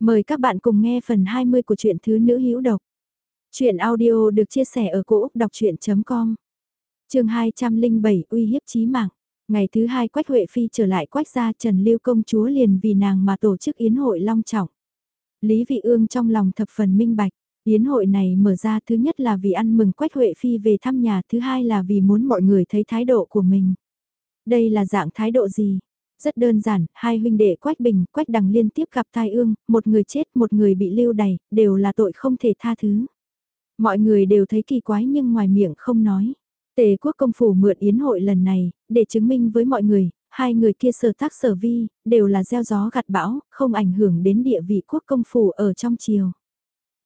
Mời các bạn cùng nghe phần 20 của truyện Thứ Nữ Hữu Độc. Chuyện audio được chia sẻ ở cỗ đọc chuyện.com Trường 207 uy hiếp chí mạng. Ngày thứ hai Quách Huệ Phi trở lại Quách gia Trần Lưu Công Chúa liền vì nàng mà tổ chức yến hội long trọng. Lý Vị Ương trong lòng thập phần minh bạch. Yến hội này mở ra thứ nhất là vì ăn mừng Quách Huệ Phi về thăm nhà, thứ hai là vì muốn mọi người thấy thái độ của mình. Đây là dạng thái độ gì? Rất đơn giản, hai huynh đệ Quách Bình, Quách Đằng liên tiếp gặp tai ương, một người chết, một người bị lưu đày, đều là tội không thể tha thứ. Mọi người đều thấy kỳ quái nhưng ngoài miệng không nói. Tề quốc công phủ mượn yến hội lần này, để chứng minh với mọi người, hai người kia sở tác sở vi, đều là gieo gió gặt bão, không ảnh hưởng đến địa vị quốc công phủ ở trong triều.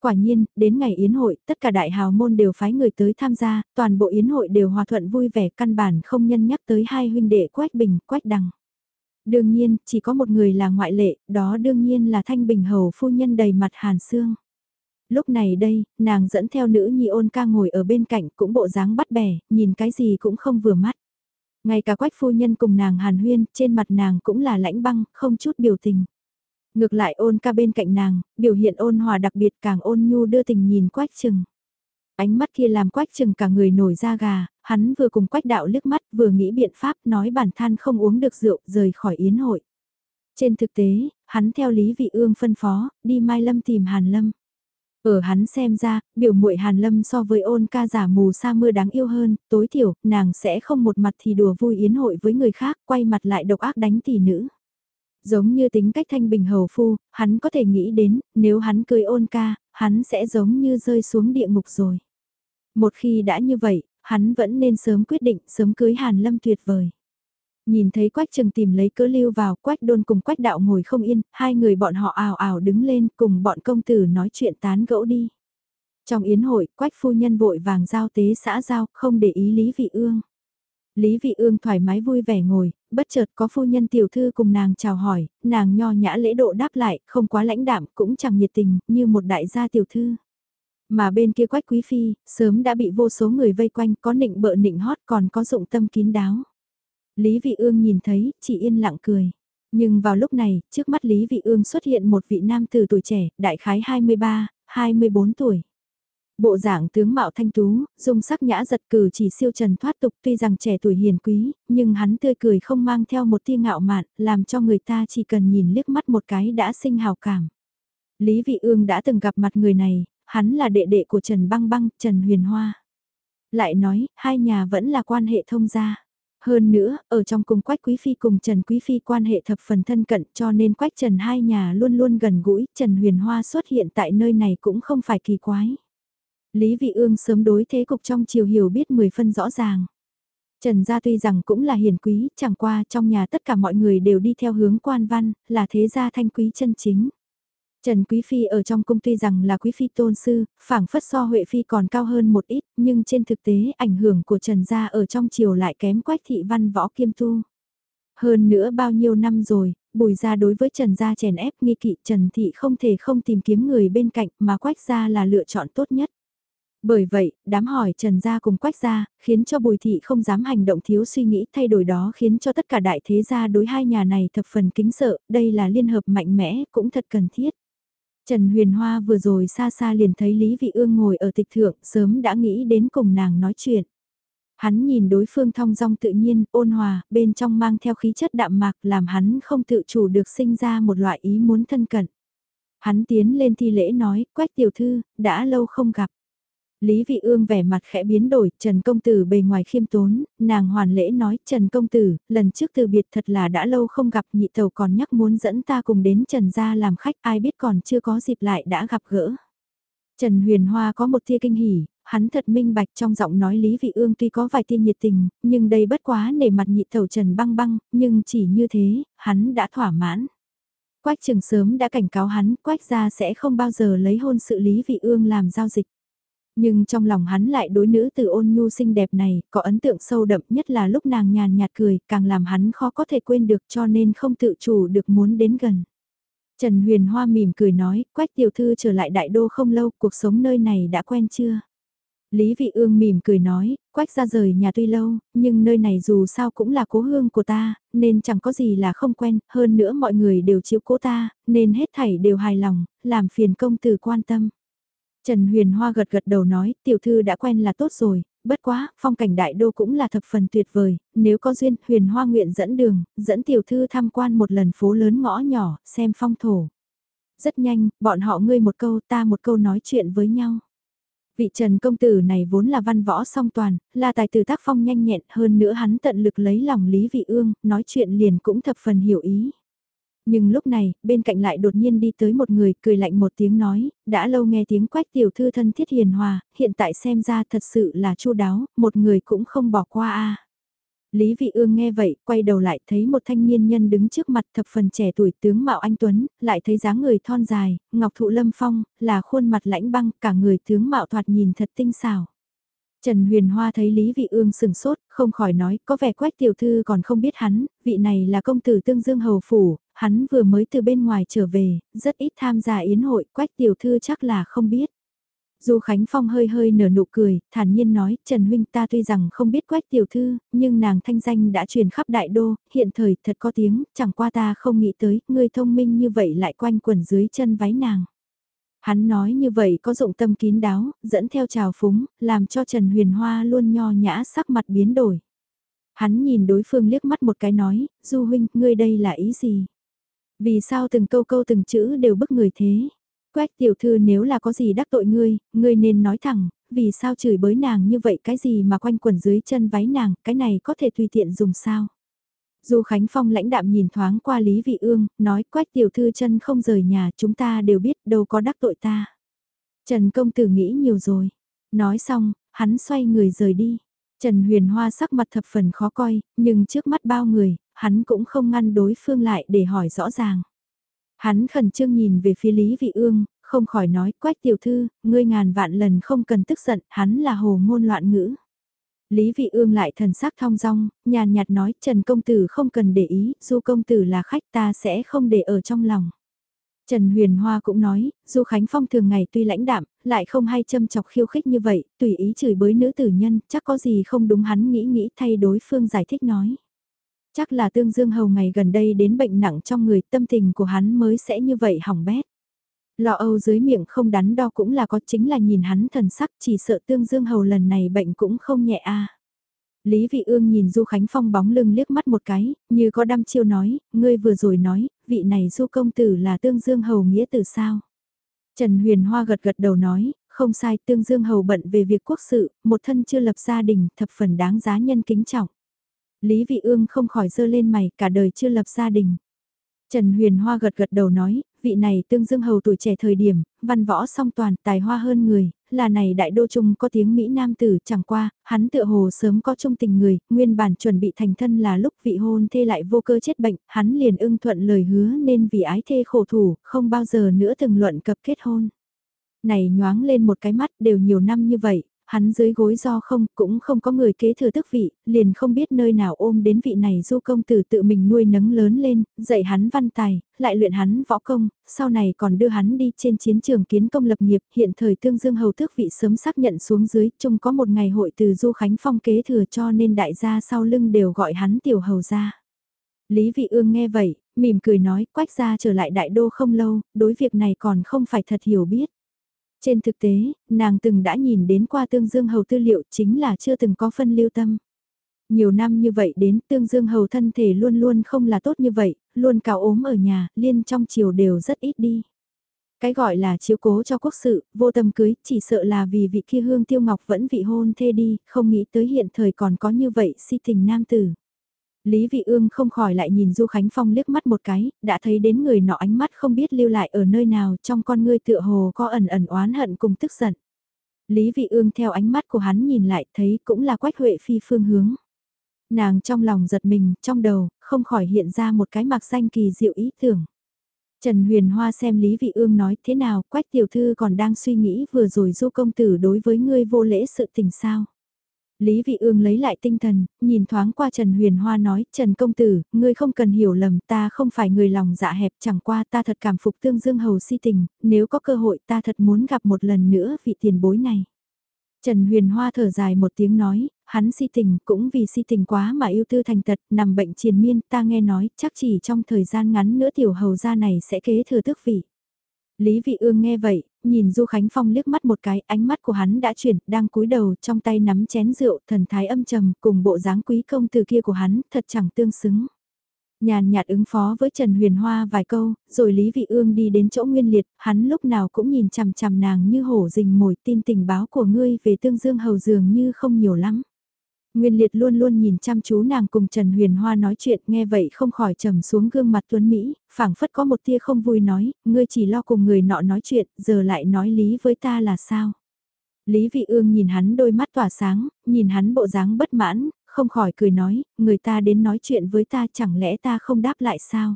Quả nhiên, đến ngày yến hội, tất cả đại hào môn đều phái người tới tham gia, toàn bộ yến hội đều hòa thuận vui vẻ căn bản không nhân nhắc tới hai huynh đệ Quách Bình, Quách Đằng. Đương nhiên, chỉ có một người là ngoại lệ, đó đương nhiên là Thanh Bình Hầu phu nhân đầy mặt hàn xương. Lúc này đây, nàng dẫn theo nữ nhi ôn ca ngồi ở bên cạnh cũng bộ dáng bắt bẻ, nhìn cái gì cũng không vừa mắt. Ngay cả quách phu nhân cùng nàng hàn huyên, trên mặt nàng cũng là lãnh băng, không chút biểu tình. Ngược lại ôn ca bên cạnh nàng, biểu hiện ôn hòa đặc biệt càng ôn nhu đưa tình nhìn quách chừng. Ánh mắt kia làm quách chừng cả người nổi da gà, hắn vừa cùng quách đạo liếc mắt vừa nghĩ biện pháp nói bản thân không uống được rượu rời khỏi yến hội. Trên thực tế, hắn theo Lý Vị Ương phân phó, đi Mai Lâm tìm Hàn Lâm. Ở hắn xem ra, biểu muội Hàn Lâm so với ôn ca giả mù sa mưa đáng yêu hơn, tối thiểu, nàng sẽ không một mặt thì đùa vui yến hội với người khác, quay mặt lại độc ác đánh tỷ nữ. Giống như tính cách thanh bình hầu phu, hắn có thể nghĩ đến, nếu hắn cười ôn ca, hắn sẽ giống như rơi xuống địa ngục rồi. Một khi đã như vậy, hắn vẫn nên sớm quyết định sớm cưới Hàn Lâm tuyệt vời. Nhìn thấy Quách Trừng tìm lấy cớ lưu vào, Quách Đôn cùng Quách Đạo ngồi không yên, hai người bọn họ ào ào đứng lên cùng bọn công tử nói chuyện tán gẫu đi. Trong yến hội, Quách phu nhân vội vàng giao tế xã giao, không để ý Lý Vị Ương. Lý Vị Ương thoải mái vui vẻ ngồi, bất chợt có phu nhân tiểu thư cùng nàng chào hỏi, nàng nho nhã lễ độ đáp lại, không quá lãnh đạm, cũng chẳng nhiệt tình, như một đại gia tiểu thư. Mà bên kia quách quý phi, sớm đã bị vô số người vây quanh, có nịnh bợ nịnh hót còn có dụng tâm kín đáo. Lý Vị Ương nhìn thấy, chỉ yên lặng cười. Nhưng vào lúc này, trước mắt Lý Vị Ương xuất hiện một vị nam tử tuổi trẻ, đại khái 23, 24 tuổi. Bộ dạng tướng mạo thanh tú, dung sắc nhã giật cử chỉ siêu trần thoát tục tuy rằng trẻ tuổi hiền quý, nhưng hắn tươi cười không mang theo một tia ngạo mạn, làm cho người ta chỉ cần nhìn liếc mắt một cái đã sinh hào cảm. Lý Vị Ương đã từng gặp mặt người này, hắn là đệ đệ của Trần Băng Băng, Trần Huyền Hoa. Lại nói, hai nhà vẫn là quan hệ thông gia. Hơn nữa, ở trong cung Quách Quý Phi cùng Trần Quý Phi quan hệ thập phần thân cận cho nên Quách Trần hai nhà luôn luôn gần gũi, Trần Huyền Hoa xuất hiện tại nơi này cũng không phải kỳ quái. Lý Vị Ương sớm đối thế cục trong chiều hiểu biết 10 phân rõ ràng. Trần gia tuy rằng cũng là hiền quý, chẳng qua trong nhà tất cả mọi người đều đi theo hướng quan văn, là thế gia thanh quý chân chính. Trần Quý Phi ở trong cung tuy rằng là Quý Phi tôn sư, phảng phất so Huệ Phi còn cao hơn một ít, nhưng trên thực tế ảnh hưởng của Trần Gia ở trong triều lại kém Quách Thị Văn Võ Kiêm Tu. Hơn nữa bao nhiêu năm rồi, Bùi Gia đối với Trần Gia chèn ép nghi kỵ Trần Thị không thể không tìm kiếm người bên cạnh mà Quách Gia là lựa chọn tốt nhất. Bởi vậy, đám hỏi Trần Gia cùng Quách Gia, khiến cho Bùi Thị không dám hành động thiếu suy nghĩ thay đổi đó khiến cho tất cả đại thế gia đối hai nhà này thập phần kính sợ, đây là liên hợp mạnh mẽ, cũng thật cần thiết. Trần Huyền Hoa vừa rồi xa xa liền thấy Lý Vị Ương ngồi ở tịch thượng, sớm đã nghĩ đến cùng nàng nói chuyện. Hắn nhìn đối phương thong dong tự nhiên, ôn hòa, bên trong mang theo khí chất đạm mạc làm hắn không tự chủ được sinh ra một loại ý muốn thân cận. Hắn tiến lên thi lễ nói, quách tiểu thư, đã lâu không gặp. Lý Vị Ương vẻ mặt khẽ biến đổi, Trần Công Tử bề ngoài khiêm tốn, nàng hoàn lễ nói, Trần Công Tử, lần trước từ biệt thật là đã lâu không gặp nhị tàu còn nhắc muốn dẫn ta cùng đến Trần gia làm khách, ai biết còn chưa có dịp lại đã gặp gỡ. Trần Huyền Hoa có một tia kinh hỉ, hắn thật minh bạch trong giọng nói Lý Vị Ương tuy có vài tia nhiệt tình, nhưng đây bất quá nể mặt nhị tàu Trần băng băng, nhưng chỉ như thế, hắn đã thỏa mãn. Quách trường sớm đã cảnh cáo hắn, quách gia sẽ không bao giờ lấy hôn sự Lý Vị Ương làm giao dịch. Nhưng trong lòng hắn lại đối nữ từ ôn nhu xinh đẹp này, có ấn tượng sâu đậm nhất là lúc nàng nhàn nhạt cười, càng làm hắn khó có thể quên được cho nên không tự chủ được muốn đến gần. Trần Huyền Hoa mỉm cười nói, quách tiểu thư trở lại đại đô không lâu, cuộc sống nơi này đã quen chưa? Lý Vị Ương mỉm cười nói, quách ra rời nhà tuy lâu, nhưng nơi này dù sao cũng là cố hương của ta, nên chẳng có gì là không quen, hơn nữa mọi người đều chiếu cố ta, nên hết thảy đều hài lòng, làm phiền công tử quan tâm. Trần Huyền Hoa gật gật đầu nói, tiểu thư đã quen là tốt rồi, bất quá, phong cảnh đại đô cũng là thập phần tuyệt vời, nếu có duyên, Huyền Hoa nguyện dẫn đường, dẫn tiểu thư tham quan một lần phố lớn ngõ nhỏ, xem phong thổ. Rất nhanh, bọn họ ngươi một câu ta một câu nói chuyện với nhau. Vị Trần công tử này vốn là văn võ song toàn, là tài tử tác phong nhanh nhẹn hơn nữa hắn tận lực lấy lòng Lý Vị Ương, nói chuyện liền cũng thập phần hiểu ý. Nhưng lúc này, bên cạnh lại đột nhiên đi tới một người cười lạnh một tiếng nói, đã lâu nghe tiếng quách tiểu thư thân thiết hiền hòa, hiện tại xem ra thật sự là chu đáo, một người cũng không bỏ qua a. Lý Vị Ương nghe vậy, quay đầu lại thấy một thanh niên nhân đứng trước mặt thập phần trẻ tuổi tướng Mạo Anh Tuấn, lại thấy dáng người thon dài, ngọc thụ lâm phong, là khuôn mặt lãnh băng, cả người tướng Mạo thoạt nhìn thật tinh xảo. Trần Huyền Hoa thấy Lý Vị Ương sừng sốt, không khỏi nói, có vẻ quách tiểu thư còn không biết hắn, vị này là công tử tương dương hầu phủ, hắn vừa mới từ bên ngoài trở về, rất ít tham gia yến hội, quách tiểu thư chắc là không biết. Du Khánh Phong hơi hơi nở nụ cười, thản nhiên nói, Trần Huynh ta tuy rằng không biết quách tiểu thư, nhưng nàng thanh danh đã truyền khắp đại đô, hiện thời thật có tiếng, chẳng qua ta không nghĩ tới, người thông minh như vậy lại quanh quẩn dưới chân váy nàng. Hắn nói như vậy có dụng tâm kín đáo, dẫn theo trào phúng, làm cho Trần Huyền Hoa luôn nho nhã sắc mặt biến đổi. Hắn nhìn đối phương liếc mắt một cái nói, Du Huynh, ngươi đây là ý gì? Vì sao từng câu câu từng chữ đều bức người thế? Quách tiểu thư nếu là có gì đắc tội ngươi, ngươi nên nói thẳng, vì sao chửi bới nàng như vậy cái gì mà quanh quẩn dưới chân váy nàng, cái này có thể tùy tiện dùng sao? Du Khánh Phong lãnh đạm nhìn thoáng qua Lý Vị Ương, nói quách tiểu thư chân không rời nhà chúng ta đều biết đâu có đắc tội ta. Trần công tử nghĩ nhiều rồi. Nói xong, hắn xoay người rời đi. Trần Huyền Hoa sắc mặt thập phần khó coi, nhưng trước mắt bao người, hắn cũng không ngăn đối phương lại để hỏi rõ ràng. Hắn khẩn trương nhìn về phía Lý Vị Ương, không khỏi nói, quách tiểu thư, ngươi ngàn vạn lần không cần tức giận, hắn là hồ ngôn loạn ngữ. Lý Vị Ương lại thần sắc thong dong, nhàn nhạt nói, Trần Công Tử không cần để ý, Du Công Tử là khách ta sẽ không để ở trong lòng. Trần Huyền Hoa cũng nói, Du Khánh Phong thường ngày tuy lãnh đạm, lại không hay châm chọc khiêu khích như vậy, tùy ý chửi bới nữ tử nhân, chắc có gì không đúng hắn nghĩ nghĩ thay đối phương giải thích nói. Chắc là tương dương hầu ngày gần đây đến bệnh nặng trong người tâm tình của hắn mới sẽ như vậy hỏng bét. Lo âu dưới miệng không đắn đo cũng là có chính là nhìn hắn thần sắc chỉ sợ tương dương hầu lần này bệnh cũng không nhẹ a. Lý Vị Ương nhìn Du Khánh Phong bóng lưng liếc mắt một cái, như có đăm chiêu nói, ngươi vừa rồi nói, vị này Du công tử là tương dương hầu nghĩa từ sao? Trần Huyền Hoa gật gật đầu nói, không sai tương dương hầu bận về việc quốc sự, một thân chưa lập gia đình, thập phần đáng giá nhân kính trọng. Lý Vị Ương không khỏi dơ lên mày, cả đời chưa lập gia đình. Trần Huyền Hoa gật gật đầu nói, vị này tương dương hầu tuổi trẻ thời điểm, văn võ song toàn, tài hoa hơn người, là này đại đô trung có tiếng Mỹ Nam tử, chẳng qua, hắn tựa hồ sớm có trung tình người, nguyên bản chuẩn bị thành thân là lúc vị hôn thê lại vô cơ chết bệnh, hắn liền ưng thuận lời hứa nên vì ái thê khổ thủ, không bao giờ nữa từng luận cập kết hôn. Này nhoáng lên một cái mắt đều nhiều năm như vậy, hắn dưới gối do không, cũng không có người kế thừa tức vị, liền không biết nơi nào ôm đến vị này du công tử tự mình nuôi nấng lớn lên, dạy hắn văn tài, lại luyện hắn võ công, sau này còn đưa hắn đi trên chiến trường kiến công lập nghiệp, hiện thời tương dương hầu tước vị sớm xác nhận xuống dưới, chung có một ngày hội từ du khánh phong kế thừa cho nên đại gia sau lưng đều gọi hắn tiểu hầu ra. Lý Vị Ương nghe vậy, mỉm cười nói, quách gia trở lại đại đô không lâu, đối việc này còn không phải thật hiểu biết. Trên thực tế, nàng từng đã nhìn đến qua tương dương hầu tư liệu chính là chưa từng có phân lưu tâm. Nhiều năm như vậy đến tương dương hầu thân thể luôn luôn không là tốt như vậy, luôn cào ốm ở nhà, liên trong chiều đều rất ít đi. Cái gọi là chiếu cố cho quốc sự, vô tâm cưới, chỉ sợ là vì vị kia hương tiêu ngọc vẫn vị hôn thê đi, không nghĩ tới hiện thời còn có như vậy si tình nam tử. Lý Vị Ương không khỏi lại nhìn Du Khánh Phong liếc mắt một cái, đã thấy đến người nọ ánh mắt không biết lưu lại ở nơi nào trong con ngươi tựa hồ có ẩn ẩn oán hận cùng tức giận. Lý Vị Ương theo ánh mắt của hắn nhìn lại thấy cũng là Quách Huệ Phi phương hướng. Nàng trong lòng giật mình, trong đầu, không khỏi hiện ra một cái mặc xanh kỳ diệu ý tưởng. Trần Huyền Hoa xem Lý Vị Ương nói thế nào, Quách Tiểu Thư còn đang suy nghĩ vừa rồi du công tử đối với ngươi vô lễ sự tình sao. Lý Vị Ương lấy lại tinh thần, nhìn thoáng qua Trần Huyền Hoa nói, Trần Công Tử, ngươi không cần hiểu lầm, ta không phải người lòng dạ hẹp, chẳng qua ta thật cảm phục tương dương hầu si tình, nếu có cơ hội ta thật muốn gặp một lần nữa vị tiền bối này. Trần Huyền Hoa thở dài một tiếng nói, hắn si tình cũng vì si tình quá mà yêu tư thành tật, nằm bệnh triền miên, ta nghe nói, chắc chỉ trong thời gian ngắn nữa tiểu hầu gia này sẽ kế thừa tước vị. Lý Vị Ương nghe vậy, nhìn Du Khánh Phong liếc mắt một cái, ánh mắt của hắn đã chuyển, đang cúi đầu, trong tay nắm chén rượu, thần thái âm trầm, cùng bộ dáng quý công từ kia của hắn, thật chẳng tương xứng. Nhàn nhạt ứng phó với Trần Huyền Hoa vài câu, rồi Lý Vị Ương đi đến chỗ Nguyên Liệt, hắn lúc nào cũng nhìn chằm chằm nàng như hổ rình mồi tin tình báo của ngươi về tương dương hầu dường như không nhiều lắm. Nguyên Liệt luôn luôn nhìn chăm chú nàng cùng Trần Huyền Hoa nói chuyện nghe vậy không khỏi trầm xuống gương mặt tuấn Mỹ, phảng phất có một tia không vui nói, ngươi chỉ lo cùng người nọ nói chuyện, giờ lại nói lý với ta là sao. Lý Vị Ương nhìn hắn đôi mắt tỏa sáng, nhìn hắn bộ dáng bất mãn, không khỏi cười nói, người ta đến nói chuyện với ta chẳng lẽ ta không đáp lại sao?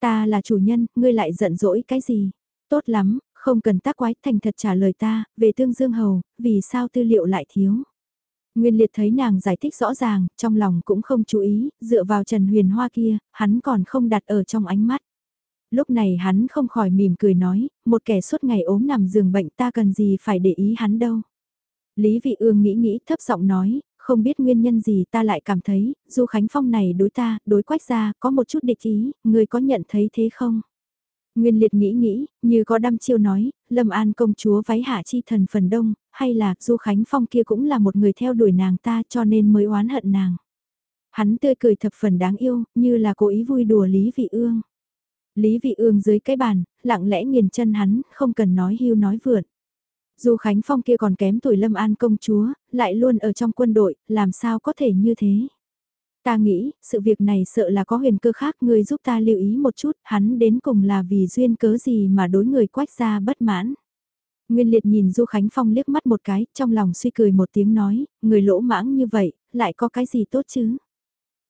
Ta là chủ nhân, ngươi lại giận dỗi cái gì? Tốt lắm, không cần tác quái thành thật trả lời ta, về tương dương hầu, vì sao tư liệu lại thiếu? Nguyên liệt thấy nàng giải thích rõ ràng, trong lòng cũng không chú ý, dựa vào Trần Huyền Hoa kia, hắn còn không đặt ở trong ánh mắt. Lúc này hắn không khỏi mỉm cười nói, một kẻ suốt ngày ốm nằm giường bệnh ta cần gì phải để ý hắn đâu. Lý Vị Ương nghĩ nghĩ thấp giọng nói, không biết nguyên nhân gì ta lại cảm thấy, Du Khánh Phong này đối ta, đối quách gia, có một chút địch ý, người có nhận thấy thế không? Nguyên liệt nghĩ nghĩ, như có đăm chiêu nói, Lâm An công chúa váy hạ chi thần phần đông, hay là Du Khánh Phong kia cũng là một người theo đuổi nàng ta cho nên mới oán hận nàng. Hắn tươi cười thập phần đáng yêu, như là cố ý vui đùa Lý Vị Ương. Lý Vị Ương dưới cái bàn, lặng lẽ nghiền chân hắn, không cần nói hưu nói vượt. Du Khánh Phong kia còn kém tuổi Lâm An công chúa, lại luôn ở trong quân đội, làm sao có thể như thế? Ta nghĩ, sự việc này sợ là có huyền cơ khác người giúp ta lưu ý một chút, hắn đến cùng là vì duyên cớ gì mà đối người quách ra bất mãn. Nguyên liệt nhìn Du Khánh Phong liếc mắt một cái, trong lòng suy cười một tiếng nói, người lỗ mãng như vậy, lại có cái gì tốt chứ?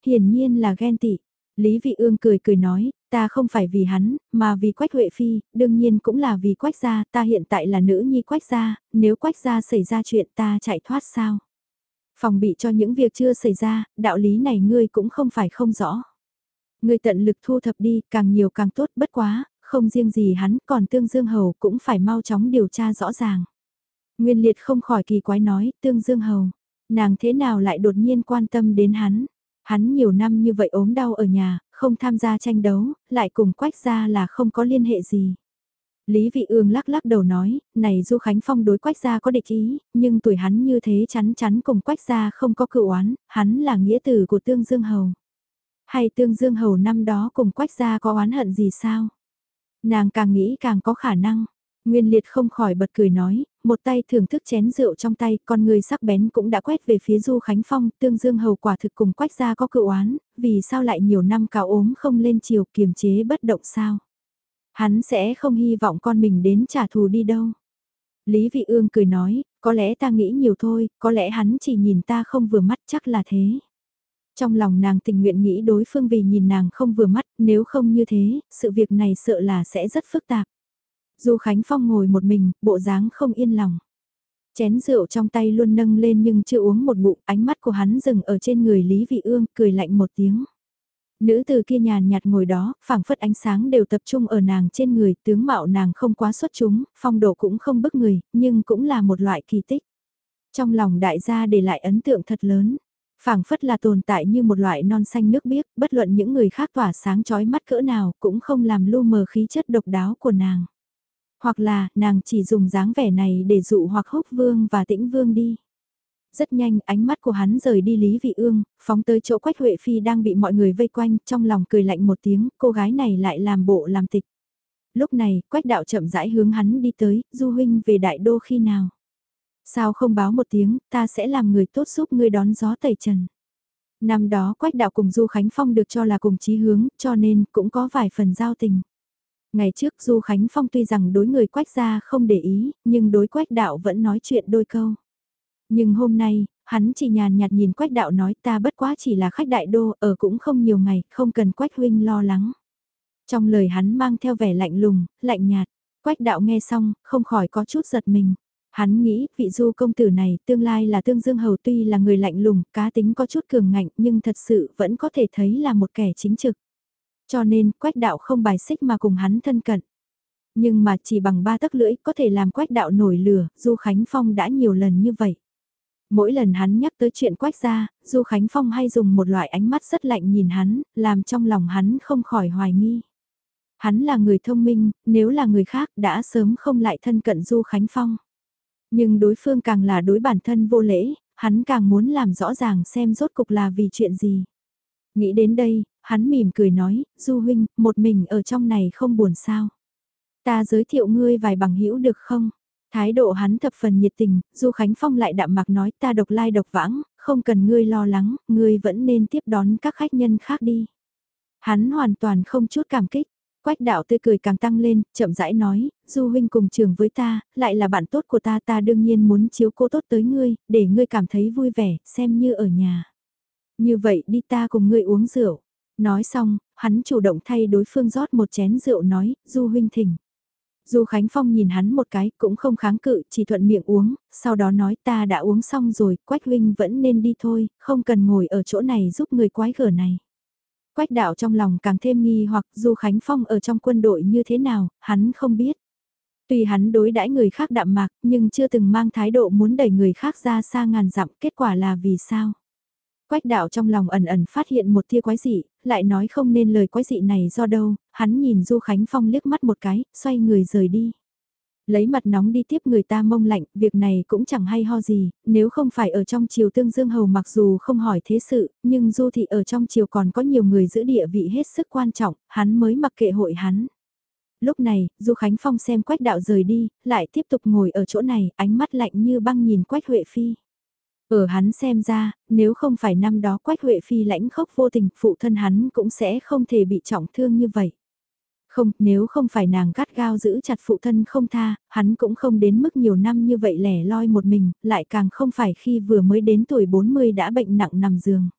Hiển nhiên là ghen tị. Lý Vị Ương cười cười nói, ta không phải vì hắn, mà vì Quách Huệ Phi, đương nhiên cũng là vì Quách gia, ta hiện tại là nữ nhi Quách gia, nếu Quách gia xảy ra chuyện ta chạy thoát sao? Phòng bị cho những việc chưa xảy ra, đạo lý này ngươi cũng không phải không rõ. Ngươi tận lực thu thập đi, càng nhiều càng tốt, bất quá, không riêng gì hắn, còn Tương Dương Hầu cũng phải mau chóng điều tra rõ ràng. Nguyên Liệt không khỏi kỳ quái nói, Tương Dương Hầu, nàng thế nào lại đột nhiên quan tâm đến hắn? Hắn nhiều năm như vậy ốm đau ở nhà, không tham gia tranh đấu, lại cùng quách ra là không có liên hệ gì. Lý Vị Ương lắc lắc đầu nói, này Du Khánh Phong đối quách gia có địch ý, nhưng tuổi hắn như thế chắn chắn cùng quách gia không có cựu oán, hắn là nghĩa tử của Tương Dương Hầu. Hay Tương Dương Hầu năm đó cùng quách gia có oán hận gì sao? Nàng càng nghĩ càng có khả năng. Nguyên Liệt không khỏi bật cười nói, một tay thưởng thức chén rượu trong tay, con người sắc bén cũng đã quét về phía Du Khánh Phong, tương dương hầu quả thực cùng quách gia có cựu oán, vì sao lại nhiều năm cao ốm không lên chiều kiềm chế bất động sao? Hắn sẽ không hy vọng con mình đến trả thù đi đâu. Lý Vị Ương cười nói, có lẽ ta nghĩ nhiều thôi, có lẽ hắn chỉ nhìn ta không vừa mắt chắc là thế. Trong lòng nàng tình nguyện nghĩ đối phương vì nhìn nàng không vừa mắt, nếu không như thế, sự việc này sợ là sẽ rất phức tạp. Du Khánh Phong ngồi một mình, bộ dáng không yên lòng. Chén rượu trong tay luôn nâng lên nhưng chưa uống một bụng, ánh mắt của hắn dừng ở trên người Lý Vị Ương, cười lạnh một tiếng. Nữ từ kia nhàn nhạt ngồi đó, phảng phất ánh sáng đều tập trung ở nàng trên người, tướng mạo nàng không quá xuất chúng, phong độ cũng không bức người, nhưng cũng là một loại kỳ tích. Trong lòng đại gia để lại ấn tượng thật lớn, phảng phất là tồn tại như một loại non xanh nước biếc, bất luận những người khác tỏa sáng chói mắt cỡ nào cũng không làm lu mờ khí chất độc đáo của nàng. Hoặc là, nàng chỉ dùng dáng vẻ này để dụ hoặc húc vương và tĩnh vương đi. Rất nhanh, ánh mắt của hắn rời đi Lý Vị Ương, phóng tới chỗ Quách Huệ Phi đang bị mọi người vây quanh, trong lòng cười lạnh một tiếng, cô gái này lại làm bộ làm tịch. Lúc này, Quách đạo chậm rãi hướng hắn đi tới, du huynh về đại đô khi nào. Sao không báo một tiếng, ta sẽ làm người tốt giúp ngươi đón gió tẩy trần. Năm đó Quách đạo cùng Du Khánh Phong được cho là cùng chí hướng, cho nên cũng có vài phần giao tình. Ngày trước Du Khánh Phong tuy rằng đối người quách gia không để ý, nhưng đối quách đạo vẫn nói chuyện đôi câu. Nhưng hôm nay, hắn chỉ nhàn nhạt nhìn quách đạo nói ta bất quá chỉ là khách đại đô, ở cũng không nhiều ngày, không cần quách huynh lo lắng. Trong lời hắn mang theo vẻ lạnh lùng, lạnh nhạt, quách đạo nghe xong, không khỏi có chút giật mình. Hắn nghĩ, vị du công tử này tương lai là tương dương hầu tuy là người lạnh lùng, cá tính có chút cường ngạnh nhưng thật sự vẫn có thể thấy là một kẻ chính trực. Cho nên, quách đạo không bài xích mà cùng hắn thân cận. Nhưng mà chỉ bằng ba tấc lưỡi có thể làm quách đạo nổi lửa, Du Khánh Phong đã nhiều lần như vậy. Mỗi lần hắn nhắc tới chuyện quách ra, Du Khánh Phong hay dùng một loại ánh mắt rất lạnh nhìn hắn, làm trong lòng hắn không khỏi hoài nghi. Hắn là người thông minh, nếu là người khác đã sớm không lại thân cận Du Khánh Phong. Nhưng đối phương càng là đối bản thân vô lễ, hắn càng muốn làm rõ ràng xem rốt cục là vì chuyện gì. Nghĩ đến đây, hắn mỉm cười nói, Du huynh, một mình ở trong này không buồn sao. Ta giới thiệu ngươi vài bằng hữu được không? Thái độ hắn thập phần nhiệt tình, Du Khánh Phong lại đạm mạc nói ta độc lai độc vãng, không cần ngươi lo lắng, ngươi vẫn nên tiếp đón các khách nhân khác đi. Hắn hoàn toàn không chút cảm kích, Quách đạo tươi cười càng tăng lên, chậm rãi nói, Du huynh cùng trường với ta, lại là bạn tốt của ta ta đương nhiên muốn chiếu cố tốt tới ngươi, để ngươi cảm thấy vui vẻ, xem như ở nhà. Như vậy đi ta cùng ngươi uống rượu. Nói xong, hắn chủ động thay đối phương rót một chén rượu nói, Du huynh thỉnh. Du Khánh Phong nhìn hắn một cái cũng không kháng cự, chỉ thuận miệng uống, sau đó nói ta đã uống xong rồi, Quách huynh vẫn nên đi thôi, không cần ngồi ở chỗ này giúp người quái gở này. Quách đạo trong lòng càng thêm nghi hoặc Du Khánh Phong ở trong quân đội như thế nào, hắn không biết. Tuy hắn đối đãi người khác đạm mạc, nhưng chưa từng mang thái độ muốn đẩy người khác ra xa ngàn dặm, kết quả là vì sao? Quách đạo trong lòng ẩn ẩn phát hiện một tia quái dị, lại nói không nên lời quái dị này do đâu, hắn nhìn Du Khánh Phong liếc mắt một cái, xoay người rời đi. Lấy mặt nóng đi tiếp người ta mông lạnh, việc này cũng chẳng hay ho gì, nếu không phải ở trong triều tương dương hầu mặc dù không hỏi thế sự, nhưng Du Thị ở trong triều còn có nhiều người giữ địa vị hết sức quan trọng, hắn mới mặc kệ hội hắn. Lúc này, Du Khánh Phong xem Quách Đạo rời đi, lại tiếp tục ngồi ở chỗ này, ánh mắt lạnh như băng nhìn Quách Huệ Phi. Ở hắn xem ra, nếu không phải năm đó Quách Huệ Phi lãnh khốc vô tình, phụ thân hắn cũng sẽ không thể bị trọng thương như vậy. Không, nếu không phải nàng gắt gao giữ chặt phụ thân không tha, hắn cũng không đến mức nhiều năm như vậy lẻ loi một mình, lại càng không phải khi vừa mới đến tuổi 40 đã bệnh nặng nằm giường.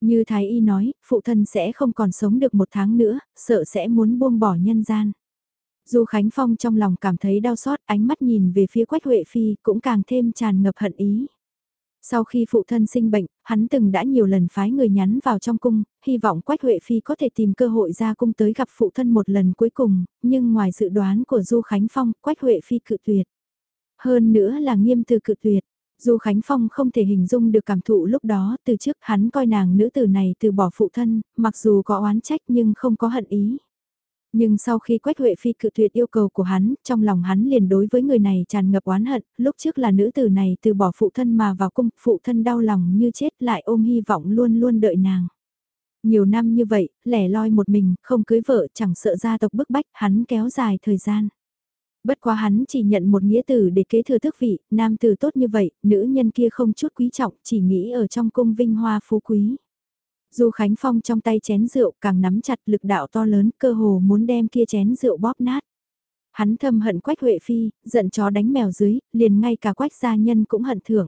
Như Thái Y nói, phụ thân sẽ không còn sống được một tháng nữa, sợ sẽ muốn buông bỏ nhân gian. Dù Khánh Phong trong lòng cảm thấy đau xót, ánh mắt nhìn về phía Quách Huệ Phi cũng càng thêm tràn ngập hận ý. Sau khi phụ thân sinh bệnh, hắn từng đã nhiều lần phái người nhắn vào trong cung, hy vọng Quách Huệ Phi có thể tìm cơ hội ra cung tới gặp phụ thân một lần cuối cùng, nhưng ngoài dự đoán của Du Khánh Phong, Quách Huệ Phi cự tuyệt. Hơn nữa là nghiêm từ cự tuyệt. Du Khánh Phong không thể hình dung được cảm thụ lúc đó, từ trước hắn coi nàng nữ tử này từ bỏ phụ thân, mặc dù có oán trách nhưng không có hận ý. Nhưng sau khi Quách Huệ Phi cự tuyệt yêu cầu của hắn, trong lòng hắn liền đối với người này tràn ngập oán hận, lúc trước là nữ tử này từ bỏ phụ thân mà vào cung, phụ thân đau lòng như chết lại ôm hy vọng luôn luôn đợi nàng. Nhiều năm như vậy, lẻ loi một mình, không cưới vợ, chẳng sợ gia tộc bức bách, hắn kéo dài thời gian. Bất quá hắn chỉ nhận một nghĩa tử để kế thừa thức vị, nam tử tốt như vậy, nữ nhân kia không chút quý trọng, chỉ nghĩ ở trong cung vinh hoa phú quý. Du Khánh Phong trong tay chén rượu càng nắm chặt lực đạo to lớn cơ hồ muốn đem kia chén rượu bóp nát. Hắn thầm hận Quách Huệ Phi, giận chó đánh mèo dưới, liền ngay cả Quách gia nhân cũng hận thưởng.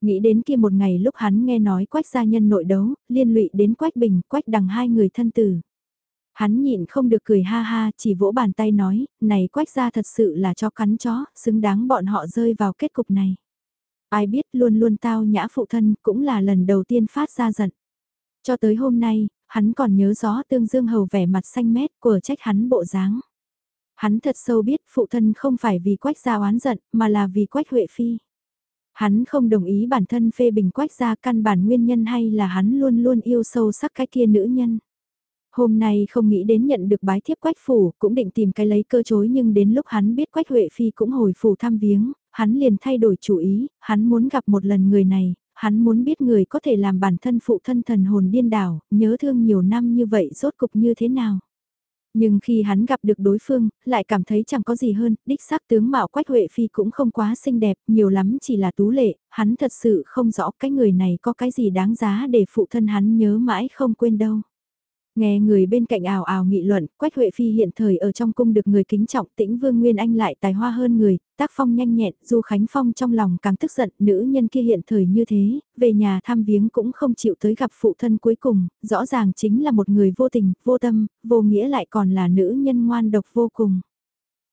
Nghĩ đến kia một ngày lúc hắn nghe nói Quách gia nhân nội đấu, liên lụy đến Quách Bình, Quách đằng hai người thân tử. Hắn nhịn không được cười ha ha, chỉ vỗ bàn tay nói, này Quách gia thật sự là cho cắn chó, xứng đáng bọn họ rơi vào kết cục này. Ai biết luôn luôn tao nhã phụ thân cũng là lần đầu tiên phát ra giận. Cho tới hôm nay, hắn còn nhớ rõ tương dương hầu vẻ mặt xanh mét của trách hắn bộ dáng. Hắn thật sâu biết phụ thân không phải vì quách gia oán giận mà là vì quách huệ phi. Hắn không đồng ý bản thân phê bình quách gia căn bản nguyên nhân hay là hắn luôn luôn yêu sâu sắc cái kia nữ nhân. Hôm nay không nghĩ đến nhận được bái thiếp quách phủ, cũng định tìm cái lấy cơ chối nhưng đến lúc hắn biết quách huệ phi cũng hồi phủ thăm viếng, hắn liền thay đổi chủ ý, hắn muốn gặp một lần người này, hắn muốn biết người có thể làm bản thân phụ thân thần hồn điên đảo, nhớ thương nhiều năm như vậy rốt cục như thế nào. Nhưng khi hắn gặp được đối phương, lại cảm thấy chẳng có gì hơn, đích xác tướng mạo Quách Huệ Phi cũng không quá xinh đẹp, nhiều lắm chỉ là tú lệ, hắn thật sự không rõ cái người này có cái gì đáng giá để phụ thân hắn nhớ mãi không quên đâu. Nghe người bên cạnh ảo ảo nghị luận, Quách Huệ Phi hiện thời ở trong cung được người kính trọng tĩnh Vương Nguyên Anh lại tài hoa hơn người, tác phong nhanh nhẹn, Du Khánh Phong trong lòng càng tức giận, nữ nhân kia hiện thời như thế, về nhà thăm viếng cũng không chịu tới gặp phụ thân cuối cùng, rõ ràng chính là một người vô tình, vô tâm, vô nghĩa lại còn là nữ nhân ngoan độc vô cùng.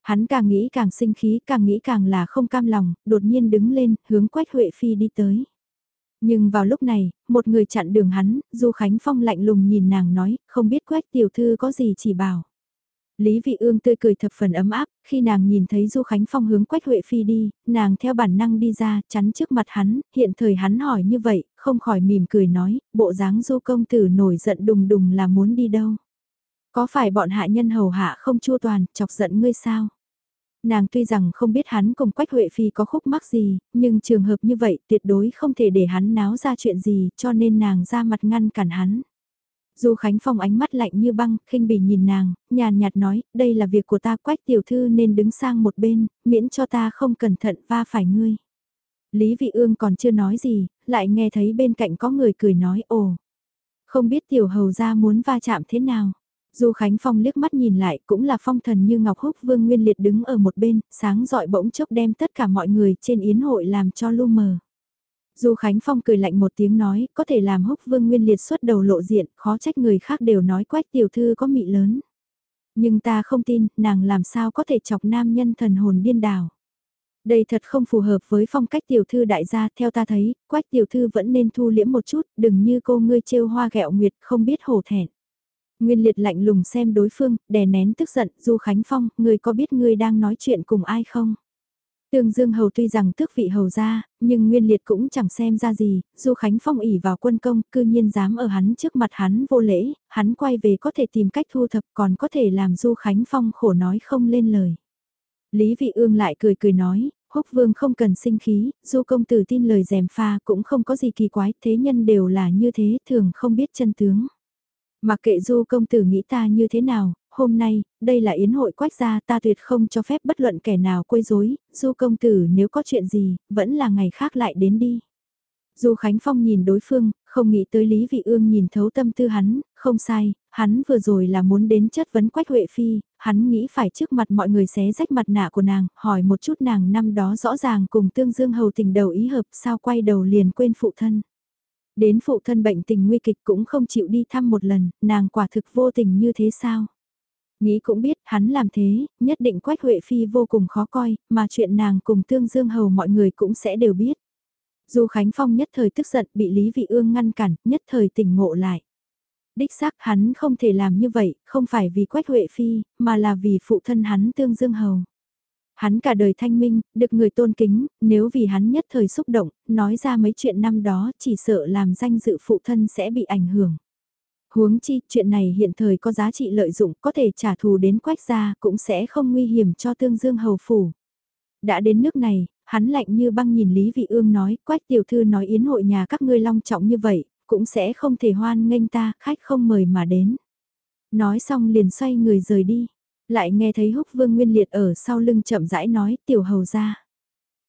Hắn càng nghĩ càng sinh khí, càng nghĩ càng là không cam lòng, đột nhiên đứng lên, hướng Quách Huệ Phi đi tới. Nhưng vào lúc này, một người chặn đường hắn, Du Khánh Phong lạnh lùng nhìn nàng nói, không biết quách tiểu thư có gì chỉ bảo. Lý Vị Ương tươi cười thập phần ấm áp, khi nàng nhìn thấy Du Khánh Phong hướng Quách Huệ Phi đi, nàng theo bản năng đi ra, chắn trước mặt hắn, hiện thời hắn hỏi như vậy, không khỏi mỉm cười nói, bộ dáng Du công tử nổi giận đùng đùng là muốn đi đâu. Có phải bọn hạ nhân hầu hạ không chua toàn, chọc giận ngươi sao? Nàng tuy rằng không biết hắn cùng Quách Huệ Phi có khúc mắc gì, nhưng trường hợp như vậy tuyệt đối không thể để hắn náo ra chuyện gì cho nên nàng ra mặt ngăn cản hắn. Du Khánh Phong ánh mắt lạnh như băng, khinh bỉ nhìn nàng, nhàn nhạt nói, đây là việc của ta quách tiểu thư nên đứng sang một bên, miễn cho ta không cẩn thận va phải ngươi. Lý Vị Ương còn chưa nói gì, lại nghe thấy bên cạnh có người cười nói ồ. Không biết tiểu hầu ra muốn va chạm thế nào. Du Khánh Phong liếc mắt nhìn lại cũng là phong thần như Ngọc Húc Vương Nguyên Liệt đứng ở một bên, sáng dọi bỗng chốc đem tất cả mọi người trên yến hội làm cho lu mờ. Du Khánh Phong cười lạnh một tiếng nói, có thể làm húc vương nguyên liệt xuất đầu lộ diện, khó trách người khác đều nói quách tiểu thư có mị lớn. Nhưng ta không tin, nàng làm sao có thể chọc nam nhân thần hồn điên đảo. Đây thật không phù hợp với phong cách tiểu thư đại gia, theo ta thấy, quách tiểu thư vẫn nên thu liễm một chút, đừng như cô ngươi trêu hoa gẹo nguyệt không biết hổ thẹn. Nguyên liệt lạnh lùng xem đối phương, đè nén tức giận, Du Khánh Phong, ngươi có biết ngươi đang nói chuyện cùng ai không? Tương Dương Hầu tuy rằng tước vị hầu ra, nhưng Nguyên Liệt cũng chẳng xem ra gì, Du Khánh Phong ỉ vào quân công, cư nhiên dám ở hắn trước mặt hắn vô lễ, hắn quay về có thể tìm cách thu thập còn có thể làm Du Khánh Phong khổ nói không lên lời. Lý Vị Ương lại cười cười nói, Húc Vương không cần sinh khí, Du công tử tin lời dèm pha cũng không có gì kỳ quái, thế nhân đều là như thế, thường không biết chân tướng. Mặc kệ Du công tử nghĩ ta như thế nào, hôm nay, đây là yến hội quách gia ta tuyệt không cho phép bất luận kẻ nào quấy rối, du công tử nếu có chuyện gì, vẫn là ngày khác lại đến đi. Du Khánh Phong nhìn đối phương, không nghĩ tới Lý Vị Ương nhìn thấu tâm tư hắn, không sai, hắn vừa rồi là muốn đến chất vấn Quách Huệ Phi, hắn nghĩ phải trước mặt mọi người xé rách mặt nạ của nàng, hỏi một chút nàng năm đó rõ ràng cùng Tương Dương Hầu tình đầu ý hợp sao quay đầu liền quên phụ thân. Đến phụ thân bệnh tình nguy kịch cũng không chịu đi thăm một lần, nàng quả thực vô tình như thế sao? Nghĩ cũng biết hắn làm thế, nhất định Quách Huệ Phi vô cùng khó coi, mà chuyện nàng cùng Tương Dương Hầu mọi người cũng sẽ đều biết. Dù Khánh Phong nhất thời tức giận bị Lý Vị Ương ngăn cản, nhất thời tỉnh ngộ lại. Đích xác hắn không thể làm như vậy, không phải vì Quách Huệ Phi, mà là vì phụ thân hắn Tương Dương Hầu. Hắn cả đời thanh minh, được người tôn kính, nếu vì hắn nhất thời xúc động, nói ra mấy chuyện năm đó chỉ sợ làm danh dự phụ thân sẽ bị ảnh hưởng. Huống chi, chuyện này hiện thời có giá trị lợi dụng, có thể trả thù đến quách gia, cũng sẽ không nguy hiểm cho tương dương hầu phủ. Đã đến nước này, hắn lạnh như băng nhìn Lý Vị Ương nói, quách tiểu thư nói yến hội nhà các ngươi long trọng như vậy, cũng sẽ không thể hoan nghênh ta, khách không mời mà đến. Nói xong liền xoay người rời đi, lại nghe thấy húc vương nguyên liệt ở sau lưng chậm rãi nói tiểu hầu ra.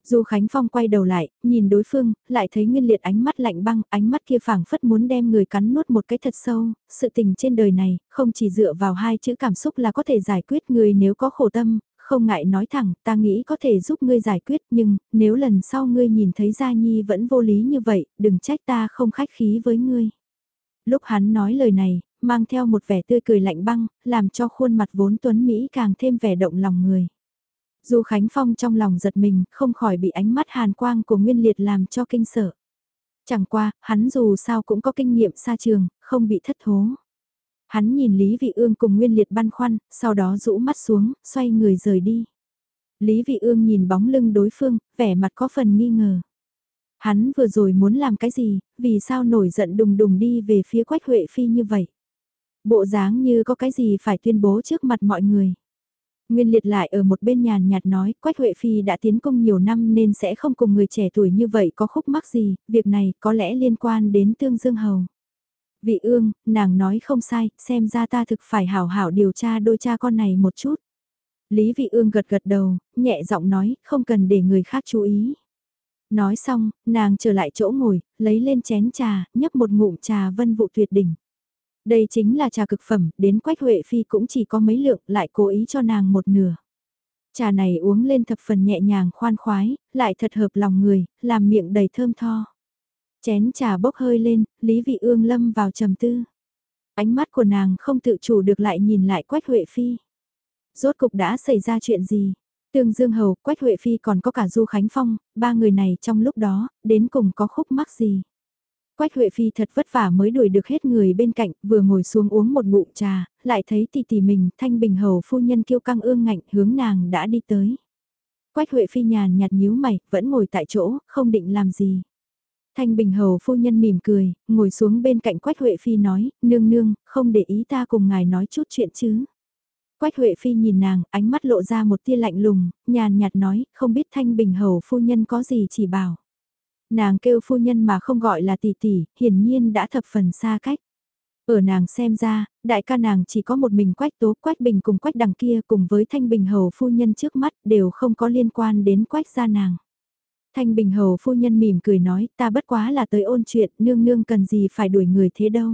Du Khánh Phong quay đầu lại, nhìn đối phương, lại thấy Nguyên Liệt ánh mắt lạnh băng, ánh mắt kia phảng phất muốn đem người cắn nuốt một cái thật sâu, sự tình trên đời này, không chỉ dựa vào hai chữ cảm xúc là có thể giải quyết người nếu có khổ tâm, không ngại nói thẳng, ta nghĩ có thể giúp ngươi giải quyết, nhưng, nếu lần sau ngươi nhìn thấy Gia Nhi vẫn vô lý như vậy, đừng trách ta không khách khí với ngươi. Lúc hắn nói lời này, mang theo một vẻ tươi cười lạnh băng, làm cho khuôn mặt vốn tuấn Mỹ càng thêm vẻ động lòng người. Du Khánh Phong trong lòng giật mình, không khỏi bị ánh mắt hàn quang của Nguyên Liệt làm cho kinh sợ. Chẳng qua, hắn dù sao cũng có kinh nghiệm xa trường, không bị thất thố. Hắn nhìn Lý Vị Ương cùng Nguyên Liệt băn khoăn, sau đó rũ mắt xuống, xoay người rời đi. Lý Vị Ương nhìn bóng lưng đối phương, vẻ mặt có phần nghi ngờ. Hắn vừa rồi muốn làm cái gì, vì sao nổi giận đùng đùng đi về phía Quách Huệ Phi như vậy? Bộ dáng như có cái gì phải tuyên bố trước mặt mọi người. Nguyên liệt lại ở một bên nhàn nhạt nói, Quách Huệ Phi đã tiến công nhiều năm nên sẽ không cùng người trẻ tuổi như vậy có khúc mắc gì, việc này có lẽ liên quan đến Tương Dương Hầu. Vị ương, nàng nói không sai, xem ra ta thực phải hảo hảo điều tra đôi cha con này một chút. Lý Vị ương gật gật đầu, nhẹ giọng nói, không cần để người khác chú ý. Nói xong, nàng trở lại chỗ ngồi, lấy lên chén trà, nhấp một ngụm trà vân vụ tuyệt đỉnh. Đây chính là trà cực phẩm, đến Quách Huệ Phi cũng chỉ có mấy lượng, lại cố ý cho nàng một nửa. Trà này uống lên thập phần nhẹ nhàng khoan khoái, lại thật hợp lòng người, làm miệng đầy thơm tho. Chén trà bốc hơi lên, Lý Vị Ương lâm vào trầm tư. Ánh mắt của nàng không tự chủ được lại nhìn lại Quách Huệ Phi. Rốt cục đã xảy ra chuyện gì? Tương Dương Hầu, Quách Huệ Phi còn có cả Du Khánh Phong, ba người này trong lúc đó, đến cùng có khúc mắc gì? Quách Huệ Phi thật vất vả mới đuổi được hết người bên cạnh, vừa ngồi xuống uống một ngụm trà, lại thấy tỷ tỷ mình, Thanh Bình Hầu phu nhân kiêu căng ương ngạnh hướng nàng đã đi tới. Quách Huệ Phi nhàn nhạt nhíu mày, vẫn ngồi tại chỗ, không định làm gì. Thanh Bình Hầu phu nhân mỉm cười, ngồi xuống bên cạnh Quách Huệ Phi nói, nương nương, không để ý ta cùng ngài nói chút chuyện chứ. Quách Huệ Phi nhìn nàng, ánh mắt lộ ra một tia lạnh lùng, nhàn nhạt nói, không biết Thanh Bình Hầu phu nhân có gì chỉ bảo. Nàng kêu phu nhân mà không gọi là tỷ tỷ, hiển nhiên đã thập phần xa cách. Ở nàng xem ra, đại ca nàng chỉ có một mình quách tố quách bình cùng quách đằng kia cùng với thanh bình hầu phu nhân trước mắt đều không có liên quan đến quách gia nàng. Thanh bình hầu phu nhân mỉm cười nói ta bất quá là tới ôn chuyện nương nương cần gì phải đuổi người thế đâu.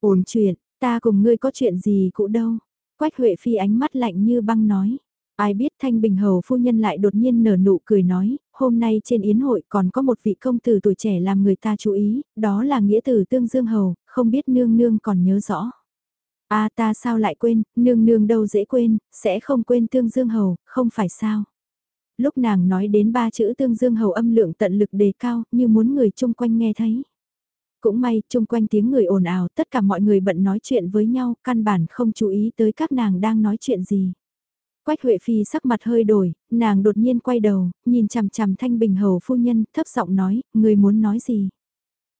Ôn chuyện, ta cùng ngươi có chuyện gì cũ đâu. Quách Huệ Phi ánh mắt lạnh như băng nói. Ai biết Thanh Bình Hầu phu nhân lại đột nhiên nở nụ cười nói, hôm nay trên yến hội còn có một vị công tử tuổi trẻ làm người ta chú ý, đó là nghĩa tử Tương Dương Hầu, không biết nương nương còn nhớ rõ. a ta sao lại quên, nương nương đâu dễ quên, sẽ không quên Tương Dương Hầu, không phải sao. Lúc nàng nói đến ba chữ Tương Dương Hầu âm lượng tận lực đề cao, như muốn người chung quanh nghe thấy. Cũng may, chung quanh tiếng người ồn ào, tất cả mọi người bận nói chuyện với nhau, căn bản không chú ý tới các nàng đang nói chuyện gì. Quách Huệ Phi sắc mặt hơi đổi, nàng đột nhiên quay đầu, nhìn chằm chằm Thanh Bình Hầu phu nhân, thấp giọng nói, người muốn nói gì?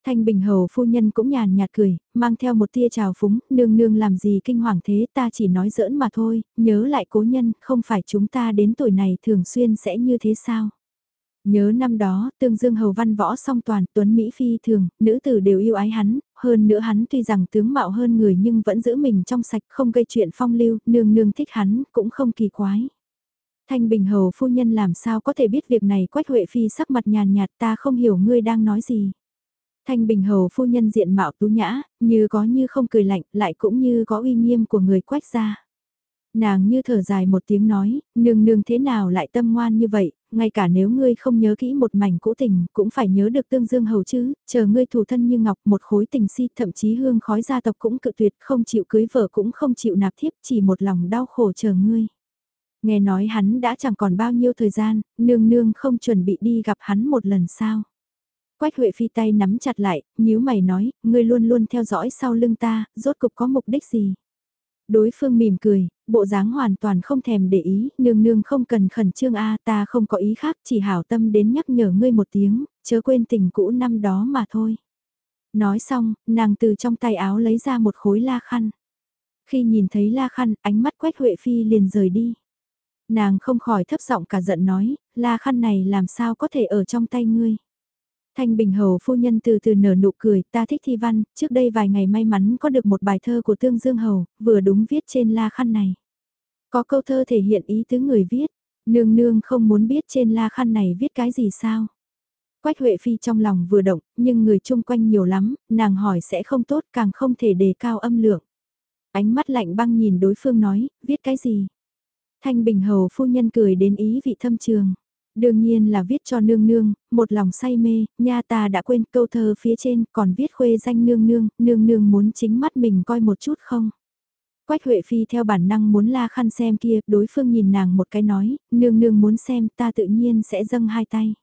Thanh Bình Hầu phu nhân cũng nhàn nhạt cười, mang theo một tia trào phúng, nương nương làm gì kinh hoàng thế ta chỉ nói giỡn mà thôi, nhớ lại cố nhân, không phải chúng ta đến tuổi này thường xuyên sẽ như thế sao? Nhớ năm đó, tương dương hầu văn võ song toàn, tuấn Mỹ phi thường, nữ tử đều yêu ái hắn, hơn nữa hắn tuy rằng tướng mạo hơn người nhưng vẫn giữ mình trong sạch không gây chuyện phong lưu, nương nương thích hắn, cũng không kỳ quái. Thanh Bình Hầu phu nhân làm sao có thể biết việc này Quách Huệ Phi sắc mặt nhàn nhạt ta không hiểu ngươi đang nói gì. Thanh Bình Hầu phu nhân diện mạo tú nhã, như có như không cười lạnh, lại cũng như có uy nghiêm của người quách gia. Nàng như thở dài một tiếng nói, nương nương thế nào lại tâm ngoan như vậy, ngay cả nếu ngươi không nhớ kỹ một mảnh cũ tình, cũng phải nhớ được tương dương hầu chứ, chờ ngươi thủ thân như ngọc một khối tình si, thậm chí hương khói gia tộc cũng cự tuyệt, không chịu cưới vợ cũng không chịu nạp thiếp, chỉ một lòng đau khổ chờ ngươi. Nghe nói hắn đã chẳng còn bao nhiêu thời gian, nương nương không chuẩn bị đi gặp hắn một lần sao. Quách Huệ Phi tay nắm chặt lại, nhíu mày nói, ngươi luôn luôn theo dõi sau lưng ta, rốt cục có mục đích gì? Đối phương mỉm cười, bộ dáng hoàn toàn không thèm để ý, nương nương không cần khẩn trương a ta không có ý khác, chỉ hảo tâm đến nhắc nhở ngươi một tiếng, chớ quên tình cũ năm đó mà thôi. Nói xong, nàng từ trong tay áo lấy ra một khối la khăn. Khi nhìn thấy la khăn, ánh mắt quét Huệ Phi liền rời đi. Nàng không khỏi thấp giọng cả giận nói, la khăn này làm sao có thể ở trong tay ngươi. Thanh Bình Hầu phu nhân từ từ nở nụ cười, ta thích thi văn, trước đây vài ngày may mắn có được một bài thơ của Tương Dương Hầu, vừa đúng viết trên la khăn này. Có câu thơ thể hiện ý tứ người viết, nương nương không muốn biết trên la khăn này viết cái gì sao. Quách Huệ Phi trong lòng vừa động, nhưng người chung quanh nhiều lắm, nàng hỏi sẽ không tốt càng không thể đề cao âm lượng. Ánh mắt lạnh băng nhìn đối phương nói, viết cái gì? Thanh Bình Hầu phu nhân cười đến ý vị thâm trường. Đương nhiên là viết cho nương nương, một lòng say mê, nha ta đã quên câu thơ phía trên còn viết khuê danh nương nương, nương nương muốn chính mắt mình coi một chút không? Quách Huệ Phi theo bản năng muốn la khăn xem kia, đối phương nhìn nàng một cái nói, nương nương muốn xem ta tự nhiên sẽ dâng hai tay.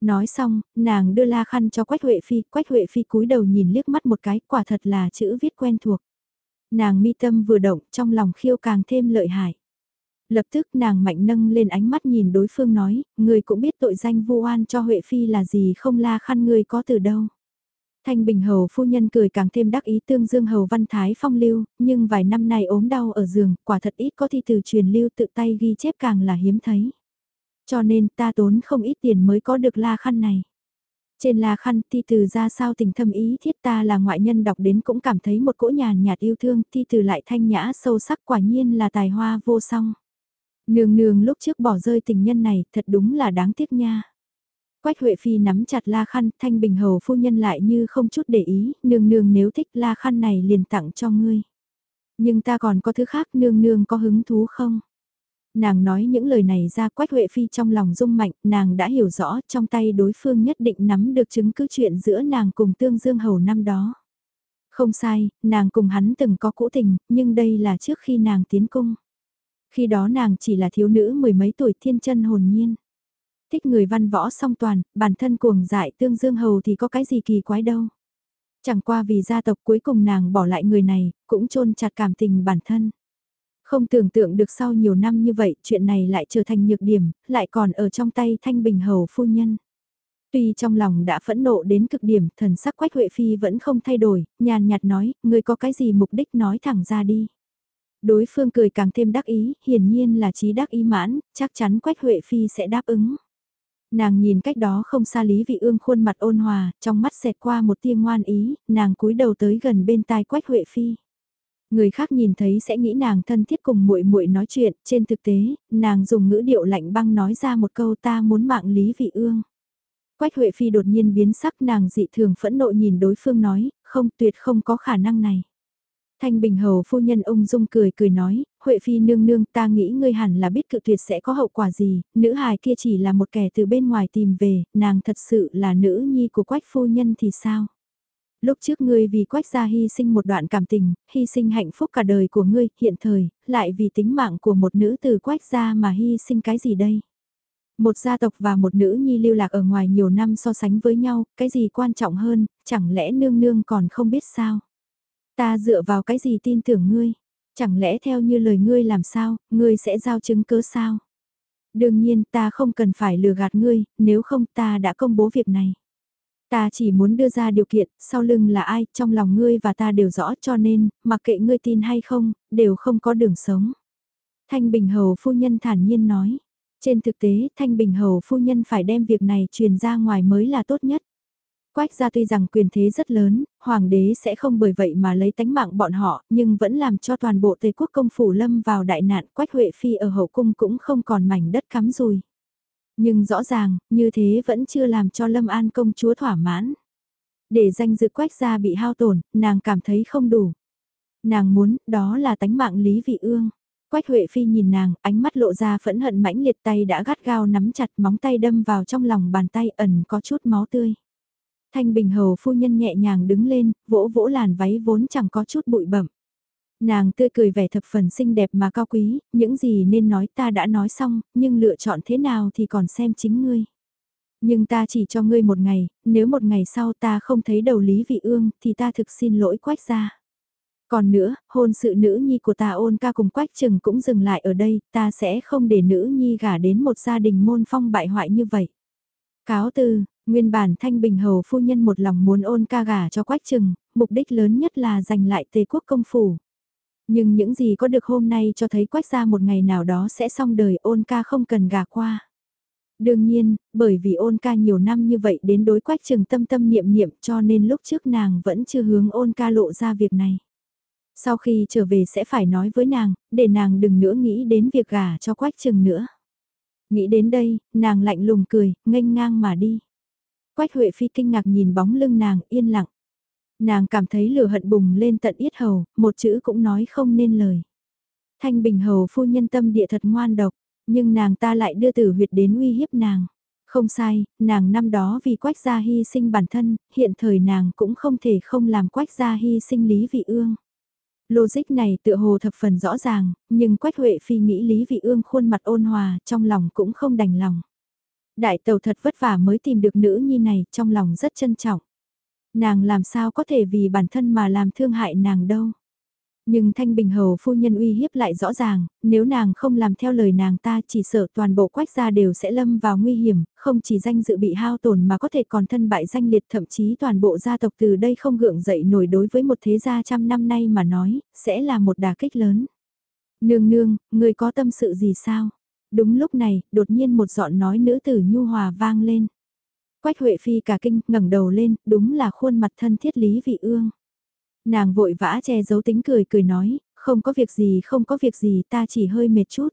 Nói xong, nàng đưa la khăn cho Quách Huệ Phi, Quách Huệ Phi cúi đầu nhìn liếc mắt một cái, quả thật là chữ viết quen thuộc. Nàng mi tâm vừa động, trong lòng khiêu càng thêm lợi hại. Lập tức nàng mạnh nâng lên ánh mắt nhìn đối phương nói, người cũng biết tội danh vu oan cho Huệ Phi là gì không la khăn người có từ đâu. Thanh Bình Hầu phu nhân cười càng thêm đắc ý tương dương Hầu Văn Thái phong lưu, nhưng vài năm nay ốm đau ở giường, quả thật ít có thi từ truyền lưu tự tay ghi chép càng là hiếm thấy. Cho nên ta tốn không ít tiền mới có được la khăn này. Trên la khăn thi từ ra sao tình thâm ý thiết ta là ngoại nhân đọc đến cũng cảm thấy một cỗ nhàn nhạt yêu thương, thi từ lại thanh nhã sâu sắc quả nhiên là tài hoa vô song. Nương nương lúc trước bỏ rơi tình nhân này, thật đúng là đáng tiếc nha. Quách Huệ Phi nắm chặt la khăn, Thanh Bình Hầu phu nhân lại như không chút để ý, nương nương nếu thích la khăn này liền tặng cho ngươi. Nhưng ta còn có thứ khác nương nương có hứng thú không? Nàng nói những lời này ra Quách Huệ Phi trong lòng rung mạnh, nàng đã hiểu rõ trong tay đối phương nhất định nắm được chứng cứ chuyện giữa nàng cùng Tương Dương Hầu năm đó. Không sai, nàng cùng hắn từng có cũ tình, nhưng đây là trước khi nàng tiến cung. Khi đó nàng chỉ là thiếu nữ mười mấy tuổi thiên chân hồn nhiên. Thích người văn võ song toàn, bản thân cuồng dại tương dương hầu thì có cái gì kỳ quái đâu. Chẳng qua vì gia tộc cuối cùng nàng bỏ lại người này, cũng chôn chặt cảm tình bản thân. Không tưởng tượng được sau nhiều năm như vậy, chuyện này lại trở thành nhược điểm, lại còn ở trong tay Thanh Bình Hầu phu nhân. Tuy trong lòng đã phẫn nộ đến cực điểm, thần sắc Quách Huệ Phi vẫn không thay đổi, nhàn nhạt nói, người có cái gì mục đích nói thẳng ra đi. Đối phương cười càng thêm đắc ý, hiển nhiên là trí đắc ý mãn, chắc chắn Quách Huệ Phi sẽ đáp ứng. Nàng nhìn cách đó không xa Lý Vị Ương khuôn mặt ôn hòa, trong mắt xẹt qua một tia ngoan ý, nàng cúi đầu tới gần bên tai Quách Huệ Phi. Người khác nhìn thấy sẽ nghĩ nàng thân thiết cùng muội muội nói chuyện, trên thực tế, nàng dùng ngữ điệu lạnh băng nói ra một câu ta muốn mạng Lý Vị Ương. Quách Huệ Phi đột nhiên biến sắc nàng dị thường phẫn nộ nhìn đối phương nói, không tuyệt không có khả năng này. Thanh Bình Hầu phu nhân ung dung cười cười nói, Huệ Phi nương nương ta nghĩ ngươi hẳn là biết cự tuyệt sẽ có hậu quả gì, nữ hài kia chỉ là một kẻ từ bên ngoài tìm về, nàng thật sự là nữ nhi của quách phu nhân thì sao? Lúc trước ngươi vì quách gia hy sinh một đoạn cảm tình, hy sinh hạnh phúc cả đời của ngươi, hiện thời, lại vì tính mạng của một nữ từ quách gia mà hy sinh cái gì đây? Một gia tộc và một nữ nhi lưu lạc ở ngoài nhiều năm so sánh với nhau, cái gì quan trọng hơn, chẳng lẽ nương nương còn không biết sao? Ta dựa vào cái gì tin tưởng ngươi? Chẳng lẽ theo như lời ngươi làm sao, ngươi sẽ giao chứng cớ sao? Đương nhiên ta không cần phải lừa gạt ngươi, nếu không ta đã công bố việc này. Ta chỉ muốn đưa ra điều kiện, sau lưng là ai, trong lòng ngươi và ta đều rõ cho nên, mặc kệ ngươi tin hay không, đều không có đường sống. Thanh Bình Hầu phu nhân thản nhiên nói. Trên thực tế, Thanh Bình Hầu phu nhân phải đem việc này truyền ra ngoài mới là tốt nhất. Quách gia tuy rằng quyền thế rất lớn, hoàng đế sẽ không bởi vậy mà lấy tánh mạng bọn họ, nhưng vẫn làm cho toàn bộ Tây quốc công phủ lâm vào đại nạn Quách Huệ Phi ở hậu cung cũng không còn mảnh đất cắm rùi. Nhưng rõ ràng, như thế vẫn chưa làm cho Lâm An công chúa thỏa mãn. Để danh dự Quách gia bị hao tổn, nàng cảm thấy không đủ. Nàng muốn, đó là tánh mạng Lý Vị Ương. Quách Huệ Phi nhìn nàng, ánh mắt lộ ra phẫn hận mãnh liệt tay đã gắt gao nắm chặt móng tay đâm vào trong lòng bàn tay ẩn có chút máu tươi. Thanh Bình Hầu phu nhân nhẹ nhàng đứng lên, vỗ vỗ làn váy vốn chẳng có chút bụi bẩm. Nàng tươi cười vẻ thập phần xinh đẹp mà cao quý, những gì nên nói ta đã nói xong, nhưng lựa chọn thế nào thì còn xem chính ngươi. Nhưng ta chỉ cho ngươi một ngày, nếu một ngày sau ta không thấy đầu Lý Vị Ương thì ta thực xin lỗi quách gia. Còn nữa, hôn sự nữ nhi của ta ôn ca cùng quách trừng cũng dừng lại ở đây, ta sẽ không để nữ nhi gả đến một gia đình môn phong bại hoại như vậy. Cáo từ, Nguyên bản Thanh Bình Hầu phu nhân một lòng muốn ôn ca gả cho Quách Trừng, mục đích lớn nhất là giành lại Tề quốc công phủ. Nhưng những gì có được hôm nay cho thấy Quách gia một ngày nào đó sẽ xong đời ôn ca không cần gả qua. Đương nhiên, bởi vì ôn ca nhiều năm như vậy đến đối Quách Trừng tâm tâm niệm niệm cho nên lúc trước nàng vẫn chưa hướng ôn ca lộ ra việc này. Sau khi trở về sẽ phải nói với nàng, để nàng đừng nữa nghĩ đến việc gả cho Quách Trừng nữa. Nghĩ đến đây, nàng lạnh lùng cười, nghênh ngang mà đi. Quách Huệ Phi kinh ngạc nhìn bóng lưng nàng, yên lặng. Nàng cảm thấy lửa hận bùng lên tận yết hầu, một chữ cũng nói không nên lời. Thanh Bình Hầu phu nhân tâm địa thật ngoan độc, nhưng nàng ta lại đưa tử huyệt đến uy hiếp nàng. Không sai, nàng năm đó vì quách gia hy sinh bản thân, hiện thời nàng cũng không thể không làm quách gia hy sinh Lý Vị Ương. Logic này tựa hồ thập phần rõ ràng, nhưng Quách Huệ Phi nghĩ Lý Vị Ương khuôn mặt ôn hòa, trong lòng cũng không đành lòng. Đại tàu thật vất vả mới tìm được nữ nhi này, trong lòng rất trân trọng. Nàng làm sao có thể vì bản thân mà làm thương hại nàng đâu. Nhưng Thanh Bình Hầu phu nhân uy hiếp lại rõ ràng, nếu nàng không làm theo lời nàng ta chỉ sợ toàn bộ quách gia đều sẽ lâm vào nguy hiểm, không chỉ danh dự bị hao tổn mà có thể còn thân bại danh liệt thậm chí toàn bộ gia tộc từ đây không gượng dậy nổi đối với một thế gia trăm năm nay mà nói, sẽ là một đà kích lớn. Nương nương, người có tâm sự gì sao? Đúng lúc này, đột nhiên một giọng nói nữ tử nhu hòa vang lên. Quách Huệ Phi cả kinh, ngẩng đầu lên, đúng là khuôn mặt thân thiết Lý Vị Ương. Nàng vội vã che giấu tính cười cười nói, không có việc gì không có việc gì ta chỉ hơi mệt chút.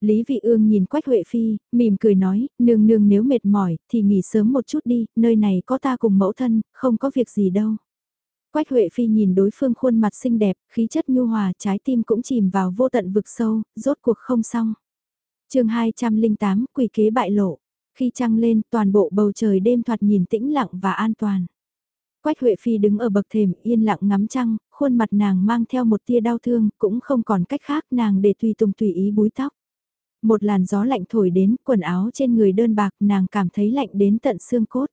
Lý Vị Ương nhìn Quách Huệ Phi, mỉm cười nói, nương nương nếu mệt mỏi thì nghỉ sớm một chút đi, nơi này có ta cùng mẫu thân, không có việc gì đâu. Quách Huệ Phi nhìn đối phương khuôn mặt xinh đẹp, khí chất nhu hòa, trái tim cũng chìm vào vô tận vực sâu, rốt cuộc không xong chương 208, quỷ kế bại lộ. Khi trăng lên, toàn bộ bầu trời đêm thoạt nhìn tĩnh lặng và an toàn. Quách Huệ Phi đứng ở bậc thềm yên lặng ngắm trăng, khuôn mặt nàng mang theo một tia đau thương, cũng không còn cách khác nàng để tùy tùng tùy ý búi tóc. Một làn gió lạnh thổi đến, quần áo trên người đơn bạc nàng cảm thấy lạnh đến tận xương cốt.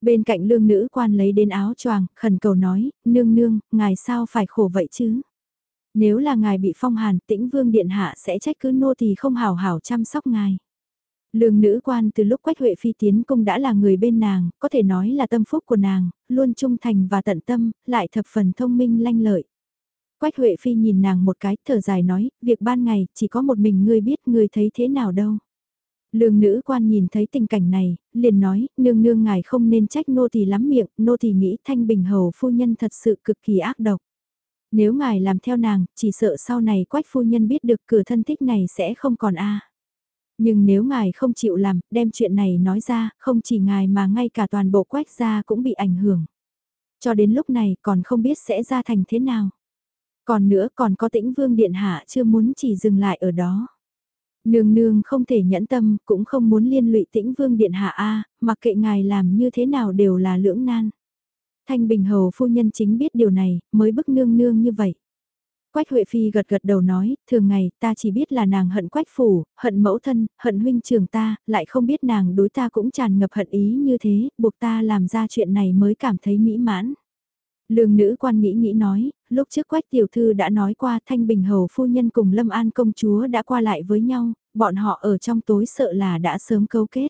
Bên cạnh lương nữ quan lấy đến áo choàng, khẩn cầu nói, nương nương, ngài sao phải khổ vậy chứ? Nếu là ngài bị phong hàn, tĩnh vương điện hạ sẽ trách cứ nô thì không hào hảo chăm sóc ngài. Lương nữ quan từ lúc Quách Huệ Phi tiến cung đã là người bên nàng, có thể nói là tâm phúc của nàng, luôn trung thành và tận tâm, lại thập phần thông minh lanh lợi. Quách Huệ Phi nhìn nàng một cái, thở dài nói, việc ban ngày, chỉ có một mình ngươi biết ngươi thấy thế nào đâu. Lương nữ quan nhìn thấy tình cảnh này, liền nói, nương nương ngài không nên trách nô thì lắm miệng, nô thì nghĩ thanh bình hầu phu nhân thật sự cực kỳ ác độc. Nếu ngài làm theo nàng, chỉ sợ sau này quách phu nhân biết được cửa thân thích này sẽ không còn a. Nhưng nếu ngài không chịu làm, đem chuyện này nói ra, không chỉ ngài mà ngay cả toàn bộ quách gia cũng bị ảnh hưởng. Cho đến lúc này còn không biết sẽ ra thành thế nào. Còn nữa còn có tĩnh vương điện hạ chưa muốn chỉ dừng lại ở đó. Nương nương không thể nhẫn tâm, cũng không muốn liên lụy tĩnh vương điện hạ A, mặc kệ ngài làm như thế nào đều là lưỡng nan. Thanh Bình Hầu phu nhân chính biết điều này, mới bức nương nương như vậy. Quách Huệ Phi gật gật đầu nói, thường ngày ta chỉ biết là nàng hận Quách Phủ, hận mẫu thân, hận huynh trường ta, lại không biết nàng đối ta cũng tràn ngập hận ý như thế, buộc ta làm ra chuyện này mới cảm thấy mỹ mãn. Lương nữ quan nghĩ nghĩ nói, lúc trước Quách Tiểu Thư đã nói qua Thanh Bình Hầu phu nhân cùng Lâm An công chúa đã qua lại với nhau, bọn họ ở trong tối sợ là đã sớm cấu kết.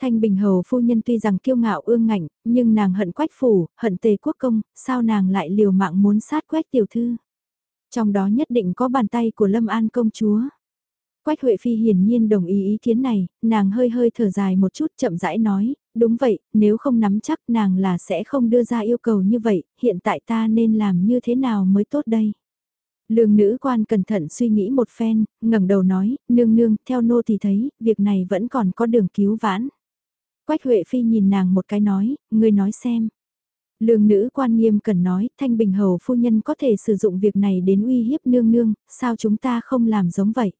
Thanh Bình Hầu phu nhân tuy rằng kiêu ngạo ương ngạnh, nhưng nàng hận Quách Phủ, hận Tề Quốc Công, sao nàng lại liều mạng muốn sát Quách Tiểu Thư. Trong đó nhất định có bàn tay của Lâm An công chúa. Quách Huệ Phi hiển nhiên đồng ý ý kiến này, nàng hơi hơi thở dài một chút chậm rãi nói, đúng vậy, nếu không nắm chắc nàng là sẽ không đưa ra yêu cầu như vậy, hiện tại ta nên làm như thế nào mới tốt đây. Lương nữ quan cẩn thận suy nghĩ một phen, ngẩng đầu nói, nương nương, theo nô thì thấy, việc này vẫn còn có đường cứu vãn. Quách Huệ Phi nhìn nàng một cái nói, ngươi nói xem. Lương nữ quan nghiêm cần nói, Thanh Bình Hầu phu nhân có thể sử dụng việc này đến uy hiếp nương nương, sao chúng ta không làm giống vậy?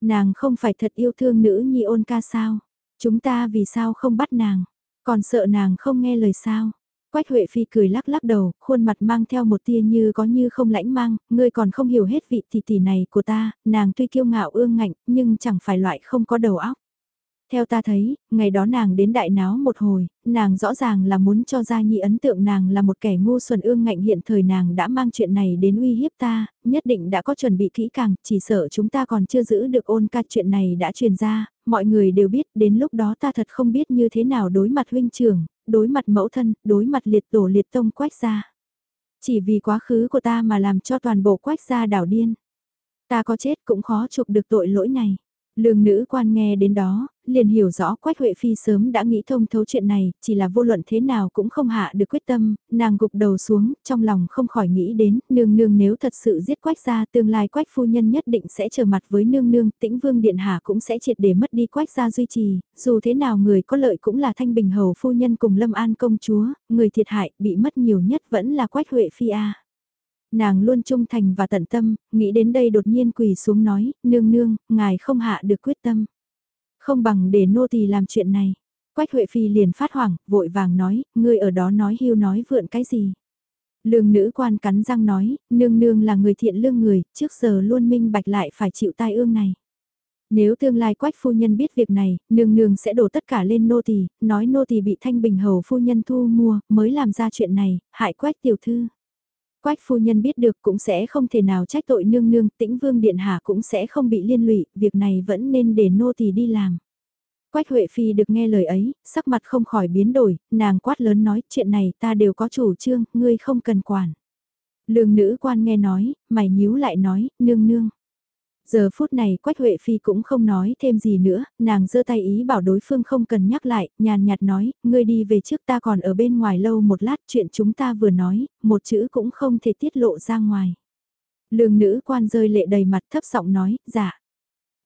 Nàng không phải thật yêu thương nữ nhi ôn ca sao? Chúng ta vì sao không bắt nàng? Còn sợ nàng không nghe lời sao? Quách Huệ Phi cười lắc lắc đầu, khuôn mặt mang theo một tia như có như không lãnh mang, ngươi còn không hiểu hết vị tỷ tỷ này của ta, nàng tuy kiêu ngạo ương ngạnh, nhưng chẳng phải loại không có đầu óc. Theo ta thấy, ngày đó nàng đến đại náo một hồi, nàng rõ ràng là muốn cho Gia Nhi ấn tượng nàng là một kẻ ngu xuẩn ương ngạnh hiện thời nàng đã mang chuyện này đến uy hiếp ta, nhất định đã có chuẩn bị kỹ càng, chỉ sợ chúng ta còn chưa giữ được ôn ca chuyện này đã truyền ra, mọi người đều biết đến lúc đó ta thật không biết như thế nào đối mặt huynh trưởng, đối mặt mẫu thân, đối mặt liệt tổ liệt tông quách gia. Chỉ vì quá khứ của ta mà làm cho toàn bộ quách gia đảo điên. Ta có chết cũng khó chuộc được tội lỗi này. Lương nữ quan nghe đến đó, liền hiểu rõ Quách Huệ Phi sớm đã nghĩ thông thấu chuyện này, chỉ là vô luận thế nào cũng không hạ được quyết tâm, nàng gục đầu xuống, trong lòng không khỏi nghĩ đến, nương nương nếu thật sự giết Quách gia tương lai Quách phu nhân nhất định sẽ trở mặt với nương nương, tĩnh vương điện hạ cũng sẽ triệt để mất đi Quách gia duy trì, dù thế nào người có lợi cũng là Thanh Bình Hầu phu nhân cùng Lâm An công chúa, người thiệt hại, bị mất nhiều nhất vẫn là Quách Huệ Phi A. Nàng luôn trung thành và tận tâm, nghĩ đến đây đột nhiên quỳ xuống nói, nương nương, ngài không hạ được quyết tâm. Không bằng để nô tỳ làm chuyện này. Quách Huệ Phi liền phát hoảng, vội vàng nói, ngươi ở đó nói hưu nói vượn cái gì. Lương nữ quan cắn răng nói, nương nương là người thiện lương người, trước giờ luôn minh bạch lại phải chịu tai ương này. Nếu tương lai quách phu nhân biết việc này, nương nương sẽ đổ tất cả lên nô tỳ, nói nô tỳ bị thanh bình hầu phu nhân thu mua, mới làm ra chuyện này, hại quách tiểu thư. Quách phu nhân biết được cũng sẽ không thể nào trách tội nương nương, tĩnh vương điện hạ cũng sẽ không bị liên lụy, việc này vẫn nên để nô tỳ đi làm. Quách Huệ Phi được nghe lời ấy, sắc mặt không khỏi biến đổi, nàng quát lớn nói, chuyện này ta đều có chủ trương, ngươi không cần quản. Lương nữ quan nghe nói, mày nhíu lại nói, nương nương. Giờ phút này Quách Huệ Phi cũng không nói thêm gì nữa, nàng giơ tay ý bảo đối phương không cần nhắc lại, nhàn nhạt nói, ngươi đi về trước ta còn ở bên ngoài lâu một lát chuyện chúng ta vừa nói, một chữ cũng không thể tiết lộ ra ngoài. Lương nữ quan rơi lệ đầy mặt thấp giọng nói, dạ.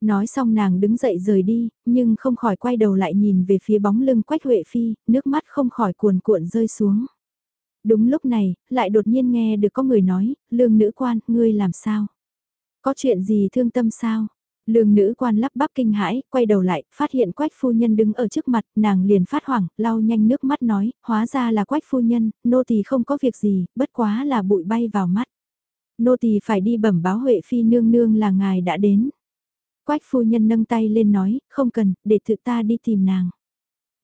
Nói xong nàng đứng dậy rời đi, nhưng không khỏi quay đầu lại nhìn về phía bóng lưng Quách Huệ Phi, nước mắt không khỏi cuồn cuộn rơi xuống. Đúng lúc này, lại đột nhiên nghe được có người nói, lương nữ quan, ngươi làm sao? Có chuyện gì thương tâm sao? Lương nữ quan lắp bắp kinh hãi, quay đầu lại, phát hiện quách phu nhân đứng ở trước mặt, nàng liền phát hoảng, lau nhanh nước mắt nói, hóa ra là quách phu nhân, nô tỳ không có việc gì, bất quá là bụi bay vào mắt. Nô tỳ phải đi bẩm báo Huệ Phi nương nương là ngài đã đến. Quách phu nhân nâng tay lên nói, không cần, để tự ta đi tìm nàng.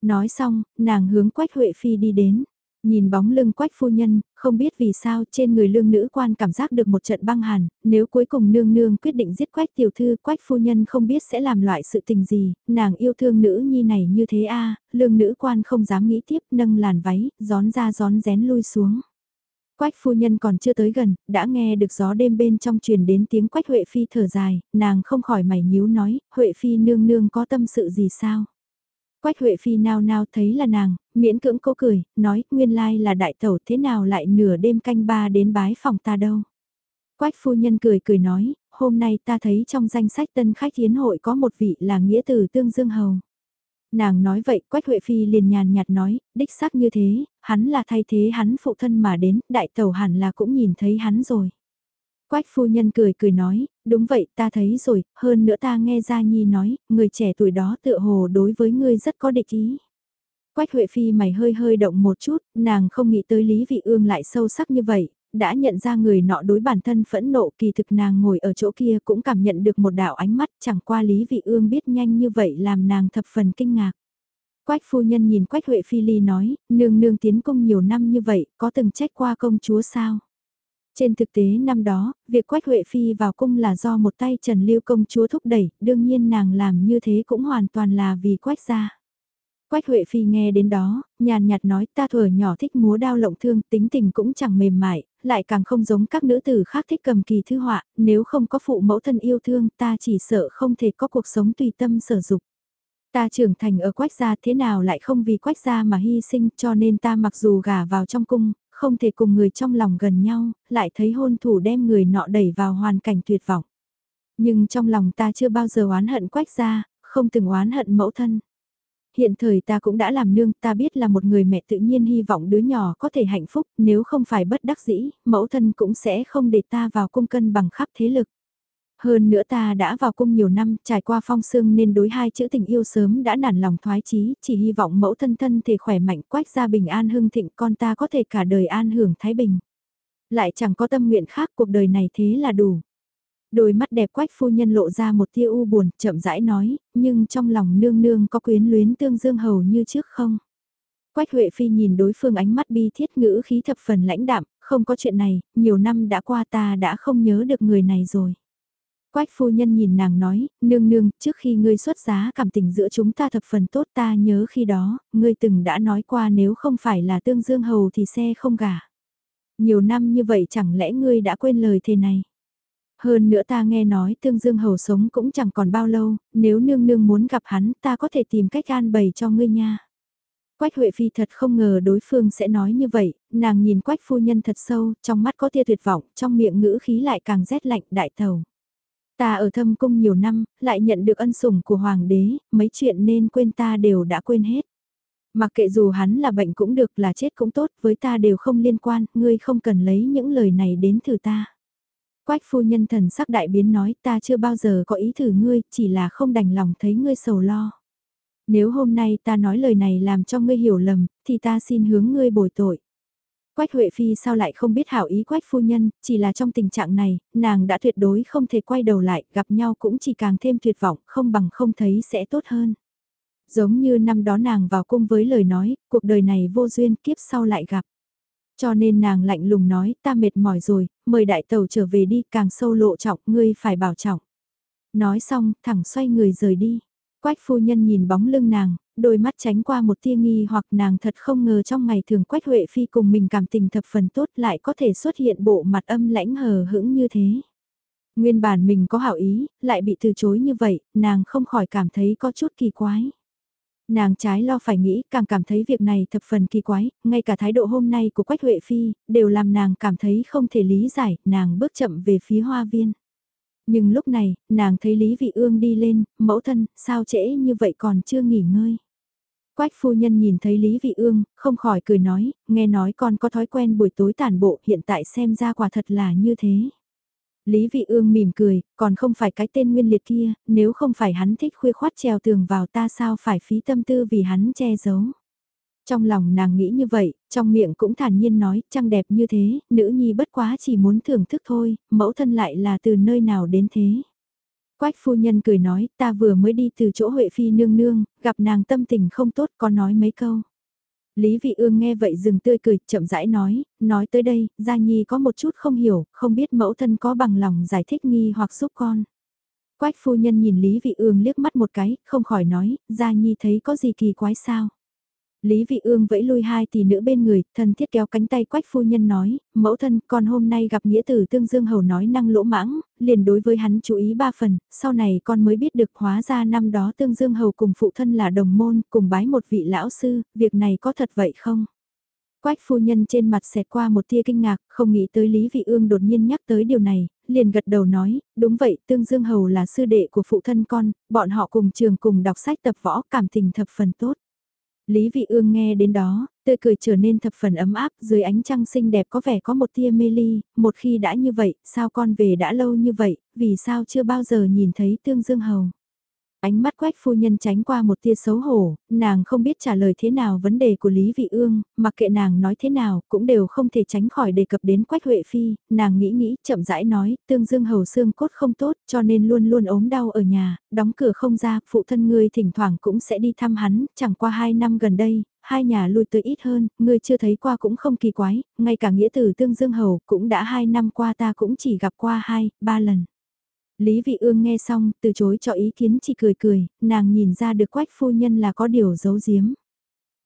Nói xong, nàng hướng Quách Huệ Phi đi đến. Nhìn bóng lưng quách phu nhân, không biết vì sao trên người lương nữ quan cảm giác được một trận băng hàn, nếu cuối cùng nương nương quyết định giết quách tiểu thư quách phu nhân không biết sẽ làm loại sự tình gì, nàng yêu thương nữ nhi này như thế a lương nữ quan không dám nghĩ tiếp nâng làn váy, gión ra gión rén lui xuống. Quách phu nhân còn chưa tới gần, đã nghe được gió đêm bên trong truyền đến tiếng quách Huệ Phi thở dài, nàng không khỏi mày nhíu nói, Huệ Phi nương nương có tâm sự gì sao? Quách Huệ Phi nao nao thấy là nàng, miễn cưỡng cố cười, nói nguyên lai là đại tẩu thế nào lại nửa đêm canh ba đến bái phòng ta đâu. Quách phu nhân cười cười nói, hôm nay ta thấy trong danh sách tân khách hiến hội có một vị là nghĩa tử tương dương hầu. Nàng nói vậy, Quách Huệ Phi liền nhàn nhạt nói, đích xác như thế, hắn là thay thế hắn phụ thân mà đến, đại tẩu hẳn là cũng nhìn thấy hắn rồi. Quách phu nhân cười cười nói, đúng vậy ta thấy rồi, hơn nữa ta nghe Gia Nhi nói, người trẻ tuổi đó tựa hồ đối với ngươi rất có địch ý. Quách Huệ Phi mày hơi hơi động một chút, nàng không nghĩ tới Lý Vị Ương lại sâu sắc như vậy, đã nhận ra người nọ đối bản thân phẫn nộ kỳ thực nàng ngồi ở chỗ kia cũng cảm nhận được một đạo ánh mắt chẳng qua Lý Vị Ương biết nhanh như vậy làm nàng thập phần kinh ngạc. Quách phu nhân nhìn Quách Huệ Phi Ly nói, nương nương tiến công nhiều năm như vậy, có từng trách qua công chúa sao? Trên thực tế năm đó, việc Quách Huệ Phi vào cung là do một tay Trần Lưu công chúa thúc đẩy, đương nhiên nàng làm như thế cũng hoàn toàn là vì Quách gia. Quách Huệ Phi nghe đến đó, nhàn nhạt nói ta thuở nhỏ thích múa đao lộng thương, tính tình cũng chẳng mềm mại, lại càng không giống các nữ tử khác thích cầm kỳ thư họa, nếu không có phụ mẫu thân yêu thương ta chỉ sợ không thể có cuộc sống tùy tâm sở dục. Ta trưởng thành ở quách gia thế nào lại không vì quách gia mà hy sinh cho nên ta mặc dù gả vào trong cung, không thể cùng người trong lòng gần nhau, lại thấy hôn thủ đem người nọ đẩy vào hoàn cảnh tuyệt vọng. Nhưng trong lòng ta chưa bao giờ oán hận quách ra, không từng oán hận mẫu thân. Hiện thời ta cũng đã làm nương, ta biết là một người mẹ tự nhiên hy vọng đứa nhỏ có thể hạnh phúc, nếu không phải bất đắc dĩ, mẫu thân cũng sẽ không để ta vào cung cân bằng khắp thế lực. Hơn nữa ta đã vào cung nhiều năm, trải qua phong sương nên đối hai chữ tình yêu sớm đã nản lòng thoái chí, chỉ hy vọng mẫu thân thân thể khỏe mạnh quách ra bình an hưng thịnh con ta có thể cả đời an hưởng thái bình. Lại chẳng có tâm nguyện khác cuộc đời này thế là đủ. Đôi mắt đẹp quách phu nhân lộ ra một tia u buồn, chậm rãi nói, nhưng trong lòng nương nương có quyến luyến tương dương hầu như trước không? Quách Huệ Phi nhìn đối phương ánh mắt bi thiết ngữ khí thập phần lãnh đạm, không có chuyện này, nhiều năm đã qua ta đã không nhớ được người này rồi. Quách phu nhân nhìn nàng nói, nương nương, trước khi ngươi xuất giá cảm tình giữa chúng ta thập phần tốt ta nhớ khi đó, ngươi từng đã nói qua nếu không phải là tương dương hầu thì xe không gả. Nhiều năm như vậy chẳng lẽ ngươi đã quên lời thề này? Hơn nữa ta nghe nói tương dương hầu sống cũng chẳng còn bao lâu, nếu nương nương muốn gặp hắn ta có thể tìm cách an bày cho ngươi nha. Quách Huệ Phi thật không ngờ đối phương sẽ nói như vậy, nàng nhìn Quách phu nhân thật sâu, trong mắt có tia tuyệt vọng, trong miệng ngữ khí lại càng rét lạnh đại tàu. Ta ở thâm cung nhiều năm, lại nhận được ân sủng của hoàng đế, mấy chuyện nên quên ta đều đã quên hết. Mặc kệ dù hắn là bệnh cũng được là chết cũng tốt, với ta đều không liên quan, ngươi không cần lấy những lời này đến thử ta. Quách phu nhân thần sắc đại biến nói ta chưa bao giờ có ý thử ngươi, chỉ là không đành lòng thấy ngươi sầu lo. Nếu hôm nay ta nói lời này làm cho ngươi hiểu lầm, thì ta xin hướng ngươi bồi tội. Quách Huệ Phi sao lại không biết hảo ý Quách phu nhân, chỉ là trong tình trạng này, nàng đã tuyệt đối không thể quay đầu lại, gặp nhau cũng chỉ càng thêm tuyệt vọng, không bằng không thấy sẽ tốt hơn. Giống như năm đó nàng vào cung với lời nói, cuộc đời này vô duyên kiếp sau lại gặp. Cho nên nàng lạnh lùng nói, ta mệt mỏi rồi, mời đại tàu trở về đi, càng sâu lộ trọng, ngươi phải bảo trọng. Nói xong, thẳng xoay người rời đi. Quách phu nhân nhìn bóng lưng nàng, đôi mắt tránh qua một tia nghi hoặc nàng thật không ngờ trong ngày thường Quách Huệ Phi cùng mình cảm tình thập phần tốt lại có thể xuất hiện bộ mặt âm lãnh hờ hững như thế. Nguyên bản mình có hảo ý, lại bị từ chối như vậy, nàng không khỏi cảm thấy có chút kỳ quái. Nàng trái lo phải nghĩ, càng cảm thấy việc này thập phần kỳ quái, ngay cả thái độ hôm nay của Quách Huệ Phi, đều làm nàng cảm thấy không thể lý giải, nàng bước chậm về phía hoa viên. Nhưng lúc này, nàng thấy Lý Vị Ương đi lên, mẫu thân, sao trễ như vậy còn chưa nghỉ ngơi. Quách phu nhân nhìn thấy Lý Vị Ương, không khỏi cười nói, nghe nói con có thói quen buổi tối tản bộ hiện tại xem ra quả thật là như thế. Lý Vị Ương mỉm cười, còn không phải cái tên nguyên liệt kia, nếu không phải hắn thích khuya khoát trèo tường vào ta sao phải phí tâm tư vì hắn che giấu. Trong lòng nàng nghĩ như vậy, trong miệng cũng thản nhiên nói, trăng đẹp như thế, nữ nhi bất quá chỉ muốn thưởng thức thôi, mẫu thân lại là từ nơi nào đến thế. Quách phu nhân cười nói, ta vừa mới đi từ chỗ Huệ Phi nương nương, gặp nàng tâm tình không tốt có nói mấy câu. Lý Vị Ương nghe vậy dừng tươi cười, chậm rãi nói, nói tới đây, Gia Nhi có một chút không hiểu, không biết mẫu thân có bằng lòng giải thích nghi hoặc giúp con. Quách phu nhân nhìn Lý Vị Ương liếc mắt một cái, không khỏi nói, Gia Nhi thấy có gì kỳ quái sao. Lý Vị Ương vẫy lui hai tỷ nữ bên người, thân thiết kéo cánh tay quách phu nhân nói, mẫu thân con hôm nay gặp nghĩa tử tương dương hầu nói năng lỗ mãng, liền đối với hắn chú ý ba phần, sau này con mới biết được hóa ra năm đó tương dương hầu cùng phụ thân là đồng môn, cùng bái một vị lão sư, việc này có thật vậy không? Quách phu nhân trên mặt xẹt qua một tia kinh ngạc, không nghĩ tới Lý Vị Ương đột nhiên nhắc tới điều này, liền gật đầu nói, đúng vậy, Tương Dương Hầu là sư đệ của phụ thân con, bọn họ cùng trường cùng đọc sách tập võ cảm tình thập phần tốt. Lý Vị Ương nghe đến đó, tươi cười trở nên thập phần ấm áp, dưới ánh trăng xinh đẹp có vẻ có một tia mê ly, một khi đã như vậy, sao con về đã lâu như vậy, vì sao chưa bao giờ nhìn thấy Tương Dương Hầu. Ánh mắt quách phu nhân tránh qua một tia xấu hổ, nàng không biết trả lời thế nào vấn đề của Lý Vị Ương, mặc kệ nàng nói thế nào cũng đều không thể tránh khỏi đề cập đến quách Huệ Phi, nàng nghĩ nghĩ chậm rãi nói, tương dương hầu xương cốt không tốt cho nên luôn luôn ốm đau ở nhà, đóng cửa không ra, phụ thân ngươi thỉnh thoảng cũng sẽ đi thăm hắn, chẳng qua hai năm gần đây, hai nhà lui tới ít hơn, ngươi chưa thấy qua cũng không kỳ quái, ngay cả nghĩa tử tương dương hầu cũng đã hai năm qua ta cũng chỉ gặp qua hai, ba lần. Lý Vị Ương nghe xong, từ chối cho ý kiến chỉ cười cười, nàng nhìn ra được quách phu nhân là có điều giấu giếm.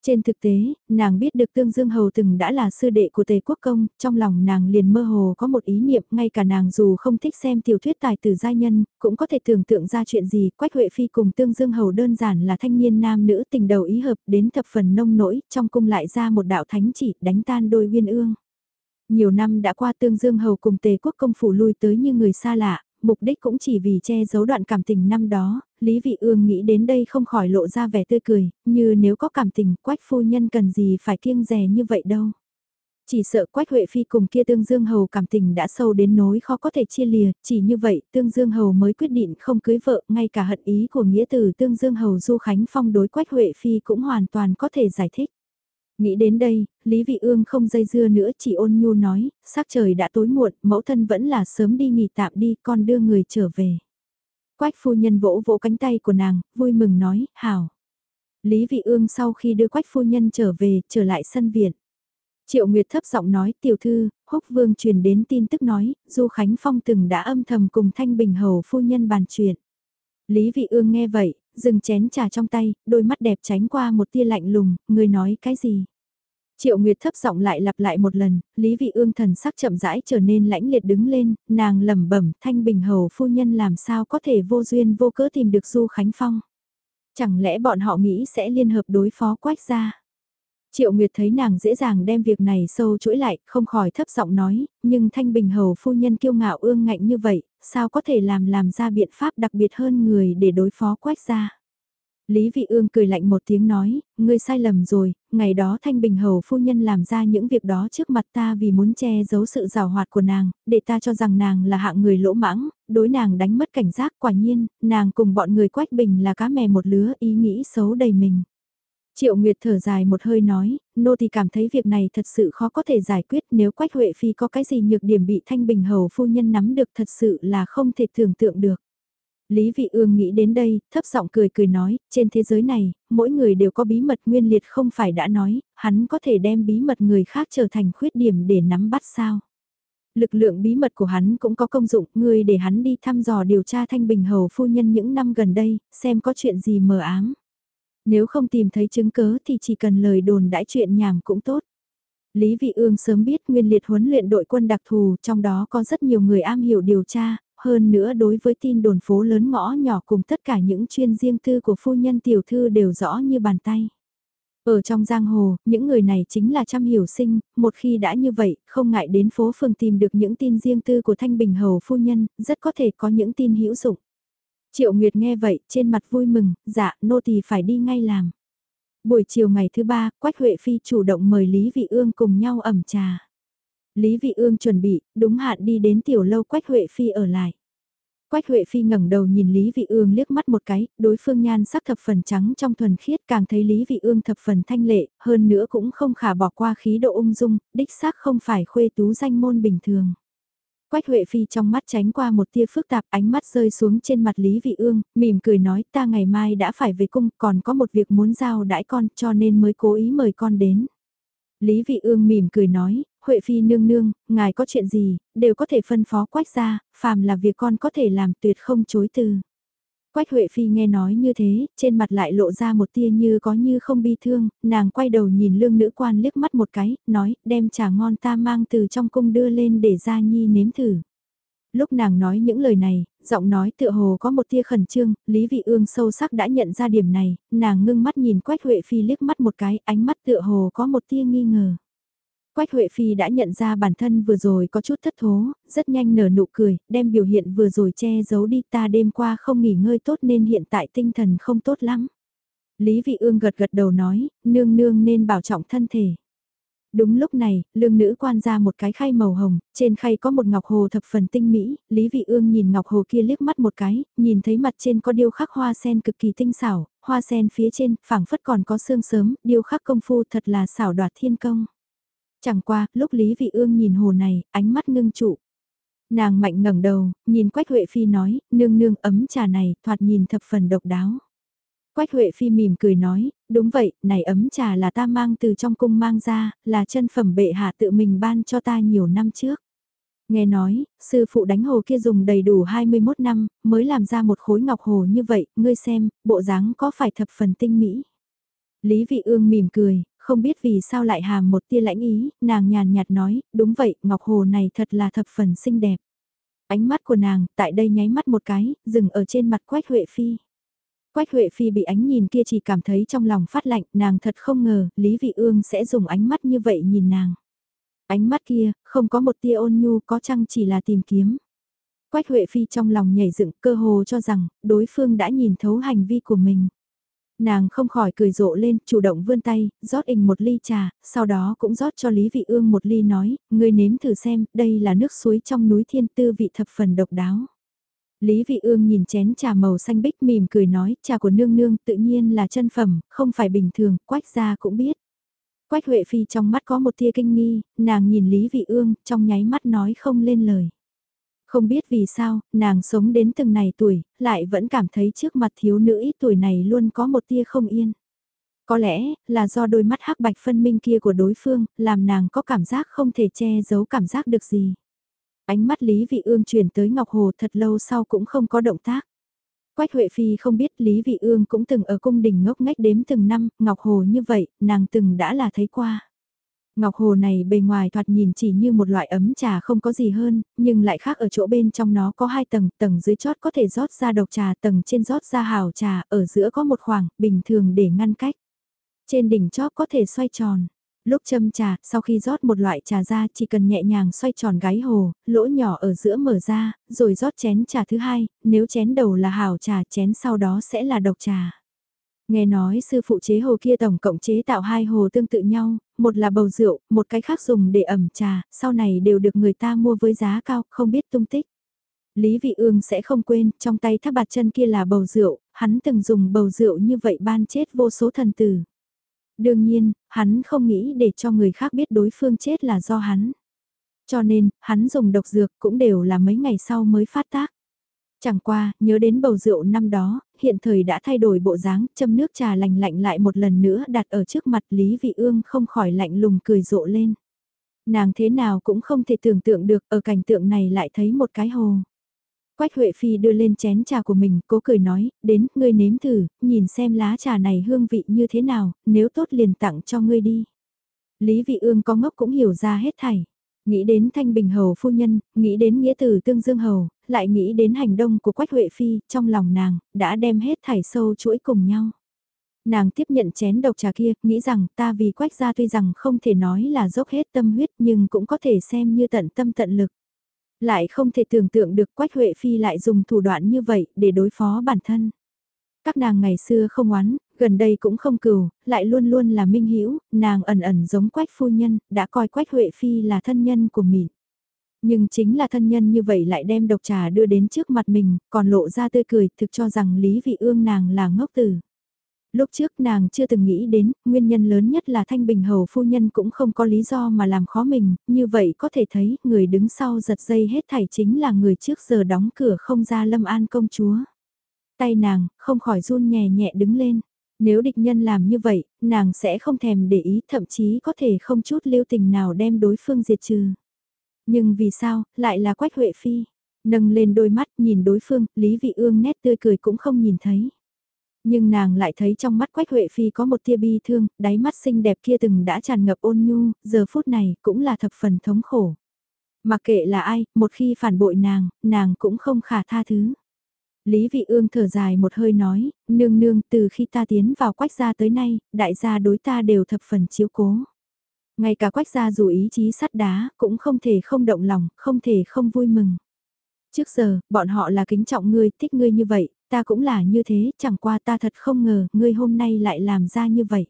Trên thực tế, nàng biết được Tương Dương Hầu từng đã là sư đệ của Tề Quốc Công, trong lòng nàng liền mơ hồ có một ý niệm, ngay cả nàng dù không thích xem tiểu thuyết tài tử giai nhân, cũng có thể tưởng tượng ra chuyện gì, Quách Huệ Phi cùng Tương Dương Hầu đơn giản là thanh niên nam nữ tình đầu ý hợp đến thập phần nông nỗi, trong cung lại ra một đạo thánh chỉ đánh tan đôi uyên ương. Nhiều năm đã qua Tương Dương Hầu cùng Tề Quốc Công phủ lui tới như người xa lạ, mục đích cũng chỉ vì che giấu đoạn cảm tình năm đó, Lý Vị Ương nghĩ đến đây không khỏi lộ ra vẻ tươi cười, như nếu có cảm tình quách phu nhân cần gì phải kiêng rè như vậy đâu. Chỉ sợ quách Huệ Phi cùng kia Tương Dương Hầu cảm tình đã sâu đến nỗi khó có thể chia lìa, chỉ như vậy Tương Dương Hầu mới quyết định không cưới vợ, ngay cả hận ý của nghĩa tử Tương Dương Hầu Du Khánh Phong đối quách Huệ Phi cũng hoàn toàn có thể giải thích. Nghĩ đến đây, Lý Vị Ương không dây dưa nữa chỉ ôn nhu nói, sắc trời đã tối muộn, mẫu thân vẫn là sớm đi nghỉ tạm đi, con đưa người trở về. Quách phu nhân vỗ vỗ cánh tay của nàng, vui mừng nói, hảo. Lý Vị Ương sau khi đưa Quách phu nhân trở về, trở lại sân viện. Triệu Nguyệt thấp giọng nói, tiểu thư, húc vương truyền đến tin tức nói, Du Khánh Phong từng đã âm thầm cùng Thanh Bình Hầu phu nhân bàn chuyện. Lý Vị Ương nghe vậy, dừng chén trà trong tay, đôi mắt đẹp tránh qua một tia lạnh lùng, người nói cái gì? Triệu Nguyệt thấp giọng lại lặp lại một lần, Lý Vị Ương thần sắc chậm rãi trở nên lãnh liệt đứng lên, nàng lẩm bẩm, Thanh Bình hầu phu nhân làm sao có thể vô duyên vô cớ tìm được Du Khánh Phong? Chẳng lẽ bọn họ nghĩ sẽ liên hợp đối phó Quách gia? Triệu Nguyệt thấy nàng dễ dàng đem việc này sâu chuỗi lại, không khỏi thấp giọng nói, nhưng Thanh Bình hầu phu nhân kiêu ngạo ương ngạnh như vậy, sao có thể làm làm ra biện pháp đặc biệt hơn người để đối phó Quách gia? Lý Vị Ương cười lạnh một tiếng nói, ngươi sai lầm rồi, ngày đó Thanh Bình Hầu phu nhân làm ra những việc đó trước mặt ta vì muốn che giấu sự rào hoạt của nàng, để ta cho rằng nàng là hạng người lỗ mãng, đối nàng đánh mất cảnh giác quả nhiên, nàng cùng bọn người quách bình là cá mè một lứa ý nghĩ xấu đầy mình. Triệu Nguyệt thở dài một hơi nói, nô thì cảm thấy việc này thật sự khó có thể giải quyết nếu Quách Huệ Phi có cái gì nhược điểm bị Thanh Bình Hầu phu nhân nắm được thật sự là không thể tưởng tượng được. Lý Vị Ương nghĩ đến đây, thấp giọng cười cười nói, trên thế giới này, mỗi người đều có bí mật nguyên liệt không phải đã nói, hắn có thể đem bí mật người khác trở thành khuyết điểm để nắm bắt sao. Lực lượng bí mật của hắn cũng có công dụng, người để hắn đi thăm dò điều tra Thanh Bình Hầu phu nhân những năm gần đây, xem có chuyện gì mờ ám. Nếu không tìm thấy chứng cớ thì chỉ cần lời đồn đãi chuyện nhảm cũng tốt. Lý Vị Ương sớm biết nguyên liệt huấn luyện đội quân đặc thù, trong đó có rất nhiều người am hiểu điều tra, hơn nữa đối với tin đồn phố lớn ngõ nhỏ cùng tất cả những chuyên riêng tư của phu nhân tiểu thư đều rõ như bàn tay. Ở trong giang hồ, những người này chính là trăm hiểu sinh, một khi đã như vậy, không ngại đến phố phường tìm được những tin riêng tư của Thanh Bình Hầu phu nhân, rất có thể có những tin hữu dụng. Triệu Nguyệt nghe vậy, trên mặt vui mừng, dạ, nô tỳ phải đi ngay làm. Buổi chiều ngày thứ ba, Quách Huệ Phi chủ động mời Lý Vị Ương cùng nhau ẩm trà. Lý Vị Ương chuẩn bị, đúng hạn đi đến tiểu lâu Quách Huệ Phi ở lại. Quách Huệ Phi ngẩng đầu nhìn Lý Vị Ương liếc mắt một cái, đối phương nhan sắc thập phần trắng trong thuần khiết càng thấy Lý Vị Ương thập phần thanh lệ, hơn nữa cũng không khả bỏ qua khí độ ung dung, đích xác không phải khuê tú danh môn bình thường. Quách Huệ Phi trong mắt tránh qua một tia phức tạp ánh mắt rơi xuống trên mặt Lý Vị Ương, mỉm cười nói ta ngày mai đã phải về cung còn có một việc muốn giao đãi con cho nên mới cố ý mời con đến. Lý Vị Ương mỉm cười nói, Huệ Phi nương nương, ngài có chuyện gì, đều có thể phân phó quách ra, phàm là việc con có thể làm tuyệt không chối từ. Quách Huệ Phi nghe nói như thế, trên mặt lại lộ ra một tia như có như không bi thương, nàng quay đầu nhìn lương nữ quan liếc mắt một cái, nói, đem trà ngon ta mang từ trong cung đưa lên để ra nhi nếm thử. Lúc nàng nói những lời này, giọng nói tựa hồ có một tia khẩn trương, Lý Vị Ương sâu sắc đã nhận ra điểm này, nàng ngưng mắt nhìn Quách Huệ Phi liếc mắt một cái, ánh mắt tựa hồ có một tia nghi ngờ. Quách Huệ Phi đã nhận ra bản thân vừa rồi có chút thất thố, rất nhanh nở nụ cười, đem biểu hiện vừa rồi che giấu đi ta đêm qua không nghỉ ngơi tốt nên hiện tại tinh thần không tốt lắm. Lý Vị Ương gật gật đầu nói, nương nương nên bảo trọng thân thể. Đúng lúc này, lương nữ quan ra một cái khay màu hồng, trên khay có một ngọc hồ thập phần tinh mỹ, Lý Vị Ương nhìn ngọc hồ kia liếc mắt một cái, nhìn thấy mặt trên có điêu khắc hoa sen cực kỳ tinh xảo, hoa sen phía trên, phảng phất còn có xương sớm, điêu khắc công phu thật là xảo đoạt thiên công. Chẳng qua, lúc Lý Vị Ương nhìn hồ này, ánh mắt ngưng trụ. Nàng mạnh ngẩng đầu, nhìn Quách Huệ Phi nói, nương nương ấm trà này, thoạt nhìn thập phần độc đáo. Quách Huệ Phi mỉm cười nói, đúng vậy, này ấm trà là ta mang từ trong cung mang ra, là chân phẩm bệ hạ tự mình ban cho ta nhiều năm trước. Nghe nói, sư phụ đánh hồ kia dùng đầy đủ 21 năm, mới làm ra một khối ngọc hồ như vậy, ngươi xem, bộ dáng có phải thập phần tinh mỹ. Lý Vị Ương mỉm cười, không biết vì sao lại hàm một tia lãnh ý, nàng nhàn nhạt nói, đúng vậy, ngọc hồ này thật là thập phần xinh đẹp. Ánh mắt của nàng, tại đây nháy mắt một cái, dừng ở trên mặt Quách Huệ Phi. Quách Huệ Phi bị ánh nhìn kia chỉ cảm thấy trong lòng phát lạnh, nàng thật không ngờ, Lý Vị Ương sẽ dùng ánh mắt như vậy nhìn nàng. Ánh mắt kia, không có một tia ôn nhu có chăng chỉ là tìm kiếm. Quách Huệ Phi trong lòng nhảy dựng cơ hồ cho rằng, đối phương đã nhìn thấu hành vi của mình. Nàng không khỏi cười rộ lên, chủ động vươn tay, rót ình một ly trà, sau đó cũng rót cho Lý Vị Ương một ly nói, ngươi nếm thử xem, đây là nước suối trong núi thiên tư vị thập phần độc đáo. Lý Vị Ương nhìn chén trà màu xanh bích mỉm cười nói, trà của nương nương tự nhiên là chân phẩm, không phải bình thường, quách gia cũng biết. Quách Huệ Phi trong mắt có một tia kinh nghi, nàng nhìn Lý Vị Ương, trong nháy mắt nói không lên lời. Không biết vì sao, nàng sống đến từng này tuổi, lại vẫn cảm thấy trước mặt thiếu nữ ít tuổi này luôn có một tia không yên. Có lẽ, là do đôi mắt hắc bạch phân minh kia của đối phương, làm nàng có cảm giác không thể che giấu cảm giác được gì. Ánh mắt Lý Vị Ương chuyển tới Ngọc Hồ thật lâu sau cũng không có động tác. Quách Huệ Phi không biết Lý Vị Ương cũng từng ở cung đình ngốc ngách đếm từng năm, Ngọc Hồ như vậy, nàng từng đã là thấy qua. Ngọc Hồ này bề ngoài thoạt nhìn chỉ như một loại ấm trà không có gì hơn, nhưng lại khác ở chỗ bên trong nó có hai tầng, tầng dưới chót có thể rót ra độc trà, tầng trên rót ra hào trà, ở giữa có một khoảng, bình thường để ngăn cách. Trên đỉnh chóp có thể xoay tròn. Lúc châm trà, sau khi rót một loại trà ra chỉ cần nhẹ nhàng xoay tròn gáy hồ, lỗ nhỏ ở giữa mở ra, rồi rót chén trà thứ hai, nếu chén đầu là hào trà chén sau đó sẽ là độc trà. Nghe nói sư phụ chế hồ kia tổng cộng chế tạo hai hồ tương tự nhau, một là bầu rượu, một cái khác dùng để ẩm trà, sau này đều được người ta mua với giá cao, không biết tung tích. Lý Vị Ương sẽ không quên, trong tay tháp bạt chân kia là bầu rượu, hắn từng dùng bầu rượu như vậy ban chết vô số thần tử. Đương nhiên, hắn không nghĩ để cho người khác biết đối phương chết là do hắn. Cho nên, hắn dùng độc dược cũng đều là mấy ngày sau mới phát tác. Chẳng qua, nhớ đến bầu rượu năm đó, hiện thời đã thay đổi bộ dáng, châm nước trà lành lạnh lại một lần nữa đặt ở trước mặt Lý Vị Ương không khỏi lạnh lùng cười rộ lên. Nàng thế nào cũng không thể tưởng tượng được ở cảnh tượng này lại thấy một cái hồ. Quách Huệ Phi đưa lên chén trà của mình, cố cười nói, đến, ngươi nếm thử, nhìn xem lá trà này hương vị như thế nào, nếu tốt liền tặng cho ngươi đi. Lý Vị Ương có ngốc cũng hiểu ra hết thảy. Nghĩ đến Thanh Bình Hầu phu nhân, nghĩ đến nghĩa tử Tương Dương Hầu, lại nghĩ đến hành động của Quách Huệ Phi, trong lòng nàng, đã đem hết thảy sâu chuỗi cùng nhau. Nàng tiếp nhận chén độc trà kia, nghĩ rằng ta vì Quách gia tuy rằng không thể nói là dốc hết tâm huyết nhưng cũng có thể xem như tận tâm tận lực. Lại không thể tưởng tượng được Quách Huệ Phi lại dùng thủ đoạn như vậy để đối phó bản thân. Các nàng ngày xưa không oán, gần đây cũng không cừu, lại luôn luôn là minh hiểu nàng ẩn ẩn giống Quách phu nhân, đã coi Quách Huệ Phi là thân nhân của mình. Nhưng chính là thân nhân như vậy lại đem độc trà đưa đến trước mặt mình, còn lộ ra tươi cười, thực cho rằng Lý Vị Ương nàng là ngốc tử. Lúc trước nàng chưa từng nghĩ đến, nguyên nhân lớn nhất là Thanh Bình Hầu phu nhân cũng không có lý do mà làm khó mình, như vậy có thể thấy người đứng sau giật dây hết thảy chính là người trước giờ đóng cửa không ra Lâm An công chúa. Tay nàng, không khỏi run nhẹ nhẹ đứng lên. Nếu địch nhân làm như vậy, nàng sẽ không thèm để ý thậm chí có thể không chút lưu tình nào đem đối phương diệt trừ. Nhưng vì sao, lại là Quách Huệ Phi? Nâng lên đôi mắt nhìn đối phương, Lý Vị Ương nét tươi cười cũng không nhìn thấy. Nhưng nàng lại thấy trong mắt Quách Huệ Phi có một tia bi thương, đáy mắt xinh đẹp kia từng đã tràn ngập ôn nhu, giờ phút này cũng là thập phần thống khổ. Mặc kệ là ai, một khi phản bội nàng, nàng cũng không khả tha thứ. Lý Vị Ương thở dài một hơi nói, nương nương từ khi ta tiến vào quách gia tới nay, đại gia đối ta đều thập phần chiếu cố. Ngay cả quách gia dù ý chí sắt đá, cũng không thể không động lòng, không thể không vui mừng. Trước giờ, bọn họ là kính trọng ngươi, thích ngươi như vậy, ta cũng là như thế, chẳng qua ta thật không ngờ, ngươi hôm nay lại làm ra như vậy.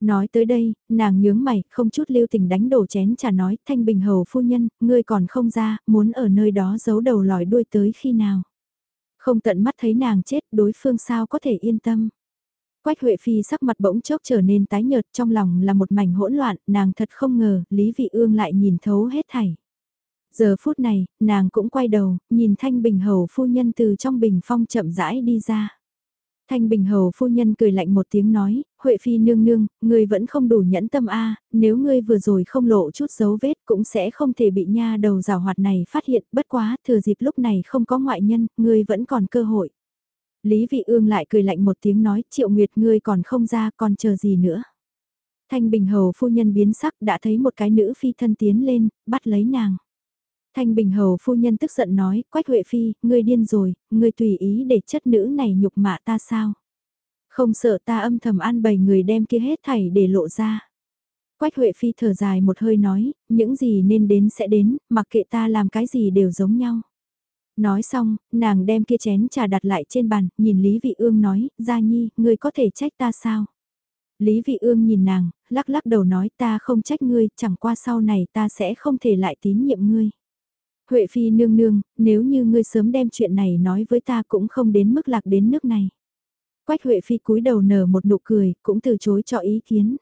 Nói tới đây, nàng nhướng mày, không chút lưu tình đánh đổ chén trà nói, thanh bình hầu phu nhân, ngươi còn không ra, muốn ở nơi đó giấu đầu lòi đuôi tới khi nào. Không tận mắt thấy nàng chết, đối phương sao có thể yên tâm. Quách Huệ Phi sắc mặt bỗng chốc trở nên tái nhợt trong lòng là một mảnh hỗn loạn, nàng thật không ngờ, Lý Vị Ương lại nhìn thấu hết thảy. Giờ phút này, nàng cũng quay đầu, nhìn Thanh Bình Hầu phu nhân từ trong bình phong chậm rãi đi ra. Thanh Bình Hầu phu nhân cười lạnh một tiếng nói, Huệ Phi nương nương, ngươi vẫn không đủ nhẫn tâm a nếu ngươi vừa rồi không lộ chút dấu vết cũng sẽ không thể bị nha đầu rào hoạt này phát hiện, bất quá, thừa dịp lúc này không có ngoại nhân, ngươi vẫn còn cơ hội. Lý Vị Ương lại cười lạnh một tiếng nói, Triệu Nguyệt ngươi còn không ra, còn chờ gì nữa. Thanh Bình Hầu phu nhân biến sắc đã thấy một cái nữ phi thân tiến lên, bắt lấy nàng. Thanh Bình Hầu phu nhân tức giận nói, Quách Huệ Phi, ngươi điên rồi, ngươi tùy ý để chất nữ này nhục mạ ta sao? Không sợ ta âm thầm an bày người đem kia hết thảy để lộ ra. Quách Huệ Phi thở dài một hơi nói, những gì nên đến sẽ đến, mặc kệ ta làm cái gì đều giống nhau. Nói xong, nàng đem kia chén trà đặt lại trên bàn, nhìn Lý Vị Ương nói, Gia Nhi, ngươi có thể trách ta sao? Lý Vị Ương nhìn nàng, lắc lắc đầu nói ta không trách ngươi, chẳng qua sau này ta sẽ không thể lại tín nhiệm ngươi. Huệ Phi nương nương, nếu như ngươi sớm đem chuyện này nói với ta cũng không đến mức lạc đến nước này. Quách Huệ Phi cúi đầu nở một nụ cười, cũng từ chối cho ý kiến.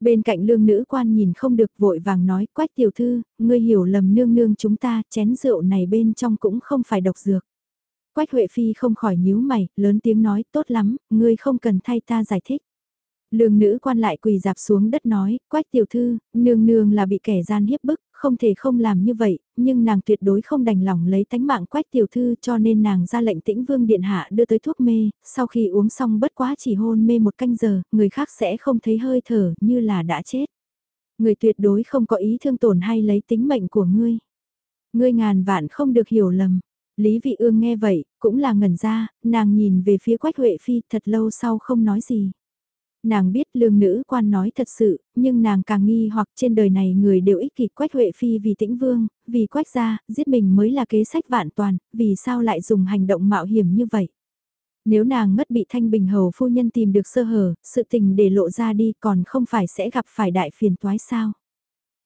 Bên cạnh lương nữ quan nhìn không được vội vàng nói, Quách tiểu thư, ngươi hiểu lầm nương nương chúng ta, chén rượu này bên trong cũng không phải độc dược. Quách Huệ Phi không khỏi nhíu mày, lớn tiếng nói, tốt lắm, ngươi không cần thay ta giải thích. Lương nữ quan lại quỳ dạp xuống đất nói, quách tiểu thư, nương nương là bị kẻ gian hiếp bức, không thể không làm như vậy, nhưng nàng tuyệt đối không đành lòng lấy tánh mạng quách tiểu thư cho nên nàng ra lệnh tĩnh vương điện hạ đưa tới thuốc mê, sau khi uống xong bất quá chỉ hôn mê một canh giờ, người khác sẽ không thấy hơi thở như là đã chết. Người tuyệt đối không có ý thương tổn hay lấy tính mệnh của ngươi. Ngươi ngàn vạn không được hiểu lầm. Lý Vị Ương nghe vậy, cũng là ngẩn ra, nàng nhìn về phía Quách Huệ Phi thật lâu sau không nói gì. Nàng biết lương nữ quan nói thật sự, nhưng nàng càng nghi hoặc trên đời này người đều ích kỷ quách huệ phi vì tĩnh vương, vì quách gia, giết mình mới là kế sách vạn toàn, vì sao lại dùng hành động mạo hiểm như vậy. Nếu nàng mất bị thanh bình hầu phu nhân tìm được sơ hở, sự tình để lộ ra đi còn không phải sẽ gặp phải đại phiền toái sao.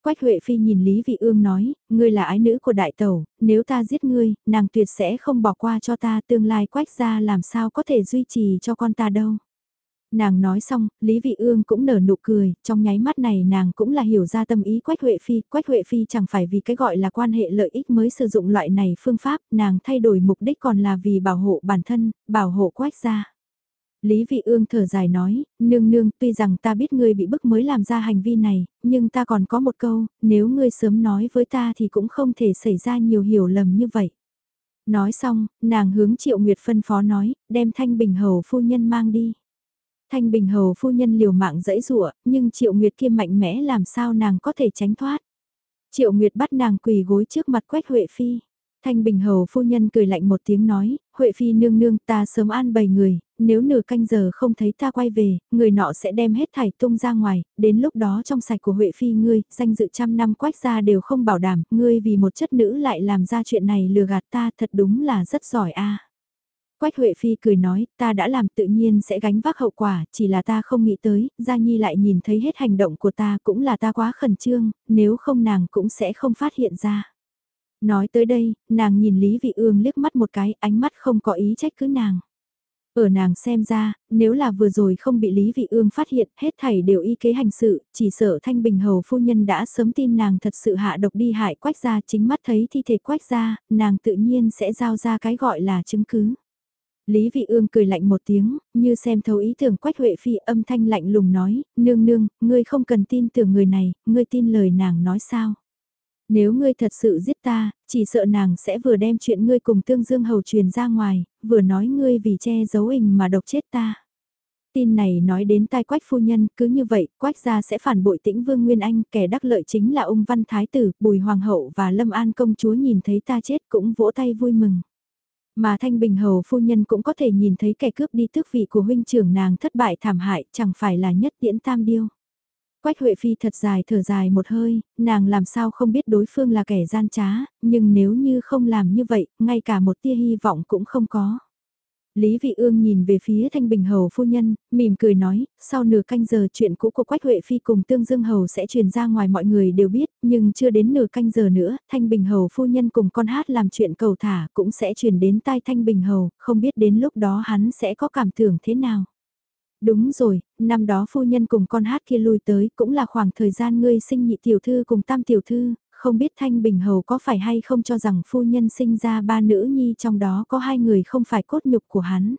Quách Huệ Phi nhìn Lý Vị Ương nói, ngươi là ái nữ của đại tẩu, nếu ta giết ngươi, nàng tuyệt sẽ không bỏ qua cho ta tương lai quách gia làm sao có thể duy trì cho con ta đâu. Nàng nói xong, Lý Vị Ương cũng nở nụ cười, trong nháy mắt này nàng cũng là hiểu ra tâm ý Quách Huệ Phi. Quách Huệ Phi chẳng phải vì cái gọi là quan hệ lợi ích mới sử dụng loại này phương pháp, nàng thay đổi mục đích còn là vì bảo hộ bản thân, bảo hộ Quách gia. Lý Vị Ương thở dài nói, nương nương tuy rằng ta biết ngươi bị bức mới làm ra hành vi này, nhưng ta còn có một câu, nếu ngươi sớm nói với ta thì cũng không thể xảy ra nhiều hiểu lầm như vậy. Nói xong, nàng hướng Triệu Nguyệt phân phó nói, đem Thanh Bình Hầu phu nhân mang đi. Thanh Bình Hầu phu nhân liều mạng dẫy rụa, nhưng Triệu Nguyệt kia mạnh mẽ làm sao nàng có thể tránh thoát. Triệu Nguyệt bắt nàng quỳ gối trước mặt Quách Huệ Phi. Thanh Bình Hầu phu nhân cười lạnh một tiếng nói, Huệ Phi nương nương ta sớm an bày người, nếu nửa canh giờ không thấy ta quay về, người nọ sẽ đem hết thải tung ra ngoài, đến lúc đó trong sạch của Huệ Phi ngươi, danh dự trăm năm quách ra đều không bảo đảm, ngươi vì một chất nữ lại làm ra chuyện này lừa gạt ta thật đúng là rất giỏi a. Quách Huệ Phi cười nói, ta đã làm tự nhiên sẽ gánh vác hậu quả, chỉ là ta không nghĩ tới, Gia Nhi lại nhìn thấy hết hành động của ta cũng là ta quá khẩn trương, nếu không nàng cũng sẽ không phát hiện ra. Nói tới đây, nàng nhìn Lý Vị Ương liếc mắt một cái, ánh mắt không có ý trách cứ nàng. Ở nàng xem ra, nếu là vừa rồi không bị Lý Vị Ương phát hiện, hết thảy đều y kế hành sự, chỉ sợ Thanh Bình Hầu phu nhân đã sớm tin nàng thật sự hạ độc đi hại quách gia chính mắt thấy thi thể quách gia, nàng tự nhiên sẽ giao ra cái gọi là chứng cứ. Lý Vị Ương cười lạnh một tiếng, như xem thấu ý tưởng Quách Huệ Phi âm thanh lạnh lùng nói, nương nương, ngươi không cần tin tưởng người này, ngươi tin lời nàng nói sao. Nếu ngươi thật sự giết ta, chỉ sợ nàng sẽ vừa đem chuyện ngươi cùng Tương Dương Hầu truyền ra ngoài, vừa nói ngươi vì che giấu hình mà độc chết ta. Tin này nói đến tai quách phu nhân, cứ như vậy, quách gia sẽ phản bội tĩnh Vương Nguyên Anh, kẻ đắc lợi chính là ung văn thái tử, bùi hoàng hậu và lâm an công chúa nhìn thấy ta chết cũng vỗ tay vui mừng. Mà Thanh Bình Hầu phu nhân cũng có thể nhìn thấy kẻ cướp đi tước vị của huynh trưởng nàng thất bại thảm hại, chẳng phải là nhất tiễn tam điêu. Quách Huệ Phi thật dài thở dài một hơi, nàng làm sao không biết đối phương là kẻ gian trá, nhưng nếu như không làm như vậy, ngay cả một tia hy vọng cũng không có. Lý Vị Ương nhìn về phía Thanh Bình Hầu phu nhân, mỉm cười nói, sau nửa canh giờ chuyện cũ của Quách Huệ Phi cùng Tương Dương Hầu sẽ truyền ra ngoài mọi người đều biết, nhưng chưa đến nửa canh giờ nữa, Thanh Bình Hầu phu nhân cùng con hát làm chuyện cầu thả cũng sẽ truyền đến tai Thanh Bình Hầu, không biết đến lúc đó hắn sẽ có cảm tưởng thế nào. Đúng rồi, năm đó phu nhân cùng con hát kia lui tới cũng là khoảng thời gian ngươi sinh nhị tiểu thư cùng tam tiểu thư, không biết Thanh Bình Hầu có phải hay không cho rằng phu nhân sinh ra ba nữ nhi trong đó có hai người không phải cốt nhục của hắn.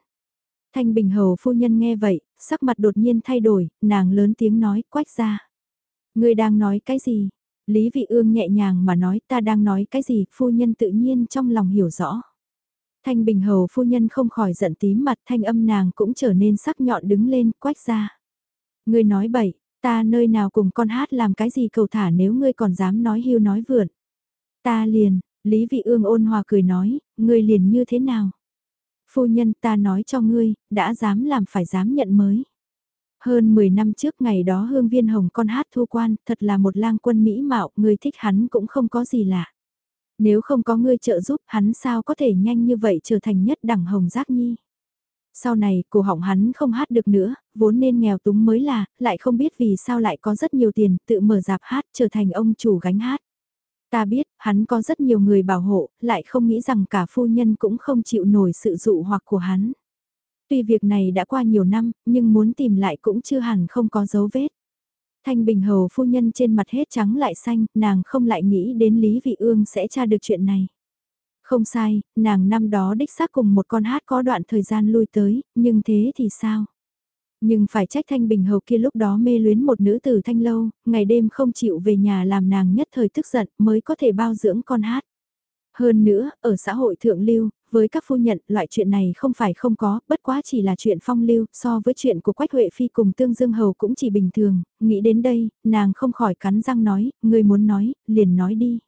Thanh Bình Hầu phu nhân nghe vậy, sắc mặt đột nhiên thay đổi, nàng lớn tiếng nói quách ra. Ngươi đang nói cái gì? Lý Vị Ương nhẹ nhàng mà nói ta đang nói cái gì, phu nhân tự nhiên trong lòng hiểu rõ. Thanh Bình Hầu phu nhân không khỏi giận tím mặt thanh âm nàng cũng trở nên sắc nhọn đứng lên quách ra. Ngươi nói bậy, ta nơi nào cùng con hát làm cái gì cầu thả nếu ngươi còn dám nói hưu nói vượn. Ta liền, Lý Vị Ương ôn hòa cười nói, ngươi liền như thế nào? Phu nhân ta nói cho ngươi, đã dám làm phải dám nhận mới. Hơn 10 năm trước ngày đó hương viên hồng con hát thu quan, thật là một lang quân mỹ mạo, ngươi thích hắn cũng không có gì lạ. Nếu không có ngươi trợ giúp hắn sao có thể nhanh như vậy trở thành nhất đẳng hồng giác nhi. Sau này, cổ họng hắn không hát được nữa, vốn nên nghèo túng mới là, lại không biết vì sao lại có rất nhiều tiền, tự mở dạp hát, trở thành ông chủ gánh hát. Ta biết, hắn có rất nhiều người bảo hộ, lại không nghĩ rằng cả phu nhân cũng không chịu nổi sự dụ hoặc của hắn. Tuy việc này đã qua nhiều năm, nhưng muốn tìm lại cũng chưa hẳn không có dấu vết. Thanh Bình Hầu phu nhân trên mặt hết trắng lại xanh, nàng không lại nghĩ đến Lý Vị Ương sẽ tra được chuyện này. Không sai, nàng năm đó đích xác cùng một con hát có đoạn thời gian lui tới, nhưng thế thì sao? Nhưng phải trách Thanh Bình Hầu kia lúc đó mê luyến một nữ tử thanh lâu, ngày đêm không chịu về nhà làm nàng nhất thời tức giận mới có thể bao dưỡng con hát. Hơn nữa, ở xã hội thượng lưu, với các phu nhận, loại chuyện này không phải không có, bất quá chỉ là chuyện phong lưu, so với chuyện của Quách Huệ Phi cùng Tương Dương Hầu cũng chỉ bình thường, nghĩ đến đây, nàng không khỏi cắn răng nói, người muốn nói, liền nói đi.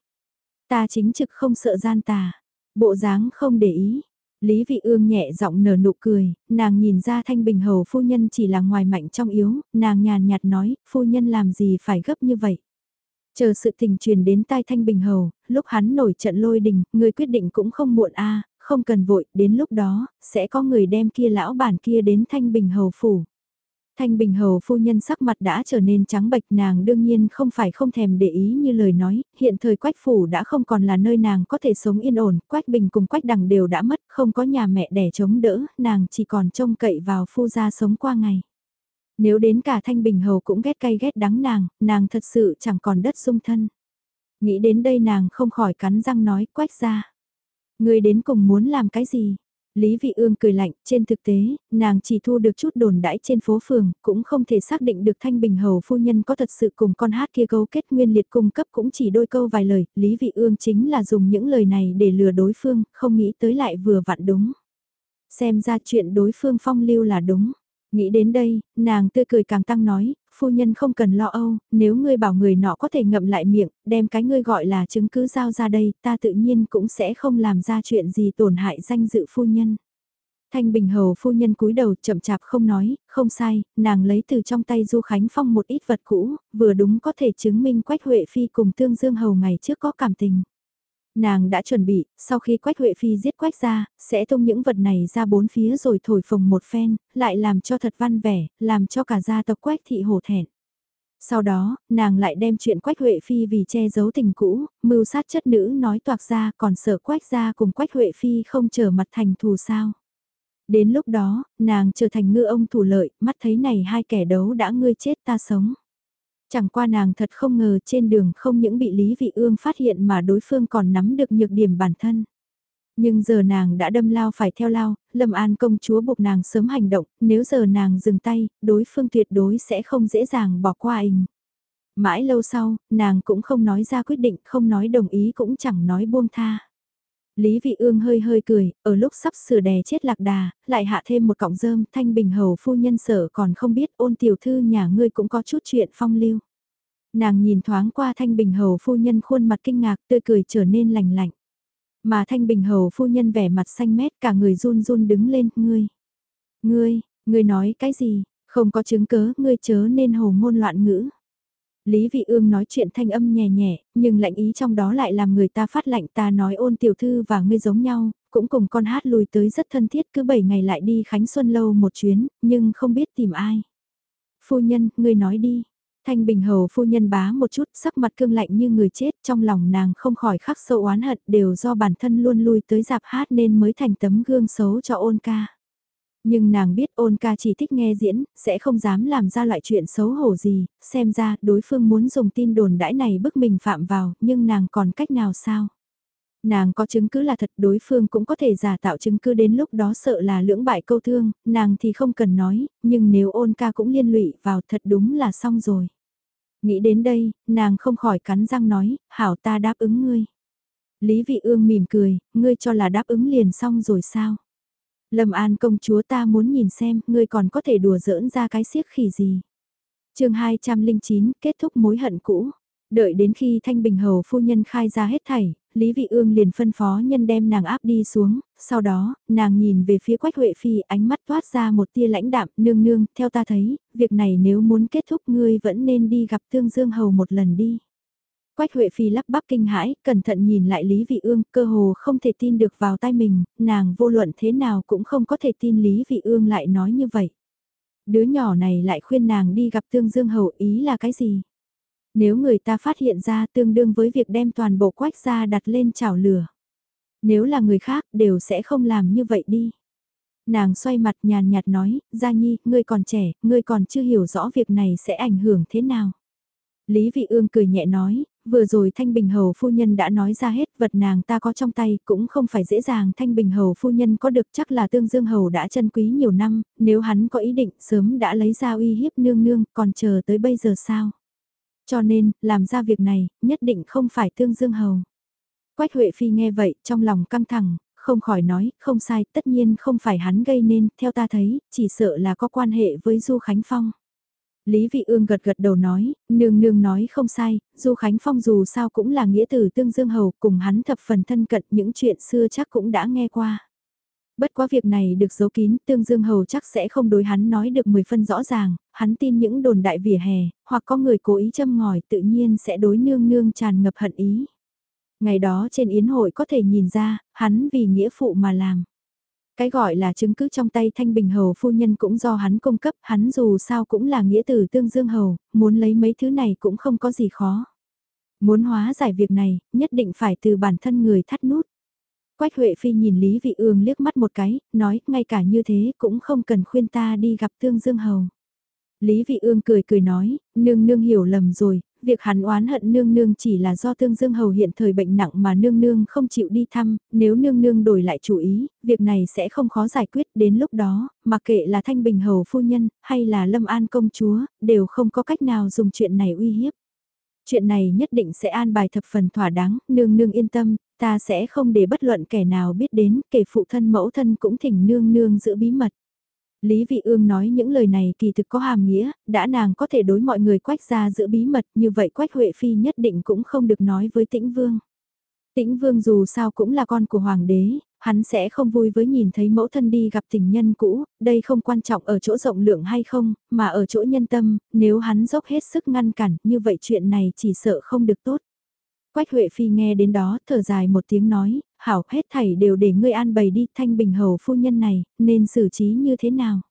Ta chính trực không sợ gian tà, bộ dáng không để ý. Lý Vị Ương nhẹ giọng nở nụ cười, nàng nhìn ra Thanh Bình Hầu phu nhân chỉ là ngoài mạnh trong yếu, nàng nhàn nhạt nói, phu nhân làm gì phải gấp như vậy. Chờ sự tình truyền đến tai Thanh Bình Hầu, lúc hắn nổi trận lôi đình, người quyết định cũng không muộn a không cần vội, đến lúc đó, sẽ có người đem kia lão bản kia đến Thanh Bình Hầu phủ. Thanh Bình Hầu phu nhân sắc mặt đã trở nên trắng bệch nàng đương nhiên không phải không thèm để ý như lời nói, hiện thời Quách Phủ đã không còn là nơi nàng có thể sống yên ổn, Quách Bình cùng Quách Đằng đều đã mất, không có nhà mẹ đẻ chống đỡ, nàng chỉ còn trông cậy vào phu gia sống qua ngày. Nếu đến cả Thanh Bình Hầu cũng ghét cay ghét đắng nàng, nàng thật sự chẳng còn đất sung thân. Nghĩ đến đây nàng không khỏi cắn răng nói Quách ra. Người đến cùng muốn làm cái gì? Lý Vị Ương cười lạnh, trên thực tế, nàng chỉ thu được chút đồn đãi trên phố phường, cũng không thể xác định được Thanh Bình Hầu phu nhân có thật sự cùng con hát kia cấu kết nguyên liệt cung cấp cũng chỉ đôi câu vài lời, Lý Vị Ương chính là dùng những lời này để lừa đối phương, không nghĩ tới lại vừa vặn đúng. Xem ra chuyện đối phương phong lưu là đúng. Nghĩ đến đây, nàng tươi cười càng tăng nói, phu nhân không cần lo âu, nếu ngươi bảo người nọ có thể ngậm lại miệng, đem cái ngươi gọi là chứng cứ giao ra đây, ta tự nhiên cũng sẽ không làm ra chuyện gì tổn hại danh dự phu nhân. Thanh Bình Hầu phu nhân cúi đầu chậm chạp không nói, không sai, nàng lấy từ trong tay Du Khánh Phong một ít vật cũ, vừa đúng có thể chứng minh Quách Huệ Phi cùng Tương Dương Hầu ngày trước có cảm tình. Nàng đã chuẩn bị, sau khi Quách Huệ Phi giết Quách ra, sẽ tung những vật này ra bốn phía rồi thổi phồng một phen, lại làm cho thật văn vẻ, làm cho cả gia tộc Quách thị hổ thẹn. Sau đó, nàng lại đem chuyện Quách Huệ Phi vì che giấu tình cũ, mưu sát chất nữ nói toạc ra còn sợ Quách ra cùng Quách Huệ Phi không trở mặt thành thù sao. Đến lúc đó, nàng trở thành ngư ông thủ lợi, mắt thấy này hai kẻ đấu đã ngươi chết ta sống. Chẳng qua nàng thật không ngờ trên đường không những bị Lý Vị Ương phát hiện mà đối phương còn nắm được nhược điểm bản thân. Nhưng giờ nàng đã đâm lao phải theo lao, Lâm An công chúa buộc nàng sớm hành động, nếu giờ nàng dừng tay, đối phương tuyệt đối sẽ không dễ dàng bỏ qua anh. Mãi lâu sau, nàng cũng không nói ra quyết định, không nói đồng ý cũng chẳng nói buông tha. Lý Vị Ương hơi hơi cười, ở lúc sắp sửa đè chết lạc đà, lại hạ thêm một cọng rơm, thanh bình hầu phu nhân sở còn không biết ôn tiểu thư nhà ngươi cũng có chút chuyện phong lưu. Nàng nhìn thoáng qua thanh bình hầu phu nhân khuôn mặt kinh ngạc tươi cười trở nên lành lạnh. Mà thanh bình hầu phu nhân vẻ mặt xanh mét cả người run run đứng lên, ngươi. Ngươi, ngươi nói cái gì, không có chứng cớ, ngươi chớ nên hồ ngôn loạn ngữ. Lý Vị Ương nói chuyện thanh âm nhẹ nhẹ, nhưng lạnh ý trong đó lại làm người ta phát lạnh ta nói ôn tiểu thư và ngươi giống nhau, cũng cùng con hát lùi tới rất thân thiết cứ 7 ngày lại đi Khánh Xuân Lâu một chuyến, nhưng không biết tìm ai. Phu nhân, ngươi nói đi. Thanh Bình Hầu phu nhân bá một chút sắc mặt cương lạnh như người chết trong lòng nàng không khỏi khắc sâu oán hận đều do bản thân luôn lui tới dạp hát nên mới thành tấm gương xấu cho ôn ca. Nhưng nàng biết ôn ca chỉ thích nghe diễn, sẽ không dám làm ra loại chuyện xấu hổ gì, xem ra đối phương muốn dùng tin đồn đãi này bức mình phạm vào, nhưng nàng còn cách nào sao? Nàng có chứng cứ là thật đối phương cũng có thể giả tạo chứng cứ đến lúc đó sợ là lưỡng bại câu thương, nàng thì không cần nói, nhưng nếu ôn ca cũng liên lụy vào thật đúng là xong rồi. Nghĩ đến đây, nàng không khỏi cắn răng nói, hảo ta đáp ứng ngươi. Lý vị ương mỉm cười, ngươi cho là đáp ứng liền xong rồi sao? Lâm An công chúa ta muốn nhìn xem, ngươi còn có thể đùa giỡn ra cái siếc khỉ gì. chương 209, kết thúc mối hận cũ. Đợi đến khi Thanh Bình Hầu phu nhân khai ra hết thảy, Lý Vị Ương liền phân phó nhân đem nàng áp đi xuống, sau đó, nàng nhìn về phía Quách Huệ Phi ánh mắt toát ra một tia lãnh đạm, nương nương, theo ta thấy, việc này nếu muốn kết thúc ngươi vẫn nên đi gặp Tương Dương Hầu một lần đi. Quách Huệ Phi lắp bắp kinh hãi, cẩn thận nhìn lại Lý Vị Ương, cơ hồ không thể tin được vào tay mình, nàng vô luận thế nào cũng không có thể tin Lý Vị Ương lại nói như vậy. Đứa nhỏ này lại khuyên nàng đi gặp Tương Dương Hầu ý là cái gì? Nếu người ta phát hiện ra tương đương với việc đem toàn bộ quách ra đặt lên chảo lửa. Nếu là người khác đều sẽ không làm như vậy đi. Nàng xoay mặt nhàn nhạt nói, Gia Nhi, ngươi còn trẻ, ngươi còn chưa hiểu rõ việc này sẽ ảnh hưởng thế nào. Lý Vị Ương cười nhẹ nói, vừa rồi Thanh Bình Hầu phu nhân đã nói ra hết vật nàng ta có trong tay cũng không phải dễ dàng Thanh Bình Hầu phu nhân có được chắc là Tương Dương Hầu đã chân quý nhiều năm, nếu hắn có ý định sớm đã lấy ra uy hiếp nương nương còn chờ tới bây giờ sao. Cho nên, làm ra việc này, nhất định không phải Tương Dương Hầu. Quách Huệ Phi nghe vậy, trong lòng căng thẳng, không khỏi nói, không sai, tất nhiên không phải hắn gây nên, theo ta thấy, chỉ sợ là có quan hệ với Du Khánh Phong. Lý Vị Ương gật gật đầu nói, nương nương nói không sai, Du Khánh Phong dù sao cũng là nghĩa tử tương dương hầu, cùng hắn thập phần thân cận những chuyện xưa chắc cũng đã nghe qua. Bất quá việc này được giấu kín, tương dương hầu chắc sẽ không đối hắn nói được 10 phân rõ ràng, hắn tin những đồn đại vỉa hè, hoặc có người cố ý châm ngòi tự nhiên sẽ đối nương nương tràn ngập hận ý. Ngày đó trên yến hội có thể nhìn ra, hắn vì nghĩa phụ mà làm. Cái gọi là chứng cứ trong tay Thanh Bình Hầu phu nhân cũng do hắn cung cấp, hắn dù sao cũng là nghĩa tử tương dương hầu, muốn lấy mấy thứ này cũng không có gì khó. Muốn hóa giải việc này, nhất định phải từ bản thân người thắt nút. Quách Huệ Phi nhìn Lý Vị Ương liếc mắt một cái, nói, ngay cả như thế cũng không cần khuyên ta đi gặp Tương Dương Hầu. Lý Vị Ương cười cười nói, nương nương hiểu lầm rồi, việc hắn oán hận nương nương chỉ là do tương dương hầu hiện thời bệnh nặng mà nương nương không chịu đi thăm, nếu nương nương đổi lại chủ ý, việc này sẽ không khó giải quyết đến lúc đó, mặc kệ là thanh bình hầu phu nhân, hay là lâm an công chúa, đều không có cách nào dùng chuyện này uy hiếp. Chuyện này nhất định sẽ an bài thập phần thỏa đáng, nương nương yên tâm, ta sẽ không để bất luận kẻ nào biết đến, kể phụ thân mẫu thân cũng thỉnh nương nương giữ bí mật. Lý Vị Ương nói những lời này kỳ thực có hàm nghĩa, đã nàng có thể đối mọi người quách ra giữ bí mật như vậy quách Huệ Phi nhất định cũng không được nói với tĩnh Vương. Tĩnh Vương dù sao cũng là con của Hoàng đế, hắn sẽ không vui với nhìn thấy mẫu thân đi gặp tình nhân cũ, đây không quan trọng ở chỗ rộng lượng hay không, mà ở chỗ nhân tâm, nếu hắn dốc hết sức ngăn cản, như vậy chuyện này chỉ sợ không được tốt. Quách Huệ Phi nghe đến đó, thở dài một tiếng nói, hảo hết thảy đều để ngươi an bày đi thanh bình hầu phu nhân này, nên xử trí như thế nào.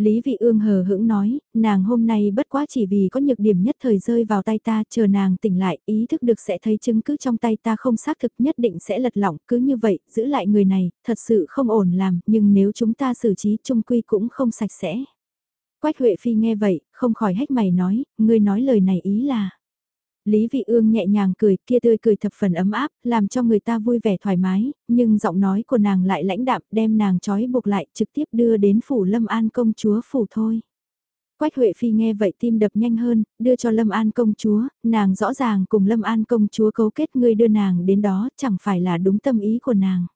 Lý Vị Ương hờ hững nói, nàng hôm nay bất quá chỉ vì có nhược điểm nhất thời rơi vào tay ta, chờ nàng tỉnh lại, ý thức được sẽ thấy chứng cứ trong tay ta không xác thực nhất định sẽ lật lỏng, cứ như vậy, giữ lại người này, thật sự không ổn làm, nhưng nếu chúng ta xử trí trung quy cũng không sạch sẽ. Quách Huệ Phi nghe vậy, không khỏi hách mày nói, ngươi nói lời này ý là... Lý Vị Ương nhẹ nhàng cười, kia tươi cười thập phần ấm áp, làm cho người ta vui vẻ thoải mái, nhưng giọng nói của nàng lại lãnh đạm, đem nàng trói buộc lại, trực tiếp đưa đến phủ Lâm An công chúa phủ thôi. Quách Huệ Phi nghe vậy tim đập nhanh hơn, đưa cho Lâm An công chúa, nàng rõ ràng cùng Lâm An công chúa cấu kết ngươi đưa nàng đến đó, chẳng phải là đúng tâm ý của nàng.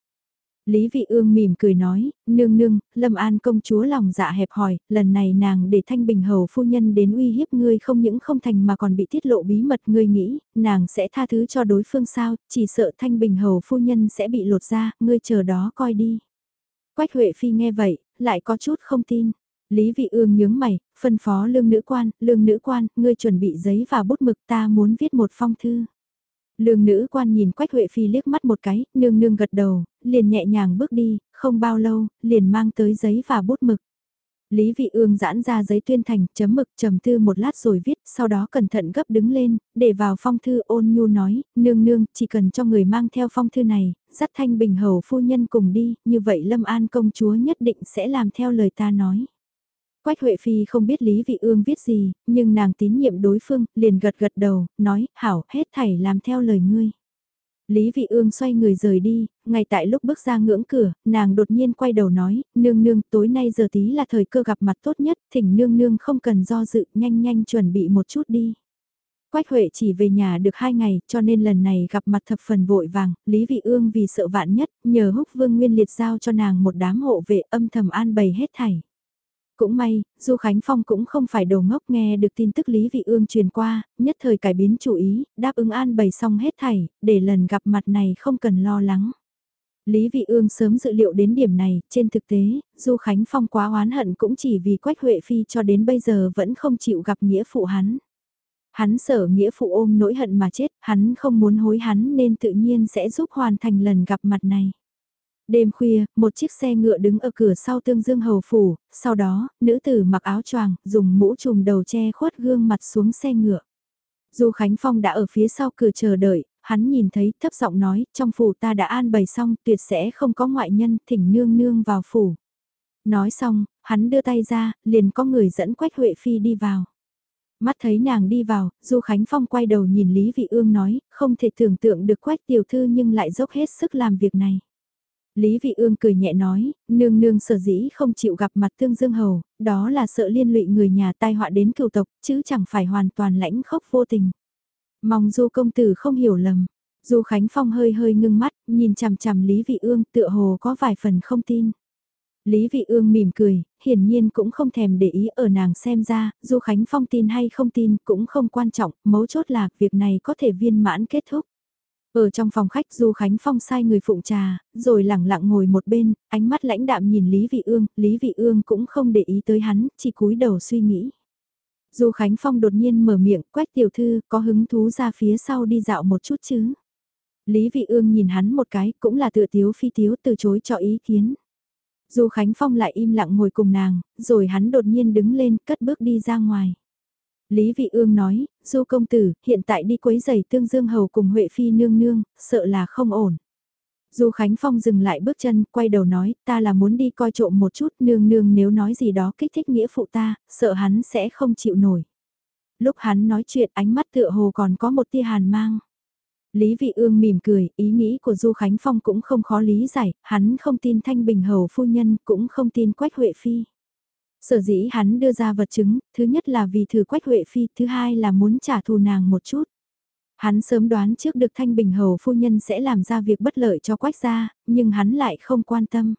Lý Vị Ương mỉm cười nói, nương nương, Lâm An công chúa lòng dạ hẹp hòi, lần này nàng để Thanh Bình Hầu phu nhân đến uy hiếp ngươi không những không thành mà còn bị tiết lộ bí mật ngươi nghĩ, nàng sẽ tha thứ cho đối phương sao, chỉ sợ Thanh Bình Hầu phu nhân sẽ bị lột ra, ngươi chờ đó coi đi. Quách Huệ Phi nghe vậy, lại có chút không tin. Lý Vị Ương nhướng mày, phân phó lương nữ quan, lương nữ quan, ngươi chuẩn bị giấy và bút mực ta muốn viết một phong thư. Lương nữ quan nhìn Quách Huệ Phi liếc mắt một cái, nương nương gật đầu, liền nhẹ nhàng bước đi, không bao lâu, liền mang tới giấy và bút mực. Lý Vị Ương giãn ra giấy tuyên thành, chấm mực trầm tư một lát rồi viết, sau đó cẩn thận gấp đứng lên, để vào phong thư ôn nhu nói, nương nương, chỉ cần cho người mang theo phong thư này, dắt thanh bình hầu phu nhân cùng đi, như vậy Lâm An công chúa nhất định sẽ làm theo lời ta nói. Quách Huệ Phi không biết Lý Vị Ương viết gì, nhưng nàng tín nhiệm đối phương, liền gật gật đầu, nói, hảo, hết thảy làm theo lời ngươi. Lý Vị Ương xoay người rời đi, ngay tại lúc bước ra ngưỡng cửa, nàng đột nhiên quay đầu nói, nương nương, tối nay giờ tí là thời cơ gặp mặt tốt nhất, thỉnh nương nương không cần do dự, nhanh nhanh chuẩn bị một chút đi. Quách Huệ chỉ về nhà được hai ngày, cho nên lần này gặp mặt thập phần vội vàng, Lý Vị Ương vì sợ vạn nhất, nhờ húc vương nguyên liệt giao cho nàng một đám hộ vệ âm thầm an bày hết thảy. Cũng may, Du Khánh Phong cũng không phải đồ ngốc nghe được tin tức Lý Vị Ương truyền qua, nhất thời cải biến chủ ý, đáp ứng an bày xong hết thảy, để lần gặp mặt này không cần lo lắng. Lý Vị Ương sớm dự liệu đến điểm này, trên thực tế, Du Khánh Phong quá oán hận cũng chỉ vì Quách Huệ Phi cho đến bây giờ vẫn không chịu gặp nghĩa phụ hắn. Hắn sợ nghĩa phụ ôm nỗi hận mà chết, hắn không muốn hối hắn nên tự nhiên sẽ giúp hoàn thành lần gặp mặt này. Đêm khuya, một chiếc xe ngựa đứng ở cửa sau tương dương hầu phủ, sau đó, nữ tử mặc áo choàng, dùng mũ trùm đầu che khuất gương mặt xuống xe ngựa. Du Khánh Phong đã ở phía sau cửa chờ đợi, hắn nhìn thấy thấp giọng nói, trong phủ ta đã an bày xong, tuyệt sẽ không có ngoại nhân, thỉnh nương nương vào phủ. Nói xong, hắn đưa tay ra, liền có người dẫn Quách Huệ Phi đi vào. Mắt thấy nàng đi vào, Du Khánh Phong quay đầu nhìn Lý Vị Ương nói, không thể tưởng tượng được Quách tiểu thư nhưng lại dốc hết sức làm việc này. Lý Vị Ương cười nhẹ nói, nương nương sở dĩ không chịu gặp mặt Tương Dương Hầu, đó là sợ liên lụy người nhà tai họa đến cựu tộc, chứ chẳng phải hoàn toàn lãnh khốc vô tình. Mong Du công tử không hiểu lầm. Du Khánh Phong hơi hơi ngưng mắt, nhìn chằm chằm Lý Vị Ương tựa hồ có vài phần không tin. Lý Vị Ương mỉm cười, hiển nhiên cũng không thèm để ý ở nàng xem ra, Du Khánh Phong tin hay không tin cũng không quan trọng, mấu chốt là việc này có thể viên mãn kết thúc. Ở trong phòng khách Du Khánh Phong sai người phụng trà, rồi lẳng lặng ngồi một bên, ánh mắt lãnh đạm nhìn Lý Vị Ương, Lý Vị Ương cũng không để ý tới hắn, chỉ cúi đầu suy nghĩ. Du Khánh Phong đột nhiên mở miệng, quách tiểu thư, có hứng thú ra phía sau đi dạo một chút chứ. Lý Vị Ương nhìn hắn một cái, cũng là tựa tiếu phi tiếu từ chối cho ý kiến. Du Khánh Phong lại im lặng ngồi cùng nàng, rồi hắn đột nhiên đứng lên, cất bước đi ra ngoài. Lý Vị Ương nói, Du công tử, hiện tại đi quấy giày tương dương hầu cùng Huệ Phi nương nương, sợ là không ổn. Du Khánh Phong dừng lại bước chân, quay đầu nói, ta là muốn đi coi trộm một chút nương nương nếu nói gì đó kích thích nghĩa phụ ta, sợ hắn sẽ không chịu nổi. Lúc hắn nói chuyện ánh mắt tựa hồ còn có một tia hàn mang. Lý Vị Ương mỉm cười, ý nghĩ của Du Khánh Phong cũng không khó lý giải, hắn không tin Thanh Bình Hầu phu nhân, cũng không tin Quách Huệ Phi. Sở dĩ hắn đưa ra vật chứng, thứ nhất là vì thử Quách Huệ Phi, thứ hai là muốn trả thù nàng một chút. Hắn sớm đoán trước được Thanh Bình Hầu phu nhân sẽ làm ra việc bất lợi cho Quách gia, nhưng hắn lại không quan tâm.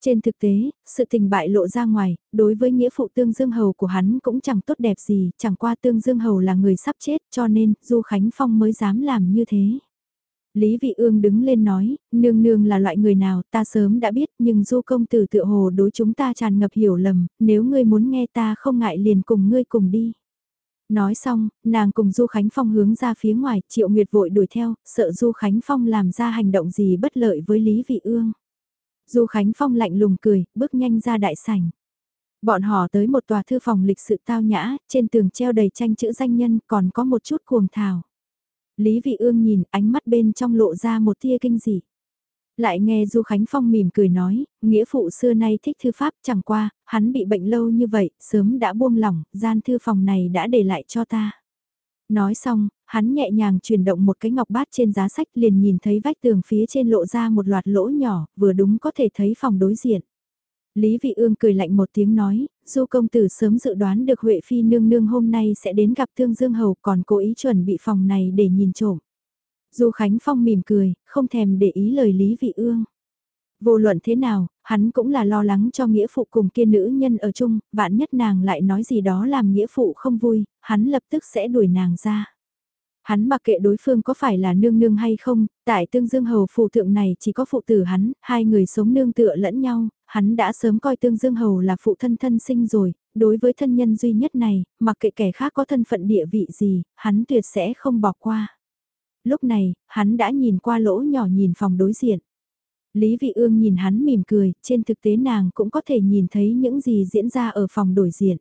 Trên thực tế, sự tình bại lộ ra ngoài, đối với nghĩa phụ Tương Dương Hầu của hắn cũng chẳng tốt đẹp gì, chẳng qua Tương Dương Hầu là người sắp chết cho nên Du Khánh Phong mới dám làm như thế. Lý Vị Ương đứng lên nói, nương nương là loại người nào ta sớm đã biết nhưng du công tử tự hồ đối chúng ta tràn ngập hiểu lầm, nếu ngươi muốn nghe ta không ngại liền cùng ngươi cùng đi. Nói xong, nàng cùng Du Khánh Phong hướng ra phía ngoài, Triệu Nguyệt vội đuổi theo, sợ Du Khánh Phong làm ra hành động gì bất lợi với Lý Vị Ương. Du Khánh Phong lạnh lùng cười, bước nhanh ra đại sảnh. Bọn họ tới một tòa thư phòng lịch sự tao nhã, trên tường treo đầy tranh chữ danh nhân còn có một chút cuồng thảo. Lý Vị Ương nhìn ánh mắt bên trong lộ ra một tia kinh dị. Lại nghe Du Khánh Phong mỉm cười nói, nghĩa phụ xưa nay thích thư pháp chẳng qua, hắn bị bệnh lâu như vậy, sớm đã buông lỏng, gian thư phòng này đã để lại cho ta. Nói xong, hắn nhẹ nhàng chuyển động một cái ngọc bát trên giá sách liền nhìn thấy vách tường phía trên lộ ra một loạt lỗ nhỏ, vừa đúng có thể thấy phòng đối diện. Lý Vị Ương cười lạnh một tiếng nói, Du công tử sớm dự đoán được Huệ Phi nương nương hôm nay sẽ đến gặp Thương Dương Hầu còn cố ý chuẩn bị phòng này để nhìn trộm. Du Khánh Phong mỉm cười, không thèm để ý lời Lý Vị Ương. Vô luận thế nào, hắn cũng là lo lắng cho nghĩa phụ cùng kia nữ nhân ở chung, vạn nhất nàng lại nói gì đó làm nghĩa phụ không vui, hắn lập tức sẽ đuổi nàng ra. Hắn mặc kệ đối phương có phải là nương nương hay không, tại tương dương hầu phụ thượng này chỉ có phụ tử hắn, hai người sống nương tựa lẫn nhau, hắn đã sớm coi tương dương hầu là phụ thân thân sinh rồi, đối với thân nhân duy nhất này, mặc kệ kẻ khác có thân phận địa vị gì, hắn tuyệt sẽ không bỏ qua. Lúc này, hắn đã nhìn qua lỗ nhỏ nhìn phòng đối diện. Lý Vị Ương nhìn hắn mỉm cười, trên thực tế nàng cũng có thể nhìn thấy những gì diễn ra ở phòng đối diện.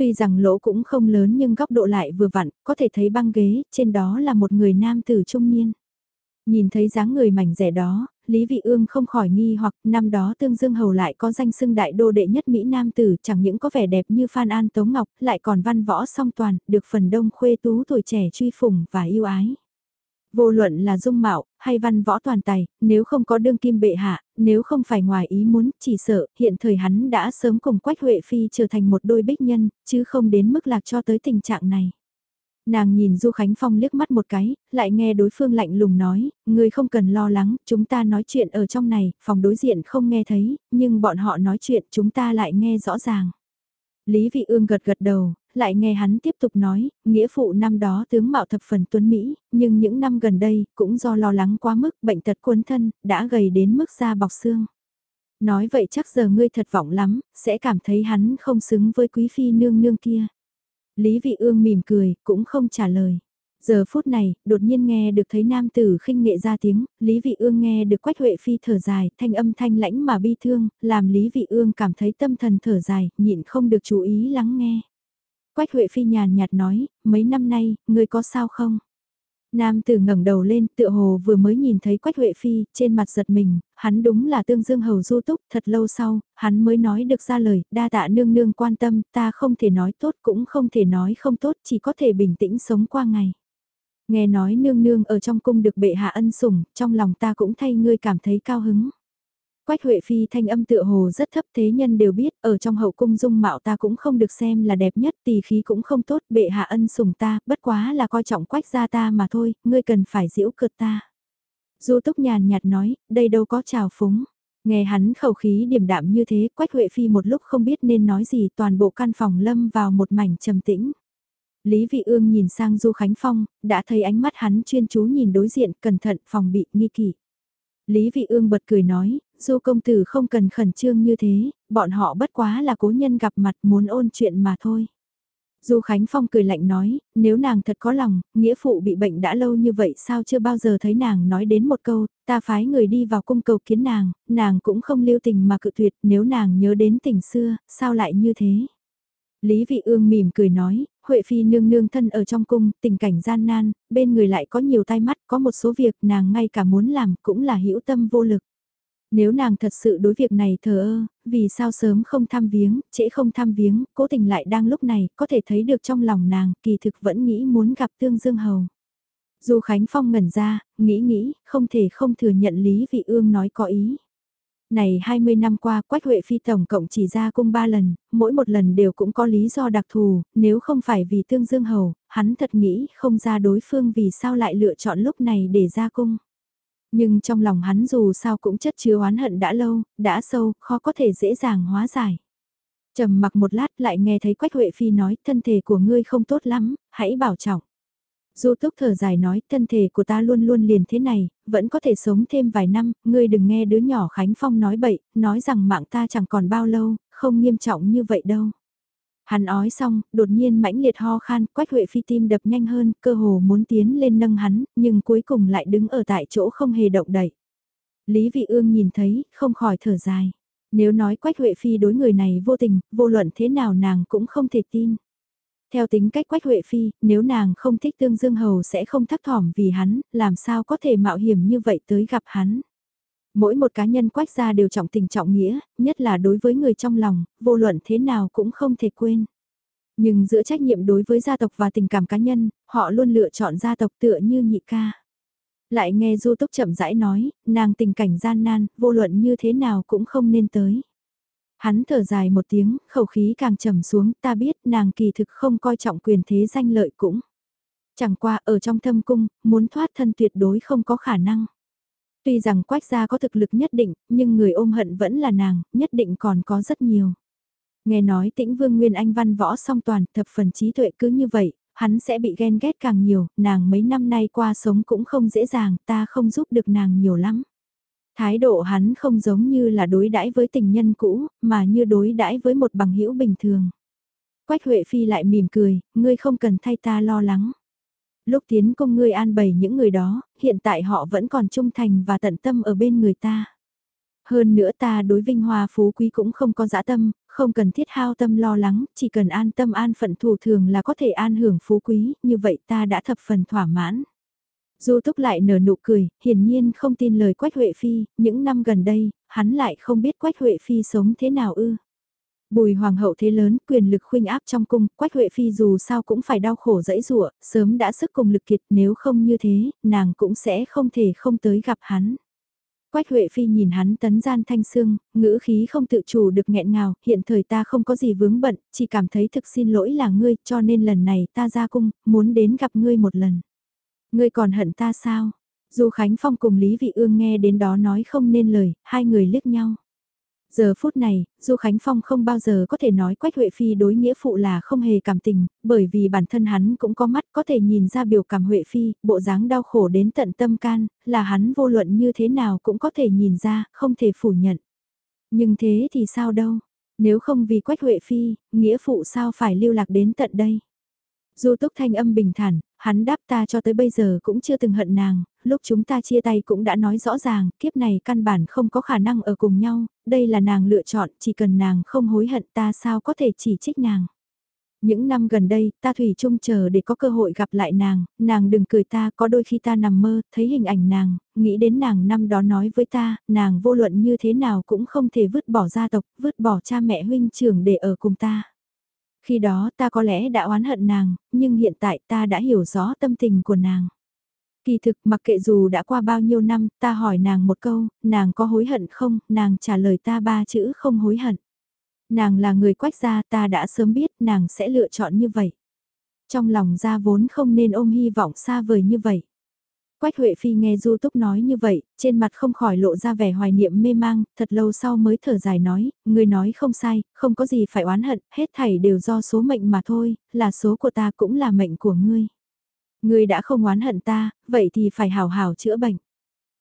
Tuy rằng lỗ cũng không lớn nhưng góc độ lại vừa vặn, có thể thấy băng ghế, trên đó là một người nam tử trung niên. Nhìn thấy dáng người mảnh rẻ đó, Lý Vị Ương không khỏi nghi hoặc năm đó Tương Dương Hầu lại có danh xưng đại đô đệ nhất Mỹ Nam tử chẳng những có vẻ đẹp như Phan An Tống Ngọc, lại còn văn võ song toàn, được phần đông khuê tú tuổi trẻ truy phủng và yêu ái. Vô luận là dung mạo, hay văn võ toàn tài, nếu không có đương kim bệ hạ, nếu không phải ngoài ý muốn, chỉ sợ, hiện thời hắn đã sớm cùng Quách Huệ Phi trở thành một đôi bích nhân, chứ không đến mức lạc cho tới tình trạng này. Nàng nhìn Du Khánh Phong liếc mắt một cái, lại nghe đối phương lạnh lùng nói, người không cần lo lắng, chúng ta nói chuyện ở trong này, phòng đối diện không nghe thấy, nhưng bọn họ nói chuyện chúng ta lại nghe rõ ràng. Lý Vị Ương gật gật đầu, lại nghe hắn tiếp tục nói, nghĩa phụ năm đó tướng mạo thập phần tuấn Mỹ, nhưng những năm gần đây, cũng do lo lắng quá mức bệnh tật cuốn thân, đã gầy đến mức da bọc xương. Nói vậy chắc giờ ngươi thật vọng lắm, sẽ cảm thấy hắn không xứng với quý phi nương nương kia. Lý Vị Ương mỉm cười, cũng không trả lời. Giờ phút này, đột nhiên nghe được thấy nam tử khinh nghệ ra tiếng, Lý Vị Ương nghe được Quách Huệ Phi thở dài, thanh âm thanh lãnh mà bi thương, làm Lý Vị Ương cảm thấy tâm thần thở dài, nhịn không được chú ý lắng nghe. Quách Huệ Phi nhàn nhạt nói, mấy năm nay, ngươi có sao không? Nam tử ngẩng đầu lên, tựa hồ vừa mới nhìn thấy Quách Huệ Phi, trên mặt giật mình, hắn đúng là tương dương hầu du túc, thật lâu sau, hắn mới nói được ra lời, đa tạ nương nương quan tâm, ta không thể nói tốt cũng không thể nói không tốt, chỉ có thể bình tĩnh sống qua ngày. Nghe nói nương nương ở trong cung được bệ hạ ân sủng, trong lòng ta cũng thay ngươi cảm thấy cao hứng. Quách Huệ Phi thanh âm tựa hồ rất thấp thế nhân đều biết, ở trong hậu cung dung mạo ta cũng không được xem là đẹp nhất, tỳ khí cũng không tốt, bệ hạ ân sủng ta, bất quá là coi trọng quách gia ta mà thôi, ngươi cần phải giễu cợt ta. Du Túc nhàn nhạt nói, đây đâu có trào phúng. Nghe hắn khẩu khí điềm đạm như thế, Quách Huệ Phi một lúc không biết nên nói gì, toàn bộ căn phòng lâm vào một mảnh trầm tĩnh. Lý Vị Ương nhìn sang Du Khánh Phong, đã thấy ánh mắt hắn chuyên chú nhìn đối diện, cẩn thận, phòng bị, nghi kỵ. Lý Vị Ương bật cười nói, Du công tử không cần khẩn trương như thế, bọn họ bất quá là cố nhân gặp mặt muốn ôn chuyện mà thôi. Du Khánh Phong cười lạnh nói, nếu nàng thật có lòng, nghĩa phụ bị bệnh đã lâu như vậy sao chưa bao giờ thấy nàng nói đến một câu, ta phái người đi vào cung cầu kiến nàng, nàng cũng không lưu tình mà cự tuyệt nếu nàng nhớ đến tình xưa, sao lại như thế. Lý Vị Ương mỉm cười nói, Huệ Phi nương nương thân ở trong cung, tình cảnh gian nan, bên người lại có nhiều tai mắt, có một số việc nàng ngay cả muốn làm cũng là hữu tâm vô lực. Nếu nàng thật sự đối việc này thờ ơ, vì sao sớm không thăm viếng, trễ không thăm viếng, cố tình lại đang lúc này, có thể thấy được trong lòng nàng, kỳ thực vẫn nghĩ muốn gặp Tương Dương Hầu. Dù Khánh Phong ngẩn ra, nghĩ nghĩ, không thể không thừa nhận Lý Vị Ương nói có ý. Này 20 năm qua Quách Huệ Phi tổng cộng chỉ ra cung 3 lần, mỗi một lần đều cũng có lý do đặc thù, nếu không phải vì Tương Dương Hầu, hắn thật nghĩ không ra đối phương vì sao lại lựa chọn lúc này để ra cung. Nhưng trong lòng hắn dù sao cũng chất chứa oán hận đã lâu, đã sâu, khó có thể dễ dàng hóa giải. trầm mặc một lát lại nghe thấy Quách Huệ Phi nói thân thể của ngươi không tốt lắm, hãy bảo trọng. Du túc thở dài nói thân thể của ta luôn luôn liền thế này, vẫn có thể sống thêm vài năm, ngươi đừng nghe đứa nhỏ Khánh Phong nói bậy, nói rằng mạng ta chẳng còn bao lâu, không nghiêm trọng như vậy đâu. Hắn ói xong, đột nhiên mãnh liệt ho khan, Quách Huệ Phi tim đập nhanh hơn, cơ hồ muốn tiến lên nâng hắn, nhưng cuối cùng lại đứng ở tại chỗ không hề động đậy. Lý Vị Ương nhìn thấy, không khỏi thở dài. Nếu nói Quách Huệ Phi đối người này vô tình, vô luận thế nào nàng cũng không thể tin. Theo tính cách Quách Huệ Phi, nếu nàng không thích Tương Dương Hầu sẽ không thắc thỏm vì hắn, làm sao có thể mạo hiểm như vậy tới gặp hắn. Mỗi một cá nhân Quách gia đều trọng tình trọng nghĩa, nhất là đối với người trong lòng, vô luận thế nào cũng không thể quên. Nhưng giữa trách nhiệm đối với gia tộc và tình cảm cá nhân, họ luôn lựa chọn gia tộc tựa như nhị ca. Lại nghe Du Túc chậm rãi nói, nàng tình cảnh gian nan, vô luận như thế nào cũng không nên tới. Hắn thở dài một tiếng, khẩu khí càng trầm xuống, ta biết nàng kỳ thực không coi trọng quyền thế danh lợi cũng. Chẳng qua ở trong thâm cung, muốn thoát thân tuyệt đối không có khả năng. Tuy rằng quách gia có thực lực nhất định, nhưng người ôm hận vẫn là nàng, nhất định còn có rất nhiều. Nghe nói tĩnh vương Nguyên Anh văn võ song toàn, thập phần trí tuệ cứ như vậy, hắn sẽ bị ghen ghét càng nhiều, nàng mấy năm nay qua sống cũng không dễ dàng, ta không giúp được nàng nhiều lắm. Thái độ hắn không giống như là đối đãi với tình nhân cũ, mà như đối đãi với một bằng hữu bình thường. Quách Huệ Phi lại mỉm cười, ngươi không cần thay ta lo lắng. Lúc tiến công ngươi an bày những người đó, hiện tại họ vẫn còn trung thành và tận tâm ở bên người ta. Hơn nữa ta đối vinh hoa phú quý cũng không có dã tâm, không cần thiết hao tâm lo lắng, chỉ cần an tâm an phận thủ thường là có thể an hưởng phú quý, như vậy ta đã thập phần thỏa mãn. Du Túc lại nở nụ cười, hiển nhiên không tin lời Quách Huệ Phi, những năm gần đây, hắn lại không biết Quách Huệ Phi sống thế nào ư. Bùi hoàng hậu thế lớn, quyền lực khuynh áp trong cung, Quách Huệ Phi dù sao cũng phải đau khổ dẫy rủa, sớm đã sức cùng lực kiệt nếu không như thế, nàng cũng sẽ không thể không tới gặp hắn. Quách Huệ Phi nhìn hắn tấn gian thanh sương, ngữ khí không tự chủ được nghẹn ngào, hiện thời ta không có gì vướng bận, chỉ cảm thấy thực xin lỗi là ngươi, cho nên lần này ta ra cung, muốn đến gặp ngươi một lần. Ngươi còn hận ta sao? Du Khánh Phong cùng Lý Vị Ương nghe đến đó nói không nên lời, hai người liếc nhau. Giờ phút này, Du Khánh Phong không bao giờ có thể nói Quách Huệ Phi đối nghĩa phụ là không hề cảm tình, bởi vì bản thân hắn cũng có mắt có thể nhìn ra biểu cảm Huệ Phi, bộ dáng đau khổ đến tận tâm can, là hắn vô luận như thế nào cũng có thể nhìn ra, không thể phủ nhận. Nhưng thế thì sao đâu, nếu không vì Quách Huệ Phi, nghĩa phụ sao phải lưu lạc đến tận đây. Du túc thanh âm bình thản, hắn đáp ta cho tới bây giờ cũng chưa từng hận nàng, lúc chúng ta chia tay cũng đã nói rõ ràng, kiếp này căn bản không có khả năng ở cùng nhau, đây là nàng lựa chọn, chỉ cần nàng không hối hận ta sao có thể chỉ trích nàng. Những năm gần đây, ta thủy chung chờ để có cơ hội gặp lại nàng, nàng đừng cười ta, có đôi khi ta nằm mơ, thấy hình ảnh nàng, nghĩ đến nàng năm đó nói với ta, nàng vô luận như thế nào cũng không thể vứt bỏ gia tộc, vứt bỏ cha mẹ huynh trưởng để ở cùng ta. Khi đó ta có lẽ đã oán hận nàng, nhưng hiện tại ta đã hiểu rõ tâm tình của nàng. Kỳ thực mặc kệ dù đã qua bao nhiêu năm, ta hỏi nàng một câu, nàng có hối hận không, nàng trả lời ta ba chữ không hối hận. Nàng là người quách gia ta đã sớm biết nàng sẽ lựa chọn như vậy. Trong lòng ra vốn không nên ôm hy vọng xa vời như vậy. Quách Huệ Phi nghe Du Túc nói như vậy, trên mặt không khỏi lộ ra vẻ hoài niệm mê mang, thật lâu sau mới thở dài nói, người nói không sai, không có gì phải oán hận, hết thảy đều do số mệnh mà thôi, là số của ta cũng là mệnh của ngươi. Ngươi đã không oán hận ta, vậy thì phải hào hào chữa bệnh.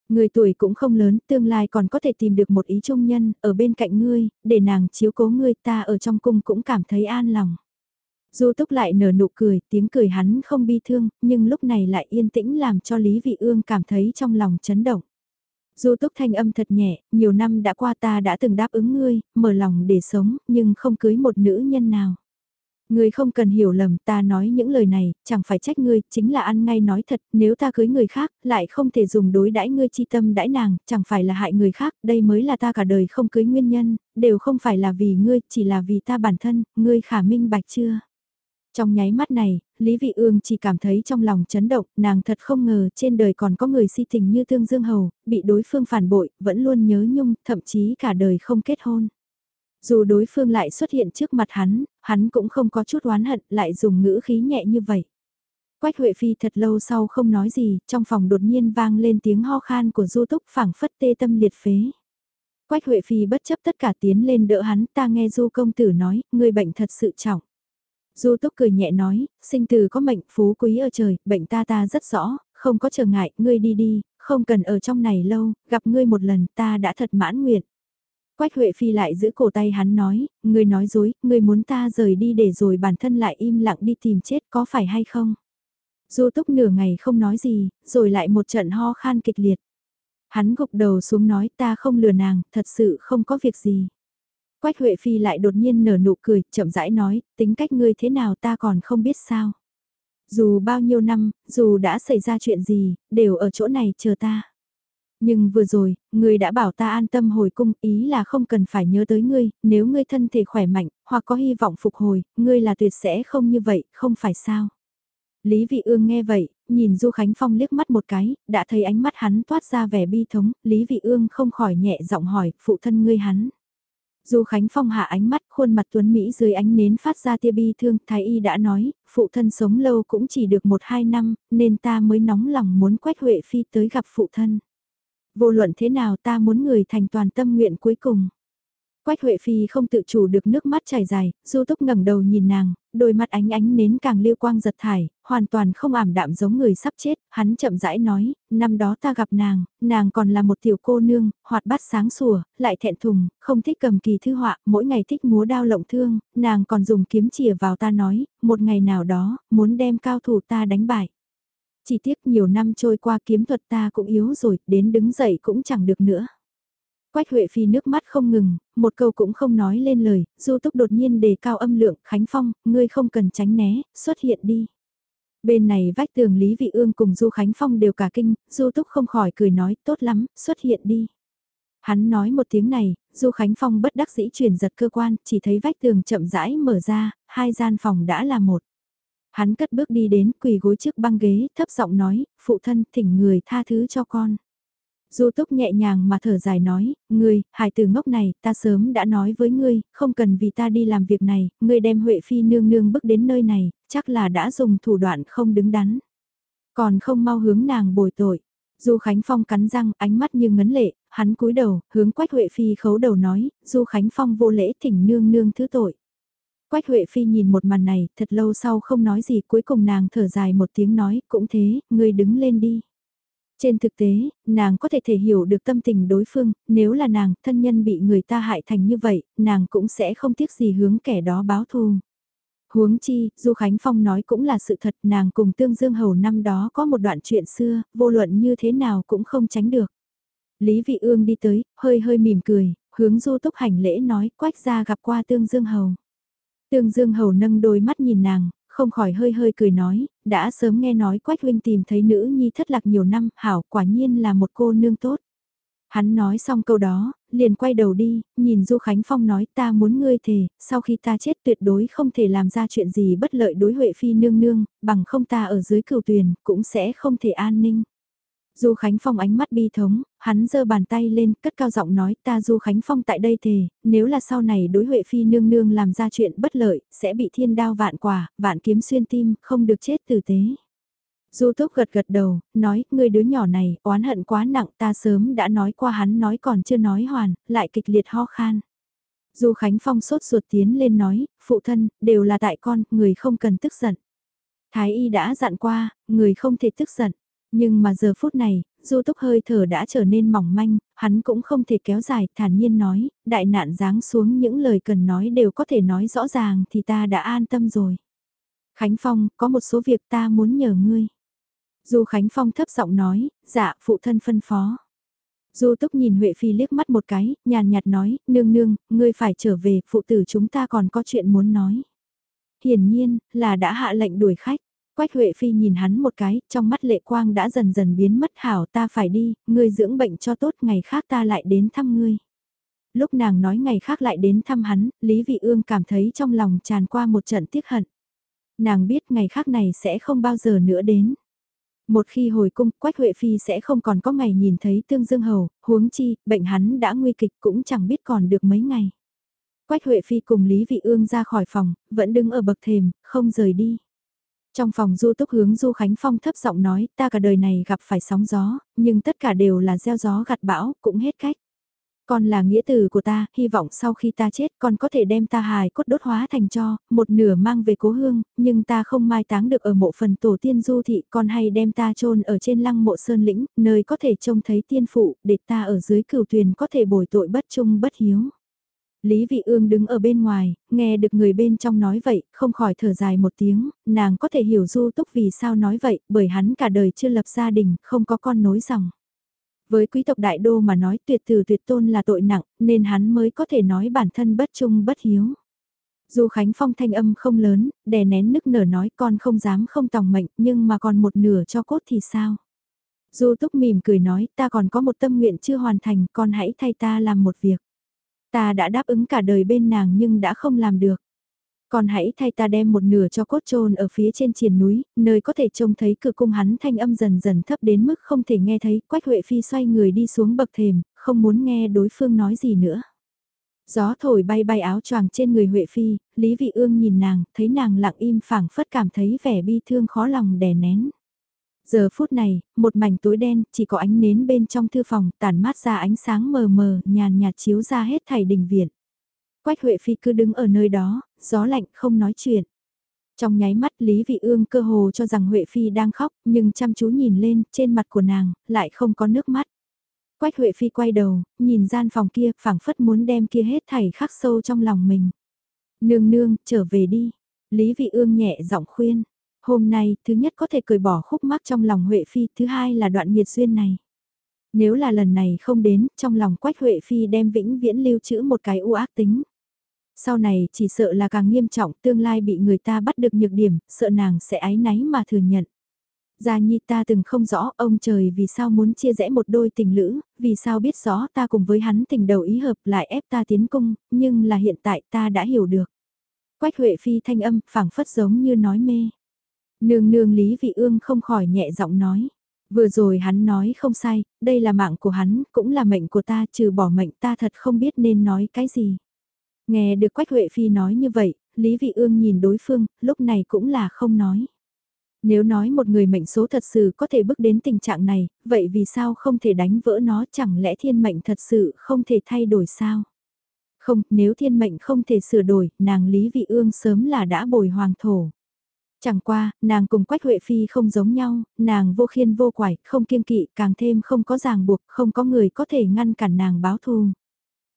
Người tuổi cũng không lớn, tương lai còn có thể tìm được một ý trung nhân, ở bên cạnh ngươi, để nàng chiếu cố ngươi ta ở trong cung cũng cảm thấy an lòng. Du túc lại nở nụ cười, tiếng cười hắn không bi thương, nhưng lúc này lại yên tĩnh làm cho Lý Vị Ương cảm thấy trong lòng chấn động. Du túc thanh âm thật nhẹ, nhiều năm đã qua ta đã từng đáp ứng ngươi, mở lòng để sống, nhưng không cưới một nữ nhân nào. Ngươi không cần hiểu lầm ta nói những lời này, chẳng phải trách ngươi, chính là ăn ngay nói thật, nếu ta cưới người khác, lại không thể dùng đối đãi ngươi chi tâm đãi nàng, chẳng phải là hại người khác, đây mới là ta cả đời không cưới nguyên nhân, đều không phải là vì ngươi, chỉ là vì ta bản thân, ngươi khả minh bạch chưa? Trong nháy mắt này, Lý Vị Ương chỉ cảm thấy trong lòng chấn động, nàng thật không ngờ trên đời còn có người si tình như Thương Dương Hầu, bị đối phương phản bội, vẫn luôn nhớ nhung, thậm chí cả đời không kết hôn. Dù đối phương lại xuất hiện trước mặt hắn, hắn cũng không có chút oán hận, lại dùng ngữ khí nhẹ như vậy. Quách Huệ Phi thật lâu sau không nói gì, trong phòng đột nhiên vang lên tiếng ho khan của Du Túc phảng phất tê tâm liệt phế. Quách Huệ Phi bất chấp tất cả tiến lên đỡ hắn, ta nghe Du công tử nói, người bệnh thật sự trọng. Du Túc cười nhẹ nói, sinh từ có mệnh phú quý ở trời, bệnh ta ta rất rõ, không có trở ngại, ngươi đi đi, không cần ở trong này lâu, gặp ngươi một lần ta đã thật mãn nguyện. Quách Huệ Phi lại giữ cổ tay hắn nói, ngươi nói dối, ngươi muốn ta rời đi để rồi bản thân lại im lặng đi tìm chết có phải hay không? Du Túc nửa ngày không nói gì, rồi lại một trận ho khan kịch liệt. Hắn gục đầu xuống nói ta không lừa nàng, thật sự không có việc gì. Quách Huệ Phi lại đột nhiên nở nụ cười, chậm rãi nói, tính cách ngươi thế nào ta còn không biết sao. Dù bao nhiêu năm, dù đã xảy ra chuyện gì, đều ở chỗ này chờ ta. Nhưng vừa rồi, ngươi đã bảo ta an tâm hồi cung, ý là không cần phải nhớ tới ngươi, nếu ngươi thân thể khỏe mạnh, hoặc có hy vọng phục hồi, ngươi là tuyệt sẽ không như vậy, không phải sao. Lý Vị Ương nghe vậy, nhìn Du Khánh Phong liếc mắt một cái, đã thấy ánh mắt hắn toát ra vẻ bi thống, Lý Vị Ương không khỏi nhẹ giọng hỏi, phụ thân ngươi hắn. Du Khánh Phong hạ ánh mắt, khuôn mặt tuấn Mỹ dưới ánh nến phát ra tia bi thương, Thái Y đã nói, phụ thân sống lâu cũng chỉ được một hai năm, nên ta mới nóng lòng muốn quách Huệ Phi tới gặp phụ thân. Vô luận thế nào ta muốn người thành toàn tâm nguyện cuối cùng. Quách Huệ Phi không tự chủ được nước mắt chảy dài, Du Túc ngẩng đầu nhìn nàng, đôi mắt ánh ánh nến càng lưu quang giật thải, hoàn toàn không ảm đạm giống người sắp chết, hắn chậm rãi nói, năm đó ta gặp nàng, nàng còn là một tiểu cô nương, hoạt bát sáng sủa, lại thẹn thùng, không thích cầm kỳ thư họa, mỗi ngày thích múa đao lộng thương, nàng còn dùng kiếm chìa vào ta nói, một ngày nào đó, muốn đem cao thủ ta đánh bại. Chỉ tiếc nhiều năm trôi qua kiếm thuật ta cũng yếu rồi, đến đứng dậy cũng chẳng được nữa. Quách Huệ Phi nước mắt không ngừng, một câu cũng không nói lên lời, Du Túc đột nhiên đề cao âm lượng, Khánh Phong, ngươi không cần tránh né, xuất hiện đi. Bên này vách tường Lý Vị Ương cùng Du Khánh Phong đều cả kinh, Du Túc không khỏi cười nói, tốt lắm, xuất hiện đi. Hắn nói một tiếng này, Du Khánh Phong bất đắc dĩ chuyển giật cơ quan, chỉ thấy vách tường chậm rãi mở ra, hai gian phòng đã là một. Hắn cất bước đi đến quỳ gối trước băng ghế, thấp giọng nói, phụ thân thỉnh người tha thứ cho con. Du túc nhẹ nhàng mà thở dài nói, ngươi, hài từ ngốc này, ta sớm đã nói với ngươi, không cần vì ta đi làm việc này, ngươi đem Huệ Phi nương nương bước đến nơi này, chắc là đã dùng thủ đoạn không đứng đắn. Còn không mau hướng nàng bồi tội. Du Khánh Phong cắn răng, ánh mắt như ngấn lệ, hắn cúi đầu, hướng Quách Huệ Phi khấu đầu nói, Du Khánh Phong vô lễ thỉnh nương nương thứ tội. Quách Huệ Phi nhìn một màn này, thật lâu sau không nói gì, cuối cùng nàng thở dài một tiếng nói, cũng thế, ngươi đứng lên đi. Trên thực tế, nàng có thể thể hiểu được tâm tình đối phương, nếu là nàng, thân nhân bị người ta hại thành như vậy, nàng cũng sẽ không tiếc gì hướng kẻ đó báo thù. Huống chi, Du Khánh Phong nói cũng là sự thật, nàng cùng Tương Dương Hầu năm đó có một đoạn chuyện xưa, vô luận như thế nào cũng không tránh được. Lý Vị Ương đi tới, hơi hơi mỉm cười, hướng Du Túc hành lễ nói, quách ra gặp qua Tương Dương Hầu. Tương Dương Hầu nâng đôi mắt nhìn nàng, không khỏi hơi hơi cười nói, đã sớm nghe nói Quách Huynh tìm thấy nữ nhi thất lạc nhiều năm, hảo quả nhiên là một cô nương tốt. Hắn nói xong câu đó, liền quay đầu đi, nhìn Du Khánh Phong nói ta muốn ngươi thề, sau khi ta chết tuyệt đối không thể làm ra chuyện gì bất lợi đối Huệ Phi nương nương, bằng không ta ở dưới cửu tuyền, cũng sẽ không thể an ninh. Du Khánh Phong ánh mắt bi thống, hắn giơ bàn tay lên, cất cao giọng nói ta Du Khánh Phong tại đây thề, nếu là sau này đối Huệ Phi nương nương làm ra chuyện bất lợi, sẽ bị thiên đao vạn quả, vạn kiếm xuyên tim, không được chết tử tế. Du Túc gật gật đầu, nói, người đứa nhỏ này, oán hận quá nặng, ta sớm đã nói qua hắn nói còn chưa nói hoàn, lại kịch liệt ho khan. Du Khánh Phong sốt ruột tiến lên nói, phụ thân, đều là tại con, người không cần tức giận. Thái y đã dặn qua, người không thể tức giận. Nhưng mà giờ phút này, du túc hơi thở đã trở nên mỏng manh, hắn cũng không thể kéo dài, thản nhiên nói, đại nạn giáng xuống những lời cần nói đều có thể nói rõ ràng thì ta đã an tâm rồi. Khánh Phong, có một số việc ta muốn nhờ ngươi. Du Khánh Phong thấp giọng nói, dạ, phụ thân phân phó. Du Túc nhìn Huệ Phi liếc mắt một cái, nhàn nhạt nói, nương nương, ngươi phải trở về, phụ tử chúng ta còn có chuyện muốn nói. Hiển nhiên, là đã hạ lệnh đuổi khách. Quách Huệ Phi nhìn hắn một cái, trong mắt lệ quang đã dần dần biến mất hảo ta phải đi, ngươi dưỡng bệnh cho tốt ngày khác ta lại đến thăm ngươi. Lúc nàng nói ngày khác lại đến thăm hắn, Lý Vị Ương cảm thấy trong lòng tràn qua một trận tiếc hận. Nàng biết ngày khác này sẽ không bao giờ nữa đến. Một khi hồi cung, Quách Huệ Phi sẽ không còn có ngày nhìn thấy Tương Dương Hầu, huống chi, bệnh hắn đã nguy kịch cũng chẳng biết còn được mấy ngày. Quách Huệ Phi cùng Lý Vị Ương ra khỏi phòng, vẫn đứng ở bậc thềm, không rời đi. Trong phòng du túc hướng du Khánh Phong thấp giọng nói ta cả đời này gặp phải sóng gió, nhưng tất cả đều là gieo gió gặt bão, cũng hết cách. Con là nghĩa tử của ta, hy vọng sau khi ta chết con có thể đem ta hài cốt đốt hóa thành cho, một nửa mang về cố hương, nhưng ta không mai táng được ở mộ phần tổ tiên du thị, con hay đem ta chôn ở trên lăng mộ sơn lĩnh, nơi có thể trông thấy tiên phụ, để ta ở dưới cửu thuyền có thể bồi tội bất trung bất hiếu. Lý Vị Ương đứng ở bên ngoài, nghe được người bên trong nói vậy, không khỏi thở dài một tiếng, nàng có thể hiểu Du Túc vì sao nói vậy, bởi hắn cả đời chưa lập gia đình, không có con nối dòng. Với quý tộc đại đô mà nói tuyệt từ tuyệt tôn là tội nặng, nên hắn mới có thể nói bản thân bất trung bất hiếu. Du Khánh Phong thanh âm không lớn, đè nén nức nở nói con không dám không tòng mệnh, nhưng mà còn một nửa cho cốt thì sao? Du Túc mỉm cười nói ta còn có một tâm nguyện chưa hoàn thành, con hãy thay ta làm một việc. Ta đã đáp ứng cả đời bên nàng nhưng đã không làm được. Còn hãy thay ta đem một nửa cho cốt trôn ở phía trên triền núi, nơi có thể trông thấy cửa cung hắn thanh âm dần dần thấp đến mức không thể nghe thấy, Quách Huệ Phi xoay người đi xuống bậc thềm, không muốn nghe đối phương nói gì nữa. Gió thổi bay bay áo choàng trên người Huệ Phi, Lý Vị Ương nhìn nàng, thấy nàng lặng im phảng phất cảm thấy vẻ bi thương khó lòng đè nén. Giờ phút này, một mảnh tối đen, chỉ có ánh nến bên trong thư phòng, tản mát ra ánh sáng mờ mờ, nhàn nhạt chiếu ra hết thảy đình viện. Quách Huệ Phi cứ đứng ở nơi đó, gió lạnh không nói chuyện. Trong nháy mắt Lý Vị Ương cơ hồ cho rằng Huệ Phi đang khóc, nhưng chăm chú nhìn lên, trên mặt của nàng, lại không có nước mắt. Quách Huệ Phi quay đầu, nhìn gian phòng kia, phảng phất muốn đem kia hết thảy khắc sâu trong lòng mình. Nương nương, trở về đi. Lý Vị Ương nhẹ giọng khuyên. Hôm nay, thứ nhất có thể cởi bỏ khúc mắc trong lòng Huệ Phi, thứ hai là đoạn nhiệt duyên này. Nếu là lần này không đến, trong lòng Quách Huệ Phi đem vĩnh viễn lưu trữ một cái u ác tính. Sau này chỉ sợ là càng nghiêm trọng tương lai bị người ta bắt được nhược điểm, sợ nàng sẽ ái náy mà thừa nhận. Gia Nhi ta từng không rõ ông trời vì sao muốn chia rẽ một đôi tình lữ, vì sao biết rõ ta cùng với hắn tình đầu ý hợp lại ép ta tiến cung, nhưng là hiện tại ta đã hiểu được. Quách Huệ Phi thanh âm phảng phất giống như nói mê. Nương nương Lý Vị Ương không khỏi nhẹ giọng nói. Vừa rồi hắn nói không sai, đây là mạng của hắn, cũng là mệnh của ta, trừ bỏ mệnh ta thật không biết nên nói cái gì. Nghe được Quách Huệ Phi nói như vậy, Lý Vị Ương nhìn đối phương, lúc này cũng là không nói. Nếu nói một người mệnh số thật sự có thể bước đến tình trạng này, vậy vì sao không thể đánh vỡ nó chẳng lẽ thiên mệnh thật sự không thể thay đổi sao? Không, nếu thiên mệnh không thể sửa đổi, nàng Lý Vị Ương sớm là đã bồi hoàng thổ. Chẳng qua, nàng cùng Quách Huệ Phi không giống nhau, nàng vô khiên vô quải, không kiêng kỵ, càng thêm không có ràng buộc, không có người có thể ngăn cản nàng báo thù.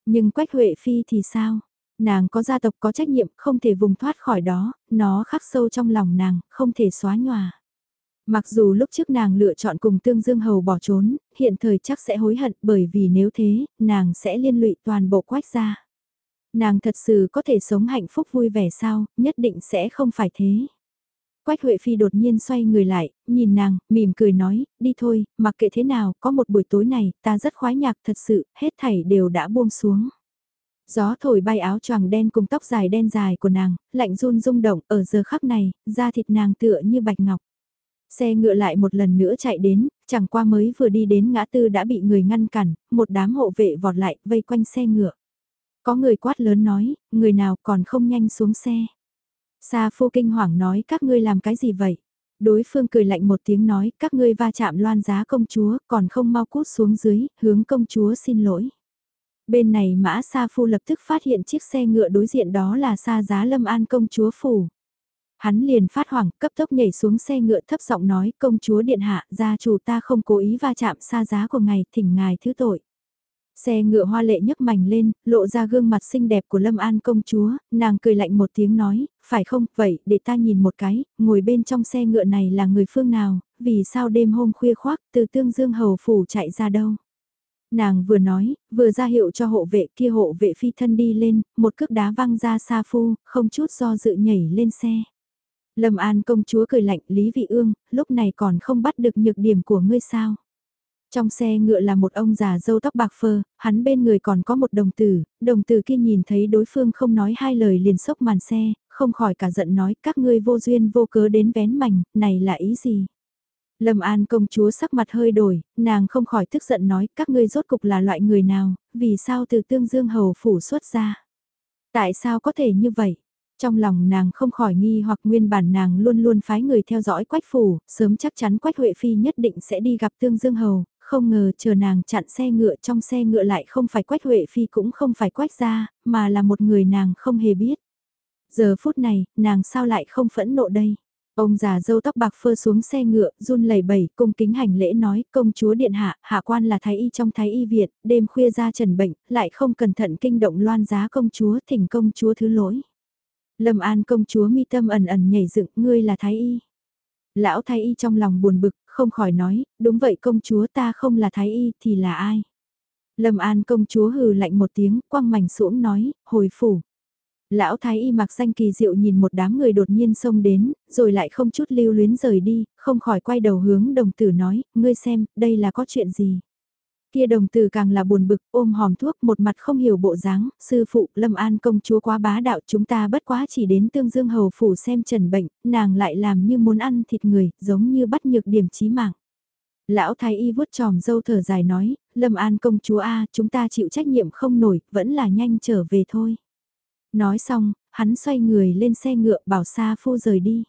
Nhưng Quách Huệ Phi thì sao? Nàng có gia tộc có trách nhiệm, không thể vùng thoát khỏi đó, nó khắc sâu trong lòng nàng, không thể xóa nhòa. Mặc dù lúc trước nàng lựa chọn cùng Tương Dương Hầu bỏ trốn, hiện thời chắc sẽ hối hận bởi vì nếu thế, nàng sẽ liên lụy toàn bộ quách gia. Nàng thật sự có thể sống hạnh phúc vui vẻ sao, nhất định sẽ không phải thế. Quách Huệ Phi đột nhiên xoay người lại, nhìn nàng, mỉm cười nói, đi thôi, mặc kệ thế nào, có một buổi tối này, ta rất khoái nhạc thật sự, hết thảy đều đã buông xuống. Gió thổi bay áo choàng đen cùng tóc dài đen dài của nàng, lạnh run rung động ở giờ khắc này, da thịt nàng tựa như bạch ngọc. Xe ngựa lại một lần nữa chạy đến, chẳng qua mới vừa đi đến ngã tư đã bị người ngăn cản, một đám hộ vệ vọt lại vây quanh xe ngựa. Có người quát lớn nói, người nào còn không nhanh xuống xe. Sa phu kinh hoàng nói các ngươi làm cái gì vậy? Đối phương cười lạnh một tiếng nói các ngươi va chạm loan giá công chúa còn không mau cút xuống dưới, hướng công chúa xin lỗi. Bên này mã Sa Phu lập tức phát hiện chiếc xe ngựa đối diện đó là Sa Giá Lâm An công chúa phủ. Hắn liền phát hoảng cấp tốc nhảy xuống xe ngựa thấp giọng nói công chúa điện hạ gia chủ ta không cố ý va chạm sa giá của ngài thỉnh ngài thứ tội. Xe ngựa hoa lệ nhấc mảnh lên, lộ ra gương mặt xinh đẹp của Lâm An công chúa, nàng cười lạnh một tiếng nói, phải không, vậy, để ta nhìn một cái, ngồi bên trong xe ngựa này là người phương nào, vì sao đêm hôm khuya khoác từ tương dương hầu phủ chạy ra đâu. Nàng vừa nói, vừa ra hiệu cho hộ vệ kia hộ vệ phi thân đi lên, một cước đá văng ra xa phu, không chút do dự nhảy lên xe. Lâm An công chúa cười lạnh Lý Vị Ương, lúc này còn không bắt được nhược điểm của ngươi sao. Trong xe ngựa là một ông già dâu tóc bạc phơ, hắn bên người còn có một đồng tử, đồng tử kia nhìn thấy đối phương không nói hai lời liền sốc màn xe, không khỏi cả giận nói các ngươi vô duyên vô cớ đến vén mảnh, này là ý gì? Lâm An công chúa sắc mặt hơi đổi, nàng không khỏi tức giận nói các ngươi rốt cục là loại người nào, vì sao từ tương dương hầu phủ xuất ra. Tại sao có thể như vậy? Trong lòng nàng không khỏi nghi hoặc nguyên bản nàng luôn luôn phái người theo dõi quách phủ, sớm chắc chắn quách Huệ Phi nhất định sẽ đi gặp tương dương hầu, không ngờ chờ nàng chặn xe ngựa trong xe ngựa lại không phải quách Huệ Phi cũng không phải quách ra, mà là một người nàng không hề biết. Giờ phút này, nàng sao lại không phẫn nộ đây? Ông già dâu tóc bạc phơ xuống xe ngựa, run lẩy bẩy, cung kính hành lễ nói, công chúa điện hạ, hạ quan là thái y trong thái y viện, đêm khuya ra trần bệnh, lại không cẩn thận kinh động loan giá công chúa, thỉnh công chúa thứ lỗi. Lâm an công chúa mi tâm ẩn ẩn nhảy dựng, ngươi là thái y. Lão thái y trong lòng buồn bực, không khỏi nói, đúng vậy công chúa ta không là thái y thì là ai? Lâm An công chúa hừ lạnh một tiếng, quăng mảnh xuống nói, hồi phủ. Lão thái y mặc danh kỳ diệu nhìn một đám người đột nhiên xông đến, rồi lại không chút lưu luyến rời đi, không khỏi quay đầu hướng đồng tử nói, ngươi xem, đây là có chuyện gì? Kia đồng tử càng là buồn bực, ôm hòm thuốc một mặt không hiểu bộ dáng, sư phụ Lâm An công chúa quá bá đạo chúng ta bất quá chỉ đến tương dương hầu phủ xem trần bệnh, nàng lại làm như muốn ăn thịt người, giống như bắt nhược điểm chí mạng. Lão thái y vuốt tròm dâu thở dài nói, Lâm An công chúa A chúng ta chịu trách nhiệm không nổi, vẫn là nhanh trở về thôi. Nói xong, hắn xoay người lên xe ngựa bảo xa Phu rời đi.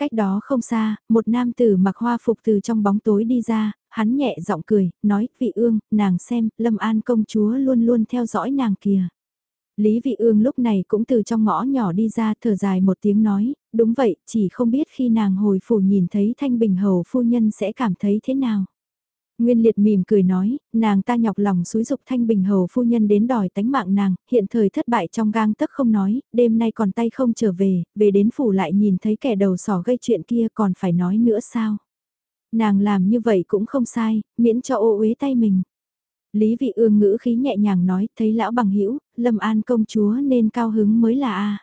Cách đó không xa, một nam tử mặc hoa phục từ trong bóng tối đi ra, hắn nhẹ giọng cười, nói, vị ương, nàng xem, Lâm An công chúa luôn luôn theo dõi nàng kìa. Lý vị ương lúc này cũng từ trong ngõ nhỏ đi ra thở dài một tiếng nói, đúng vậy, chỉ không biết khi nàng hồi phủ nhìn thấy thanh bình hầu phu nhân sẽ cảm thấy thế nào. Nguyên liệt mỉm cười nói, nàng ta nhọc lòng xúi dục thanh bình hầu phu nhân đến đòi tánh mạng nàng, hiện thời thất bại trong gang tấc không nói, đêm nay còn tay không trở về, về đến phủ lại nhìn thấy kẻ đầu sỏ gây chuyện kia còn phải nói nữa sao. Nàng làm như vậy cũng không sai, miễn cho ô uế tay mình. Lý vị ương ngữ khí nhẹ nhàng nói, thấy lão bằng hữu lâm an công chúa nên cao hứng mới là a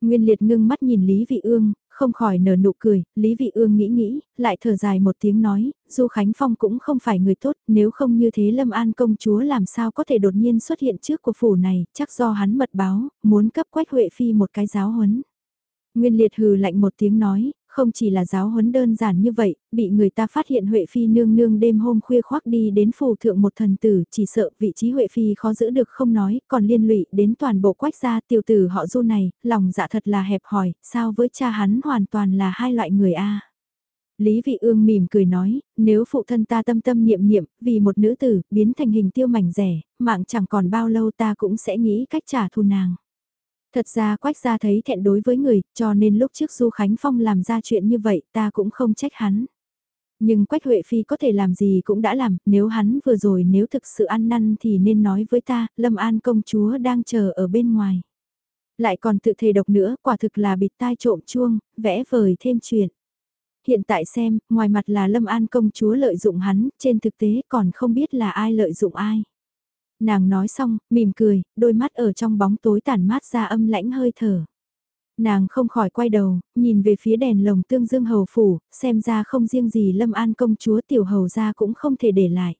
Nguyên liệt ngưng mắt nhìn Lý vị ương, không khỏi nở nụ cười, Lý Vị Ương nghĩ nghĩ, lại thở dài một tiếng nói, Du Khánh Phong cũng không phải người tốt, nếu không như thế Lâm An công chúa làm sao có thể đột nhiên xuất hiện trước của phủ này, chắc do hắn mật báo, muốn cấp Quách Huệ Phi một cái giáo huấn. Nguyên Liệt hừ lạnh một tiếng nói, không chỉ là giáo huấn đơn giản như vậy, bị người ta phát hiện Huệ Phi nương nương đêm hôm khuya khoác đi đến phù thượng một thần tử, chỉ sợ vị trí Huệ Phi khó giữ được không nói, còn liên lụy đến toàn bộ quách gia tiểu tử họ du này, lòng dạ thật là hẹp hòi, sao với cha hắn hoàn toàn là hai loại người a Lý Vị Ương mỉm cười nói, nếu phụ thân ta tâm tâm niệm niệm, vì một nữ tử, biến thành hình tiêu mảnh rẻ, mạng chẳng còn bao lâu ta cũng sẽ nghĩ cách trả thù nàng. Thật ra quách gia thấy thẹn đối với người, cho nên lúc trước Du Khánh Phong làm ra chuyện như vậy ta cũng không trách hắn. Nhưng Quách Huệ Phi có thể làm gì cũng đã làm, nếu hắn vừa rồi nếu thực sự ăn năn thì nên nói với ta, Lâm An công chúa đang chờ ở bên ngoài. Lại còn tự thề độc nữa, quả thực là bịt tai trộm chuông, vẽ vời thêm chuyện. Hiện tại xem, ngoài mặt là Lâm An công chúa lợi dụng hắn, trên thực tế còn không biết là ai lợi dụng ai. Nàng nói xong, mỉm cười, đôi mắt ở trong bóng tối tản mát ra âm lãnh hơi thở. Nàng không khỏi quay đầu, nhìn về phía đèn lồng tương dương hầu phủ, xem ra không riêng gì lâm an công chúa tiểu hầu ra cũng không thể để lại.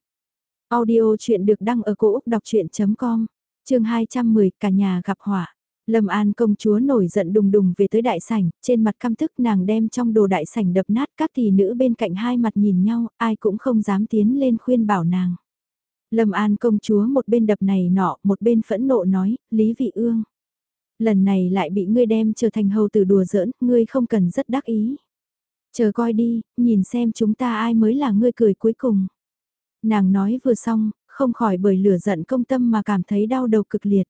Audio chuyện được đăng ở cổ Úc đọc chuyện.com, trường 210, cả nhà gặp họa. Lâm An công chúa nổi giận đùng đùng về tới đại sảnh, trên mặt căm thức nàng đem trong đồ đại sảnh đập nát các tỷ nữ bên cạnh hai mặt nhìn nhau, ai cũng không dám tiến lên khuyên bảo nàng. Lâm An công chúa một bên đập này nọ, một bên phẫn nộ nói, Lý Vị Ương. Lần này lại bị ngươi đem trở thành hầu tử đùa giỡn, ngươi không cần rất đắc ý. Chờ coi đi, nhìn xem chúng ta ai mới là ngươi cười cuối cùng. Nàng nói vừa xong, không khỏi bởi lửa giận công tâm mà cảm thấy đau đầu cực liệt.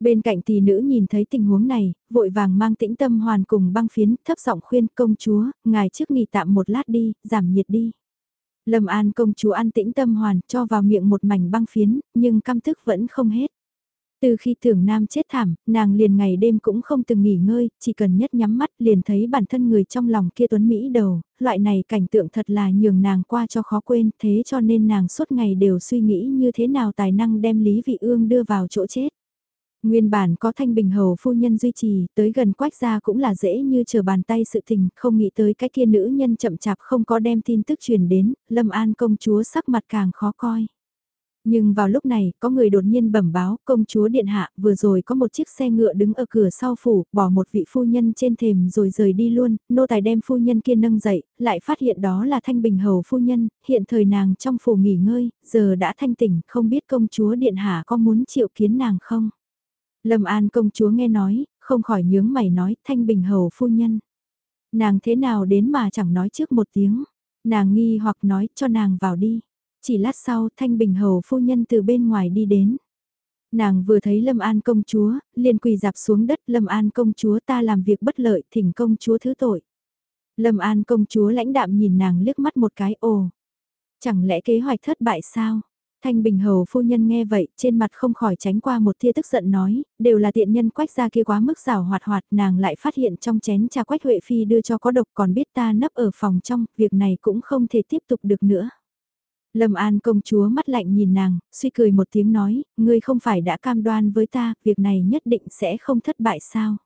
Bên cạnh tỷ nữ nhìn thấy tình huống này, vội vàng mang tĩnh tâm hoàn cùng băng phiến, thấp giọng khuyên công chúa, ngài trước nghỉ tạm một lát đi, giảm nhiệt đi. Lâm An công chúa an tĩnh tâm hoàn cho vào miệng một mảnh băng phiến, nhưng căm thức vẫn không hết. Từ khi tưởng nam chết thảm, nàng liền ngày đêm cũng không từng nghỉ ngơi, chỉ cần nhất nhắm mắt liền thấy bản thân người trong lòng kia tuấn Mỹ đầu, loại này cảnh tượng thật là nhường nàng qua cho khó quên, thế cho nên nàng suốt ngày đều suy nghĩ như thế nào tài năng đem Lý Vị Ương đưa vào chỗ chết. Nguyên bản có thanh bình hầu phu nhân duy trì, tới gần quách gia cũng là dễ như chờ bàn tay sự tình, không nghĩ tới cái kia nữ nhân chậm chạp không có đem tin tức truyền đến, lâm an công chúa sắc mặt càng khó coi. Nhưng vào lúc này, có người đột nhiên bẩm báo, công chúa điện hạ, vừa rồi có một chiếc xe ngựa đứng ở cửa sau phủ, bỏ một vị phu nhân trên thềm rồi rời đi luôn, nô tài đem phu nhân kia nâng dậy, lại phát hiện đó là thanh bình hầu phu nhân, hiện thời nàng trong phủ nghỉ ngơi, giờ đã thanh tỉnh, không biết công chúa điện hạ có muốn chịu kiến nàng không? Lâm An công chúa nghe nói, không khỏi nhướng mày nói thanh bình hầu phu nhân. Nàng thế nào đến mà chẳng nói trước một tiếng, nàng nghi hoặc nói cho nàng vào đi. Chỉ lát sau thanh bình hầu phu nhân từ bên ngoài đi đến. Nàng vừa thấy Lâm An công chúa, liền quỳ dạp xuống đất Lâm An công chúa ta làm việc bất lợi thỉnh công chúa thứ tội. Lâm An công chúa lãnh đạm nhìn nàng liếc mắt một cái ồ. Chẳng lẽ kế hoạch thất bại sao? Thanh Bình Hầu phu nhân nghe vậy, trên mặt không khỏi tránh qua một tia tức giận nói, đều là tiện nhân quách ra kia quá mức rào hoạt hoạt, nàng lại phát hiện trong chén trà quách Huệ Phi đưa cho có độc còn biết ta nấp ở phòng trong, việc này cũng không thể tiếp tục được nữa. Lâm An công chúa mắt lạnh nhìn nàng, suy cười một tiếng nói, ngươi không phải đã cam đoan với ta, việc này nhất định sẽ không thất bại sao.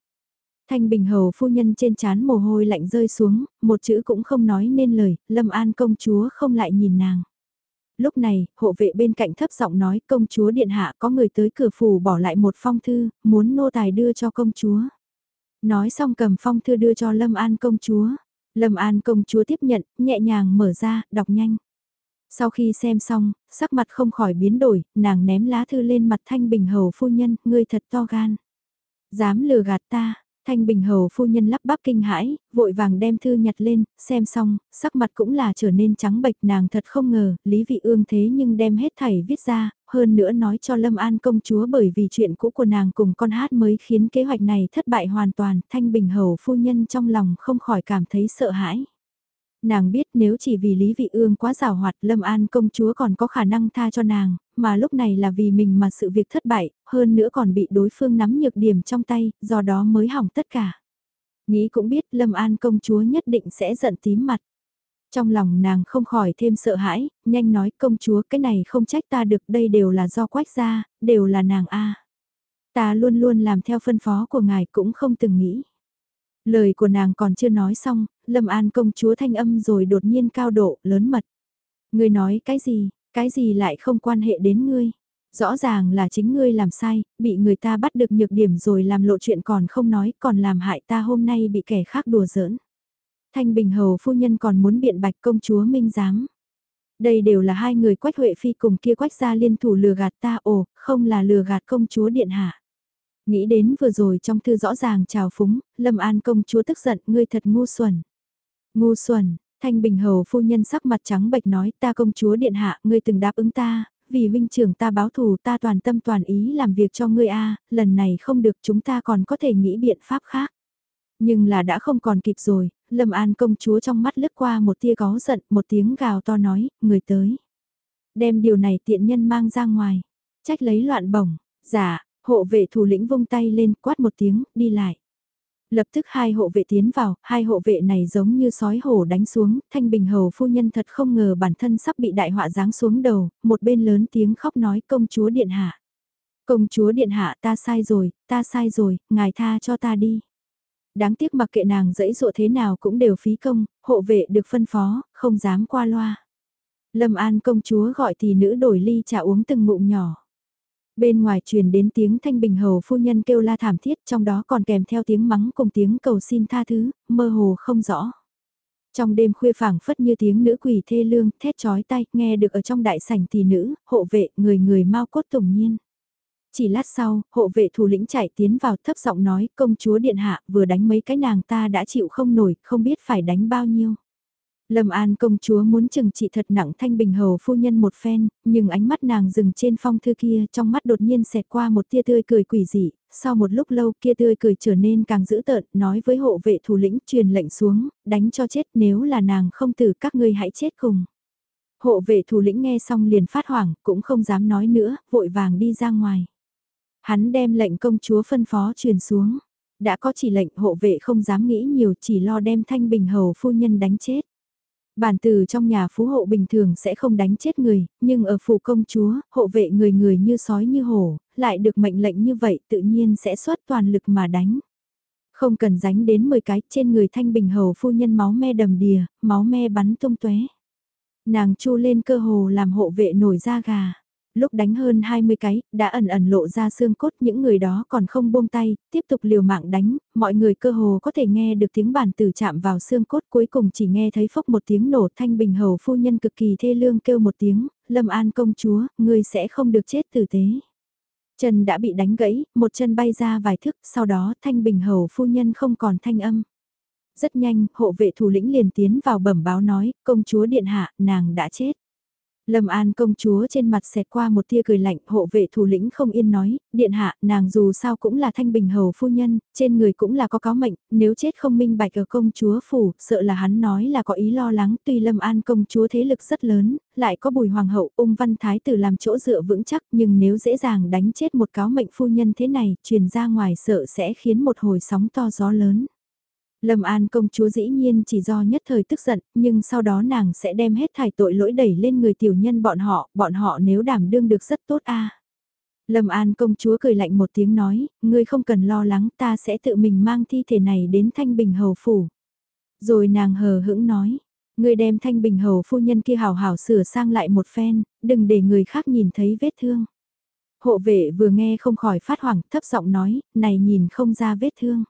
Thanh Bình Hầu phu nhân trên chán mồ hôi lạnh rơi xuống, một chữ cũng không nói nên lời, Lâm An công chúa không lại nhìn nàng. Lúc này, hộ vệ bên cạnh thấp giọng nói công chúa điện hạ có người tới cửa phủ bỏ lại một phong thư, muốn nô tài đưa cho công chúa. Nói xong cầm phong thư đưa cho Lâm An công chúa. Lâm An công chúa tiếp nhận, nhẹ nhàng mở ra, đọc nhanh. Sau khi xem xong, sắc mặt không khỏi biến đổi, nàng ném lá thư lên mặt thanh bình hầu phu nhân, ngươi thật to gan. Dám lừa gạt ta, Thanh Bình Hầu phu nhân lắp bắp kinh hãi, vội vàng đem thư nhặt lên, xem xong, sắc mặt cũng là trở nên trắng bệch nàng thật không ngờ, Lý Vị Ương thế nhưng đem hết thảy viết ra, hơn nữa nói cho Lâm An công chúa bởi vì chuyện cũ của nàng cùng con hát mới khiến kế hoạch này thất bại hoàn toàn, Thanh Bình Hầu phu nhân trong lòng không khỏi cảm thấy sợ hãi. Nàng biết nếu chỉ vì Lý Vị Ương quá rào hoạt Lâm An công chúa còn có khả năng tha cho nàng, mà lúc này là vì mình mà sự việc thất bại, hơn nữa còn bị đối phương nắm nhược điểm trong tay, do đó mới hỏng tất cả. Nghĩ cũng biết Lâm An công chúa nhất định sẽ giận tím mặt. Trong lòng nàng không khỏi thêm sợ hãi, nhanh nói công chúa cái này không trách ta được đây đều là do quách gia, đều là nàng A. Ta luôn luôn làm theo phân phó của ngài cũng không từng nghĩ. Lời của nàng còn chưa nói xong, Lâm An công chúa thanh âm rồi đột nhiên cao độ, lớn mật. người nói cái gì, cái gì lại không quan hệ đến ngươi? Rõ ràng là chính ngươi làm sai, bị người ta bắt được nhược điểm rồi làm lộ chuyện còn không nói, còn làm hại ta hôm nay bị kẻ khác đùa giỡn. Thanh Bình Hầu phu nhân còn muốn biện bạch công chúa Minh Giám. Đây đều là hai người quách huệ phi cùng kia quách gia liên thủ lừa gạt ta ồ, không là lừa gạt công chúa điện hạ. Nghĩ đến vừa rồi trong thư rõ ràng chào phúng, Lâm An công chúa tức giận, ngươi thật ngu xuẩn. Ngu xuẩn, Thanh Bình Hầu phu nhân sắc mặt trắng bệch nói ta công chúa điện hạ, ngươi từng đáp ứng ta, vì huynh trưởng ta báo thù ta toàn tâm toàn ý làm việc cho ngươi a lần này không được chúng ta còn có thể nghĩ biện pháp khác. Nhưng là đã không còn kịp rồi, Lâm An công chúa trong mắt lướt qua một tia có giận, một tiếng gào to nói, người tới. Đem điều này tiện nhân mang ra ngoài, trách lấy loạn bổng, giả, dạ, hộ vệ thủ lĩnh vung tay lên quát một tiếng, đi lại. Lập tức hai hộ vệ tiến vào, hai hộ vệ này giống như sói hổ đánh xuống, thanh bình hầu phu nhân thật không ngờ bản thân sắp bị đại họa giáng xuống đầu, một bên lớn tiếng khóc nói công chúa điện hạ. Công chúa điện hạ ta sai rồi, ta sai rồi, ngài tha cho ta đi. Đáng tiếc mặc kệ nàng dẫy dụa thế nào cũng đều phí công, hộ vệ được phân phó, không dám qua loa. Lâm An công chúa gọi tỷ nữ đổi ly trà uống từng ngụm nhỏ. Bên ngoài truyền đến tiếng thanh bình hầu phu nhân kêu la thảm thiết trong đó còn kèm theo tiếng mắng cùng tiếng cầu xin tha thứ, mơ hồ không rõ. Trong đêm khuya phảng phất như tiếng nữ quỷ thê lương, thét chói tay, nghe được ở trong đại sảnh tỷ nữ, hộ vệ, người người mau cốt tùng nhiên. Chỉ lát sau, hộ vệ thủ lĩnh chạy tiến vào thấp giọng nói, công chúa điện hạ vừa đánh mấy cái nàng ta đã chịu không nổi, không biết phải đánh bao nhiêu. Lâm An công chúa muốn chừng trị thật nặng thanh bình hầu phu nhân một phen, nhưng ánh mắt nàng dừng trên phong thư kia trong mắt đột nhiên xẹt qua một tia tươi cười quỷ dị, sau một lúc lâu kia tươi cười trở nên càng dữ tợn, nói với hộ vệ thủ lĩnh truyền lệnh xuống, đánh cho chết nếu là nàng không tử các ngươi hãy chết cùng. Hộ vệ thủ lĩnh nghe xong liền phát hoảng, cũng không dám nói nữa, vội vàng đi ra ngoài. Hắn đem lệnh công chúa phân phó truyền xuống. Đã có chỉ lệnh hộ vệ không dám nghĩ nhiều chỉ lo đem thanh bình hầu phu nhân đánh chết. Bản từ trong nhà phú hộ bình thường sẽ không đánh chết người, nhưng ở phủ công chúa, hộ vệ người người như sói như hổ, lại được mệnh lệnh như vậy tự nhiên sẽ xuất toàn lực mà đánh. Không cần dánh đến 10 cái trên người thanh bình hầu phu nhân máu me đầm đìa, máu me bắn tung tóe Nàng chu lên cơ hồ làm hộ vệ nổi da gà lúc đánh hơn 20 cái, đã ẩn ẩn lộ ra xương cốt những người đó còn không buông tay, tiếp tục liều mạng đánh, mọi người cơ hồ có thể nghe được tiếng bản tử chạm vào xương cốt cuối cùng chỉ nghe thấy phốc một tiếng nổ thanh bình hầu phu nhân cực kỳ thê lương kêu một tiếng, lâm an công chúa, người sẽ không được chết tử tế. Chân đã bị đánh gãy, một chân bay ra vài thước, sau đó thanh bình hầu phu nhân không còn thanh âm. Rất nhanh, hộ vệ thủ lĩnh liền tiến vào bẩm báo nói, công chúa điện hạ, nàng đã chết. Lâm An công chúa trên mặt xẹt qua một tia cười lạnh, hộ vệ thủ lĩnh không yên nói, điện hạ, nàng dù sao cũng là thanh bình hầu phu nhân, trên người cũng là có cáo mệnh, nếu chết không minh bạch ở công chúa phủ, sợ là hắn nói là có ý lo lắng, tuy Lâm An công chúa thế lực rất lớn, lại có bùi hoàng hậu, ung văn thái tử làm chỗ dựa vững chắc, nhưng nếu dễ dàng đánh chết một cáo mệnh phu nhân thế này, truyền ra ngoài sợ sẽ khiến một hồi sóng to gió lớn. Lâm An công chúa dĩ nhiên chỉ do nhất thời tức giận, nhưng sau đó nàng sẽ đem hết thải tội lỗi đẩy lên người tiểu nhân bọn họ, bọn họ nếu đảm đương được rất tốt a. Lâm An công chúa cười lạnh một tiếng nói, ngươi không cần lo lắng ta sẽ tự mình mang thi thể này đến Thanh Bình Hầu Phủ. Rồi nàng hờ hững nói, ngươi đem Thanh Bình Hầu phu nhân kia hào hào sửa sang lại một phen, đừng để người khác nhìn thấy vết thương. Hộ vệ vừa nghe không khỏi phát hoảng thấp giọng nói, này nhìn không ra vết thương.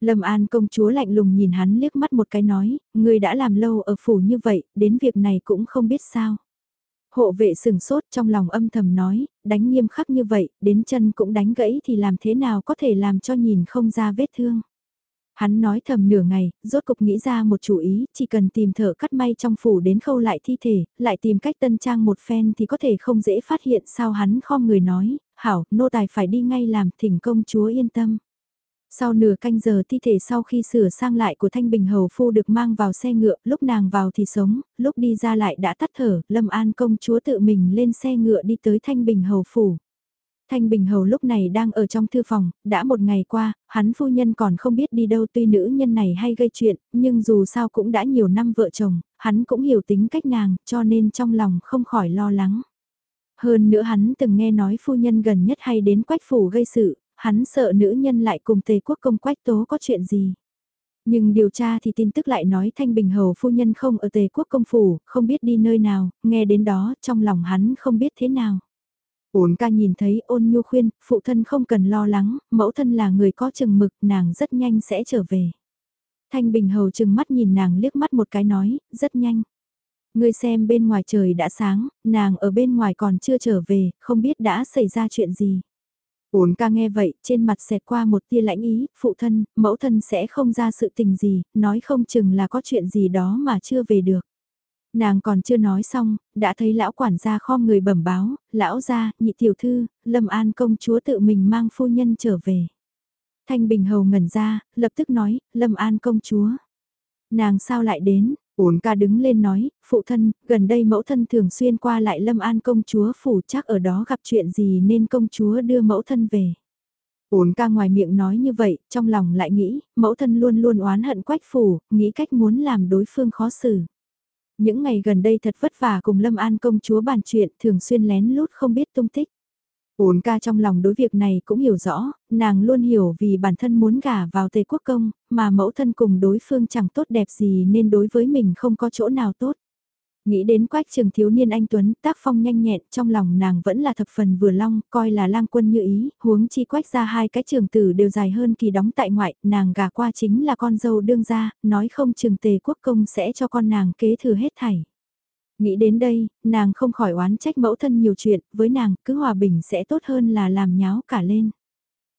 Lâm An công chúa lạnh lùng nhìn hắn liếc mắt một cái nói, Ngươi đã làm lâu ở phủ như vậy, đến việc này cũng không biết sao. Hộ vệ sừng sốt trong lòng âm thầm nói, đánh nghiêm khắc như vậy, đến chân cũng đánh gãy thì làm thế nào có thể làm cho nhìn không ra vết thương. Hắn nói thầm nửa ngày, rốt cục nghĩ ra một chủ ý, chỉ cần tìm thợ cắt may trong phủ đến khâu lại thi thể, lại tìm cách tân trang một phen thì có thể không dễ phát hiện sao hắn khom người nói, hảo, nô tài phải đi ngay làm thỉnh công chúa yên tâm. Sau nửa canh giờ thi thể sau khi sửa sang lại của Thanh Bình Hầu Phu được mang vào xe ngựa, lúc nàng vào thì sống, lúc đi ra lại đã tắt thở, Lâm An công chúa tự mình lên xe ngựa đi tới Thanh Bình Hầu Phủ. Thanh Bình Hầu lúc này đang ở trong thư phòng, đã một ngày qua, hắn phu nhân còn không biết đi đâu tuy nữ nhân này hay gây chuyện, nhưng dù sao cũng đã nhiều năm vợ chồng, hắn cũng hiểu tính cách nàng, cho nên trong lòng không khỏi lo lắng. Hơn nữa hắn từng nghe nói phu nhân gần nhất hay đến quách phủ gây sự, hắn sợ nữ nhân lại cùng tề quốc công quách tố có chuyện gì. Nhưng điều tra thì tin tức lại nói Thanh Bình Hầu phu nhân không ở tề quốc công phủ, không biết đi nơi nào, nghe đến đó trong lòng hắn không biết thế nào. Ôn ca nhìn thấy ôn nhu khuyên, phụ thân không cần lo lắng, mẫu thân là người có chừng mực, nàng rất nhanh sẽ trở về. Thanh Bình Hầu chừng mắt nhìn nàng liếc mắt một cái nói, rất nhanh. Ngươi xem bên ngoài trời đã sáng, nàng ở bên ngoài còn chưa trở về, không biết đã xảy ra chuyện gì. Uốn ca nghe vậy, trên mặt xẹt qua một tia lãnh ý, phụ thân, mẫu thân sẽ không ra sự tình gì, nói không chừng là có chuyện gì đó mà chưa về được. Nàng còn chưa nói xong, đã thấy lão quản gia khom người bẩm báo, lão gia, nhị tiểu thư, lâm an công chúa tự mình mang phu nhân trở về. Thanh Bình Hầu ngẩn ra, lập tức nói, lâm an công chúa. Nàng sao lại đến, Ôn ca đứng lên nói, phụ thân, gần đây mẫu thân thường xuyên qua lại lâm an công chúa phủ chắc ở đó gặp chuyện gì nên công chúa đưa mẫu thân về. Uốn ca ngoài miệng nói như vậy, trong lòng lại nghĩ, mẫu thân luôn luôn oán hận quách phủ, nghĩ cách muốn làm đối phương khó xử. Những ngày gần đây thật vất vả cùng lâm an công chúa bàn chuyện thường xuyên lén lút không biết tung tích uốn ca trong lòng đối việc này cũng hiểu rõ, nàng luôn hiểu vì bản thân muốn gả vào tề quốc công, mà mẫu thân cùng đối phương chẳng tốt đẹp gì nên đối với mình không có chỗ nào tốt. Nghĩ đến quách trường thiếu niên anh Tuấn tác phong nhanh nhẹn trong lòng nàng vẫn là thập phần vừa long, coi là lang quân như ý, huống chi quách ra hai cái trường tử đều dài hơn kỳ đóng tại ngoại, nàng gả qua chính là con dâu đương gia, nói không trường tề quốc công sẽ cho con nàng kế thừa hết thảy. Nghĩ đến đây, nàng không khỏi oán trách mẫu thân nhiều chuyện, với nàng cứ hòa bình sẽ tốt hơn là làm nháo cả lên.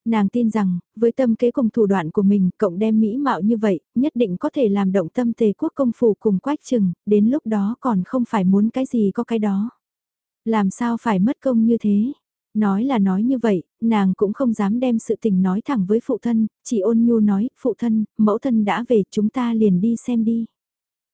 Nàng tin rằng, với tâm kế cùng thủ đoạn của mình, cộng đem mỹ mạo như vậy, nhất định có thể làm động tâm tề quốc công phủ cùng quách trừng, đến lúc đó còn không phải muốn cái gì có cái đó. Làm sao phải mất công như thế? Nói là nói như vậy, nàng cũng không dám đem sự tình nói thẳng với phụ thân, chỉ ôn nhu nói, phụ thân, mẫu thân đã về chúng ta liền đi xem đi.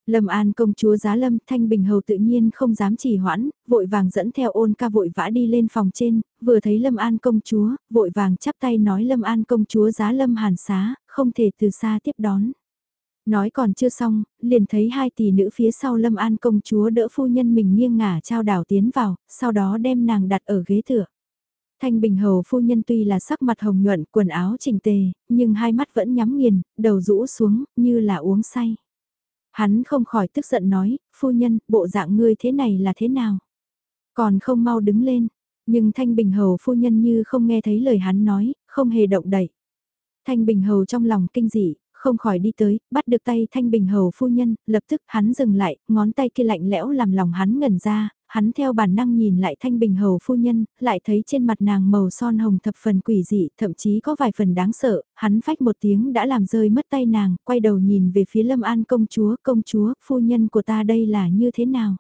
Lâm An công chúa giá Lâm Thanh Bình Hầu tự nhiên không dám trì hoãn, vội vàng dẫn theo ôn ca vội vã đi lên phòng trên, vừa thấy Lâm An công chúa, vội vàng chắp tay nói Lâm An công chúa giá Lâm hàn xá, không thể từ xa tiếp đón. Nói còn chưa xong, liền thấy hai tỷ nữ phía sau Lâm An công chúa đỡ phu nhân mình nghiêng ngả trao đảo tiến vào, sau đó đem nàng đặt ở ghế tựa. Thanh Bình Hầu phu nhân tuy là sắc mặt hồng nhuận, quần áo chỉnh tề, nhưng hai mắt vẫn nhắm nghiền, đầu rũ xuống, như là uống say. Hắn không khỏi tức giận nói, phu nhân, bộ dạng ngươi thế này là thế nào? Còn không mau đứng lên, nhưng Thanh Bình Hầu phu nhân như không nghe thấy lời hắn nói, không hề động đậy. Thanh Bình Hầu trong lòng kinh dị, không khỏi đi tới, bắt được tay Thanh Bình Hầu phu nhân, lập tức hắn dừng lại, ngón tay kia lạnh lẽo làm lòng hắn ngẩn ra, hắn theo bản năng nhìn lại thanh bình hầu phu nhân, lại thấy trên mặt nàng màu son hồng thập phần quỷ dị, thậm chí có vài phần đáng sợ, hắn phách một tiếng đã làm rơi mất tay nàng, quay đầu nhìn về phía lâm an công chúa, công chúa, phu nhân của ta đây là như thế nào?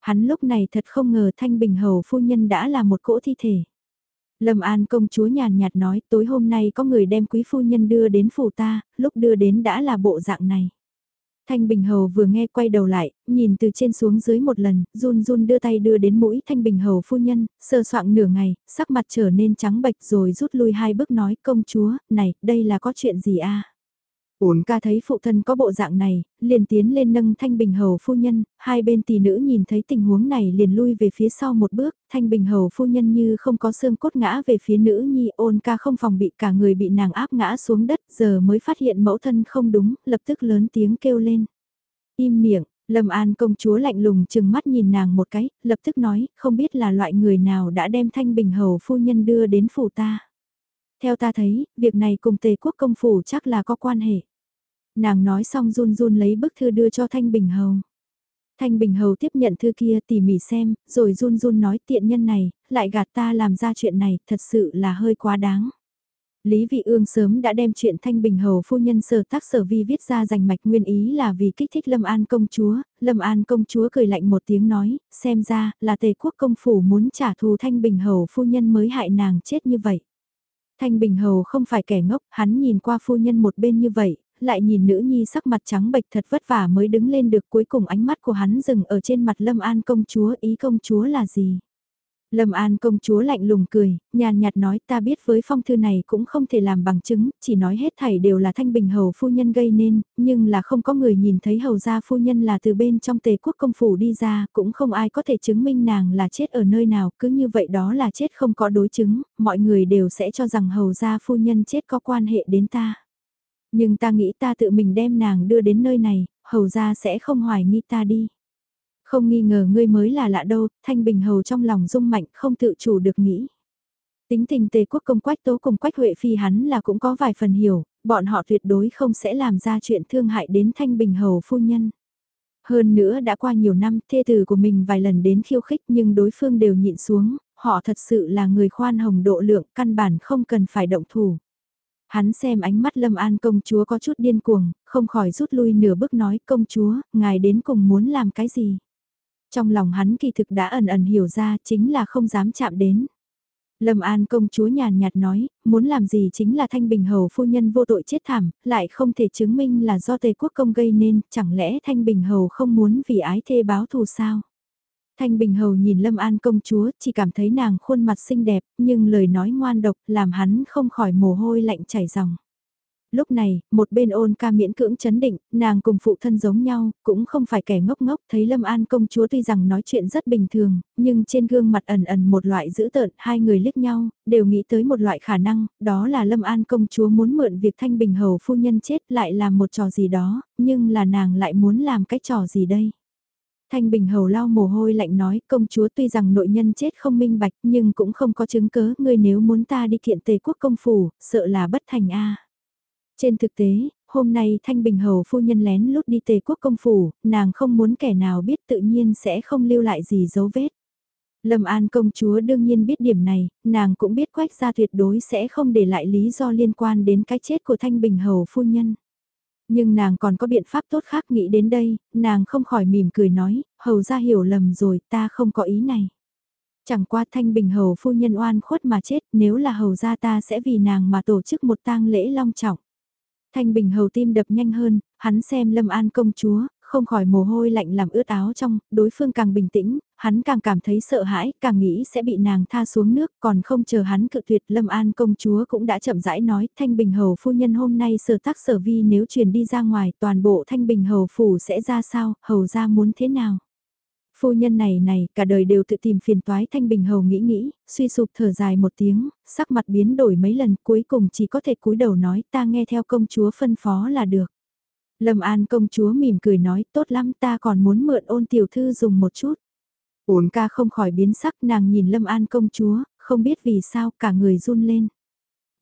Hắn lúc này thật không ngờ Thanh Bình Hầu phu nhân đã là một cỗ thi thể. Lâm An công chúa nhàn nhạt nói tối hôm nay có người đem quý phu nhân đưa đến phủ ta, lúc đưa đến đã là bộ dạng này. Thanh Bình Hầu vừa nghe quay đầu lại, nhìn từ trên xuống dưới một lần, run run đưa tay đưa đến mũi Thanh Bình Hầu phu nhân, sơ soạn nửa ngày, sắc mặt trở nên trắng bệch rồi rút lui hai bước nói công chúa, này, đây là có chuyện gì a? Uốn ca thấy phụ thân có bộ dạng này, liền tiến lên nâng Thanh Bình Hầu phu nhân, hai bên tỷ nữ nhìn thấy tình huống này liền lui về phía sau một bước, Thanh Bình Hầu phu nhân như không có xương cốt ngã về phía nữ nhi ôn ca không phòng bị cả người bị nàng áp ngã xuống đất giờ mới phát hiện mẫu thân không đúng, lập tức lớn tiếng kêu lên. Im miệng, Lâm An công chúa lạnh lùng chừng mắt nhìn nàng một cái, lập tức nói, không biết là loại người nào đã đem Thanh Bình Hầu phu nhân đưa đến phủ ta. Theo ta thấy, việc này cùng tề quốc công phủ chắc là có quan hệ. Nàng nói xong run run lấy bức thư đưa cho Thanh Bình Hầu. Thanh Bình Hầu tiếp nhận thư kia tỉ mỉ xem, rồi run run nói tiện nhân này, lại gạt ta làm ra chuyện này, thật sự là hơi quá đáng. Lý Vị Ương sớm đã đem chuyện Thanh Bình Hầu phu nhân sở tác sở vi viết ra dành mạch nguyên ý là vì kích thích Lâm An công chúa, Lâm An công chúa cười lạnh một tiếng nói, xem ra là tề quốc công phủ muốn trả thù Thanh Bình Hầu phu nhân mới hại nàng chết như vậy. Thanh Bình Hầu không phải kẻ ngốc, hắn nhìn qua phu nhân một bên như vậy, lại nhìn nữ nhi sắc mặt trắng bệch thật vất vả mới đứng lên được cuối cùng ánh mắt của hắn dừng ở trên mặt Lâm An công chúa ý công chúa là gì. Lâm An công chúa lạnh lùng cười, nhàn nhạt nói ta biết với phong thư này cũng không thể làm bằng chứng, chỉ nói hết thảy đều là thanh bình hầu phu nhân gây nên, nhưng là không có người nhìn thấy hầu gia phu nhân là từ bên trong tề quốc công phủ đi ra, cũng không ai có thể chứng minh nàng là chết ở nơi nào, cứ như vậy đó là chết không có đối chứng, mọi người đều sẽ cho rằng hầu gia phu nhân chết có quan hệ đến ta. Nhưng ta nghĩ ta tự mình đem nàng đưa đến nơi này, hầu ra sẽ không hoài nghi ta đi. Không nghi ngờ ngươi mới là lạ đâu, Thanh Bình Hầu trong lòng rung mạnh không tự chủ được nghĩ. Tính tình tề quốc công quách tố cùng quách huệ phi hắn là cũng có vài phần hiểu, bọn họ tuyệt đối không sẽ làm ra chuyện thương hại đến Thanh Bình Hầu phu nhân. Hơn nữa đã qua nhiều năm, thê tử của mình vài lần đến khiêu khích nhưng đối phương đều nhịn xuống, họ thật sự là người khoan hồng độ lượng, căn bản không cần phải động thủ. Hắn xem ánh mắt Lâm An công chúa có chút điên cuồng, không khỏi rút lui nửa bước nói công chúa, ngài đến cùng muốn làm cái gì. Trong lòng hắn kỳ thực đã ẩn ẩn hiểu ra chính là không dám chạm đến. Lâm An công chúa nhàn nhạt nói, muốn làm gì chính là Thanh Bình Hầu phu nhân vô tội chết thảm, lại không thể chứng minh là do Tề Quốc công gây nên, chẳng lẽ Thanh Bình Hầu không muốn vì ái thê báo thù sao? Thanh Bình Hầu nhìn Lâm An công chúa, chỉ cảm thấy nàng khuôn mặt xinh đẹp, nhưng lời nói ngoan độc làm hắn không khỏi mồ hôi lạnh chảy ròng. Lúc này, một bên ôn ca miễn cưỡng chấn định, nàng cùng phụ thân giống nhau, cũng không phải kẻ ngốc ngốc, thấy Lâm An công chúa tuy rằng nói chuyện rất bình thường, nhưng trên gương mặt ẩn ẩn một loại dữ tợn, hai người liếc nhau, đều nghĩ tới một loại khả năng, đó là Lâm An công chúa muốn mượn việc Thanh Bình Hầu phu nhân chết lại làm một trò gì đó, nhưng là nàng lại muốn làm cái trò gì đây. Thanh Bình Hầu lau mồ hôi lạnh nói công chúa tuy rằng nội nhân chết không minh bạch nhưng cũng không có chứng cớ ngươi nếu muốn ta đi kiện tề quốc công phủ, sợ là bất thành a. Trên thực tế, hôm nay Thanh Bình Hầu phu nhân lén lút đi tề quốc công phủ, nàng không muốn kẻ nào biết tự nhiên sẽ không lưu lại gì dấu vết. Lâm An công chúa đương nhiên biết điểm này, nàng cũng biết quách gia tuyệt đối sẽ không để lại lý do liên quan đến cái chết của Thanh Bình Hầu phu nhân. Nhưng nàng còn có biện pháp tốt khác nghĩ đến đây, nàng không khỏi mỉm cười nói, hầu ra hiểu lầm rồi, ta không có ý này. Chẳng qua thanh bình hầu phu nhân oan khuất mà chết, nếu là hầu ra ta sẽ vì nàng mà tổ chức một tang lễ long trọng. Thanh bình hầu tim đập nhanh hơn, hắn xem lâm an công chúa, không khỏi mồ hôi lạnh làm ướt áo trong, đối phương càng bình tĩnh, hắn càng cảm thấy sợ hãi, càng nghĩ sẽ bị nàng tha xuống nước, còn không chờ hắn cự tuyệt Lâm An công chúa cũng đã chậm rãi nói, Thanh Bình Hầu phu nhân hôm nay sở tác sở vi nếu truyền đi ra ngoài, toàn bộ Thanh Bình Hầu phủ sẽ ra sao, hầu ra muốn thế nào. Phu nhân này này, cả đời đều tự tìm phiền toái Thanh Bình Hầu nghĩ nghĩ, suy sụp thở dài một tiếng, sắc mặt biến đổi mấy lần cuối cùng chỉ có thể cúi đầu nói ta nghe theo công chúa phân phó là được. Lâm An công chúa mỉm cười nói tốt lắm ta còn muốn mượn ôn tiểu thư dùng một chút. Ôn ca không khỏi biến sắc nàng nhìn Lâm An công chúa, không biết vì sao cả người run lên.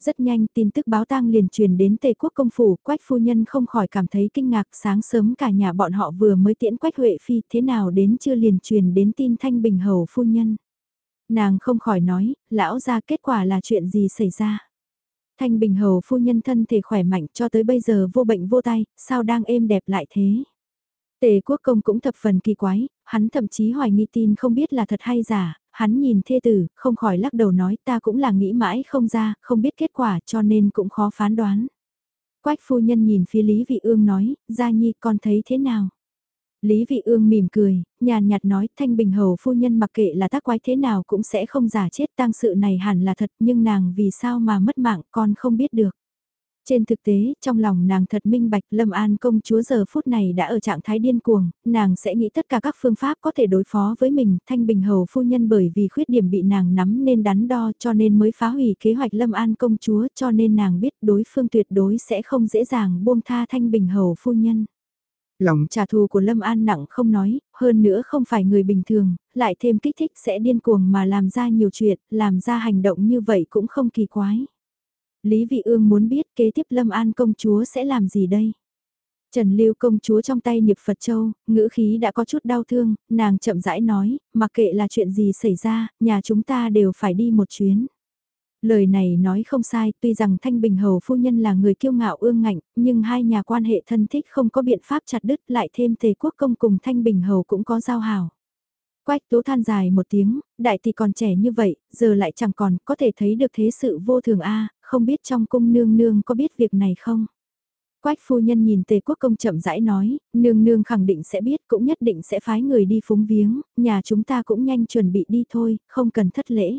Rất nhanh tin tức báo tang liền truyền đến Tề quốc công phủ, Quách phu nhân không khỏi cảm thấy kinh ngạc sáng sớm cả nhà bọn họ vừa mới tiễn Quách Huệ Phi thế nào đến chưa liền truyền đến tin Thanh Bình Hầu phu nhân. Nàng không khỏi nói, lão ra kết quả là chuyện gì xảy ra. Thanh Bình Hầu phu nhân thân thể khỏe mạnh cho tới bây giờ vô bệnh vô tay, sao đang êm đẹp lại thế? Tề quốc công cũng thập phần kỳ quái, hắn thậm chí hoài nghi tin không biết là thật hay giả, hắn nhìn thê tử, không khỏi lắc đầu nói ta cũng là nghĩ mãi không ra, không biết kết quả cho nên cũng khó phán đoán. Quách phu nhân nhìn phía Lý Vị Ương nói, Gia Nhi con thấy thế nào? Lý Vị Ương mỉm cười, nhàn nhạt nói Thanh Bình Hầu phu nhân mặc kệ là tác quái thế nào cũng sẽ không giả chết tang sự này hẳn là thật nhưng nàng vì sao mà mất mạng con không biết được. Trên thực tế, trong lòng nàng thật minh bạch Lâm An công chúa giờ phút này đã ở trạng thái điên cuồng, nàng sẽ nghĩ tất cả các phương pháp có thể đối phó với mình, Thanh Bình Hầu phu nhân bởi vì khuyết điểm bị nàng nắm nên đắn đo cho nên mới phá hủy kế hoạch Lâm An công chúa cho nên nàng biết đối phương tuyệt đối sẽ không dễ dàng buông tha Thanh Bình Hầu phu nhân. Lòng trả thù của Lâm An nặng không nói, hơn nữa không phải người bình thường, lại thêm kích thích sẽ điên cuồng mà làm ra nhiều chuyện, làm ra hành động như vậy cũng không kỳ quái. Lý Vị Ương muốn biết kế tiếp Lâm An công chúa sẽ làm gì đây? Trần Lưu công chúa trong tay Niệp Phật Châu, ngữ khí đã có chút đau thương, nàng chậm rãi nói, mặc kệ là chuyện gì xảy ra, nhà chúng ta đều phải đi một chuyến. Lời này nói không sai, tuy rằng Thanh Bình Hầu phu nhân là người kiêu ngạo ương ngạnh, nhưng hai nhà quan hệ thân thích không có biện pháp chặt đứt lại thêm Tề Quốc Công cùng Thanh Bình Hầu cũng có giao hảo. Quách tố than dài một tiếng, đại tỷ còn trẻ như vậy, giờ lại chẳng còn có thể thấy được thế sự vô thường a không biết trong cung nương nương có biết việc này không? Quách phu nhân nhìn tề quốc công chậm rãi nói, nương nương khẳng định sẽ biết cũng nhất định sẽ phái người đi phúng viếng, nhà chúng ta cũng nhanh chuẩn bị đi thôi, không cần thất lễ.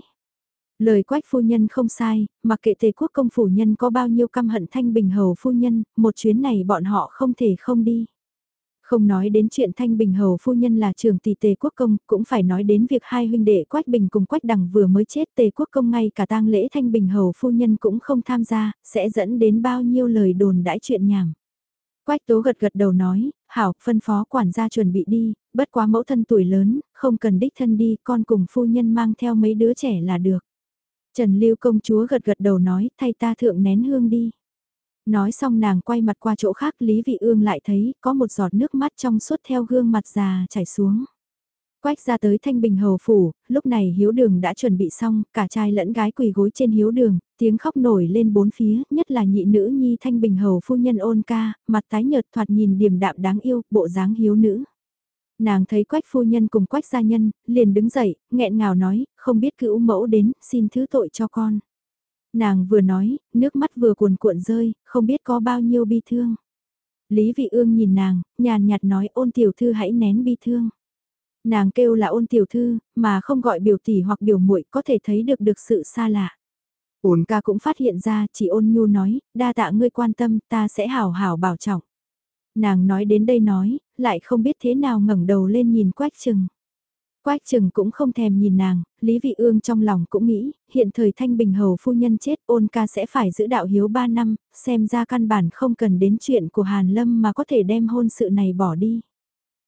Lời quách phu nhân không sai, mặc kệ tề quốc công phủ nhân có bao nhiêu căm hận thanh bình hầu phu nhân, một chuyến này bọn họ không thể không đi. Không nói đến chuyện Thanh Bình Hầu phu nhân là trường tỷ tề quốc công, cũng phải nói đến việc hai huynh đệ Quách Bình cùng Quách Đằng vừa mới chết tề quốc công ngay cả tang lễ Thanh Bình Hầu phu nhân cũng không tham gia, sẽ dẫn đến bao nhiêu lời đồn đãi chuyện nhảm. Quách Tố gật gật đầu nói, hảo, phân phó quản gia chuẩn bị đi, bất quá mẫu thân tuổi lớn, không cần đích thân đi, con cùng phu nhân mang theo mấy đứa trẻ là được. Trần Lưu công chúa gật gật đầu nói, thay ta thượng nén hương đi. Nói xong nàng quay mặt qua chỗ khác Lý Vị Ương lại thấy có một giọt nước mắt trong suốt theo gương mặt già chảy xuống. Quách ra tới thanh bình hầu phủ, lúc này hiếu đường đã chuẩn bị xong, cả trai lẫn gái quỳ gối trên hiếu đường, tiếng khóc nổi lên bốn phía, nhất là nhị nữ nhi thanh bình hầu phu nhân ôn ca, mặt tái nhợt thoạt nhìn điềm đạm đáng yêu, bộ dáng hiếu nữ. Nàng thấy quách phu nhân cùng quách gia nhân, liền đứng dậy, nghẹn ngào nói, không biết cữu mẫu đến, xin thứ tội cho con. Nàng vừa nói, nước mắt vừa cuồn cuộn rơi, không biết có bao nhiêu bi thương. Lý Vị Ương nhìn nàng, nhàn nhạt nói ôn tiểu thư hãy nén bi thương. Nàng kêu là ôn tiểu thư, mà không gọi biểu tỷ hoặc biểu muội có thể thấy được được sự xa lạ. Ôn ca cũng phát hiện ra, chỉ ôn nhu nói, đa tạ ngươi quan tâm, ta sẽ hảo hảo bảo trọng. Nàng nói đến đây nói, lại không biết thế nào ngẩng đầu lên nhìn quách trừng. Quách trừng cũng không thèm nhìn nàng, Lý Vị Ương trong lòng cũng nghĩ, hiện thời Thanh Bình Hầu phu nhân chết ôn ca sẽ phải giữ đạo hiếu 3 năm, xem ra căn bản không cần đến chuyện của Hàn Lâm mà có thể đem hôn sự này bỏ đi.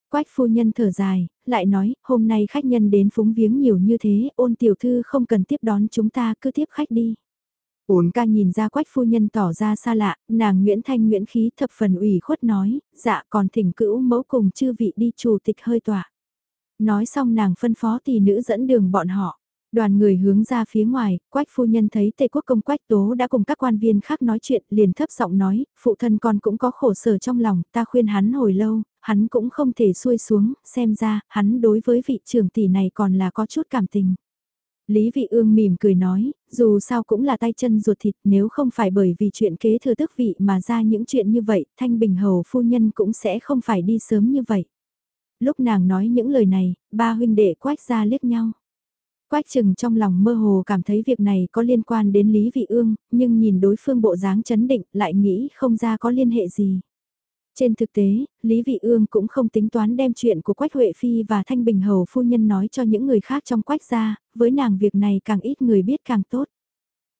Quách phu nhân thở dài, lại nói, hôm nay khách nhân đến phúng viếng nhiều như thế, ôn tiểu thư không cần tiếp đón chúng ta cứ tiếp khách đi. Ôn ca nhìn ra quách phu nhân tỏ ra xa lạ, nàng Nguyễn Thanh Nguyễn khí thập phần ủy khuất nói, dạ còn thỉnh cữu mẫu cùng chư vị đi chủ tịch hơi tỏa. Nói xong nàng phân phó tỷ nữ dẫn đường bọn họ. Đoàn người hướng ra phía ngoài, quách phu nhân thấy tề quốc công quách tố đã cùng các quan viên khác nói chuyện liền thấp giọng nói, phụ thân con cũng có khổ sở trong lòng, ta khuyên hắn hồi lâu, hắn cũng không thể xuôi xuống, xem ra, hắn đối với vị trưởng tỷ này còn là có chút cảm tình. Lý Vị Ương mỉm cười nói, dù sao cũng là tay chân ruột thịt nếu không phải bởi vì chuyện kế thừa tước vị mà ra những chuyện như vậy, Thanh Bình Hầu phu nhân cũng sẽ không phải đi sớm như vậy. Lúc nàng nói những lời này, ba huynh đệ quách ra liếc nhau. Quách chừng trong lòng mơ hồ cảm thấy việc này có liên quan đến Lý Vị Ương, nhưng nhìn đối phương bộ dáng chấn định lại nghĩ không ra có liên hệ gì. Trên thực tế, Lý Vị Ương cũng không tính toán đem chuyện của Quách Huệ Phi và Thanh Bình Hầu phu nhân nói cho những người khác trong Quách gia, với nàng việc này càng ít người biết càng tốt.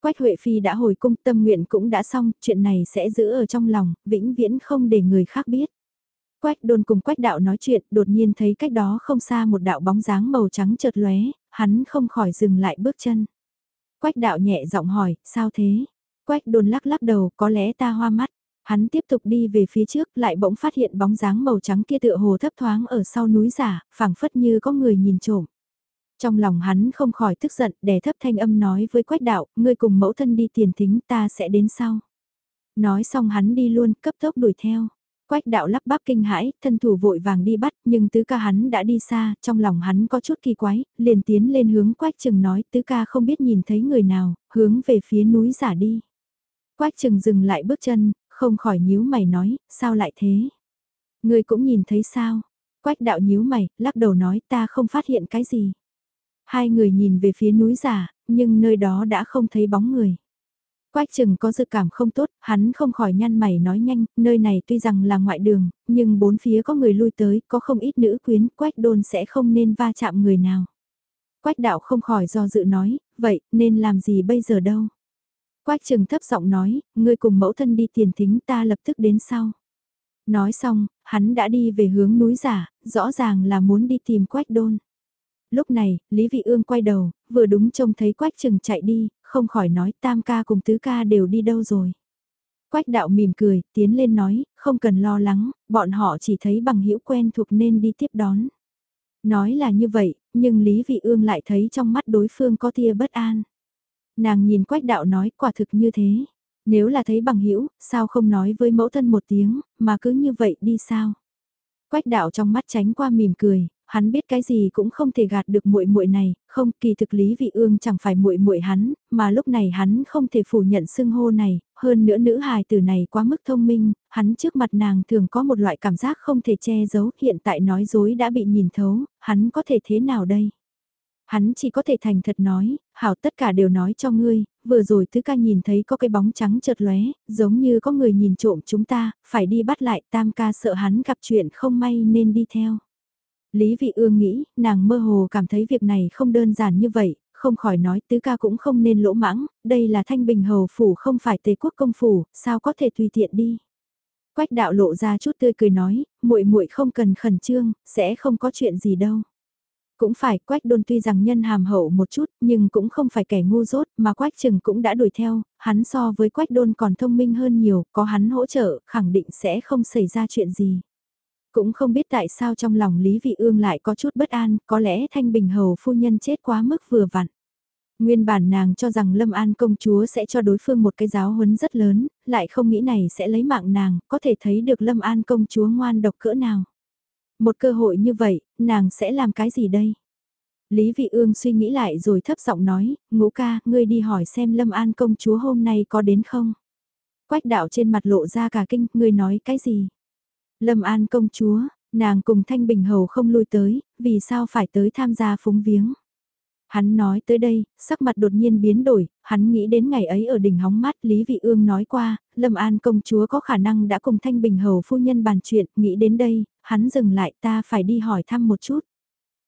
Quách Huệ Phi đã hồi cung tâm nguyện cũng đã xong, chuyện này sẽ giữ ở trong lòng, vĩnh viễn không để người khác biết. Quách đôn cùng quách đạo nói chuyện, đột nhiên thấy cách đó không xa một đạo bóng dáng màu trắng chợt lóe, hắn không khỏi dừng lại bước chân. Quách đạo nhẹ giọng hỏi, sao thế? Quách đôn lắc lắc đầu, có lẽ ta hoa mắt. Hắn tiếp tục đi về phía trước, lại bỗng phát hiện bóng dáng màu trắng kia tựa hồ thấp thoáng ở sau núi giả, phảng phất như có người nhìn trộm. Trong lòng hắn không khỏi tức giận, đè thấp thanh âm nói với quách đạo, ngươi cùng mẫu thân đi tiền thính ta sẽ đến sau. Nói xong hắn đi luôn, cấp tốc đuổi theo. Quách đạo lắp bắp kinh hãi, thân thủ vội vàng đi bắt, nhưng tứ ca hắn đã đi xa, trong lòng hắn có chút kỳ quái, liền tiến lên hướng quách trừng nói tứ ca không biết nhìn thấy người nào, hướng về phía núi giả đi. Quách trừng dừng lại bước chân, không khỏi nhíu mày nói, sao lại thế? Người cũng nhìn thấy sao? Quách đạo nhíu mày, lắc đầu nói ta không phát hiện cái gì. Hai người nhìn về phía núi giả, nhưng nơi đó đã không thấy bóng người. Quách chừng có dự cảm không tốt, hắn không khỏi nhăn mày nói nhanh, nơi này tuy rằng là ngoại đường, nhưng bốn phía có người lui tới, có không ít nữ quyến, quách đôn sẽ không nên va chạm người nào. Quách đạo không khỏi do dự nói, vậy, nên làm gì bây giờ đâu? Quách Trường thấp giọng nói, ngươi cùng mẫu thân đi tiền thính ta lập tức đến sau. Nói xong, hắn đã đi về hướng núi giả, rõ ràng là muốn đi tìm quách đôn. Lúc này, Lý Vị Ương quay đầu, vừa đúng trông thấy quách trừng chạy đi, không khỏi nói tam ca cùng tứ ca đều đi đâu rồi. Quách đạo mỉm cười, tiến lên nói, không cần lo lắng, bọn họ chỉ thấy bằng hữu quen thuộc nên đi tiếp đón. Nói là như vậy, nhưng Lý Vị Ương lại thấy trong mắt đối phương có tia bất an. Nàng nhìn quách đạo nói quả thực như thế. Nếu là thấy bằng hữu sao không nói với mẫu thân một tiếng, mà cứ như vậy đi sao? Quách đạo trong mắt tránh qua mỉm cười, hắn biết cái gì cũng không thể gạt được muội muội này, không, kỳ thực Lý Vị Ương chẳng phải muội muội hắn, mà lúc này hắn không thể phủ nhận xưng hô này, hơn nữa nữ hài tử này quá mức thông minh, hắn trước mặt nàng thường có một loại cảm giác không thể che giấu, hiện tại nói dối đã bị nhìn thấu, hắn có thể thế nào đây? Hắn chỉ có thể thành thật nói, hảo tất cả đều nói cho ngươi, vừa rồi thứ ca nhìn thấy có cái bóng trắng chợt lóe, giống như có người nhìn trộm chúng ta, phải đi bắt lại tam ca sợ hắn gặp chuyện không may nên đi theo. Lý Vị Ương nghĩ, nàng mơ hồ cảm thấy việc này không đơn giản như vậy, không khỏi nói tứ ca cũng không nên lỗ mãng, đây là thanh bình hầu phủ không phải tề quốc công phủ, sao có thể tùy tiện đi. Quách đạo lộ ra chút tươi cười nói, muội muội không cần khẩn trương, sẽ không có chuyện gì đâu. Cũng phải, Quách Đôn tuy rằng nhân hàm hậu một chút, nhưng cũng không phải kẻ ngu dốt, mà Quách Trừng cũng đã đuổi theo, hắn so với Quách Đôn còn thông minh hơn nhiều, có hắn hỗ trợ, khẳng định sẽ không xảy ra chuyện gì. Cũng không biết tại sao trong lòng Lý Vị Ương lại có chút bất an, có lẽ Thanh Bình Hầu phu nhân chết quá mức vừa vặn. Nguyên bản nàng cho rằng Lâm An công chúa sẽ cho đối phương một cái giáo huấn rất lớn, lại không nghĩ này sẽ lấy mạng nàng, có thể thấy được Lâm An công chúa ngoan độc cỡ nào. Một cơ hội như vậy, nàng sẽ làm cái gì đây? Lý Vị Ương suy nghĩ lại rồi thấp giọng nói, ngũ ca, ngươi đi hỏi xem Lâm An công chúa hôm nay có đến không? Quách đạo trên mặt lộ ra cả kinh, ngươi nói cái gì? Lâm An công chúa, nàng cùng Thanh Bình Hầu không lui tới, vì sao phải tới tham gia phúng viếng? Hắn nói tới đây, sắc mặt đột nhiên biến đổi, hắn nghĩ đến ngày ấy ở đỉnh hóng mát Lý Vị Ương nói qua, Lâm An công chúa có khả năng đã cùng Thanh Bình Hầu phu nhân bàn chuyện, nghĩ đến đây, hắn dừng lại ta phải đi hỏi thăm một chút.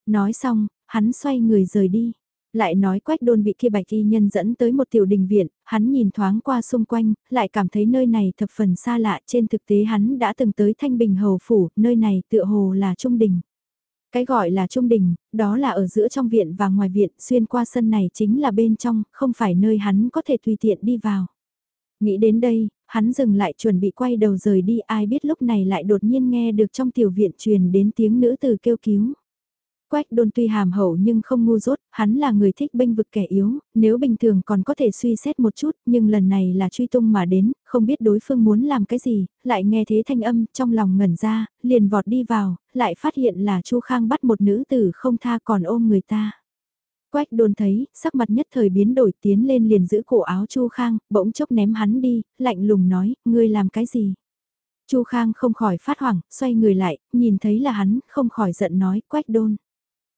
Nói xong, hắn xoay người rời đi. Lại nói quách đôn bị kia bạch y nhân dẫn tới một tiểu đình viện, hắn nhìn thoáng qua xung quanh, lại cảm thấy nơi này thập phần xa lạ, trên thực tế hắn đã từng tới Thanh Bình Hầu Phủ, nơi này tựa hồ là Trung Đình. Cái gọi là Trung Đình, đó là ở giữa trong viện và ngoài viện, xuyên qua sân này chính là bên trong, không phải nơi hắn có thể tùy tiện đi vào. Nghĩ đến đây, hắn dừng lại chuẩn bị quay đầu rời đi ai biết lúc này lại đột nhiên nghe được trong tiểu viện truyền đến tiếng nữ từ kêu cứu. Quách đôn tuy hàm hậu nhưng không ngu dốt, hắn là người thích bênh vực kẻ yếu, nếu bình thường còn có thể suy xét một chút, nhưng lần này là truy tung mà đến, không biết đối phương muốn làm cái gì, lại nghe thế thanh âm trong lòng ngẩn ra, liền vọt đi vào, lại phát hiện là Chu Khang bắt một nữ tử không tha còn ôm người ta. Quách đôn thấy, sắc mặt nhất thời biến đổi tiến lên liền giữ cổ áo Chu Khang, bỗng chốc ném hắn đi, lạnh lùng nói, ngươi làm cái gì? Chu Khang không khỏi phát hoảng, xoay người lại, nhìn thấy là hắn, không khỏi giận nói, quách đôn.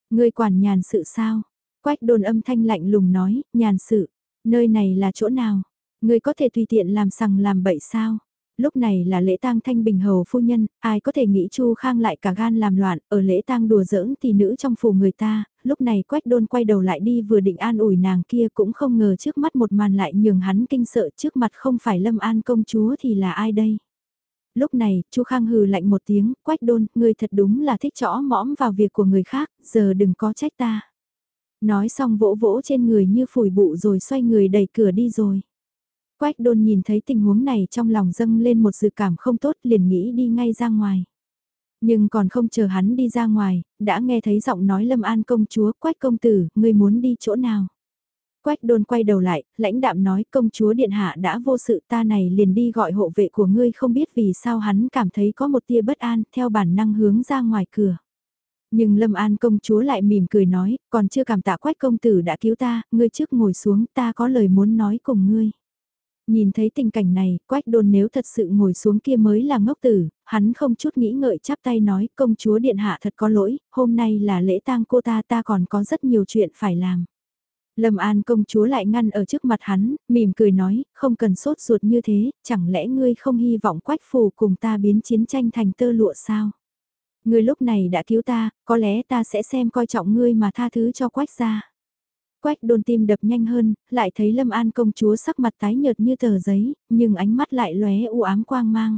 Ngươi quản nhàn sự sao? Quách đôn âm thanh lạnh lùng nói, nhàn sự, nơi này là chỗ nào? Ngươi có thể tùy tiện làm sằng làm bậy sao? Lúc này là lễ tang thanh bình hầu phu nhân, ai có thể nghĩ Chu Khang lại cả gan làm loạn, ở lễ tang đùa giỡn thì nữ trong phủ người ta, lúc này quách đôn quay đầu lại đi vừa định an ủi nàng kia cũng không ngờ trước mắt một màn lại nhường hắn kinh sợ trước mặt không phải lâm an công chúa thì là ai đây? Lúc này, Chu Khang hừ lạnh một tiếng, quách đôn, ngươi thật đúng là thích chõ mõm vào việc của người khác, giờ đừng có trách ta. Nói xong vỗ vỗ trên người như phủi bụ rồi xoay người đẩy cửa đi rồi. Quách đôn nhìn thấy tình huống này trong lòng dâng lên một dự cảm không tốt liền nghĩ đi ngay ra ngoài. Nhưng còn không chờ hắn đi ra ngoài, đã nghe thấy giọng nói lâm an công chúa quách công tử, ngươi muốn đi chỗ nào. Quách đôn quay đầu lại, lãnh đạm nói công chúa điện hạ đã vô sự ta này liền đi gọi hộ vệ của ngươi không biết vì sao hắn cảm thấy có một tia bất an theo bản năng hướng ra ngoài cửa. Nhưng Lâm An công chúa lại mỉm cười nói, còn chưa cảm tạ quách công tử đã cứu ta, ngươi trước ngồi xuống ta có lời muốn nói cùng ngươi. Nhìn thấy tình cảnh này, quách đôn nếu thật sự ngồi xuống kia mới là ngốc tử, hắn không chút nghĩ ngợi chắp tay nói công chúa điện hạ thật có lỗi, hôm nay là lễ tang cô ta ta còn có rất nhiều chuyện phải làm. Lâm An công chúa lại ngăn ở trước mặt hắn, mỉm cười nói, không cần sốt ruột như thế, chẳng lẽ ngươi không hy vọng quách phù cùng ta biến chiến tranh thành tơ lụa sao? Ngươi lúc này đã cứu ta, có lẽ ta sẽ xem coi trọng ngươi mà tha thứ cho quách ra. Quách đôn tim đập nhanh hơn, lại thấy Lâm An công chúa sắc mặt tái nhợt như tờ giấy, nhưng ánh mắt lại lóe u ám quang mang.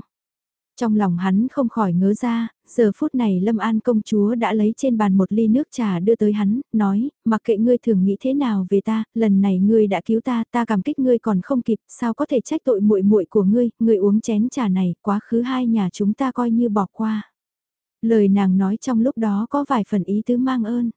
Trong lòng hắn không khỏi ngớ ra, giờ phút này Lâm An công chúa đã lấy trên bàn một ly nước trà đưa tới hắn, nói, mặc kệ ngươi thường nghĩ thế nào về ta, lần này ngươi đã cứu ta, ta cảm kích ngươi còn không kịp, sao có thể trách tội muội muội của ngươi, ngươi uống chén trà này, quá khứ hai nhà chúng ta coi như bỏ qua. Lời nàng nói trong lúc đó có vài phần ý tứ mang ơn.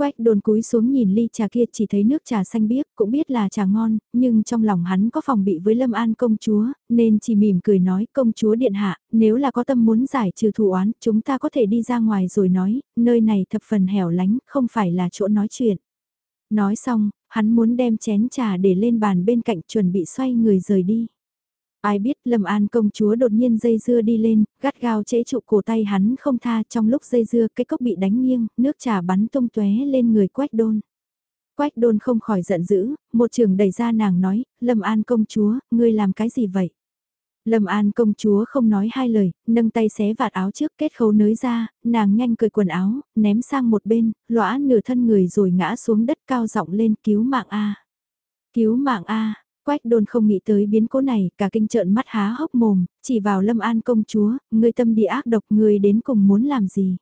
Quách đồn cúi xuống nhìn ly trà kia chỉ thấy nước trà xanh biếc, cũng biết là trà ngon, nhưng trong lòng hắn có phòng bị với Lâm An công chúa, nên chỉ mỉm cười nói công chúa điện hạ, nếu là có tâm muốn giải trừ thù oán, chúng ta có thể đi ra ngoài rồi nói, nơi này thập phần hẻo lánh, không phải là chỗ nói chuyện. Nói xong, hắn muốn đem chén trà để lên bàn bên cạnh chuẩn bị xoay người rời đi. Ai biết Lâm An công chúa đột nhiên dây dưa đi lên, gắt gao chế trụ cổ tay hắn không tha trong lúc dây dưa cái cốc bị đánh nghiêng, nước trà bắn tung tóe lên người quách đôn. Quách đôn không khỏi giận dữ, một trường đẩy ra nàng nói, Lâm An công chúa, ngươi làm cái gì vậy? Lâm An công chúa không nói hai lời, nâng tay xé vạt áo trước kết khấu nới ra, nàng nhanh cười quần áo, ném sang một bên, lõa nửa thân người rồi ngã xuống đất cao giọng lên cứu mạng A. Cứu mạng A, Quách đôn không nghĩ tới biến cố này, cả kinh trợn mắt há hốc mồm, chỉ vào Lâm An công chúa, người tâm địa ác độc người đến cùng muốn làm gì.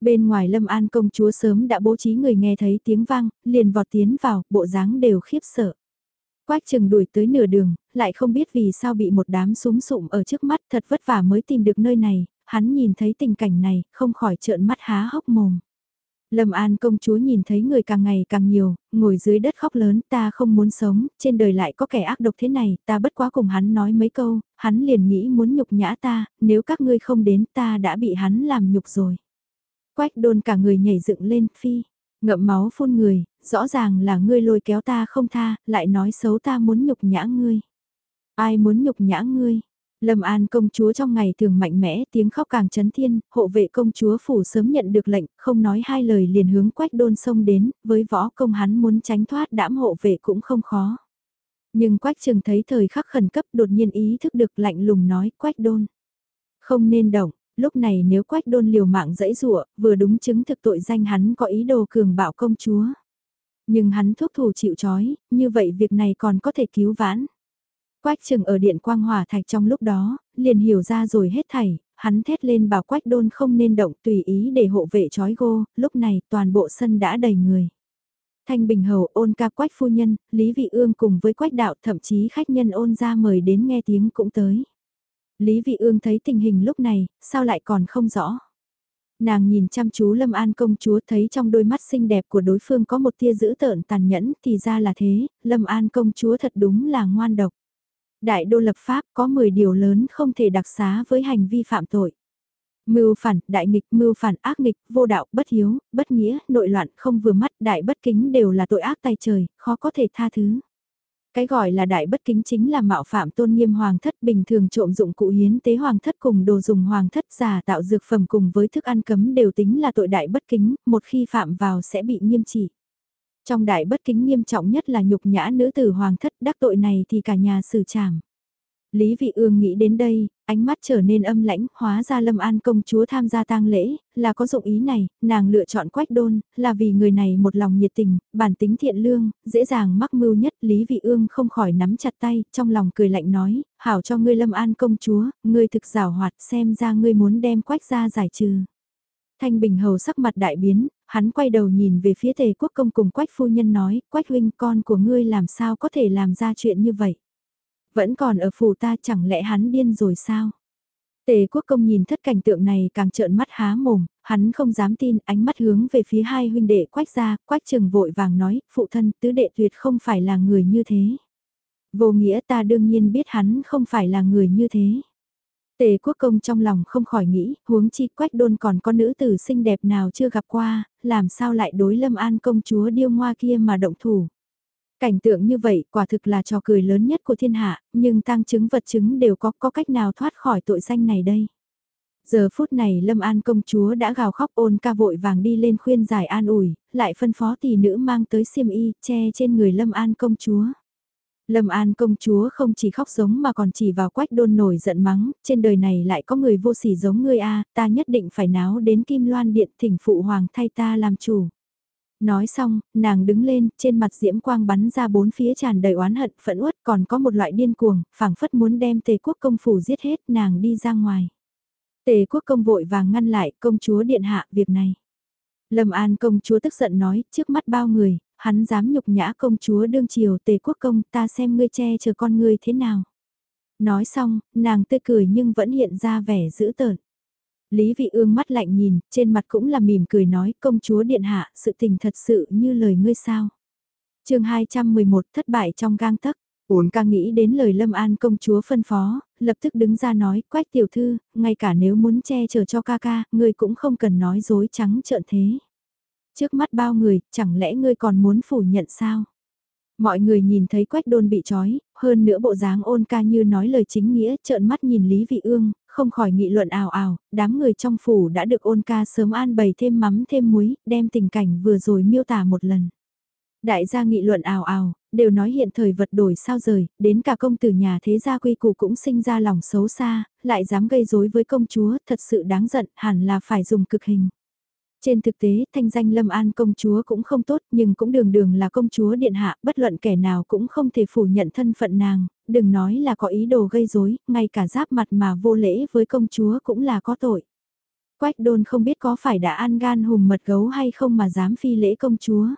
Bên ngoài Lâm An công chúa sớm đã bố trí người nghe thấy tiếng vang, liền vọt tiến vào, bộ dáng đều khiếp sợ. Quách chừng đuổi tới nửa đường, lại không biết vì sao bị một đám súng sụm ở trước mắt thật vất vả mới tìm được nơi này, hắn nhìn thấy tình cảnh này, không khỏi trợn mắt há hốc mồm. Lâm An công chúa nhìn thấy người càng ngày càng nhiều, ngồi dưới đất khóc lớn, ta không muốn sống, trên đời lại có kẻ ác độc thế này, ta bất quá cùng hắn nói mấy câu, hắn liền nghĩ muốn nhục nhã ta, nếu các ngươi không đến ta đã bị hắn làm nhục rồi. Quách đôn cả người nhảy dựng lên, phi, ngậm máu phun người, rõ ràng là ngươi lôi kéo ta không tha, lại nói xấu ta muốn nhục nhã ngươi. Ai muốn nhục nhã ngươi? Lâm An công chúa trong ngày thường mạnh mẽ tiếng khóc càng chấn thiên, hộ vệ công chúa phủ sớm nhận được lệnh, không nói hai lời liền hướng quách đôn sông đến, với võ công hắn muốn tránh thoát đãm hộ vệ cũng không khó. Nhưng quách trường thấy thời khắc khẩn cấp đột nhiên ý thức được lạnh lùng nói quách đôn. Không nên động, lúc này nếu quách đôn liều mạng dẫy rụa, vừa đúng chứng thực tội danh hắn có ý đồ cường bạo công chúa. Nhưng hắn thuốc thủ chịu chói, như vậy việc này còn có thể cứu vãn. Quách trừng ở điện quang hỏa thạch trong lúc đó, liền hiểu ra rồi hết thảy, hắn thét lên bảo quách đôn không nên động tùy ý để hộ vệ trói gô, lúc này toàn bộ sân đã đầy người. Thanh Bình Hầu ôn ca quách phu nhân, Lý Vị Ương cùng với quách đạo thậm chí khách nhân ôn ra mời đến nghe tiếng cũng tới. Lý Vị Ương thấy tình hình lúc này, sao lại còn không rõ. Nàng nhìn chăm chú Lâm An công chúa thấy trong đôi mắt xinh đẹp của đối phương có một tia dữ tợn tàn nhẫn thì ra là thế, Lâm An công chúa thật đúng là ngoan độc. Đại đô lập pháp có 10 điều lớn không thể đặc xá với hành vi phạm tội. Mưu phản, đại nghịch, mưu phản, ác nghịch, vô đạo, bất hiếu, bất nghĩa, nội loạn, không vừa mắt, đại bất kính đều là tội ác tay trời, khó có thể tha thứ. Cái gọi là đại bất kính chính là mạo phạm tôn nghiêm hoàng thất bình thường trộm dụng cụ hiến tế hoàng thất cùng đồ dùng hoàng thất giả tạo dược phẩm cùng với thức ăn cấm đều tính là tội đại bất kính, một khi phạm vào sẽ bị nghiêm trị. Trong đại bất kính nghiêm trọng nhất là nhục nhã nữ tử hoàng thất đắc tội này thì cả nhà xử trảm. Lý Vị Ương nghĩ đến đây, ánh mắt trở nên âm lãnh, hóa ra Lâm An công chúa tham gia tang lễ, là có dụng ý này, nàng lựa chọn quách đôn, là vì người này một lòng nhiệt tình, bản tính thiện lương, dễ dàng mắc mưu nhất, Lý Vị Ương không khỏi nắm chặt tay, trong lòng cười lạnh nói, hảo cho ngươi Lâm An công chúa, ngươi thực rào hoạt xem ra ngươi muốn đem quách gia giải trừ. Thanh Bình Hầu sắc mặt đại biến, hắn quay đầu nhìn về phía tề quốc công cùng quách phu nhân nói, quách huynh con của ngươi làm sao có thể làm ra chuyện như vậy. Vẫn còn ở phủ ta chẳng lẽ hắn điên rồi sao? Tề quốc công nhìn thất cảnh tượng này càng trợn mắt há mồm, hắn không dám tin, ánh mắt hướng về phía hai huynh đệ quách ra, quách trừng vội vàng nói, phụ thân tứ đệ tuyệt không phải là người như thế. Vô nghĩa ta đương nhiên biết hắn không phải là người như thế. Tề quốc công trong lòng không khỏi nghĩ, huống chi quách đôn còn có nữ tử xinh đẹp nào chưa gặp qua, làm sao lại đối lâm an công chúa điêu ngoa kia mà động thủ. Cảnh tượng như vậy quả thực là trò cười lớn nhất của thiên hạ, nhưng tang chứng vật chứng đều có có cách nào thoát khỏi tội danh này đây. Giờ phút này Lâm An công chúa đã gào khóc ôn ca vội vàng đi lên khuyên giải an ủi, lại phân phó tỷ nữ mang tới xiêm y, che trên người Lâm An công chúa. Lâm An công chúa không chỉ khóc giống mà còn chỉ vào quách đôn nổi giận mắng, trên đời này lại có người vô sỉ giống ngươi a ta nhất định phải náo đến Kim Loan Điện thỉnh phụ hoàng thay ta làm chủ. Nói xong, nàng đứng lên, trên mặt diễm quang bắn ra bốn phía tràn đầy oán hận, phẫn uất, còn có một loại điên cuồng, phảng phất muốn đem tề quốc công phủ giết hết, nàng đi ra ngoài. Tề quốc công vội vàng ngăn lại, công chúa điện hạ, việc này. Lâm An công chúa tức giận nói, trước mắt bao người, hắn dám nhục nhã công chúa đương triều tề quốc công, ta xem ngươi che chờ con ngươi thế nào. Nói xong, nàng tươi cười nhưng vẫn hiện ra vẻ dữ tợn. Lý vị ương mắt lạnh nhìn, trên mặt cũng là mỉm cười nói công chúa điện hạ, sự tình thật sự như lời ngươi sao. Trường 211 thất bại trong gang tấc. Uốn ca nghĩ đến lời Lâm An công chúa phân phó, lập tức đứng ra nói, quách tiểu thư, ngay cả nếu muốn che chở cho ca ca, ngươi cũng không cần nói dối trắng trợn thế. Trước mắt bao người, chẳng lẽ ngươi còn muốn phủ nhận sao? Mọi người nhìn thấy quách đôn bị trói, hơn nữa bộ dáng ôn ca như nói lời chính nghĩa, trợn mắt nhìn Lý Vị Ương, không khỏi nghị luận ảo ảo, đám người trong phủ đã được ôn ca sớm an bày thêm mắm thêm muối, đem tình cảnh vừa rồi miêu tả một lần. Đại gia nghị luận ảo ảo, đều nói hiện thời vật đổi sao rời, đến cả công tử nhà thế gia quy củ cũng sinh ra lòng xấu xa, lại dám gây rối với công chúa, thật sự đáng giận, hẳn là phải dùng cực hình. Trên thực tế, thanh danh Lâm An công chúa cũng không tốt nhưng cũng đường đường là công chúa điện hạ, bất luận kẻ nào cũng không thể phủ nhận thân phận nàng, đừng nói là có ý đồ gây rối, ngay cả giáp mặt mà vô lễ với công chúa cũng là có tội. Quách đôn không biết có phải đã ăn gan hùm mật gấu hay không mà dám phi lễ công chúa.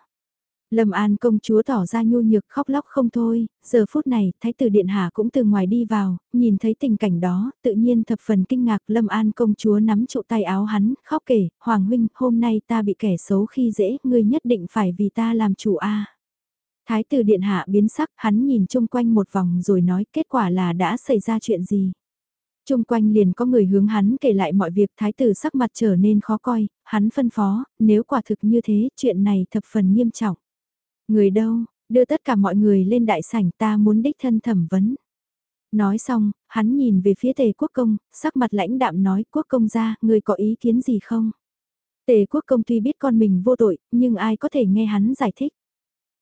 Lâm An công chúa tỏ ra nhu nhược khóc lóc không thôi, giờ phút này, Thái tử Điện Hạ cũng từ ngoài đi vào, nhìn thấy tình cảnh đó, tự nhiên thập phần kinh ngạc Lâm An công chúa nắm trụ tay áo hắn, khóc kể, Hoàng huynh, hôm nay ta bị kẻ xấu khi dễ, ngươi nhất định phải vì ta làm chủ a. Thái tử Điện Hạ biến sắc, hắn nhìn chung quanh một vòng rồi nói kết quả là đã xảy ra chuyện gì. Trung quanh liền có người hướng hắn kể lại mọi việc thái tử sắc mặt trở nên khó coi, hắn phân phó, nếu quả thực như thế, chuyện này thập phần nghiêm trọng. Người đâu, đưa tất cả mọi người lên đại sảnh ta muốn đích thân thẩm vấn. Nói xong, hắn nhìn về phía tề quốc công, sắc mặt lãnh đạm nói quốc công ra, người có ý kiến gì không? Tề quốc công tuy biết con mình vô tội, nhưng ai có thể nghe hắn giải thích.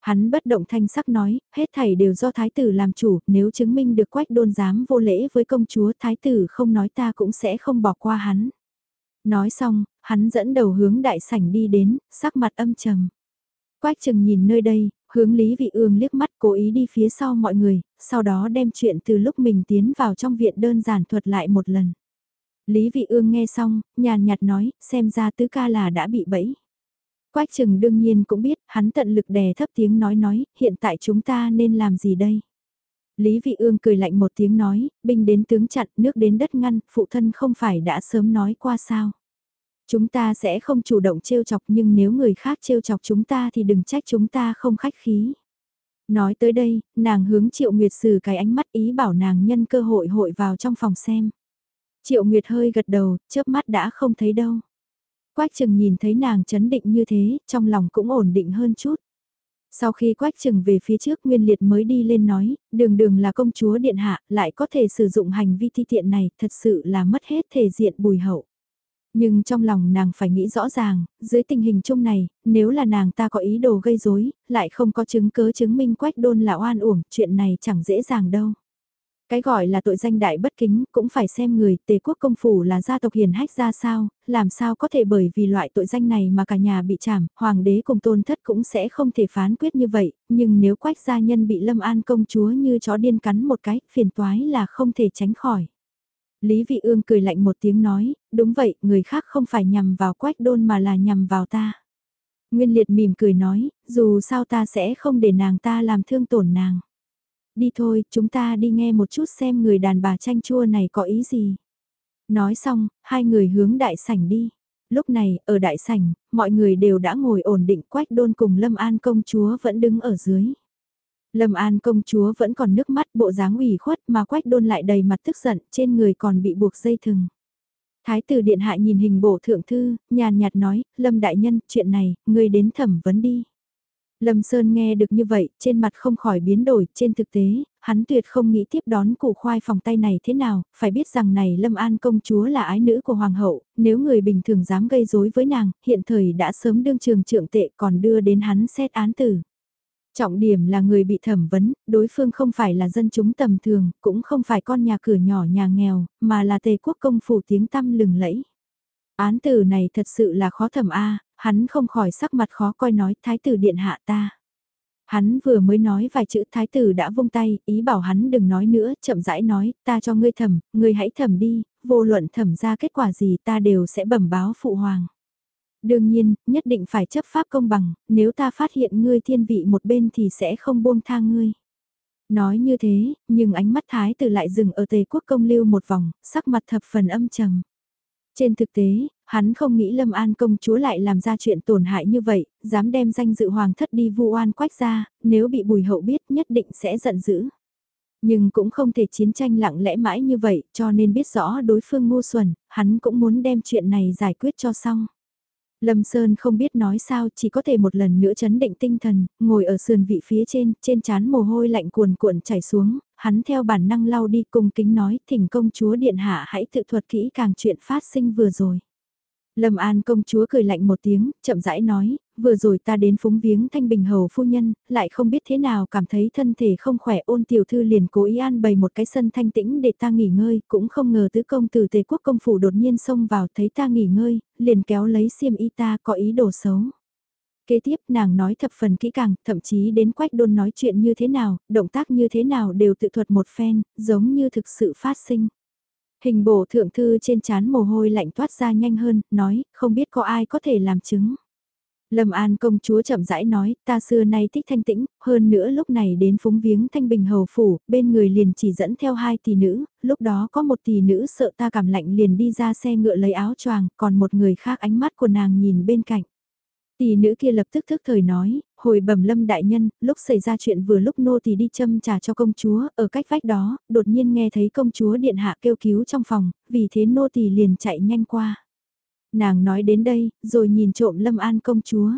Hắn bất động thanh sắc nói, hết thảy đều do thái tử làm chủ, nếu chứng minh được quách đôn dám vô lễ với công chúa thái tử không nói ta cũng sẽ không bỏ qua hắn. Nói xong, hắn dẫn đầu hướng đại sảnh đi đến, sắc mặt âm trầm. Quách chừng nhìn nơi đây, hướng Lý Vị Ương liếc mắt cố ý đi phía sau mọi người, sau đó đem chuyện từ lúc mình tiến vào trong viện đơn giản thuật lại một lần. Lý Vị Ương nghe xong, nhàn nhạt nói, xem ra tứ ca là đã bị bẫy. Quách chừng đương nhiên cũng biết, hắn tận lực đè thấp tiếng nói nói, hiện tại chúng ta nên làm gì đây? Lý Vị Ương cười lạnh một tiếng nói, binh đến tướng chặn, nước đến đất ngăn, phụ thân không phải đã sớm nói qua sao? Chúng ta sẽ không chủ động trêu chọc nhưng nếu người khác trêu chọc chúng ta thì đừng trách chúng ta không khách khí. Nói tới đây, nàng hướng Triệu Nguyệt sử cái ánh mắt ý bảo nàng nhân cơ hội hội vào trong phòng xem. Triệu Nguyệt hơi gật đầu, chớp mắt đã không thấy đâu. Quách Trừng nhìn thấy nàng chấn định như thế, trong lòng cũng ổn định hơn chút. Sau khi Quách Trừng về phía trước Nguyên Liệt mới đi lên nói, đường đường là công chúa điện hạ, lại có thể sử dụng hành vi thi tiện này, thật sự là mất hết thể diện bùi hậu. Nhưng trong lòng nàng phải nghĩ rõ ràng, dưới tình hình chung này, nếu là nàng ta có ý đồ gây rối, lại không có chứng cứ chứng minh quách đôn là oan uổng, chuyện này chẳng dễ dàng đâu. Cái gọi là tội danh đại bất kính cũng phải xem người tề quốc công phủ là gia tộc hiền hách ra sao, làm sao có thể bởi vì loại tội danh này mà cả nhà bị trảm, hoàng đế cùng tôn thất cũng sẽ không thể phán quyết như vậy, nhưng nếu quách gia nhân bị lâm an công chúa như chó điên cắn một cái, phiền toái là không thể tránh khỏi. Lý Vị Ương cười lạnh một tiếng nói, đúng vậy, người khác không phải nhằm vào quách đôn mà là nhằm vào ta. Nguyên Liệt mỉm cười nói, dù sao ta sẽ không để nàng ta làm thương tổn nàng. Đi thôi, chúng ta đi nghe một chút xem người đàn bà chanh chua này có ý gì. Nói xong, hai người hướng đại sảnh đi. Lúc này, ở đại sảnh, mọi người đều đã ngồi ổn định quách đôn cùng Lâm An công chúa vẫn đứng ở dưới. Lâm An công chúa vẫn còn nước mắt bộ dáng ủy khuất mà quách đôn lại đầy mặt tức giận, trên người còn bị buộc dây thừng. Thái tử điện hạ nhìn hình bộ thượng thư, nhàn nhạt nói, Lâm đại nhân, chuyện này, ngươi đến thẩm vấn đi. Lâm Sơn nghe được như vậy, trên mặt không khỏi biến đổi, trên thực tế, hắn tuyệt không nghĩ tiếp đón củ khoai phòng tay này thế nào, phải biết rằng này Lâm An công chúa là ái nữ của Hoàng hậu, nếu người bình thường dám gây rối với nàng, hiện thời đã sớm đương trường trượng tệ còn đưa đến hắn xét án tử. Trọng điểm là người bị thẩm vấn, đối phương không phải là dân chúng tầm thường, cũng không phải con nhà cửa nhỏ nhà nghèo, mà là tề quốc công phủ tiếng tăm lừng lẫy. Án tử này thật sự là khó thẩm A, hắn không khỏi sắc mặt khó coi nói thái tử điện hạ ta. Hắn vừa mới nói vài chữ thái tử đã vung tay, ý bảo hắn đừng nói nữa, chậm rãi nói, ta cho ngươi thẩm, ngươi hãy thẩm đi, vô luận thẩm ra kết quả gì ta đều sẽ bẩm báo phụ hoàng. Đương nhiên, nhất định phải chấp pháp công bằng, nếu ta phát hiện ngươi thiên vị một bên thì sẽ không buông tha ngươi. Nói như thế, nhưng ánh mắt thái tử lại dừng ở tề quốc công lưu một vòng, sắc mặt thập phần âm trầm. Trên thực tế, hắn không nghĩ Lâm An công chúa lại làm ra chuyện tổn hại như vậy, dám đem danh dự hoàng thất đi vu oan quách ra, nếu bị bùi hậu biết nhất định sẽ giận dữ. Nhưng cũng không thể chiến tranh lặng lẽ mãi như vậy, cho nên biết rõ đối phương ngu xuẩn, hắn cũng muốn đem chuyện này giải quyết cho xong. Lâm Sơn không biết nói sao chỉ có thể một lần nữa chấn định tinh thần, ngồi ở sườn vị phía trên, trên chán mồ hôi lạnh cuồn cuộn chảy xuống, hắn theo bản năng lau đi cung kính nói thỉnh công chúa điện hạ hãy tự thuật kỹ càng chuyện phát sinh vừa rồi. Lâm An công chúa cười lạnh một tiếng, chậm rãi nói, vừa rồi ta đến phúng viếng thanh bình hầu phu nhân, lại không biết thế nào cảm thấy thân thể không khỏe ôn tiểu thư liền cố ý an bày một cái sân thanh tĩnh để ta nghỉ ngơi, cũng không ngờ tứ công từ tề quốc công phủ đột nhiên xông vào thấy ta nghỉ ngơi, liền kéo lấy xiêm y ta có ý đồ xấu. Kế tiếp nàng nói thập phần kỹ càng, thậm chí đến quách đôn nói chuyện như thế nào, động tác như thế nào đều tự thuật một phen, giống như thực sự phát sinh. Hình bổ thượng thư trên chán mồ hôi lạnh toát ra nhanh hơn, nói, không biết có ai có thể làm chứng. Lâm An công chúa chậm rãi nói, ta xưa nay thích thanh tĩnh, hơn nữa lúc này đến phúng viếng thanh bình hầu phủ, bên người liền chỉ dẫn theo hai tỷ nữ, lúc đó có một tỷ nữ sợ ta cảm lạnh liền đi ra xe ngựa lấy áo choàng, còn một người khác ánh mắt của nàng nhìn bên cạnh. Tỷ nữ kia lập tức thức thời nói, hồi bẩm lâm đại nhân, lúc xảy ra chuyện vừa lúc nô thì đi châm trà cho công chúa, ở cách vách đó, đột nhiên nghe thấy công chúa điện hạ kêu cứu trong phòng, vì thế nô tỳ liền chạy nhanh qua. Nàng nói đến đây, rồi nhìn trộm Lâm An công chúa.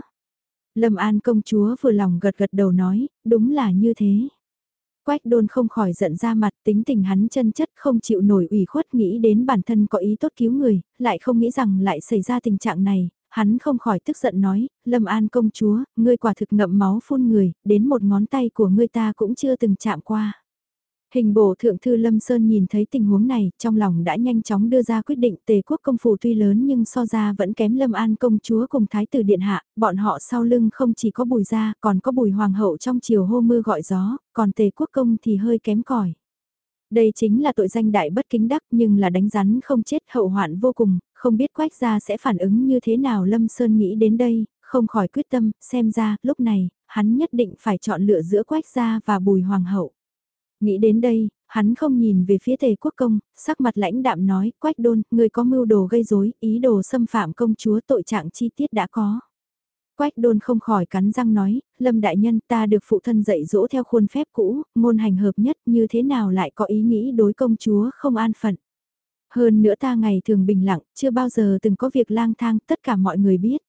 Lâm An công chúa vừa lòng gật gật đầu nói, đúng là như thế. Quách đôn không khỏi giận ra mặt tính tình hắn chân chất không chịu nổi ủy khuất nghĩ đến bản thân có ý tốt cứu người, lại không nghĩ rằng lại xảy ra tình trạng này, hắn không khỏi tức giận nói, Lâm An công chúa, ngươi quả thực ngậm máu phun người, đến một ngón tay của ngươi ta cũng chưa từng chạm qua. Hình bổ thượng thư Lâm Sơn nhìn thấy tình huống này, trong lòng đã nhanh chóng đưa ra quyết định tề quốc công phủ tuy lớn nhưng so ra vẫn kém Lâm An công chúa cùng thái tử điện hạ, bọn họ sau lưng không chỉ có bùi gia, còn có bùi hoàng hậu trong chiều hô mưa gọi gió, còn tề quốc công thì hơi kém cỏi. Đây chính là tội danh đại bất kính đắc nhưng là đánh rắn không chết hậu hoạn vô cùng, không biết quách gia sẽ phản ứng như thế nào Lâm Sơn nghĩ đến đây, không khỏi quyết tâm, xem ra, lúc này, hắn nhất định phải chọn lựa giữa quách gia và bùi hoàng hậu. Nghĩ đến đây, hắn không nhìn về phía tề quốc công, sắc mặt lãnh đạm nói, quách đôn, người có mưu đồ gây rối, ý đồ xâm phạm công chúa tội trạng chi tiết đã có. Quách đôn không khỏi cắn răng nói, lâm đại nhân ta được phụ thân dạy dỗ theo khuôn phép cũ, môn hành hợp nhất như thế nào lại có ý nghĩ đối công chúa không an phận. Hơn nữa ta ngày thường bình lặng, chưa bao giờ từng có việc lang thang, tất cả mọi người biết.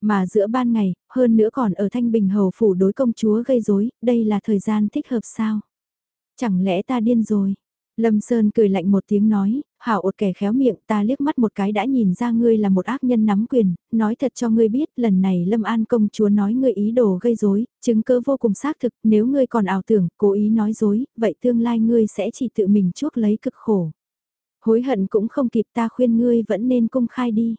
Mà giữa ban ngày, hơn nữa còn ở Thanh Bình Hầu phủ đối công chúa gây rối, đây là thời gian thích hợp sao? Chẳng lẽ ta điên rồi? Lâm Sơn cười lạnh một tiếng nói, hảo ột kẻ khéo miệng ta liếc mắt một cái đã nhìn ra ngươi là một ác nhân nắm quyền, nói thật cho ngươi biết lần này Lâm An công chúa nói ngươi ý đồ gây rối, chứng cứ vô cùng xác thực, nếu ngươi còn ảo tưởng, cố ý nói dối, vậy tương lai ngươi sẽ chỉ tự mình chuốc lấy cực khổ. Hối hận cũng không kịp ta khuyên ngươi vẫn nên công khai đi.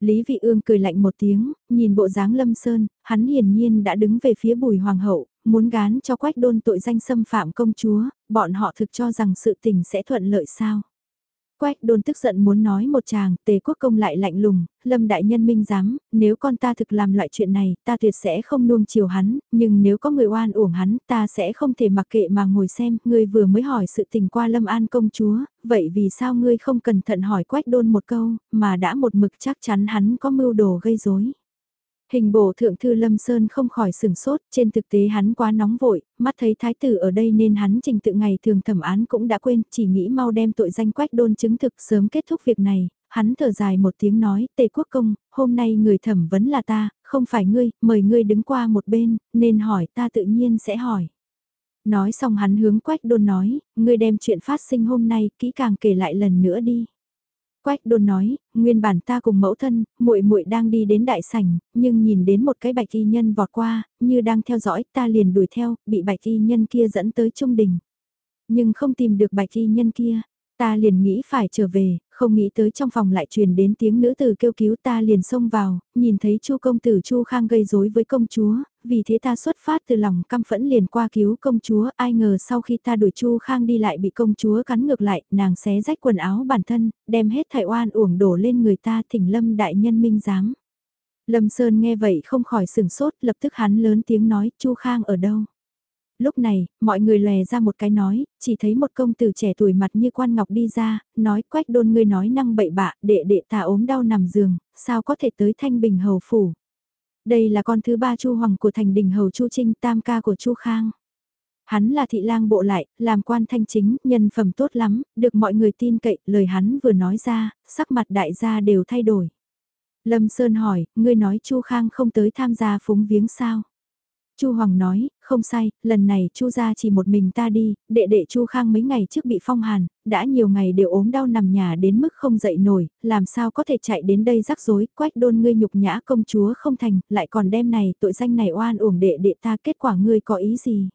Lý Vị Ương cười lạnh một tiếng, nhìn bộ dáng Lâm Sơn, hắn hiển nhiên đã đứng về phía bùi hoàng hậu, muốn gán cho quách đôn tội danh xâm phạm công chúa, bọn họ thực cho rằng sự tình sẽ thuận lợi sao. Quách đôn tức giận muốn nói một chàng, tề quốc công lại lạnh lùng, lâm đại nhân minh dám, nếu con ta thực làm loại chuyện này, ta tuyệt sẽ không nuông chiều hắn, nhưng nếu có người oan uổng hắn, ta sẽ không thể mặc kệ mà ngồi xem, ngươi vừa mới hỏi sự tình qua lâm an công chúa, vậy vì sao ngươi không cẩn thận hỏi quách đôn một câu, mà đã một mực chắc chắn hắn có mưu đồ gây rối Hình bổ thượng thư Lâm Sơn không khỏi sừng sốt, trên thực tế hắn quá nóng vội, mắt thấy thái tử ở đây nên hắn trình tự ngày thường thẩm án cũng đã quên, chỉ nghĩ mau đem tội danh quách đôn chứng thực sớm kết thúc việc này, hắn thở dài một tiếng nói, tề quốc công, hôm nay người thẩm vấn là ta, không phải ngươi, mời ngươi đứng qua một bên, nên hỏi ta tự nhiên sẽ hỏi. Nói xong hắn hướng quách đôn nói, ngươi đem chuyện phát sinh hôm nay kỹ càng kể lại lần nữa đi. Quách đôn nói, nguyên bản ta cùng mẫu thân, muội muội đang đi đến đại sảnh, nhưng nhìn đến một cái bạch y nhân vọt qua, như đang theo dõi, ta liền đuổi theo, bị bạch y nhân kia dẫn tới trung đình. Nhưng không tìm được bạch y nhân kia, ta liền nghĩ phải trở về, không nghĩ tới trong phòng lại truyền đến tiếng nữ tử kêu cứu ta liền xông vào, nhìn thấy chu công tử chu khang gây rối với công chúa, vì thế ta xuất phát từ lòng căm phẫn liền qua cứu công chúa, ai ngờ sau khi ta đuổi chu khang đi lại bị công chúa cắn ngược lại, nàng xé rách quần áo bản thân, đem hết thải oan uổng đổ lên người ta thỉnh lâm đại nhân minh giám. Lâm Sơn nghe vậy không khỏi sừng sốt, lập tức hắn lớn tiếng nói, chu khang ở đâu? Lúc này, mọi người lè ra một cái nói, chỉ thấy một công tử trẻ tuổi mặt như quan ngọc đi ra, nói quách đôn ngươi nói năng bậy bạ, đệ đệ ta ốm đau nằm giường, sao có thể tới thanh bình hầu phủ. Đây là con thứ ba chu hoàng của thành đình hầu chu trinh tam ca của chu khang. Hắn là thị lang bộ lại, làm quan thanh chính, nhân phẩm tốt lắm, được mọi người tin cậy, lời hắn vừa nói ra, sắc mặt đại gia đều thay đổi. Lâm Sơn hỏi, ngươi nói Chu Khang không tới tham gia phúng viếng sao? Chu Hoàng nói, không sai, lần này Chu gia chỉ một mình ta đi, đệ đệ Chu Khang mấy ngày trước bị phong hàn, đã nhiều ngày đều ốm đau nằm nhà đến mức không dậy nổi, làm sao có thể chạy đến đây rắc rối, quách đôn ngươi nhục nhã công chúa không thành, lại còn đem này tội danh này oan uổng đệ đệ ta kết quả ngươi có ý gì?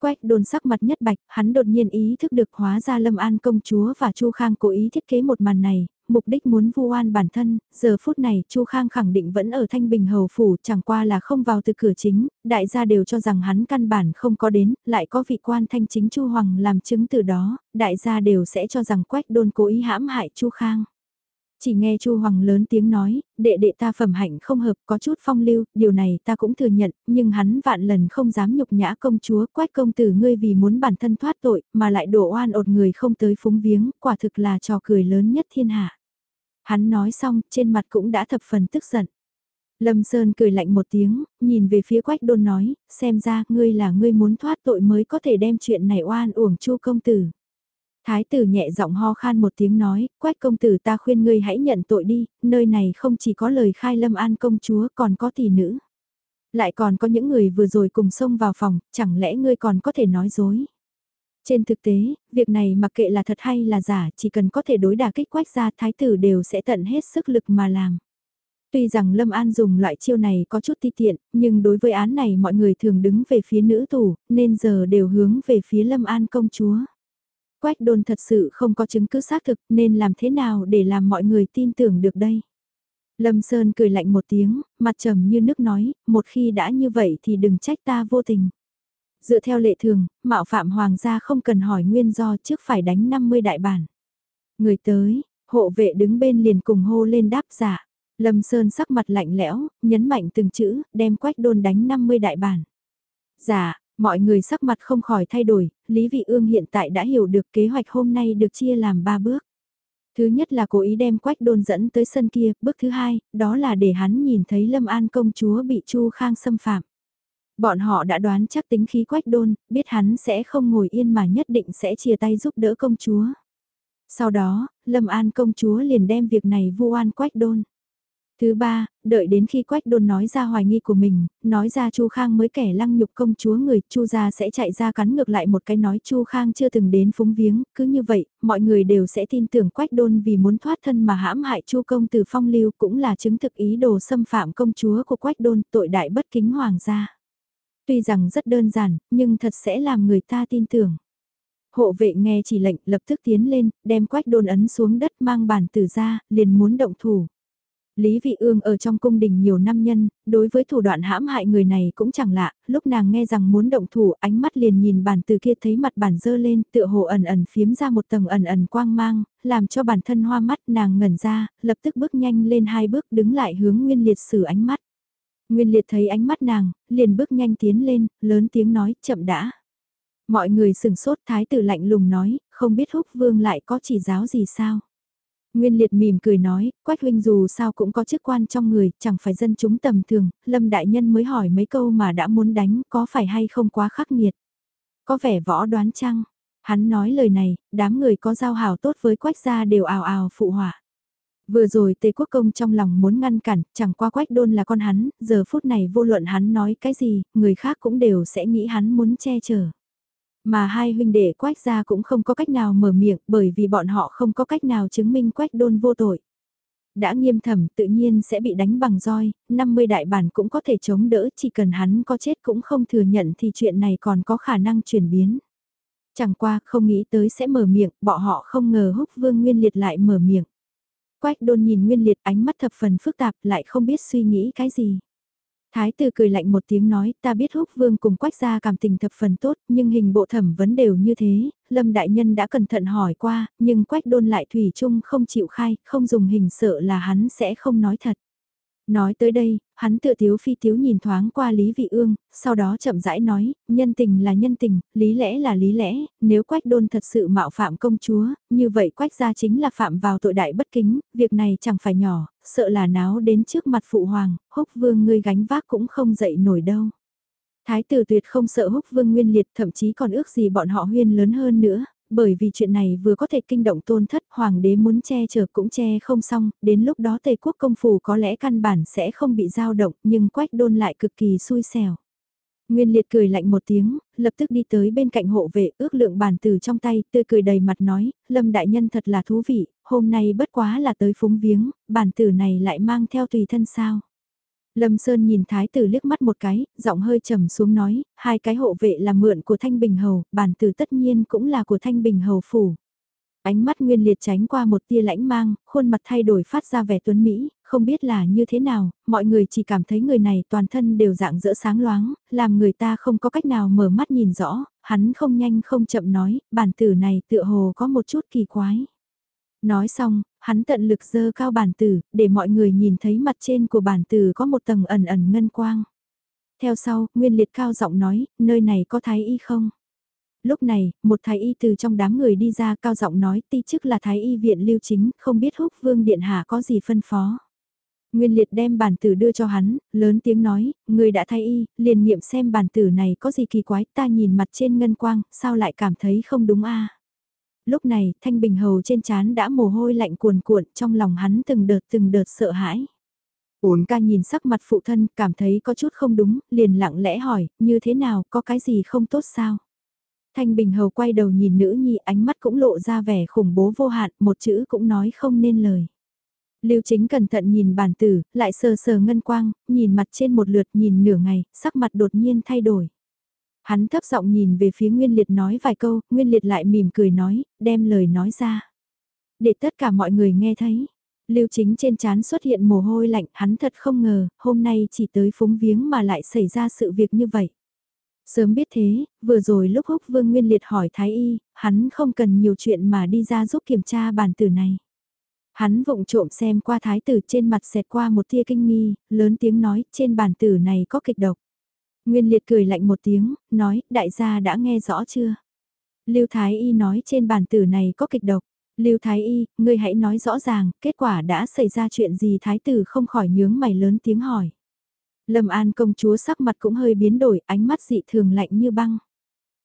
Quách đôn sắc mặt nhất bạch, hắn đột nhiên ý thức được hóa ra Lâm An công chúa và Chu Khang cố ý thiết kế một màn này, mục đích muốn vu oan bản thân, giờ phút này Chu Khang khẳng định vẫn ở Thanh Bình Hầu Phủ chẳng qua là không vào từ cửa chính, đại gia đều cho rằng hắn căn bản không có đến, lại có vị quan thanh chính Chu Hoàng làm chứng từ đó, đại gia đều sẽ cho rằng quách đôn cố ý hãm hại Chu Khang. Chỉ nghe Chu Hoàng lớn tiếng nói, đệ đệ ta phẩm hạnh không hợp có chút phong lưu, điều này ta cũng thừa nhận, nhưng hắn vạn lần không dám nhục nhã công chúa, quách công tử ngươi vì muốn bản thân thoát tội, mà lại đổ oan ột người không tới phúng viếng, quả thực là trò cười lớn nhất thiên hạ. Hắn nói xong, trên mặt cũng đã thập phần tức giận. Lâm Sơn cười lạnh một tiếng, nhìn về phía quách đôn nói, xem ra ngươi là ngươi muốn thoát tội mới có thể đem chuyện này oan uổng chu công tử. Thái tử nhẹ giọng ho khan một tiếng nói, quách công tử ta khuyên ngươi hãy nhận tội đi, nơi này không chỉ có lời khai lâm an công chúa còn có tỷ nữ. Lại còn có những người vừa rồi cùng xông vào phòng, chẳng lẽ ngươi còn có thể nói dối. Trên thực tế, việc này mặc kệ là thật hay là giả, chỉ cần có thể đối đả kích quách ra thái tử đều sẽ tận hết sức lực mà làm. Tuy rằng Lâm An dùng loại chiêu này có chút ti tiện, nhưng đối với án này mọi người thường đứng về phía nữ tù, nên giờ đều hướng về phía Lâm An công chúa. Quách đôn thật sự không có chứng cứ xác thực nên làm thế nào để làm mọi người tin tưởng được đây. Lâm Sơn cười lạnh một tiếng, mặt trầm như nước nói, một khi đã như vậy thì đừng trách ta vô tình. Dựa theo lệ thường, mạo phạm hoàng gia không cần hỏi nguyên do trước phải đánh 50 đại bản. Người tới, hộ vệ đứng bên liền cùng hô lên đáp giả. Lâm Sơn sắc mặt lạnh lẽo, nhấn mạnh từng chữ, đem quách đôn đánh 50 đại bản. Giả, mọi người sắc mặt không khỏi thay đổi, Lý Vị Ương hiện tại đã hiểu được kế hoạch hôm nay được chia làm 3 bước. Thứ nhất là cố ý đem quách đôn dẫn tới sân kia, bước thứ hai, đó là để hắn nhìn thấy Lâm An công chúa bị Chu Khang xâm phạm. Bọn họ đã đoán chắc tính khí quách đôn, biết hắn sẽ không ngồi yên mà nhất định sẽ chia tay giúp đỡ công chúa. Sau đó, Lâm An công chúa liền đem việc này vu oan quách đôn. Thứ ba, đợi đến khi Quách Đôn nói ra hoài nghi của mình, nói ra Chu Khang mới kẻ lăng nhục công chúa người, Chu gia sẽ chạy ra cắn ngược lại một cái nói Chu Khang chưa từng đến phúng viếng, cứ như vậy, mọi người đều sẽ tin tưởng Quách Đôn vì muốn thoát thân mà hãm hại Chu công từ phong lưu cũng là chứng thực ý đồ xâm phạm công chúa của Quách Đôn, tội đại bất kính hoàng gia. Tuy rằng rất đơn giản, nhưng thật sẽ làm người ta tin tưởng. Hộ vệ nghe chỉ lệnh lập tức tiến lên, đem quách đôn ấn xuống đất mang bản tử ra, liền muốn động thủ. Lý Vị Ương ở trong cung đình nhiều năm nhân, đối với thủ đoạn hãm hại người này cũng chẳng lạ, lúc nàng nghe rằng muốn động thủ ánh mắt liền nhìn bản từ kia thấy mặt bản dơ lên tựa hồ ẩn ẩn phiếm ra một tầng ẩn ẩn quang mang, làm cho bản thân hoa mắt nàng ngẩn ra, lập tức bước nhanh lên hai bước đứng lại hướng Nguyên Liệt sử ánh mắt. Nguyên Liệt thấy ánh mắt nàng, liền bước nhanh tiến lên, lớn tiếng nói chậm đã. Mọi người sừng sốt thái tử lạnh lùng nói, không biết húc vương lại có chỉ giáo gì sao. Nguyên liệt mỉm cười nói, Quách huynh dù sao cũng có chức quan trong người, chẳng phải dân chúng tầm thường, Lâm Đại Nhân mới hỏi mấy câu mà đã muốn đánh, có phải hay không quá khắc nghiệt. Có vẻ võ đoán chăng? Hắn nói lời này, đám người có giao hảo tốt với Quách gia đều ào ào phụ họa. Vừa rồi Tề Quốc Công trong lòng muốn ngăn cản, chẳng qua Quách Đôn là con hắn, giờ phút này vô luận hắn nói cái gì, người khác cũng đều sẽ nghĩ hắn muốn che chở. Mà hai huynh đệ quách gia cũng không có cách nào mở miệng bởi vì bọn họ không có cách nào chứng minh quách đôn vô tội. Đã nghiêm thẩm tự nhiên sẽ bị đánh bằng roi, 50 đại bản cũng có thể chống đỡ chỉ cần hắn có chết cũng không thừa nhận thì chuyện này còn có khả năng chuyển biến. Chẳng qua không nghĩ tới sẽ mở miệng, bọn họ không ngờ húc vương nguyên liệt lại mở miệng. Quách đôn nhìn nguyên liệt ánh mắt thập phần phức tạp lại không biết suy nghĩ cái gì. Thái tử cười lạnh một tiếng nói, ta biết húc vương cùng quách gia cảm tình thập phần tốt, nhưng hình bộ thẩm vấn đều như thế, lâm đại nhân đã cẩn thận hỏi qua, nhưng quách đôn lại thủy chung không chịu khai, không dùng hình sợ là hắn sẽ không nói thật. Nói tới đây, hắn tựa thiếu phi thiếu nhìn thoáng qua Lý Vị Ương, sau đó chậm rãi nói, nhân tình là nhân tình, lý lẽ là lý lẽ, nếu quách đôn thật sự mạo phạm công chúa, như vậy quách gia chính là phạm vào tội đại bất kính, việc này chẳng phải nhỏ, sợ là náo đến trước mặt phụ hoàng, húc vương ngươi gánh vác cũng không dậy nổi đâu. Thái tử tuyệt không sợ húc vương nguyên liệt thậm chí còn ước gì bọn họ huyên lớn hơn nữa, bởi vì chuyện này vừa có thể kinh động tôn thất, hoàng đế muốn che chở cũng che không xong, đến lúc đó Tây quốc công phủ có lẽ căn bản sẽ không bị dao động, nhưng quách đôn lại cực kỳ xui xẻo. Nguyên liệt cười lạnh một tiếng, lập tức đi tới bên cạnh hộ vệ ước lượng bản tử trong tay, tươi cười đầy mặt nói, lâm đại nhân thật là thú vị, hôm nay bất quá là tới phúng viếng, bản tử này lại mang theo tùy thân sao. Lâm Sơn nhìn thái tử liếc mắt một cái, giọng hơi trầm xuống nói, hai cái hộ vệ là mượn của Thanh Bình Hầu, bản tử tất nhiên cũng là của Thanh Bình Hầu phủ. Ánh mắt nguyên liệt tránh qua một tia lãnh mang, khuôn mặt thay đổi phát ra vẻ tuấn Mỹ, không biết là như thế nào, mọi người chỉ cảm thấy người này toàn thân đều dạng dỡ sáng loáng, làm người ta không có cách nào mở mắt nhìn rõ, hắn không nhanh không chậm nói, bản tử này tựa hồ có một chút kỳ quái. Nói xong, hắn tận lực dơ cao bản tử, để mọi người nhìn thấy mặt trên của bản tử có một tầng ẩn ẩn ngân quang. Theo sau, Nguyên Liệt cao giọng nói, nơi này có thái y không? Lúc này, một thái y từ trong đám người đi ra cao giọng nói ti chức là thái y viện lưu chính, không biết húc vương điện hạ có gì phân phó. Nguyên liệt đem bản tử đưa cho hắn, lớn tiếng nói, người đã thay y, liền nghiệm xem bản tử này có gì kỳ quái, ta nhìn mặt trên ngân quang, sao lại cảm thấy không đúng a Lúc này, Thanh Bình Hầu trên chán đã mồ hôi lạnh cuồn cuộn trong lòng hắn từng đợt từng đợt sợ hãi. uốn ca nhìn sắc mặt phụ thân, cảm thấy có chút không đúng, liền lặng lẽ hỏi, như thế nào, có cái gì không tốt sao? Thanh Bình Hầu quay đầu nhìn nữ nhi ánh mắt cũng lộ ra vẻ khủng bố vô hạn, một chữ cũng nói không nên lời. Lưu chính cẩn thận nhìn bản tử, lại sờ sờ ngân quang, nhìn mặt trên một lượt nhìn nửa ngày, sắc mặt đột nhiên thay đổi. Hắn thấp giọng nhìn về phía Nguyên Liệt nói vài câu, Nguyên Liệt lại mỉm cười nói, đem lời nói ra. Để tất cả mọi người nghe thấy. Lưu chính trên chán xuất hiện mồ hôi lạnh, hắn thật không ngờ, hôm nay chỉ tới phúng viếng mà lại xảy ra sự việc như vậy. Sớm biết thế, vừa rồi lúc húc vương nguyên liệt hỏi Thái Y, hắn không cần nhiều chuyện mà đi ra giúp kiểm tra bản tử này. Hắn vụng trộm xem qua thái tử trên mặt xẹt qua một tia kinh nghi, lớn tiếng nói trên bản tử này có kịch độc. Nguyên liệt cười lạnh một tiếng, nói, đại gia đã nghe rõ chưa? Lưu Thái Y nói trên bản tử này có kịch độc. Lưu Thái Y, ngươi hãy nói rõ ràng, kết quả đã xảy ra chuyện gì Thái tử không khỏi nhướng mày lớn tiếng hỏi. Lâm An công chúa sắc mặt cũng hơi biến đổi, ánh mắt dị thường lạnh như băng.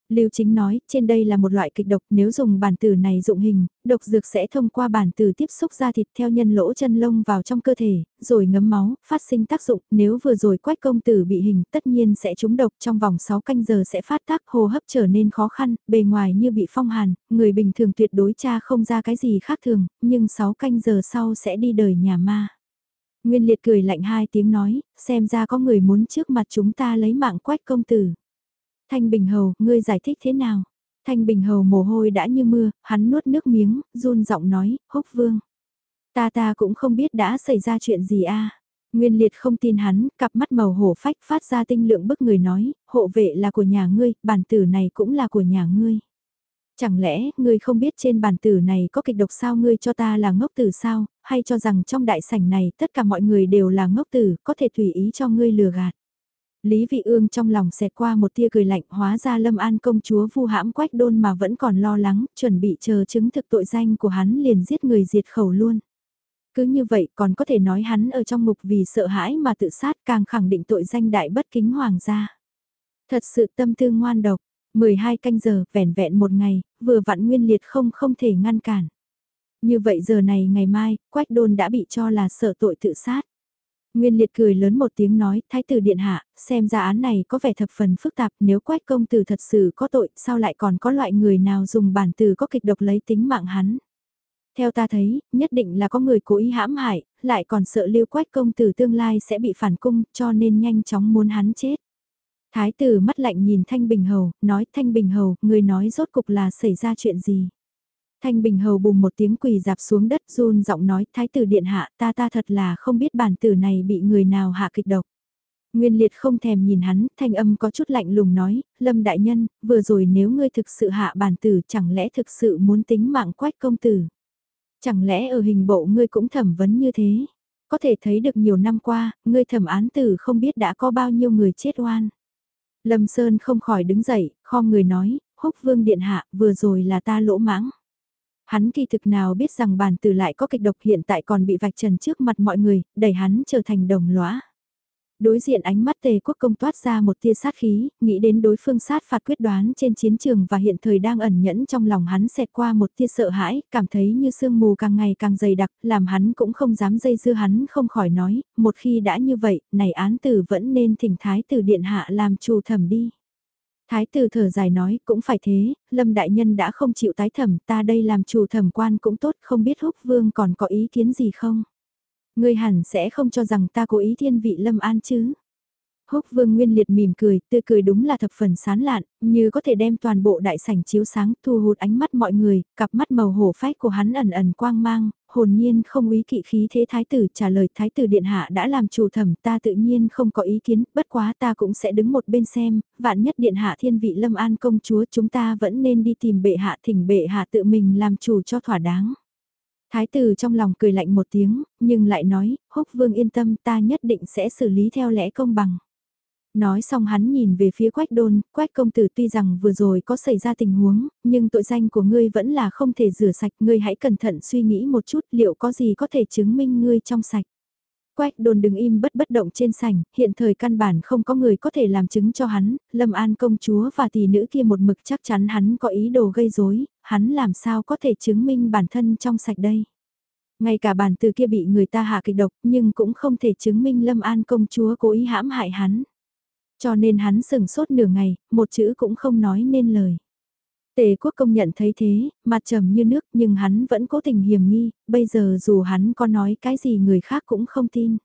Lưu Chính nói, trên đây là một loại kịch độc, nếu dùng bản tử này dụng hình, độc dược sẽ thông qua bản tử tiếp xúc ra thịt theo nhân lỗ chân lông vào trong cơ thể, rồi ngấm máu, phát sinh tác dụng, nếu vừa rồi quách công tử bị hình tất nhiên sẽ trúng độc trong vòng 6 canh giờ sẽ phát tác hô hấp trở nên khó khăn, bề ngoài như bị phong hàn, người bình thường tuyệt đối cha không ra cái gì khác thường, nhưng 6 canh giờ sau sẽ đi đời nhà ma. Nguyên liệt cười lạnh hai tiếng nói, xem ra có người muốn trước mặt chúng ta lấy mạng quách công tử. Thanh Bình Hầu, ngươi giải thích thế nào? Thanh Bình Hầu mồ hôi đã như mưa, hắn nuốt nước miếng, run giọng nói, húc vương. Ta ta cũng không biết đã xảy ra chuyện gì a. Nguyên liệt không tin hắn, cặp mắt màu hổ phách phát ra tinh lượng bức người nói, hộ vệ là của nhà ngươi, bản tử này cũng là của nhà ngươi. Chẳng lẽ, ngươi không biết trên bản tử này có kịch độc sao ngươi cho ta là ngốc tử sao, hay cho rằng trong đại sảnh này tất cả mọi người đều là ngốc tử, có thể tùy ý cho ngươi lừa gạt. Lý Vị Ương trong lòng xẹt qua một tia cười lạnh hóa ra Lâm An công chúa vu hãm quách đôn mà vẫn còn lo lắng, chuẩn bị chờ chứng thực tội danh của hắn liền giết người diệt khẩu luôn. Cứ như vậy còn có thể nói hắn ở trong mục vì sợ hãi mà tự sát càng khẳng định tội danh đại bất kính hoàng gia. Thật sự tâm tư ngoan độc, 12 canh giờ, vẻn vẹn một ngày, vừa vặn nguyên liệt không không thể ngăn cản. Như vậy giờ này ngày mai, Quách Đôn đã bị cho là sợ tội tự sát. Nguyên liệt cười lớn một tiếng nói, thái tử điện hạ, xem ra án này có vẻ thập phần phức tạp, nếu quách công tử thật sự có tội, sao lại còn có loại người nào dùng bản từ có kịch độc lấy tính mạng hắn. Theo ta thấy, nhất định là có người cố ý hãm hại, lại còn sợ lưu quách công tử tương lai sẽ bị phản cung, cho nên nhanh chóng muốn hắn chết. Thái tử mắt lạnh nhìn Thanh Bình Hầu, nói Thanh Bình Hầu, người nói rốt cục là xảy ra chuyện gì. Thanh Bình Hầu bùng một tiếng quỳ dạp xuống đất run giọng nói Thái tử điện hạ ta ta thật là không biết bản tử này bị người nào hạ kịch độc. Nguyên liệt không thèm nhìn hắn, thanh âm có chút lạnh lùng nói, Lâm Đại Nhân, vừa rồi nếu ngươi thực sự hạ bản tử chẳng lẽ thực sự muốn tính mạng quách công tử. Chẳng lẽ ở hình bộ ngươi cũng thẩm vấn như thế? Có thể thấy được nhiều năm qua, ngươi thẩm án tử không biết đã có bao nhiêu người chết oan. Lâm Sơn không khỏi đứng dậy, kho người nói, húc vương điện hạ, vừa rồi là ta lỗ mãng. Hắn kỳ thực nào biết rằng bản tử lại có kịch độc hiện tại còn bị vạch trần trước mặt mọi người, đẩy hắn trở thành đồng lõa. Đối diện ánh mắt tề quốc công toát ra một tia sát khí, nghĩ đến đối phương sát phạt quyết đoán trên chiến trường và hiện thời đang ẩn nhẫn trong lòng hắn xẹt qua một tia sợ hãi, cảm thấy như sương mù càng ngày càng dày đặc, làm hắn cũng không dám dây dưa hắn không khỏi nói, một khi đã như vậy, này án tử vẫn nên thỉnh thái tử điện hạ làm chủ thẩm đi. Thái tử thở dài nói, cũng phải thế, Lâm Đại Nhân đã không chịu tái thẩm, ta đây làm chủ thẩm quan cũng tốt, không biết húc vương còn có ý kiến gì không? Ngươi hẳn sẽ không cho rằng ta cố ý thiên vị Lâm An chứ? Húc Vương Nguyên Liệt mỉm cười, tươi cười đúng là thập phần sán lạn, như có thể đem toàn bộ đại sảnh chiếu sáng thu hút ánh mắt mọi người, cặp mắt màu hổ phách của hắn ẩn ẩn quang mang, hồn nhiên không ý kỵ khí thế thái tử trả lời thái tử điện hạ đã làm chủ thẩm ta tự nhiên không có ý kiến, bất quá ta cũng sẽ đứng một bên xem, vạn nhất điện hạ thiên vị lâm an công chúa chúng ta vẫn nên đi tìm bệ hạ thỉnh bệ hạ tự mình làm chủ cho thỏa đáng. Thái tử trong lòng cười lạnh một tiếng, nhưng lại nói, húc vương yên tâm ta nhất định sẽ xử lý theo lẽ công bằng. Nói xong hắn nhìn về phía quách đôn, quách công tử tuy rằng vừa rồi có xảy ra tình huống, nhưng tội danh của ngươi vẫn là không thể rửa sạch, ngươi hãy cẩn thận suy nghĩ một chút liệu có gì có thể chứng minh ngươi trong sạch. Quách đồn đừng im bất bất động trên sảnh, hiện thời căn bản không có người có thể làm chứng cho hắn, Lâm An công chúa và tỷ nữ kia một mực chắc chắn hắn có ý đồ gây rối, hắn làm sao có thể chứng minh bản thân trong sạch đây. Ngay cả bản từ kia bị người ta hạ kịch độc nhưng cũng không thể chứng minh Lâm An công chúa cố ý hãm hại hắn. Cho nên hắn sừng sốt nửa ngày, một chữ cũng không nói nên lời. Tề quốc công nhận thấy thế, mặt trầm như nước nhưng hắn vẫn cố tình hiểm nghi, bây giờ dù hắn có nói cái gì người khác cũng không tin.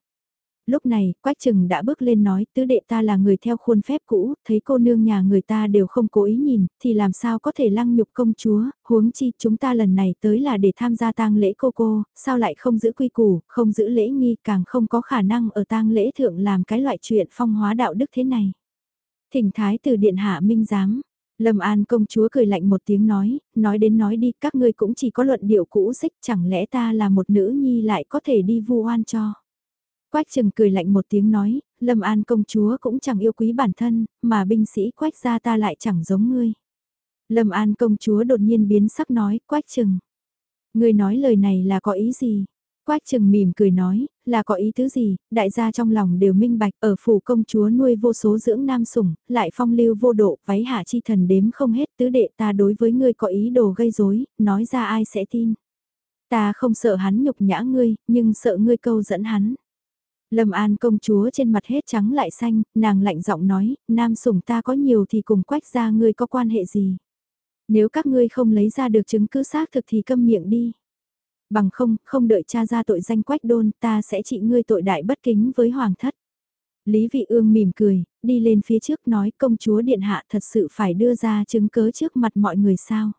Lúc này, Quách Trừng đã bước lên nói tứ đệ ta là người theo khuôn phép cũ, thấy cô nương nhà người ta đều không cố ý nhìn, thì làm sao có thể lăng nhục công chúa, huống chi chúng ta lần này tới là để tham gia tang lễ cô cô, sao lại không giữ quy củ, không giữ lễ nghi càng không có khả năng ở tang lễ thượng làm cái loại chuyện phong hóa đạo đức thế này. Thỉnh thái từ điện hạ minh giám, Lâm An công chúa cười lạnh một tiếng nói, nói đến nói đi, các ngươi cũng chỉ có luận điệu cũ xích, chẳng lẽ ta là một nữ nhi lại có thể đi vu oan cho. Quách trừng cười lạnh một tiếng nói, Lâm An công chúa cũng chẳng yêu quý bản thân, mà binh sĩ quách gia ta lại chẳng giống ngươi. Lâm An công chúa đột nhiên biến sắc nói, quách trừng. Ngươi nói lời này là có ý gì? Quách trừng mỉm cười nói, là có ý tứ gì, đại gia trong lòng đều minh bạch, ở phủ công chúa nuôi vô số dưỡng nam sủng, lại phong lưu vô độ, váy hạ chi thần đếm không hết tứ đệ ta đối với ngươi có ý đồ gây rối, nói ra ai sẽ tin. Ta không sợ hắn nhục nhã ngươi, nhưng sợ ngươi câu dẫn hắn. Lâm An công chúa trên mặt hết trắng lại xanh, nàng lạnh giọng nói, nam sủng ta có nhiều thì cùng quách ra ngươi có quan hệ gì. Nếu các ngươi không lấy ra được chứng cứ xác thực thì câm miệng đi bằng không, không đợi cha ra tội danh quách đôn, ta sẽ trị ngươi tội đại bất kính với hoàng thất. Lý Vị Ương mỉm cười, đi lên phía trước nói công chúa điện hạ thật sự phải đưa ra chứng cớ trước mặt mọi người sao.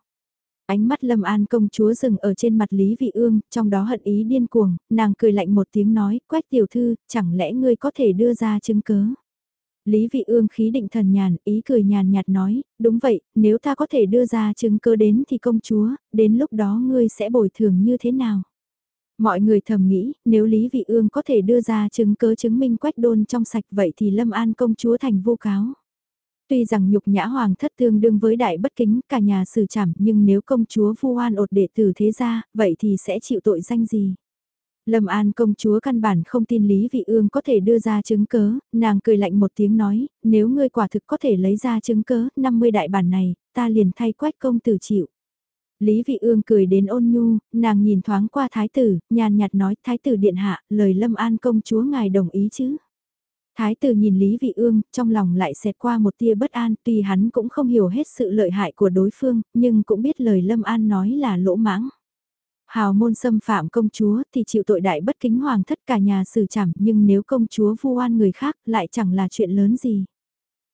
Ánh mắt Lâm An công chúa dừng ở trên mặt Lý Vị Ương, trong đó hận ý điên cuồng, nàng cười lạnh một tiếng nói, quách tiểu thư, chẳng lẽ ngươi có thể đưa ra chứng cớ. Lý Vị Ương khí định thần nhàn, ý cười nhàn nhạt nói, đúng vậy, nếu ta có thể đưa ra chứng cớ đến thì công chúa, đến lúc đó ngươi sẽ bồi thường như thế nào? Mọi người thầm nghĩ, nếu Lý Vị Ương có thể đưa ra chứng cớ chứng minh quách đôn trong sạch vậy thì Lâm An công chúa thành vô cáo. Tuy rằng nhục nhã hoàng thất tương đương với đại bất kính cả nhà xử trảm nhưng nếu công chúa vu oan ột đệ tử thế ra vậy thì sẽ chịu tội danh gì? Lâm An công chúa căn bản không tin Lý Vị Ương có thể đưa ra chứng cớ, nàng cười lạnh một tiếng nói, nếu ngươi quả thực có thể lấy ra chứng cớ, 50 đại bản này, ta liền thay quách công tử chịu. Lý Vị Ương cười đến ôn nhu, nàng nhìn thoáng qua thái tử, nhàn nhạt nói, thái tử điện hạ, lời Lâm An công chúa ngài đồng ý chứ? Thái tử nhìn Lý Vị Ương, trong lòng lại xẹt qua một tia bất an, tuy hắn cũng không hiểu hết sự lợi hại của đối phương, nhưng cũng biết lời Lâm An nói là lỗ mãng. Hào môn xâm phạm công chúa thì chịu tội đại bất kính hoàng thất cả nhà xử trảm, nhưng nếu công chúa vu oan người khác lại chẳng là chuyện lớn gì.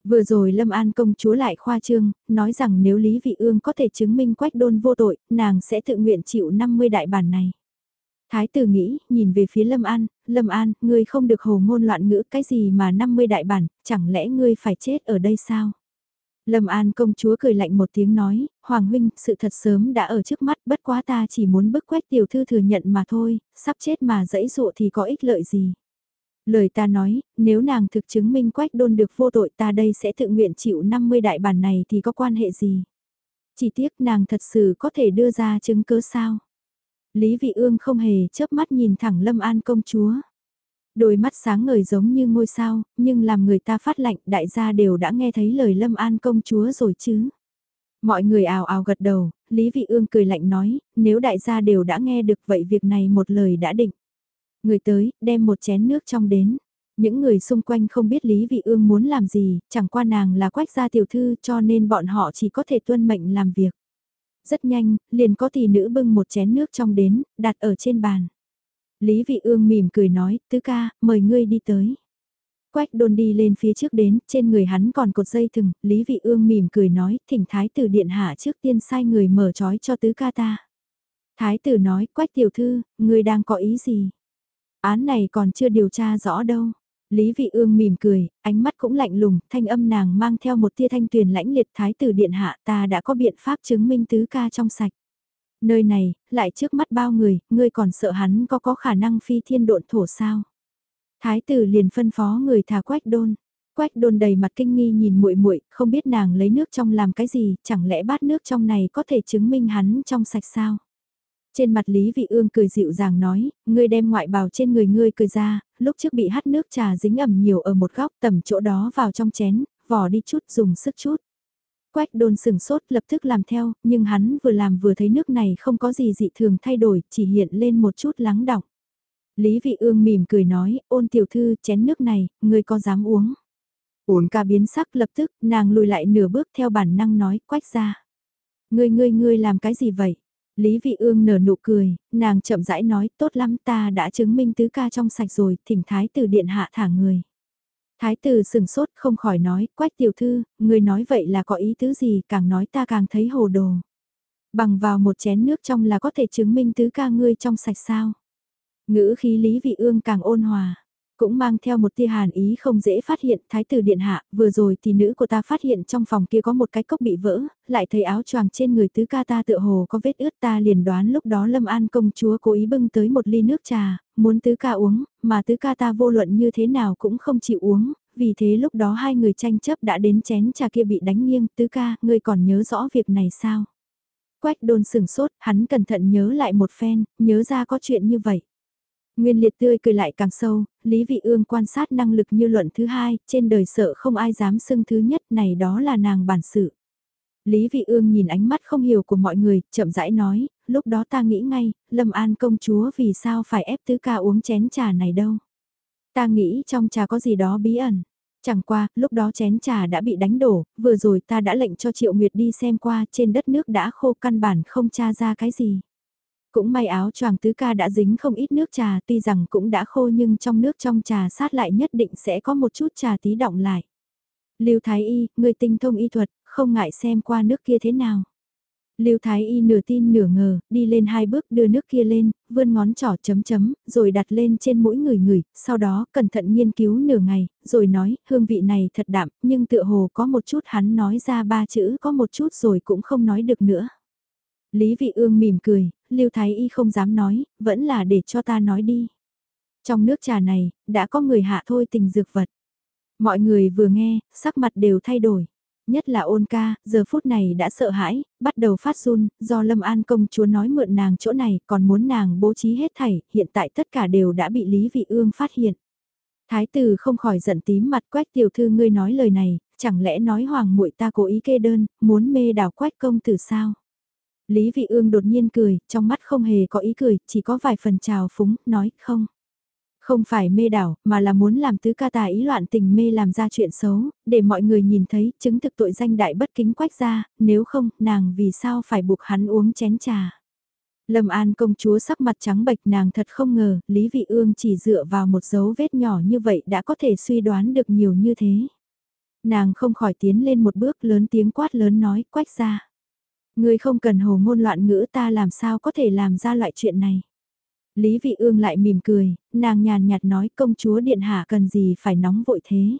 Vừa rồi Lâm An công chúa lại khoa trương, nói rằng nếu Lý Vị Ương có thể chứng minh quách đôn vô tội, nàng sẽ tự nguyện chịu 50 đại bản này. Thái tử nghĩ, nhìn về phía Lâm An, Lâm An, ngươi không được hồ ngôn loạn ngữ cái gì mà 50 đại bản, chẳng lẽ ngươi phải chết ở đây sao? Lâm An công chúa cười lạnh một tiếng nói, Hoàng huynh, sự thật sớm đã ở trước mắt, bất quá ta chỉ muốn bức quét tiểu thư thừa nhận mà thôi, sắp chết mà dẫy dụ thì có ích lợi gì. Lời ta nói, nếu nàng thực chứng minh quách đôn được vô tội ta đây sẽ tự nguyện chịu 50 đại bản này thì có quan hệ gì. Chỉ tiếc nàng thật sự có thể đưa ra chứng cứ sao. Lý Vị Ương không hề chớp mắt nhìn thẳng Lâm An công chúa. Đôi mắt sáng ngời giống như ngôi sao, nhưng làm người ta phát lạnh đại gia đều đã nghe thấy lời Lâm An công chúa rồi chứ. Mọi người ào ào gật đầu, Lý Vị Ương cười lạnh nói, nếu đại gia đều đã nghe được vậy việc này một lời đã định. Người tới, đem một chén nước trong đến. Những người xung quanh không biết Lý Vị Ương muốn làm gì, chẳng qua nàng là quách gia tiểu thư cho nên bọn họ chỉ có thể tuân mệnh làm việc. Rất nhanh, liền có tỷ nữ bưng một chén nước trong đến, đặt ở trên bàn. Lý Vị Ương mỉm cười nói, tứ ca, mời ngươi đi tới. Quách đôn đi lên phía trước đến, trên người hắn còn cột dây thừng, Lý Vị Ương mỉm cười nói, thỉnh thái tử điện hạ trước tiên sai người mở trói cho tứ ca ta. Thái tử nói, quách tiểu thư, ngươi đang có ý gì? Án này còn chưa điều tra rõ đâu. Lý Vị Ương mỉm cười, ánh mắt cũng lạnh lùng, thanh âm nàng mang theo một tia thanh tuyền lãnh liệt thái tử điện hạ ta đã có biện pháp chứng minh tứ ca trong sạch. Nơi này, lại trước mắt bao người, ngươi còn sợ hắn có có khả năng phi thiên độn thổ sao. Thái tử liền phân phó người thả quách đôn. Quách đôn đầy mặt kinh nghi nhìn muội muội, không biết nàng lấy nước trong làm cái gì, chẳng lẽ bát nước trong này có thể chứng minh hắn trong sạch sao? Trên mặt Lý Vị Ương cười dịu dàng nói, ngươi đem ngoại bào trên người ngươi cười ra, lúc trước bị hắt nước trà dính ẩm nhiều ở một góc tầm chỗ đó vào trong chén, vò đi chút dùng sức chút. Quách đôn sừng sốt lập tức làm theo, nhưng hắn vừa làm vừa thấy nước này không có gì dị thường thay đổi, chỉ hiện lên một chút lắng đọng. Lý Vị Ương mỉm cười nói, ôn tiểu thư chén nước này, ngươi có dám uống? Uống ca biến sắc lập tức, nàng lùi lại nửa bước theo bản năng nói, quách ra. Ngươi ngươi ngươi làm cái gì vậy? Lý Vị Ương nở nụ cười, nàng chậm rãi nói, tốt lắm ta đã chứng minh tứ ca trong sạch rồi, thỉnh thái tử điện hạ thả người. Thái tử sừng sốt không khỏi nói, quách tiểu thư, người nói vậy là có ý tứ gì, càng nói ta càng thấy hồ đồ. Bằng vào một chén nước trong là có thể chứng minh tứ ca ngươi trong sạch sao. Ngữ khí Lý Vị Ương càng ôn hòa cũng mang theo một tia hàn ý không dễ phát hiện thái tử điện hạ, vừa rồi thì nữ của ta phát hiện trong phòng kia có một cái cốc bị vỡ, lại thấy áo choàng trên người tứ ca ta tựa hồ có vết ướt ta liền đoán lúc đó Lâm An công chúa cố ý bưng tới một ly nước trà, muốn tứ ca uống, mà tứ ca ta vô luận như thế nào cũng không chịu uống, vì thế lúc đó hai người tranh chấp đã đến chén trà kia bị đánh nghiêng, tứ ca, ngươi còn nhớ rõ việc này sao? Quách đôn sừng sốt, hắn cẩn thận nhớ lại một phen, nhớ ra có chuyện như vậy. Nguyên liệt tươi cười lại càng sâu, Lý Vị Ương quan sát năng lực như luận thứ hai, trên đời sợ không ai dám xưng thứ nhất này đó là nàng bản sự. Lý Vị Ương nhìn ánh mắt không hiểu của mọi người, chậm rãi nói, lúc đó ta nghĩ ngay, Lâm An công chúa vì sao phải ép tứ ca uống chén trà này đâu. Ta nghĩ trong trà có gì đó bí ẩn. Chẳng qua, lúc đó chén trà đã bị đánh đổ, vừa rồi ta đã lệnh cho Triệu Nguyệt đi xem qua, trên đất nước đã khô căn bản không tra ra cái gì. Cũng may áo choàng tứ ca đã dính không ít nước trà tuy rằng cũng đã khô nhưng trong nước trong trà sát lại nhất định sẽ có một chút trà tí động lại. Lưu Thái Y, người tinh thông y thuật, không ngại xem qua nước kia thế nào. Lưu Thái Y nửa tin nửa ngờ, đi lên hai bước đưa nước kia lên, vươn ngón trỏ chấm chấm, rồi đặt lên trên mũi người người, sau đó cẩn thận nghiên cứu nửa ngày, rồi nói, hương vị này thật đạm, nhưng tựa hồ có một chút hắn nói ra ba chữ có một chút rồi cũng không nói được nữa. Lý Vị Ương mỉm cười, Lưu Thái Y không dám nói, vẫn là để cho ta nói đi. Trong nước trà này, đã có người hạ thôi tình dược vật. Mọi người vừa nghe, sắc mặt đều thay đổi. Nhất là ôn ca, giờ phút này đã sợ hãi, bắt đầu phát run, do Lâm An công chúa nói mượn nàng chỗ này, còn muốn nàng bố trí hết thảy, hiện tại tất cả đều đã bị Lý Vị Ương phát hiện. Thái tử không khỏi giận tím mặt quách tiểu thư ngươi nói lời này, chẳng lẽ nói hoàng muội ta cố ý kê đơn, muốn mê đảo quách công tử sao? Lý Vị Ương đột nhiên cười, trong mắt không hề có ý cười, chỉ có vài phần trào phúng, nói không. Không phải mê đảo, mà là muốn làm tứ ca tà ý loạn tình mê làm ra chuyện xấu, để mọi người nhìn thấy chứng thực tội danh đại bất kính quách ra, nếu không, nàng vì sao phải buộc hắn uống chén trà. Lâm An công chúa sắc mặt trắng bệch nàng thật không ngờ, Lý Vị Ương chỉ dựa vào một dấu vết nhỏ như vậy đã có thể suy đoán được nhiều như thế. Nàng không khỏi tiến lên một bước lớn tiếng quát lớn nói, quách ra ngươi không cần hồ ngôn loạn ngữ ta làm sao có thể làm ra loại chuyện này. Lý Vị Ương lại mỉm cười, nàng nhàn nhạt nói công chúa điện hạ cần gì phải nóng vội thế.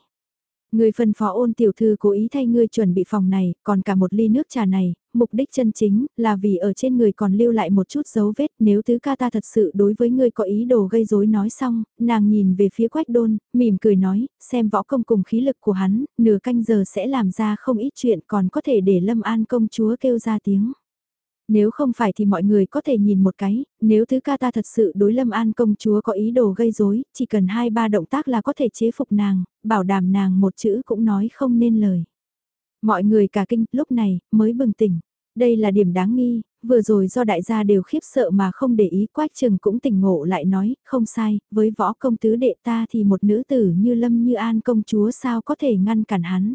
Người phân phó ôn tiểu thư cố ý thay ngươi chuẩn bị phòng này, còn cả một ly nước trà này, mục đích chân chính là vì ở trên người còn lưu lại một chút dấu vết nếu tứ ca ta thật sự đối với ngươi có ý đồ gây rối nói xong, nàng nhìn về phía quách đôn, mỉm cười nói, xem võ công cùng khí lực của hắn, nửa canh giờ sẽ làm ra không ít chuyện còn có thể để lâm an công chúa kêu ra tiếng. Nếu không phải thì mọi người có thể nhìn một cái, nếu thứ ca ta thật sự đối lâm an công chúa có ý đồ gây rối chỉ cần hai ba động tác là có thể chế phục nàng, bảo đảm nàng một chữ cũng nói không nên lời. Mọi người cả kinh lúc này mới bừng tỉnh. Đây là điểm đáng nghi, vừa rồi do đại gia đều khiếp sợ mà không để ý quách trường cũng tỉnh ngộ lại nói, không sai, với võ công tứ đệ ta thì một nữ tử như lâm như an công chúa sao có thể ngăn cản hắn.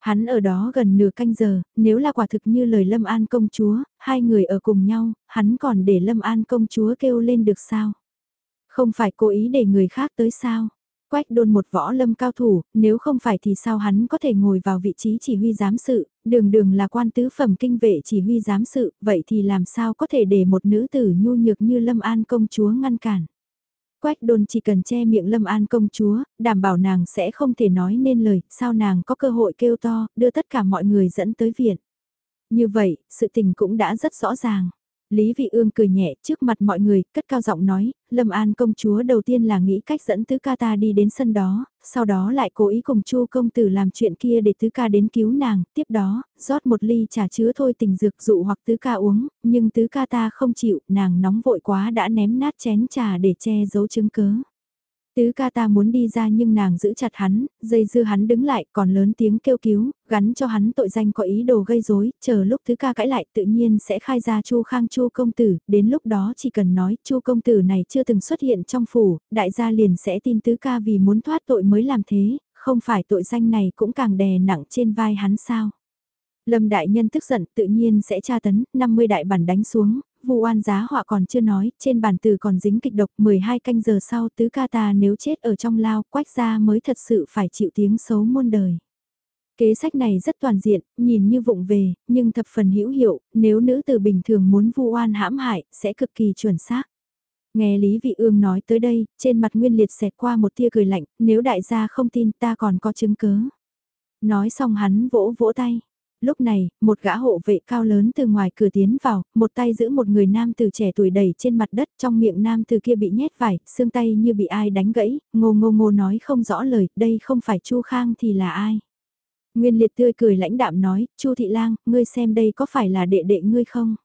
Hắn ở đó gần nửa canh giờ, nếu là quả thực như lời Lâm An công chúa, hai người ở cùng nhau, hắn còn để Lâm An công chúa kêu lên được sao? Không phải cố ý để người khác tới sao? Quách đôn một võ lâm cao thủ, nếu không phải thì sao hắn có thể ngồi vào vị trí chỉ huy giám sự, đường đường là quan tứ phẩm kinh vệ chỉ huy giám sự, vậy thì làm sao có thể để một nữ tử nhu nhược như Lâm An công chúa ngăn cản? Quách đôn chỉ cần che miệng Lâm An công chúa, đảm bảo nàng sẽ không thể nói nên lời, sao nàng có cơ hội kêu to, đưa tất cả mọi người dẫn tới viện. Như vậy, sự tình cũng đã rất rõ ràng. Lý Vị Ương cười nhẹ trước mặt mọi người, cất cao giọng nói, Lâm An công chúa đầu tiên là nghĩ cách dẫn tứ ca ta đi đến sân đó, sau đó lại cố ý cùng Chu công tử làm chuyện kia để tứ ca đến cứu nàng, tiếp đó, rót một ly trà chứa thôi tình dược dụ hoặc tứ ca uống, nhưng tứ ca ta không chịu, nàng nóng vội quá đã ném nát chén trà để che giấu chứng cớ. Tứ ca ta muốn đi ra nhưng nàng giữ chặt hắn, dây dưa hắn đứng lại còn lớn tiếng kêu cứu, gắn cho hắn tội danh có ý đồ gây rối, chờ lúc tứ ca cãi lại tự nhiên sẽ khai ra Chu Khang Chu công tử, đến lúc đó chỉ cần nói Chu công tử này chưa từng xuất hiện trong phủ, đại gia liền sẽ tin tứ ca vì muốn thoát tội mới làm thế, không phải tội danh này cũng càng đè nặng trên vai hắn sao. Lâm đại nhân tức giận tự nhiên sẽ tra tấn, 50 đại bản đánh xuống, vu oan giá họa còn chưa nói, trên bản từ còn dính kịch độc 12 canh giờ sau tứ ca ta nếu chết ở trong lao quách ra mới thật sự phải chịu tiếng xấu muôn đời. Kế sách này rất toàn diện, nhìn như vụng về, nhưng thập phần hữu hiệu, nếu nữ từ bình thường muốn vu oan hãm hại, sẽ cực kỳ chuẩn xác. Nghe Lý Vị Ương nói tới đây, trên mặt Nguyên Liệt xẹt qua một tia cười lạnh, nếu đại gia không tin ta còn có chứng cớ. Nói xong hắn vỗ vỗ tay lúc này, một gã hộ vệ cao lớn từ ngoài cửa tiến vào, một tay giữ một người nam từ trẻ tuổi đầy trên mặt đất trong miệng nam từ kia bị nhét vải, xương tay như bị ai đánh gãy, ngô ngô ngô nói không rõ lời, đây không phải Chu Khang thì là ai. Nguyên liệt tươi cười lãnh đạm nói, Chu Thị Lang, ngươi xem đây có phải là đệ đệ ngươi không?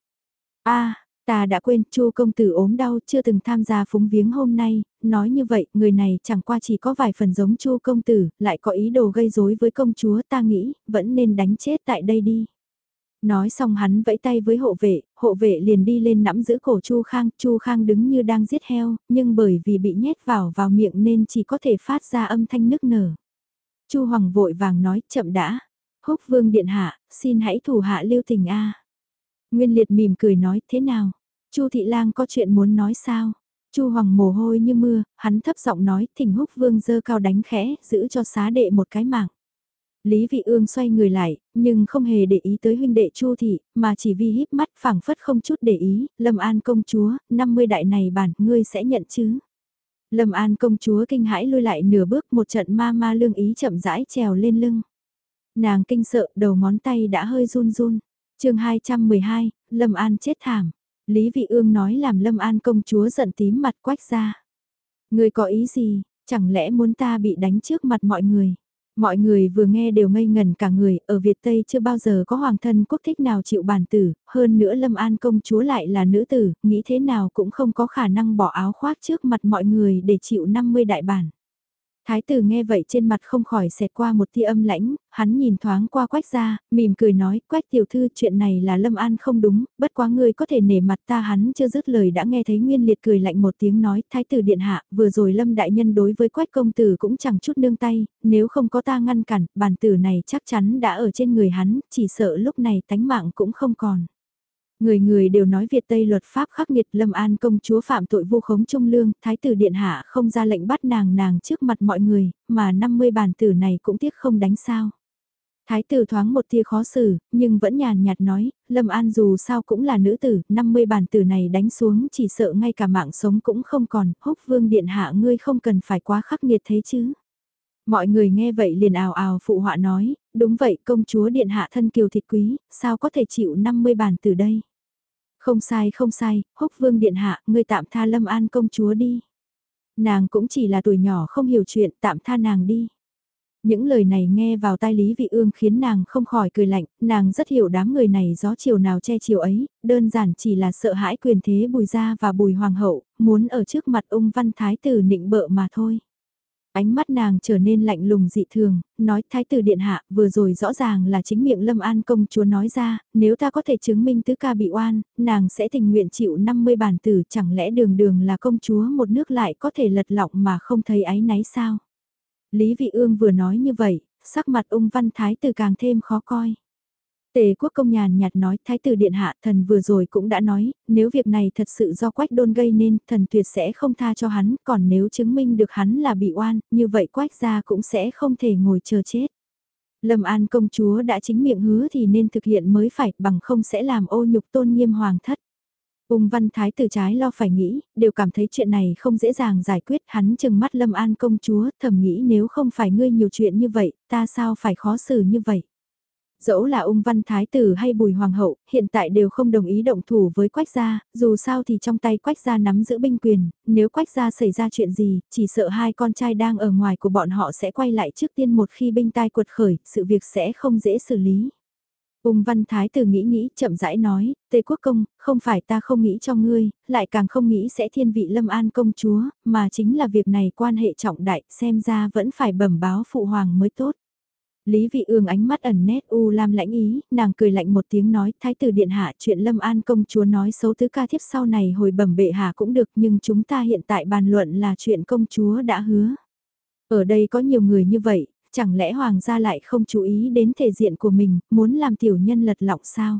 a Ta đã quên, Chu công tử ốm đau, chưa từng tham gia phúng viếng hôm nay, nói như vậy, người này chẳng qua chỉ có vài phần giống Chu công tử, lại có ý đồ gây rối với công chúa, ta nghĩ, vẫn nên đánh chết tại đây đi. Nói xong hắn vẫy tay với hộ vệ, hộ vệ liền đi lên nắm giữ cổ Chu Khang, Chu Khang đứng như đang giết heo, nhưng bởi vì bị nhét vào vào miệng nên chỉ có thể phát ra âm thanh nức nở. Chu Hoàng vội vàng nói, chậm đã. Húc Vương điện hạ, xin hãy thủ hạ lưu tình a. Nguyên Liệt mỉm cười nói thế nào? Chu Thị Lang có chuyện muốn nói sao? Chu Hoàng mồ hôi như mưa, hắn thấp giọng nói thỉnh húc vương dơ cao đánh khẽ, giữ cho xá đệ một cái mạng. Lý Vị Ương xoay người lại, nhưng không hề để ý tới huynh đệ Chu thị, mà chỉ vi híp mắt phảng phất không chút để ý, Lâm An công chúa, 50 đại này bản, ngươi sẽ nhận chứ? Lâm An công chúa kinh hãi lùi lại nửa bước một trận ma ma lương ý chậm rãi trèo lên lưng. Nàng kinh sợ, đầu ngón tay đã hơi run run chương 212, Lâm An chết thảm. Lý Vị Ương nói làm Lâm An công chúa giận tím mặt quách ra. Người có ý gì, chẳng lẽ muốn ta bị đánh trước mặt mọi người? Mọi người vừa nghe đều ngây ngần cả người, ở Việt Tây chưa bao giờ có hoàng thân quốc thích nào chịu bản tử, hơn nữa Lâm An công chúa lại là nữ tử, nghĩ thế nào cũng không có khả năng bỏ áo khoác trước mặt mọi người để chịu 50 đại bản. Thái tử nghe vậy trên mặt không khỏi xẹt qua một tia âm lãnh, hắn nhìn thoáng qua quách ra, mỉm cười nói, quách tiểu thư chuyện này là lâm an không đúng, bất quá ngươi có thể nể mặt ta hắn chưa dứt lời đã nghe thấy nguyên liệt cười lạnh một tiếng nói, thái tử điện hạ, vừa rồi lâm đại nhân đối với quách công tử cũng chẳng chút nương tay, nếu không có ta ngăn cản, bản tử này chắc chắn đã ở trên người hắn, chỉ sợ lúc này tánh mạng cũng không còn. Người người đều nói Việt Tây luật pháp khắc nghiệt Lâm An công chúa phạm tội vu khống trung lương, thái tử điện hạ không ra lệnh bắt nàng nàng trước mặt mọi người, mà 50 bản tử này cũng tiếc không đánh sao. Thái tử thoáng một tia khó xử, nhưng vẫn nhàn nhạt nói, Lâm An dù sao cũng là nữ tử, 50 bản tử này đánh xuống chỉ sợ ngay cả mạng sống cũng không còn, húc vương điện hạ ngươi không cần phải quá khắc nghiệt thế chứ. Mọi người nghe vậy liền ào ào phụ họa nói, đúng vậy công chúa điện hạ thân kiều thịt quý, sao có thể chịu 50 bản từ đây. Không sai không sai, húc vương điện hạ, ngươi tạm tha lâm an công chúa đi. Nàng cũng chỉ là tuổi nhỏ không hiểu chuyện, tạm tha nàng đi. Những lời này nghe vào tai Lý Vị Ương khiến nàng không khỏi cười lạnh, nàng rất hiểu đám người này gió chiều nào che chiều ấy, đơn giản chỉ là sợ hãi quyền thế bùi gia và bùi hoàng hậu, muốn ở trước mặt ông văn thái tử nịnh bợ mà thôi. Ánh mắt nàng trở nên lạnh lùng dị thường, nói thái tử điện hạ vừa rồi rõ ràng là chính miệng lâm an công chúa nói ra, nếu ta có thể chứng minh tứ ca bị oan, nàng sẽ tình nguyện chịu 50 bản tử chẳng lẽ đường đường là công chúa một nước lại có thể lật lọng mà không thấy áy náy sao. Lý vị ương vừa nói như vậy, sắc mặt ung văn thái tử càng thêm khó coi. Tề quốc công nhàn nhạt nói, thái tử điện hạ thần vừa rồi cũng đã nói, nếu việc này thật sự do quách đôn gây nên, thần tuyệt sẽ không tha cho hắn, còn nếu chứng minh được hắn là bị oan, như vậy quách gia cũng sẽ không thể ngồi chờ chết. Lâm An công chúa đã chính miệng hứa thì nên thực hiện mới phải, bằng không sẽ làm ô nhục tôn nghiêm hoàng thất. Ung văn thái tử trái lo phải nghĩ, đều cảm thấy chuyện này không dễ dàng giải quyết, hắn chừng mắt Lâm An công chúa, thầm nghĩ nếu không phải ngươi nhiều chuyện như vậy, ta sao phải khó xử như vậy. Dẫu là ung văn thái tử hay bùi hoàng hậu, hiện tại đều không đồng ý động thủ với quách gia, dù sao thì trong tay quách gia nắm giữ binh quyền, nếu quách gia xảy ra chuyện gì, chỉ sợ hai con trai đang ở ngoài của bọn họ sẽ quay lại trước tiên một khi binh tai cuột khởi, sự việc sẽ không dễ xử lý. Ung văn thái tử nghĩ nghĩ, chậm rãi nói, Tề quốc công, không phải ta không nghĩ cho ngươi, lại càng không nghĩ sẽ thiên vị lâm an công chúa, mà chính là việc này quan hệ trọng đại, xem ra vẫn phải bẩm báo phụ hoàng mới tốt. Lý Vị Ương ánh mắt ẩn nét u lam lãnh ý, nàng cười lạnh một tiếng nói, thái tử điện hạ chuyện Lâm An công chúa nói xấu tứ ca thiếp sau này hồi bẩm bệ hạ cũng được, nhưng chúng ta hiện tại bàn luận là chuyện công chúa đã hứa. Ở đây có nhiều người như vậy, chẳng lẽ hoàng gia lại không chú ý đến thể diện của mình, muốn làm tiểu nhân lật lọng sao?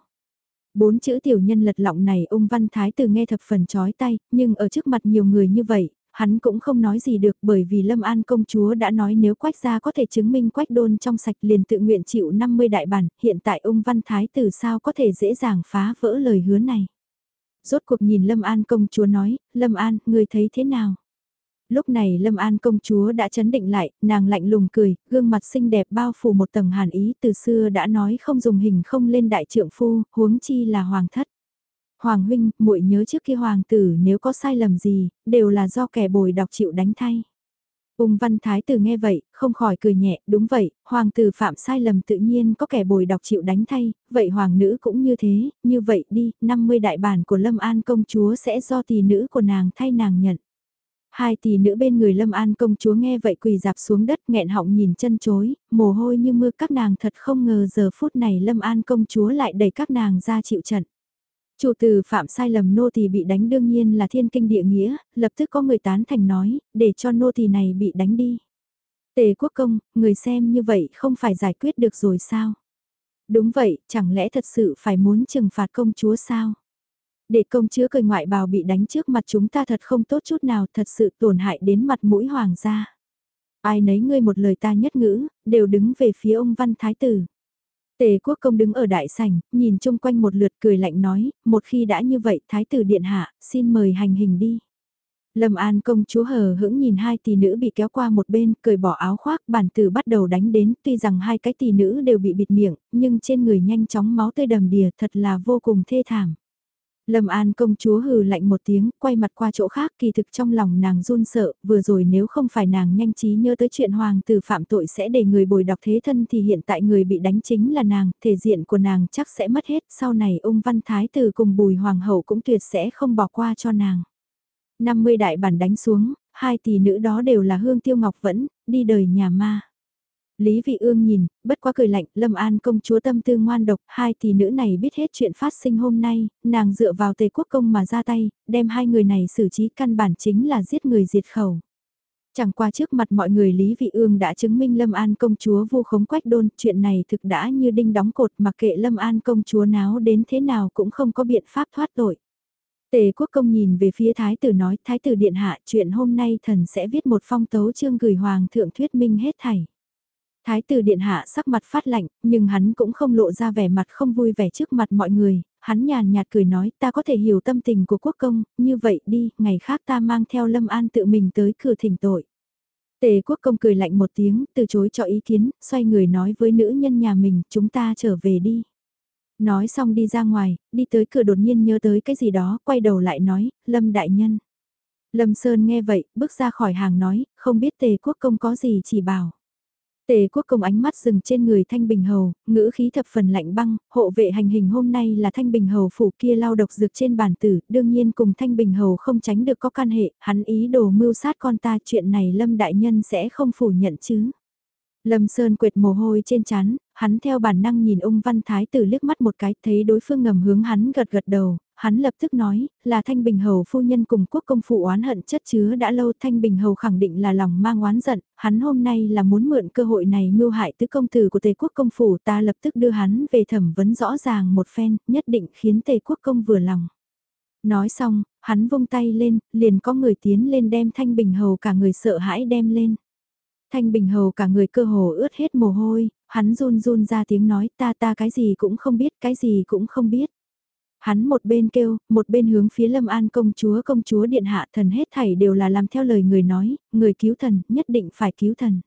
Bốn chữ tiểu nhân lật lọng này ông Văn Thái tử nghe thập phần chói tay, nhưng ở trước mặt nhiều người như vậy, hắn cũng không nói gì được bởi vì Lâm An công chúa đã nói nếu quách gia có thể chứng minh quách đôn trong sạch liền tự nguyện chịu 50 đại bản, hiện tại ông Văn Thái tử sao có thể dễ dàng phá vỡ lời hứa này. Rốt cuộc nhìn Lâm An công chúa nói, Lâm An, người thấy thế nào? Lúc này Lâm An công chúa đã chấn định lại, nàng lạnh lùng cười, gương mặt xinh đẹp bao phủ một tầng hàn ý từ xưa đã nói không dùng hình không lên đại trượng phu, huống chi là hoàng thất. Hoàng huynh, muội nhớ trước kia hoàng tử nếu có sai lầm gì, đều là do kẻ bồi đọc chịu đánh thay. Ung văn thái tử nghe vậy, không khỏi cười nhẹ, đúng vậy, hoàng tử phạm sai lầm tự nhiên có kẻ bồi đọc chịu đánh thay, vậy hoàng nữ cũng như thế, như vậy đi, 50 đại bản của Lâm An công chúa sẽ do tỷ nữ của nàng thay nàng nhận. Hai tỷ nữ bên người Lâm An công chúa nghe vậy quỳ dạp xuống đất nghẹn họng nhìn chân chối, mồ hôi như mưa các nàng thật không ngờ giờ phút này Lâm An công chúa lại đẩy các nàng ra chịu trận. Chủ từ phạm sai lầm nô tỳ bị đánh đương nhiên là thiên kinh địa nghĩa, lập tức có người tán thành nói, để cho nô tỳ này bị đánh đi. Tề quốc công, người xem như vậy không phải giải quyết được rồi sao? Đúng vậy, chẳng lẽ thật sự phải muốn trừng phạt công chúa sao? Để công chúa cười ngoại bào bị đánh trước mặt chúng ta thật không tốt chút nào, thật sự tổn hại đến mặt mũi hoàng gia. Ai nấy ngươi một lời ta nhất ngữ, đều đứng về phía ông văn thái tử. Tề quốc công đứng ở đại sảnh, nhìn chung quanh một lượt cười lạnh nói, một khi đã như vậy thái tử điện hạ, xin mời hành hình đi. Lâm An công chúa hờ hững nhìn hai tỷ nữ bị kéo qua một bên, cười bỏ áo khoác, bản tử bắt đầu đánh đến, tuy rằng hai cái tỷ nữ đều bị bịt miệng, nhưng trên người nhanh chóng máu tươi đầm đìa thật là vô cùng thê thảm. Lâm An công chúa hừ lạnh một tiếng, quay mặt qua chỗ khác kỳ thực trong lòng nàng run sợ, vừa rồi nếu không phải nàng nhanh trí nhớ tới chuyện hoàng tử phạm tội sẽ để người bồi đọc thế thân thì hiện tại người bị đánh chính là nàng, thể diện của nàng chắc sẽ mất hết, sau này ung văn thái tử cùng bùi hoàng hậu cũng tuyệt sẽ không bỏ qua cho nàng. 50 đại bản đánh xuống, hai tỷ nữ đó đều là hương tiêu ngọc vẫn, đi đời nhà ma. Lý Vị Ương nhìn, bất quá cười lạnh, Lâm An công chúa tâm tư ngoan độc, hai tỷ nữ này biết hết chuyện phát sinh hôm nay, nàng dựa vào tề quốc công mà ra tay, đem hai người này xử trí căn bản chính là giết người diệt khẩu. Chẳng qua trước mặt mọi người Lý Vị Ương đã chứng minh Lâm An công chúa vu khống quách đôn, chuyện này thực đã như đinh đóng cột mà kệ Lâm An công chúa náo đến thế nào cũng không có biện pháp thoát tội. Tề quốc công nhìn về phía thái tử nói, thái tử điện hạ chuyện hôm nay thần sẽ viết một phong tấu chương gửi hoàng thượng thuyết minh hết thảy. Thái tử điện hạ sắc mặt phát lạnh, nhưng hắn cũng không lộ ra vẻ mặt không vui vẻ trước mặt mọi người, hắn nhàn nhạt cười nói ta có thể hiểu tâm tình của quốc công, như vậy đi, ngày khác ta mang theo lâm an tự mình tới cửa thỉnh tội. Tề quốc công cười lạnh một tiếng, từ chối cho ý kiến, xoay người nói với nữ nhân nhà mình, chúng ta trở về đi. Nói xong đi ra ngoài, đi tới cửa đột nhiên nhớ tới cái gì đó, quay đầu lại nói, Lâm đại nhân. Lâm Sơn nghe vậy, bước ra khỏi hàng nói, không biết tề quốc công có gì chỉ bảo. Tề quốc công ánh mắt dừng trên người Thanh Bình Hầu, ngữ khí thập phần lạnh băng, hộ vệ hành hình hôm nay là Thanh Bình Hầu phủ kia lao độc dược trên bàn tử, đương nhiên cùng Thanh Bình Hầu không tránh được có can hệ, hắn ý đồ mưu sát con ta chuyện này Lâm Đại Nhân sẽ không phủ nhận chứ. Lâm Sơn quệt mồ hôi trên chán, hắn theo bản năng nhìn ung văn thái tử liếc mắt một cái thấy đối phương ngầm hướng hắn gật gật đầu, hắn lập tức nói, là Thanh Bình Hầu phu nhân cùng quốc công phụ oán hận chất chứa đã lâu Thanh Bình Hầu khẳng định là lòng mang oán giận, hắn hôm nay là muốn mượn cơ hội này mưu hại tứ công tử của Tề quốc công phủ ta lập tức đưa hắn về thẩm vấn rõ ràng một phen, nhất định khiến Tề quốc công vừa lòng. Nói xong, hắn vung tay lên, liền có người tiến lên đem Thanh Bình Hầu cả người sợ hãi đem lên. Thanh Bình Hầu cả người cơ hồ ướt hết mồ hôi, hắn run run ra tiếng nói ta ta cái gì cũng không biết, cái gì cũng không biết. Hắn một bên kêu, một bên hướng phía Lâm An công chúa công chúa điện hạ thần hết thảy đều là làm theo lời người nói, người cứu thần, nhất định phải cứu thần.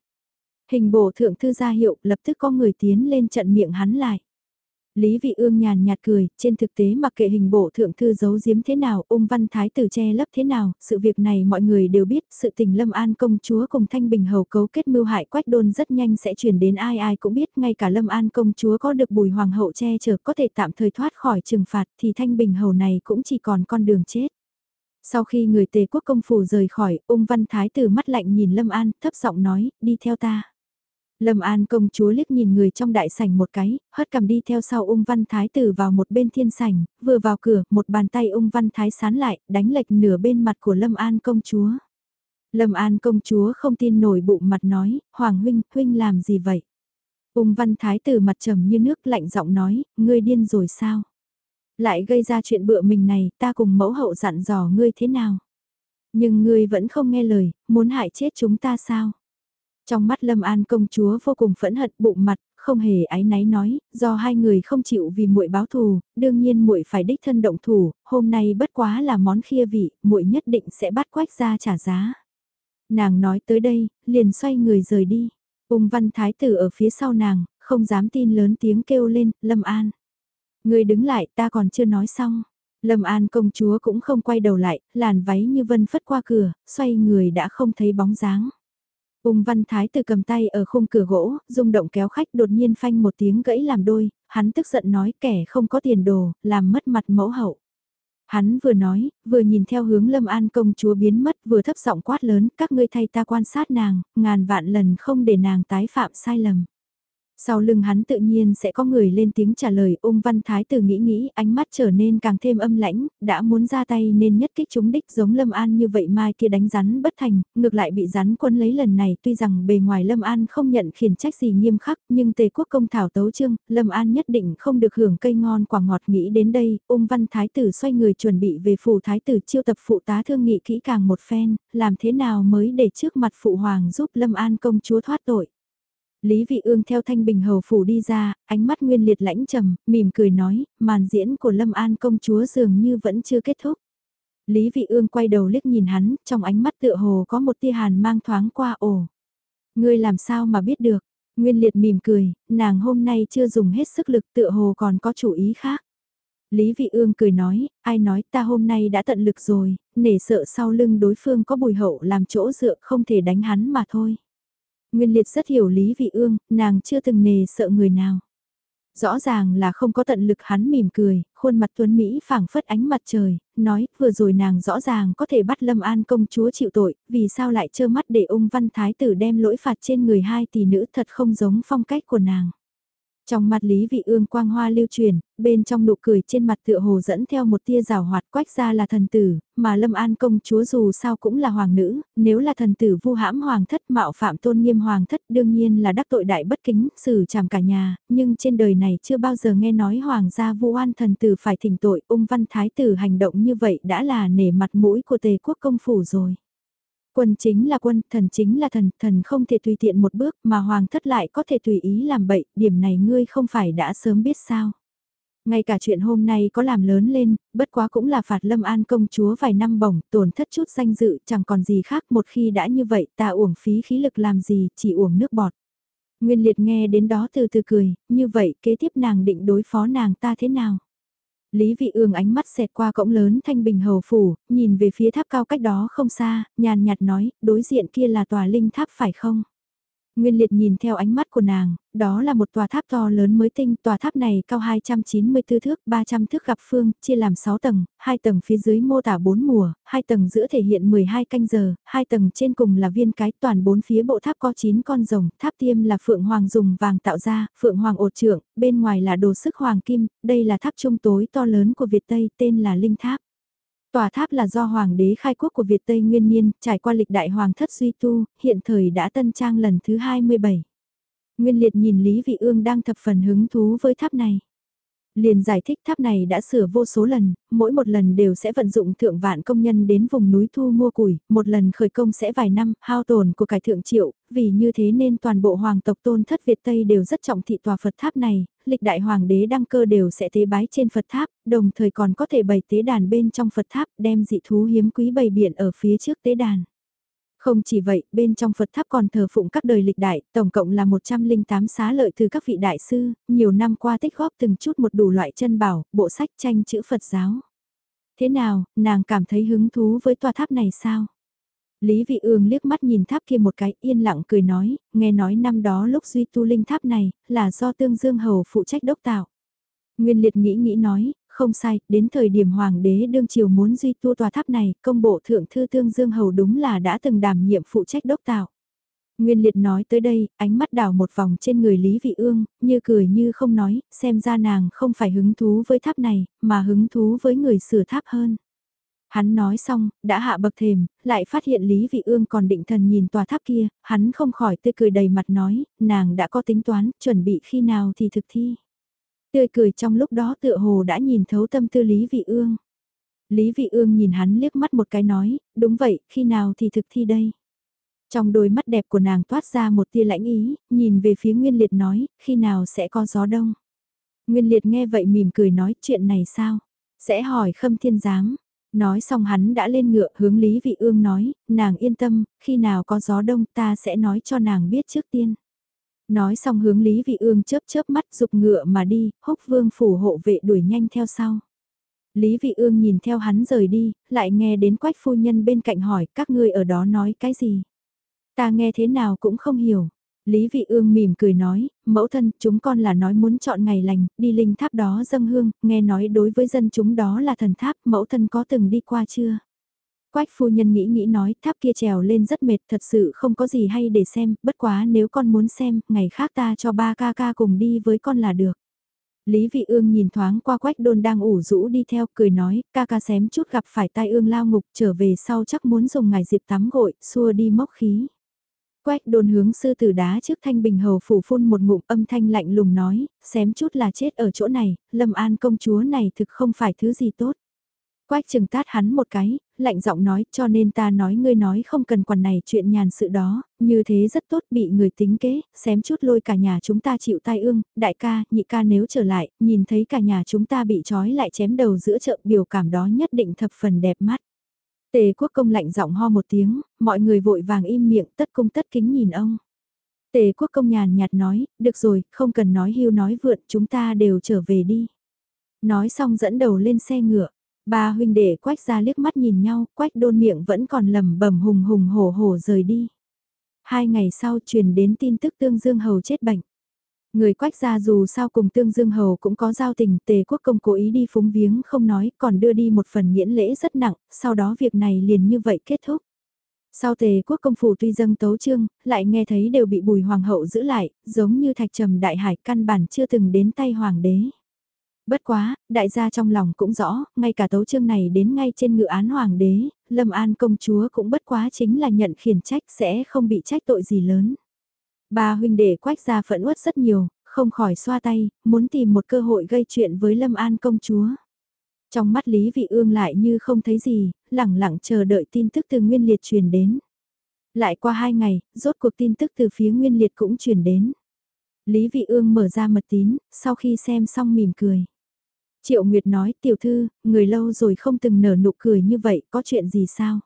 Hình bổ thượng thư gia hiệu, lập tức có người tiến lên trận miệng hắn lại. Lý Vị Ương nhàn nhạt cười, trên thực tế mặc kệ hình bộ thượng thư giấu giếm thế nào, ung văn thái tử che lấp thế nào, sự việc này mọi người đều biết, sự tình lâm an công chúa cùng thanh bình hầu cấu kết mưu hại quách đôn rất nhanh sẽ truyền đến ai ai cũng biết, ngay cả lâm an công chúa có được bùi hoàng hậu che chở có thể tạm thời thoát khỏi trừng phạt thì thanh bình hầu này cũng chỉ còn con đường chết. Sau khi người tề quốc công phủ rời khỏi, ung văn thái tử mắt lạnh nhìn lâm an, thấp giọng nói, đi theo ta. Lâm An công chúa liếc nhìn người trong đại sảnh một cái, hất cầm đi theo sau ung văn thái tử vào một bên thiên sảnh, vừa vào cửa, một bàn tay ung văn thái sán lại, đánh lệch nửa bên mặt của Lâm An công chúa. Lâm An công chúa không tin nổi bụng mặt nói, Hoàng huynh, huynh làm gì vậy? Ung văn thái tử mặt trầm như nước lạnh giọng nói, ngươi điên rồi sao? Lại gây ra chuyện bựa mình này, ta cùng mẫu hậu dặn dò ngươi thế nào? Nhưng ngươi vẫn không nghe lời, muốn hại chết chúng ta sao? Trong mắt Lâm An công chúa vô cùng phẫn hận bụng mặt, không hề áy náy nói, do hai người không chịu vì muội báo thù, đương nhiên muội phải đích thân động thủ, hôm nay bất quá là món khia vị, muội nhất định sẽ bắt quách ra trả giá. Nàng nói tới đây, liền xoay người rời đi. Ung văn thái tử ở phía sau nàng, không dám tin lớn tiếng kêu lên, Lâm An. Người đứng lại ta còn chưa nói xong. Lâm An công chúa cũng không quay đầu lại, làn váy như vân phất qua cửa, xoay người đã không thấy bóng dáng. Ung văn thái từ cầm tay ở khung cửa gỗ, rung động kéo khách đột nhiên phanh một tiếng gãy làm đôi, hắn tức giận nói kẻ không có tiền đồ, làm mất mặt mẫu hậu. Hắn vừa nói, vừa nhìn theo hướng lâm an công chúa biến mất vừa thấp giọng quát lớn, các ngươi thay ta quan sát nàng, ngàn vạn lần không để nàng tái phạm sai lầm. Sau lưng hắn tự nhiên sẽ có người lên tiếng trả lời ung văn thái tử nghĩ nghĩ ánh mắt trở nên càng thêm âm lãnh, đã muốn ra tay nên nhất kích chúng đích giống Lâm An như vậy mai kia đánh rắn bất thành, ngược lại bị rắn quân lấy lần này tuy rằng bề ngoài Lâm An không nhận khiển trách gì nghiêm khắc nhưng tề quốc công thảo tấu trương, Lâm An nhất định không được hưởng cây ngon quả ngọt nghĩ đến đây, ung văn thái tử xoay người chuẩn bị về phủ thái tử chiêu tập phụ tá thương nghị kỹ càng một phen, làm thế nào mới để trước mặt phụ hoàng giúp Lâm An công chúa thoát tội. Lý Vị Ương theo Thanh Bình Hầu Phủ đi ra, ánh mắt nguyên liệt lãnh trầm, mỉm cười nói, màn diễn của Lâm An công chúa dường như vẫn chưa kết thúc. Lý Vị Ương quay đầu liếc nhìn hắn, trong ánh mắt tựa hồ có một tia hàn mang thoáng qua ổ. Ngươi làm sao mà biết được? Nguyên liệt mỉm cười, nàng hôm nay chưa dùng hết sức lực tựa hồ còn có chủ ý khác. Lý Vị Ương cười nói, ai nói ta hôm nay đã tận lực rồi, nể sợ sau lưng đối phương có bùi hậu làm chỗ dựa không thể đánh hắn mà thôi. Nguyên Liệt rất hiểu Lý Vị Ương, nàng chưa từng nề sợ người nào. Rõ ràng là không có tận lực hắn mỉm cười, khuôn mặt tuấn Mỹ phảng phất ánh mặt trời, nói vừa rồi nàng rõ ràng có thể bắt Lâm An công chúa chịu tội, vì sao lại trơ mắt để ung văn thái tử đem lỗi phạt trên người hai tỷ nữ thật không giống phong cách của nàng. Trong mặt Lý Vị Ương quang hoa lưu truyền, bên trong nụ cười trên mặt tựa hồ dẫn theo một tia rào hoạt quách ra là thần tử, mà Lâm An công chúa dù sao cũng là hoàng nữ, nếu là thần tử vu hãm hoàng thất mạo phạm tôn nghiêm hoàng thất đương nhiên là đắc tội đại bất kính, xử trảm cả nhà, nhưng trên đời này chưa bao giờ nghe nói hoàng gia vu oan thần tử phải thỉnh tội, ung văn thái tử hành động như vậy đã là nể mặt mũi của tề quốc công phủ rồi. Quân chính là quân, thần chính là thần, thần không thể tùy tiện một bước mà hoàng thất lại có thể tùy ý làm bậy, điểm này ngươi không phải đã sớm biết sao. Ngay cả chuyện hôm nay có làm lớn lên, bất quá cũng là phạt Lâm An công chúa vài năm bổng, tổn thất chút danh dự, chẳng còn gì khác một khi đã như vậy ta uổng phí khí lực làm gì, chỉ uổng nước bọt. Nguyên liệt nghe đến đó từ từ cười, như vậy kế tiếp nàng định đối phó nàng ta thế nào? Lý Vị Ương ánh mắt xẹt qua cổng lớn thanh bình hầu phủ, nhìn về phía tháp cao cách đó không xa, nhàn nhạt nói, đối diện kia là tòa linh tháp phải không? Nguyên liệt nhìn theo ánh mắt của nàng, đó là một tòa tháp to lớn mới tinh, tòa tháp này cao 294 thước, 300 thước gặp phương, chia làm 6 tầng, 2 tầng phía dưới mô tả 4 mùa, 2 tầng giữa thể hiện 12 canh giờ, 2 tầng trên cùng là viên cái, toàn 4 phía bộ tháp có 9 con rồng, tháp tiêm là phượng hoàng dùng vàng tạo ra, phượng hoàng ột trưởng, bên ngoài là đồ sức hoàng kim, đây là tháp trung tối to lớn của Việt Tây, tên là Linh Tháp. Tòa tháp là do Hoàng đế khai quốc của Việt Tây Nguyên Niên, trải qua lịch đại Hoàng thất suy tu, hiện thời đã tân trang lần thứ 27. Nguyên liệt nhìn Lý Vị Ương đang thập phần hứng thú với tháp này. Liền giải thích tháp này đã sửa vô số lần, mỗi một lần đều sẽ vận dụng thượng vạn công nhân đến vùng núi thu mua củi, một lần khởi công sẽ vài năm, hao tổn của cải thượng triệu, vì như thế nên toàn bộ hoàng tộc tôn thất Việt Tây đều rất trọng thị tòa Phật tháp này, lịch đại hoàng đế đăng cơ đều sẽ tế bái trên Phật tháp, đồng thời còn có thể bày tế đàn bên trong Phật tháp đem dị thú hiếm quý bày biện ở phía trước tế đàn. Không chỉ vậy, bên trong Phật tháp còn thờ phụng các đời lịch đại, tổng cộng là 108 xá lợi từ các vị đại sư, nhiều năm qua tích góp từng chút một đủ loại chân bảo, bộ sách tranh chữ Phật giáo. Thế nào, nàng cảm thấy hứng thú với tòa tháp này sao? Lý Vị Ương liếc mắt nhìn tháp kia một cái yên lặng cười nói, nghe nói năm đó lúc duy tu linh tháp này, là do Tương Dương Hầu phụ trách đốc tạo. Nguyên Liệt nghĩ nghĩ nói, không sai, đến thời điểm Hoàng đế đương triều muốn duy tu tòa tháp này, công bộ thượng thư Tương Dương Hầu đúng là đã từng đảm nhiệm phụ trách đốc tạo. Nguyên Liệt nói tới đây, ánh mắt đảo một vòng trên người Lý Vị Ương, như cười như không nói, xem ra nàng không phải hứng thú với tháp này, mà hứng thú với người sửa tháp hơn. Hắn nói xong, đã hạ bậc thềm, lại phát hiện Lý Vị Ương còn định thần nhìn tòa tháp kia, hắn không khỏi tươi cười đầy mặt nói, nàng đã có tính toán, chuẩn bị khi nào thì thực thi. Tươi cười trong lúc đó tựa hồ đã nhìn thấu tâm tư Lý Vị Ương. Lý Vị Ương nhìn hắn liếc mắt một cái nói, đúng vậy, khi nào thì thực thi đây? Trong đôi mắt đẹp của nàng toát ra một tia lãnh ý, nhìn về phía Nguyên Liệt nói, khi nào sẽ có gió đông? Nguyên Liệt nghe vậy mỉm cười nói, chuyện này sao? Sẽ hỏi Khâm Thiên Giám. Nói xong hắn đã lên ngựa hướng Lý Vị Ương nói, nàng yên tâm, khi nào có gió đông ta sẽ nói cho nàng biết trước tiên. Nói xong hướng Lý Vị Ương chớp chớp mắt dục ngựa mà đi, húc vương phủ hộ vệ đuổi nhanh theo sau. Lý Vị Ương nhìn theo hắn rời đi, lại nghe đến quách phu nhân bên cạnh hỏi các ngươi ở đó nói cái gì. Ta nghe thế nào cũng không hiểu. Lý Vị Ương mỉm cười nói, mẫu thân chúng con là nói muốn chọn ngày lành, đi linh tháp đó dâng hương, nghe nói đối với dân chúng đó là thần tháp, mẫu thân có từng đi qua chưa? Quách phu nhân nghĩ nghĩ nói tháp kia trèo lên rất mệt thật sự không có gì hay để xem, bất quá nếu con muốn xem, ngày khác ta cho ba ca ca cùng đi với con là được. Lý Vị Ương nhìn thoáng qua quách đôn đang ủ rũ đi theo, cười nói, ca ca xém chút gặp phải tai ương lao ngục trở về sau chắc muốn dùng ngài diệp tắm gội, xua đi mốc khí. Quách đôn hướng sư tử đá trước thanh bình hầu phủ phun một ngụm âm thanh lạnh lùng nói, xém chút là chết ở chỗ này, lâm an công chúa này thực không phải thứ gì tốt. Quách trừng tát hắn một cái, lạnh giọng nói cho nên ta nói ngươi nói không cần quần này chuyện nhàn sự đó, như thế rất tốt bị người tính kế, xém chút lôi cả nhà chúng ta chịu tai ương, đại ca, nhị ca nếu trở lại, nhìn thấy cả nhà chúng ta bị trói lại chém đầu giữa chợ biểu cảm đó nhất định thập phần đẹp mắt. Tề quốc công lạnh giọng ho một tiếng, mọi người vội vàng im miệng tất cung tất kính nhìn ông. Tề quốc công nhàn nhạt nói, được rồi, không cần nói hưu nói vượn, chúng ta đều trở về đi. Nói xong dẫn đầu lên xe ngựa. Ba huynh đệ quách ra liếc mắt nhìn nhau, quách đôn miệng vẫn còn lầm bẩm hùng hùng hổ hổ rời đi. Hai ngày sau truyền đến tin tức tương dương hầu chết bệnh. Người quách gia dù sao cùng tương dương hầu cũng có giao tình tề quốc công cố ý đi phúng viếng không nói còn đưa đi một phần miễn lễ rất nặng, sau đó việc này liền như vậy kết thúc. Sau tề quốc công phủ tuy dâng tấu trương, lại nghe thấy đều bị bùi hoàng hậu giữ lại, giống như thạch trầm đại hải căn bản chưa từng đến tay hoàng đế. Bất quá, đại gia trong lòng cũng rõ, ngay cả tấu chương này đến ngay trên ngự án hoàng đế, Lâm An công chúa cũng bất quá chính là nhận khiển trách sẽ không bị trách tội gì lớn. Ba huynh đệ quách ra phẫn uất rất nhiều, không khỏi xoa tay, muốn tìm một cơ hội gây chuyện với Lâm An công chúa. Trong mắt Lý Vị Ương lại như không thấy gì, lẳng lặng chờ đợi tin tức từ Nguyên Liệt truyền đến. Lại qua hai ngày, rốt cuộc tin tức từ phía Nguyên Liệt cũng truyền đến. Lý Vị Ương mở ra mật tín, sau khi xem xong mỉm cười. Triệu Nguyệt nói tiểu thư, người lâu rồi không từng nở nụ cười như vậy, có chuyện gì sao?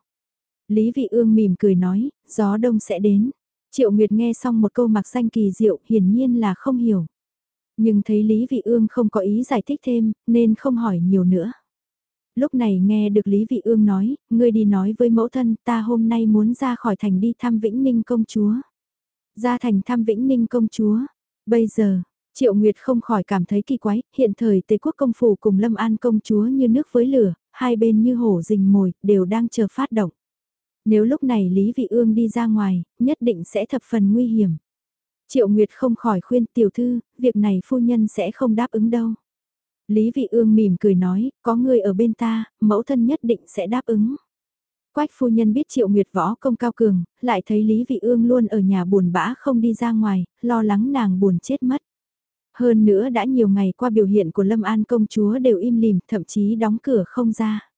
Lý Vị Ương mỉm cười nói, gió đông sẽ đến. Triệu Nguyệt nghe xong một câu mặc danh kỳ diệu, hiển nhiên là không hiểu. Nhưng thấy Lý Vị Ương không có ý giải thích thêm, nên không hỏi nhiều nữa. Lúc này nghe được Lý Vị Ương nói, ngươi đi nói với mẫu thân ta hôm nay muốn ra khỏi thành đi thăm Vĩnh Ninh công chúa. Ra thành thăm Vĩnh Ninh công chúa. Bây giờ, Triệu Nguyệt không khỏi cảm thấy kỳ quái, hiện thời Tề quốc công phủ cùng Lâm An công chúa như nước với lửa, hai bên như hổ rình mồi, đều đang chờ phát động. Nếu lúc này Lý Vị Ương đi ra ngoài, nhất định sẽ thập phần nguy hiểm. Triệu Nguyệt không khỏi khuyên tiểu thư, việc này phu nhân sẽ không đáp ứng đâu. Lý Vị Ương mỉm cười nói, có người ở bên ta, mẫu thân nhất định sẽ đáp ứng. Quách phu nhân biết Triệu Nguyệt võ công cao cường, lại thấy Lý Vị Ương luôn ở nhà buồn bã không đi ra ngoài, lo lắng nàng buồn chết mất. Hơn nữa đã nhiều ngày qua biểu hiện của Lâm An công chúa đều im lìm, thậm chí đóng cửa không ra.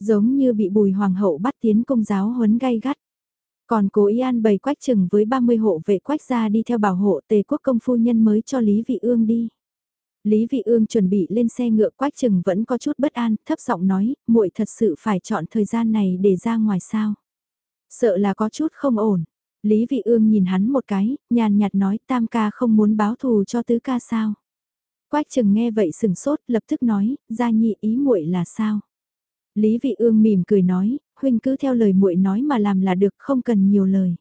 Giống như bị bùi hoàng hậu bắt tiến công giáo huấn gay gắt. Còn cố ý an bày quách chừng với 30 hộ vệ quách ra đi theo bảo hộ tề quốc công phu nhân mới cho Lý Vị Ương đi. Lý Vị Ương chuẩn bị lên xe ngựa quách chừng vẫn có chút bất an, thấp giọng nói, muội thật sự phải chọn thời gian này để ra ngoài sao. Sợ là có chút không ổn. Lý Vị Ương nhìn hắn một cái, nhàn nhạt nói tam ca không muốn báo thù cho tứ ca sao. Quách chừng nghe vậy sừng sốt, lập tức nói, gia nhị ý muội là sao. Lý Vị Ương mỉm cười nói, huynh cứ theo lời muội nói mà làm là được không cần nhiều lời.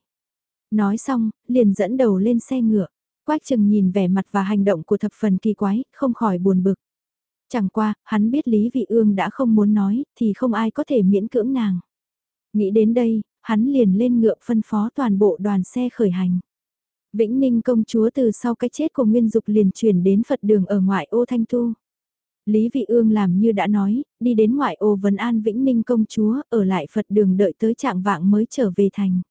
Nói xong, liền dẫn đầu lên xe ngựa. Quách chừng nhìn vẻ mặt và hành động của thập phần kỳ quái, không khỏi buồn bực. Chẳng qua, hắn biết Lý Vị Ương đã không muốn nói, thì không ai có thể miễn cưỡng nàng. Nghĩ đến đây, hắn liền lên ngựa phân phó toàn bộ đoàn xe khởi hành. Vĩnh Ninh công chúa từ sau cái chết của Nguyên Dục liền chuyển đến Phật đường ở ngoại ô Thanh Tu. Lý Vị Ương làm như đã nói, đi đến ngoại ô Vân An Vĩnh Ninh công chúa, ở lại Phật đường đợi tới trạng vạng mới trở về thành.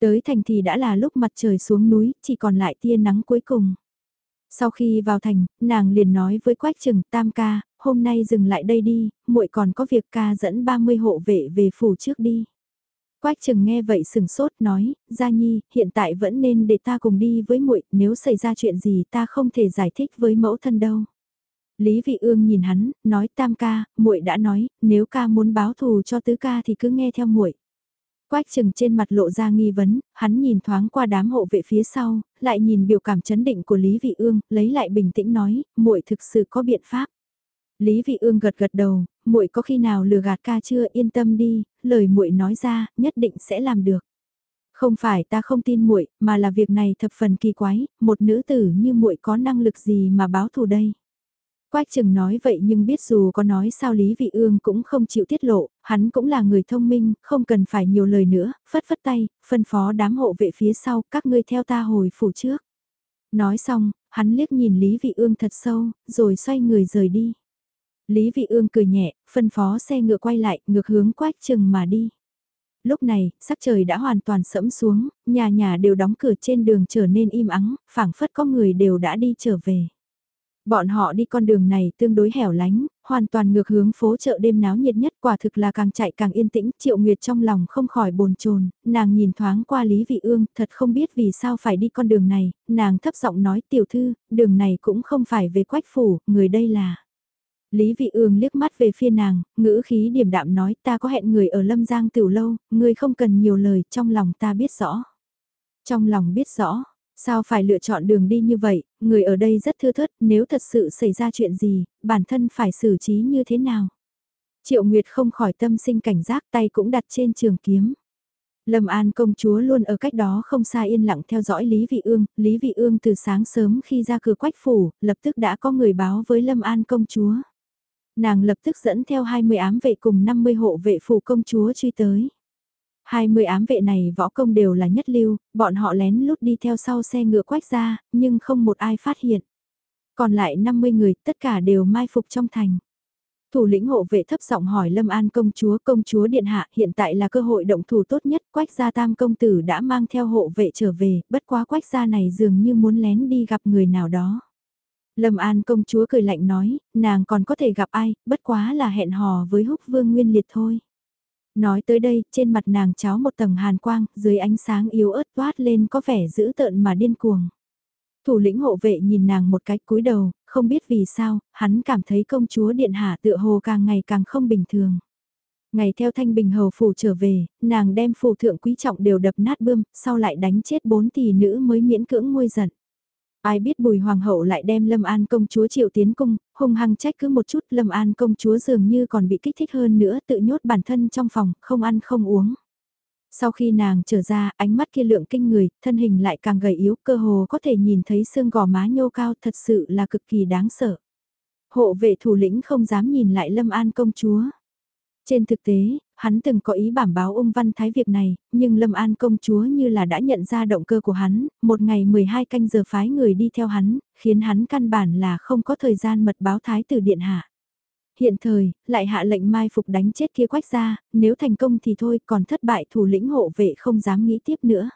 Tới thành thì đã là lúc mặt trời xuống núi, chỉ còn lại tia nắng cuối cùng. Sau khi vào thành, nàng liền nói với Quách Trừng Tam ca, hôm nay dừng lại đây đi, muội còn có việc ca dẫn 30 hộ vệ về phủ trước đi. Quách Trừng nghe vậy sừng sốt nói, Gia Nhi, hiện tại vẫn nên để ta cùng đi với muội, nếu xảy ra chuyện gì ta không thể giải thích với mẫu thân đâu. Lý Vị Ương nhìn hắn, nói tam ca, muội đã nói, nếu ca muốn báo thù cho tứ ca thì cứ nghe theo muội. Quách Trừng trên mặt lộ ra nghi vấn, hắn nhìn thoáng qua đám hộ vệ phía sau, lại nhìn biểu cảm chấn định của Lý Vị Ương, lấy lại bình tĩnh nói, muội thực sự có biện pháp. Lý Vị Ương gật gật đầu, muội có khi nào lừa gạt ca chưa yên tâm đi, lời muội nói ra, nhất định sẽ làm được. Không phải ta không tin muội, mà là việc này thập phần kỳ quái, một nữ tử như muội có năng lực gì mà báo thù đây? Quách Trừng nói vậy nhưng biết dù có nói sao Lý Vị Ương cũng không chịu tiết lộ, hắn cũng là người thông minh, không cần phải nhiều lời nữa, phất phất tay, phân phó đám hộ vệ phía sau, các ngươi theo ta hồi phủ trước. Nói xong, hắn liếc nhìn Lý Vị Ương thật sâu, rồi xoay người rời đi. Lý Vị Ương cười nhẹ, phân phó xe ngựa quay lại, ngược hướng Quách chừng mà đi. Lúc này, sắc trời đã hoàn toàn sẫm xuống, nhà nhà đều đóng cửa trên đường trở nên im ắng, phảng phất có người đều đã đi trở về. Bọn họ đi con đường này tương đối hẻo lánh, hoàn toàn ngược hướng phố chợ đêm náo nhiệt nhất quả thực là càng chạy càng yên tĩnh, Triệu Nguyệt trong lòng không khỏi bồn chồn, nàng nhìn thoáng qua Lý Vị Ương, thật không biết vì sao phải đi con đường này, nàng thấp giọng nói tiểu thư, đường này cũng không phải về quách phủ, người đây là... Lý Vị Ương liếc mắt về phía nàng, ngữ khí điềm đạm nói ta có hẹn người ở Lâm Giang tiểu lâu, ngươi không cần nhiều lời, trong lòng ta biết rõ. Trong lòng biết rõ, sao phải lựa chọn đường đi như vậy, người ở đây rất thưa thớt, nếu thật sự xảy ra chuyện gì, bản thân phải xử trí như thế nào. Triệu Nguyệt không khỏi tâm sinh cảnh giác tay cũng đặt trên trường kiếm. Lâm An công chúa luôn ở cách đó không xa yên lặng theo dõi Lý Vị Ương, Lý Vị Ương từ sáng sớm khi ra cửa quách phủ, lập tức đã có người báo với Lâm An công chúa. Nàng lập tức dẫn theo 20 ám vệ cùng 50 hộ vệ phủ công chúa truy tới. 20 ám vệ này võ công đều là nhất lưu, bọn họ lén lút đi theo sau xe ngựa quách ra, nhưng không một ai phát hiện. Còn lại 50 người, tất cả đều mai phục trong thành. Thủ lĩnh hộ vệ thấp giọng hỏi Lâm An công chúa công chúa điện hạ hiện tại là cơ hội động thủ tốt nhất quách gia tam công tử đã mang theo hộ vệ trở về, bất quá quách gia này dường như muốn lén đi gặp người nào đó. Lâm An công chúa cười lạnh nói, nàng còn có thể gặp ai, bất quá là hẹn hò với húc vương nguyên liệt thôi. Nói tới đây, trên mặt nàng cháo một tầng hàn quang, dưới ánh sáng yếu ớt toát lên có vẻ dữ tợn mà điên cuồng. Thủ lĩnh hộ vệ nhìn nàng một cách cúi đầu, không biết vì sao, hắn cảm thấy công chúa điện hạ tựa hồ càng ngày càng không bình thường. Ngày theo thanh bình hầu phủ trở về, nàng đem phù thượng quý trọng đều đập nát bươm, sau lại đánh chết bốn tỷ nữ mới miễn cưỡng nguôi giận. Ai biết bùi hoàng hậu lại đem Lâm An công chúa triệu tiến cung, hung hăng trách cứ một chút Lâm An công chúa dường như còn bị kích thích hơn nữa tự nhốt bản thân trong phòng, không ăn không uống. Sau khi nàng trở ra, ánh mắt kia lượng kinh người, thân hình lại càng gầy yếu, cơ hồ có thể nhìn thấy xương gò má nhô cao thật sự là cực kỳ đáng sợ. Hộ vệ thủ lĩnh không dám nhìn lại Lâm An công chúa. Trên thực tế, hắn từng có ý bảm báo ung văn thái việc này, nhưng Lâm An công chúa như là đã nhận ra động cơ của hắn, một ngày 12 canh giờ phái người đi theo hắn, khiến hắn căn bản là không có thời gian mật báo thái tử điện hạ. Hiện thời, lại hạ lệnh mai phục đánh chết kia quách ra, nếu thành công thì thôi, còn thất bại thủ lĩnh hộ vệ không dám nghĩ tiếp nữa.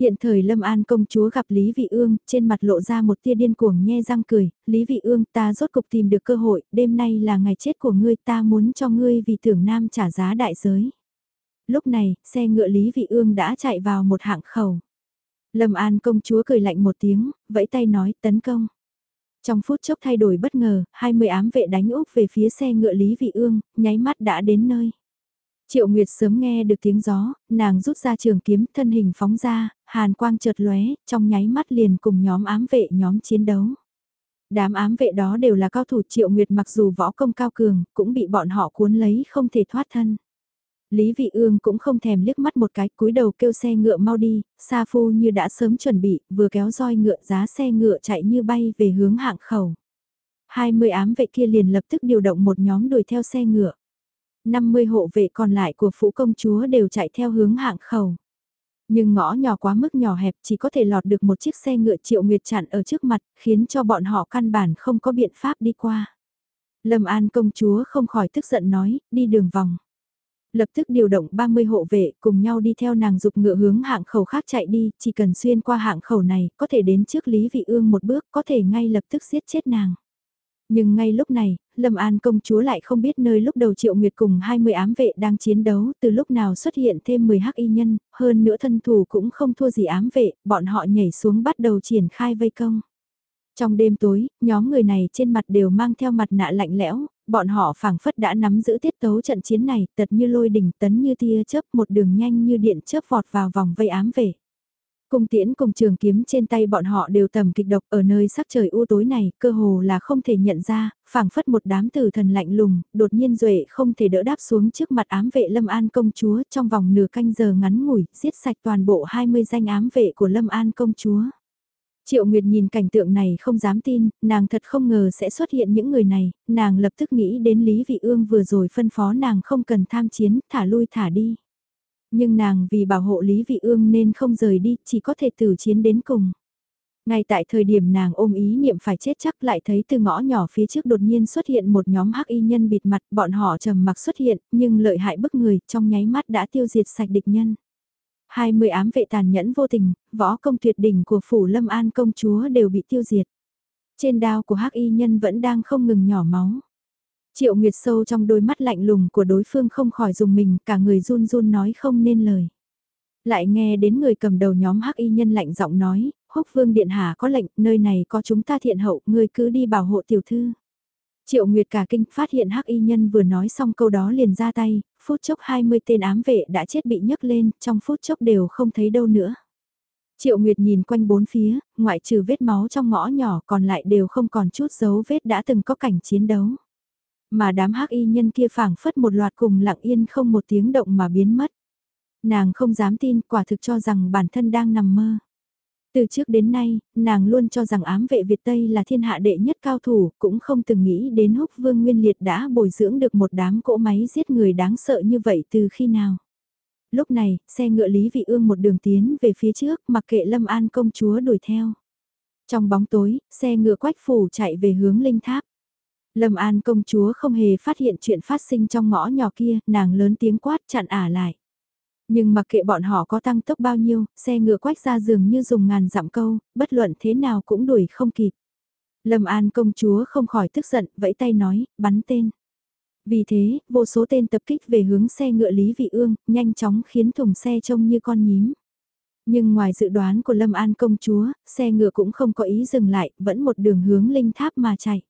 Hiện thời Lâm An công chúa gặp Lý Vị Ương, trên mặt lộ ra một tia điên cuồng nhe răng cười, Lý Vị Ương ta rốt cục tìm được cơ hội, đêm nay là ngày chết của ngươi ta muốn cho ngươi vì tưởng nam trả giá đại giới. Lúc này, xe ngựa Lý Vị Ương đã chạy vào một hạng khẩu. Lâm An công chúa cười lạnh một tiếng, vẫy tay nói tấn công. Trong phút chốc thay đổi bất ngờ, 20 ám vệ đánh úp về phía xe ngựa Lý Vị Ương, nháy mắt đã đến nơi. Triệu Nguyệt sớm nghe được tiếng gió, nàng rút ra trường kiếm thân hình phóng ra, hàn quang chợt lóe, trong nháy mắt liền cùng nhóm ám vệ nhóm chiến đấu. Đám ám vệ đó đều là cao thủ Triệu Nguyệt mặc dù võ công cao cường, cũng bị bọn họ cuốn lấy không thể thoát thân. Lý Vị Ương cũng không thèm liếc mắt một cái, cúi đầu kêu xe ngựa mau đi, Sa Phu như đã sớm chuẩn bị, vừa kéo roi ngựa giá xe ngựa chạy như bay về hướng hạng khẩu. 20 ám vệ kia liền lập tức điều động một nhóm đuổi theo xe ngựa. 50 hộ vệ còn lại của phủ công chúa đều chạy theo hướng hạng khẩu. Nhưng ngõ nhỏ quá mức nhỏ hẹp chỉ có thể lọt được một chiếc xe ngựa triệu nguyệt chặn ở trước mặt, khiến cho bọn họ căn bản không có biện pháp đi qua. Lâm An công chúa không khỏi tức giận nói, đi đường vòng. Lập tức điều động 30 hộ vệ cùng nhau đi theo nàng dục ngựa hướng hạng khẩu khác chạy đi, chỉ cần xuyên qua hạng khẩu này, có thể đến trước Lý Vị Ương một bước, có thể ngay lập tức giết chết nàng. Nhưng ngay lúc này, Lâm An công chúa lại không biết nơi lúc đầu Triệu Nguyệt cùng 20 ám vệ đang chiến đấu, từ lúc nào xuất hiện thêm 10 hắc y nhân, hơn nữa thân thủ cũng không thua gì ám vệ, bọn họ nhảy xuống bắt đầu triển khai vây công. Trong đêm tối, nhóm người này trên mặt đều mang theo mặt nạ lạnh lẽo, bọn họ phảng phất đã nắm giữ tiết tấu trận chiến này, tật như lôi đỉnh tấn như tia chớp một đường nhanh như điện chớp vọt vào vòng vây ám vệ. Cung tiễn cùng trường kiếm trên tay bọn họ đều tầm kịch độc ở nơi sắc trời u tối này, cơ hồ là không thể nhận ra, phảng phất một đám tử thần lạnh lùng, đột nhiên duệ không thể đỡ đáp xuống trước mặt ám vệ Lâm An công chúa trong vòng nửa canh giờ ngắn ngủi, giết sạch toàn bộ 20 danh ám vệ của Lâm An công chúa. Triệu Nguyệt nhìn cảnh tượng này không dám tin, nàng thật không ngờ sẽ xuất hiện những người này, nàng lập tức nghĩ đến Lý Vị Ương vừa rồi phân phó nàng không cần tham chiến, thả lui thả đi. Nhưng nàng vì bảo hộ Lý Vị Ương nên không rời đi, chỉ có thể tử chiến đến cùng. Ngay tại thời điểm nàng ôm ý niệm phải chết chắc lại thấy từ ngõ nhỏ phía trước đột nhiên xuất hiện một nhóm hắc y nhân bịt mặt, bọn họ trầm mặc xuất hiện, nhưng lợi hại bức người, trong nháy mắt đã tiêu diệt sạch địch nhân. 20 ám vệ tàn nhẫn vô tình, võ công tuyệt đỉnh của phủ Lâm An công chúa đều bị tiêu diệt. Trên đao của hắc y nhân vẫn đang không ngừng nhỏ máu. Triệu Nguyệt sâu trong đôi mắt lạnh lùng của đối phương không khỏi dùng mình, cả người run run nói không nên lời. Lại nghe đến người cầm đầu nhóm hắc y nhân lạnh giọng nói, húc vương điện hạ có lệnh, nơi này có chúng ta thiện hậu, ngươi cứ đi bảo hộ tiểu thư. Triệu Nguyệt cả kinh phát hiện hắc y nhân vừa nói xong câu đó liền ra tay, phút chốc 20 tên ám vệ đã chết bị nhấc lên, trong phút chốc đều không thấy đâu nữa. Triệu Nguyệt nhìn quanh bốn phía, ngoại trừ vết máu trong ngõ nhỏ còn lại đều không còn chút dấu vết đã từng có cảnh chiến đấu. Mà đám hắc y nhân kia phảng phất một loạt cùng lặng yên không một tiếng động mà biến mất. Nàng không dám tin quả thực cho rằng bản thân đang nằm mơ. Từ trước đến nay, nàng luôn cho rằng ám vệ Việt Tây là thiên hạ đệ nhất cao thủ, cũng không từng nghĩ đến húc vương nguyên liệt đã bồi dưỡng được một đám cỗ máy giết người đáng sợ như vậy từ khi nào. Lúc này, xe ngựa Lý Vị Ương một đường tiến về phía trước mặc kệ Lâm An công chúa đuổi theo. Trong bóng tối, xe ngựa quách phủ chạy về hướng linh tháp. Lâm An công chúa không hề phát hiện chuyện phát sinh trong ngõ nhỏ kia, nàng lớn tiếng quát chặn ả lại. Nhưng mặc kệ bọn họ có tăng tốc bao nhiêu, xe ngựa quách ra giường như dùng ngàn dặm câu, bất luận thế nào cũng đuổi không kịp. Lâm An công chúa không khỏi tức giận, vẫy tay nói, bắn tên. Vì thế, vô số tên tập kích về hướng xe ngựa Lý Vị Ương, nhanh chóng khiến thùng xe trông như con nhím. Nhưng ngoài dự đoán của Lâm An công chúa, xe ngựa cũng không có ý dừng lại, vẫn một đường hướng linh tháp mà chạy.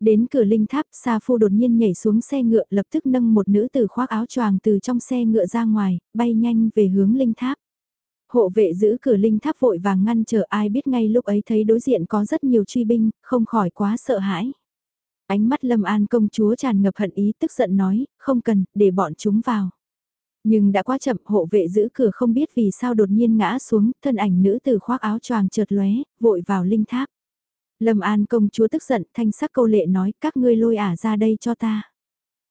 Đến cửa linh tháp, Sa Phu đột nhiên nhảy xuống xe ngựa lập tức nâng một nữ tử khoác áo choàng từ trong xe ngựa ra ngoài, bay nhanh về hướng linh tháp. Hộ vệ giữ cửa linh tháp vội vàng ngăn trở ai biết ngay lúc ấy thấy đối diện có rất nhiều truy binh, không khỏi quá sợ hãi. Ánh mắt Lâm An công chúa tràn ngập hận ý tức giận nói, không cần, để bọn chúng vào. Nhưng đã quá chậm hộ vệ giữ cửa không biết vì sao đột nhiên ngã xuống, thân ảnh nữ tử khoác áo choàng chợt lóe, vội vào linh tháp. Lâm An công chúa tức giận thanh sắc câu lệ nói các ngươi lôi ả ra đây cho ta.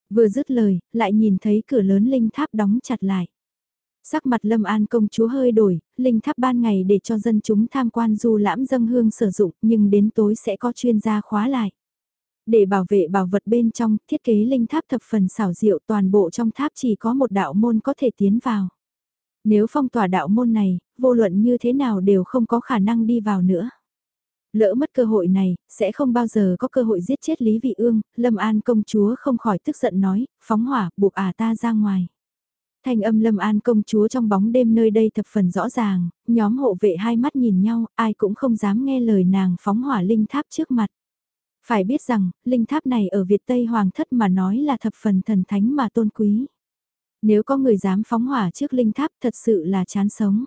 Vừa dứt lời, lại nhìn thấy cửa lớn linh tháp đóng chặt lại. Sắc mặt Lâm An công chúa hơi đổi, linh tháp ban ngày để cho dân chúng tham quan du lãm dâng hương sử dụng nhưng đến tối sẽ có chuyên gia khóa lại. Để bảo vệ bảo vật bên trong, thiết kế linh tháp thập phần xảo diệu toàn bộ trong tháp chỉ có một đạo môn có thể tiến vào. Nếu phong tỏa đạo môn này, vô luận như thế nào đều không có khả năng đi vào nữa. Lỡ mất cơ hội này, sẽ không bao giờ có cơ hội giết chết Lý Vị Ương, Lâm An công chúa không khỏi tức giận nói, phóng hỏa, buộc à ta ra ngoài. Thanh âm Lâm An công chúa trong bóng đêm nơi đây thập phần rõ ràng, nhóm hộ vệ hai mắt nhìn nhau, ai cũng không dám nghe lời nàng phóng hỏa linh tháp trước mặt. Phải biết rằng, linh tháp này ở Việt Tây Hoàng thất mà nói là thập phần thần thánh mà tôn quý. Nếu có người dám phóng hỏa trước linh tháp thật sự là chán sống.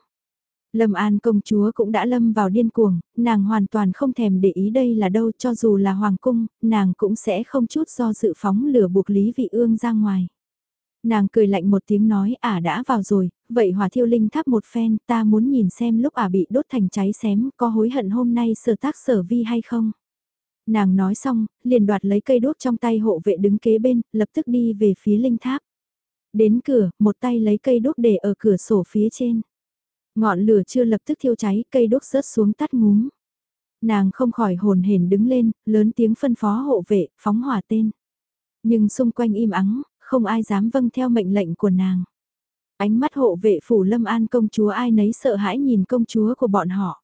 Lâm An công chúa cũng đã lâm vào điên cuồng, nàng hoàn toàn không thèm để ý đây là đâu cho dù là hoàng cung, nàng cũng sẽ không chút do dự phóng lửa buộc Lý Vị Ương ra ngoài. Nàng cười lạnh một tiếng nói ả đã vào rồi, vậy hỏa thiêu linh tháp một phen ta muốn nhìn xem lúc ả bị đốt thành cháy xém có hối hận hôm nay sở tác sở vi hay không. Nàng nói xong, liền đoạt lấy cây đốt trong tay hộ vệ đứng kế bên, lập tức đi về phía linh tháp. Đến cửa, một tay lấy cây đốt để ở cửa sổ phía trên. Ngọn lửa chưa lập tức thiêu cháy, cây đốt rớt xuống tắt ngúm. Nàng không khỏi hồn hển đứng lên, lớn tiếng phân phó hộ vệ, phóng hỏa tên. Nhưng xung quanh im ắng, không ai dám vâng theo mệnh lệnh của nàng. Ánh mắt hộ vệ phủ lâm an công chúa ai nấy sợ hãi nhìn công chúa của bọn họ.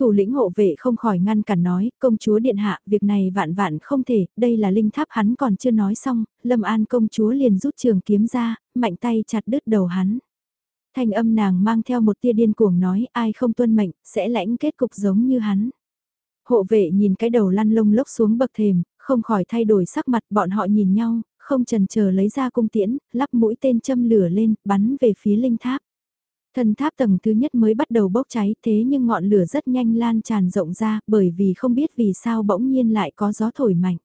Thủ lĩnh hộ vệ không khỏi ngăn cản nói, công chúa điện hạ, việc này vạn vạn không thể, đây là linh tháp hắn còn chưa nói xong, lâm an công chúa liền rút trường kiếm ra, mạnh tay chặt đứt đầu hắn. Thanh âm nàng mang theo một tia điên cuồng nói ai không tuân mệnh, sẽ lãnh kết cục giống như hắn. Hộ vệ nhìn cái đầu lăn lông lốc xuống bậc thềm, không khỏi thay đổi sắc mặt bọn họ nhìn nhau, không trần chờ lấy ra cung tiễn, lắp mũi tên châm lửa lên, bắn về phía linh tháp. Thân tháp tầng thứ nhất mới bắt đầu bốc cháy thế nhưng ngọn lửa rất nhanh lan tràn rộng ra bởi vì không biết vì sao bỗng nhiên lại có gió thổi mạnh.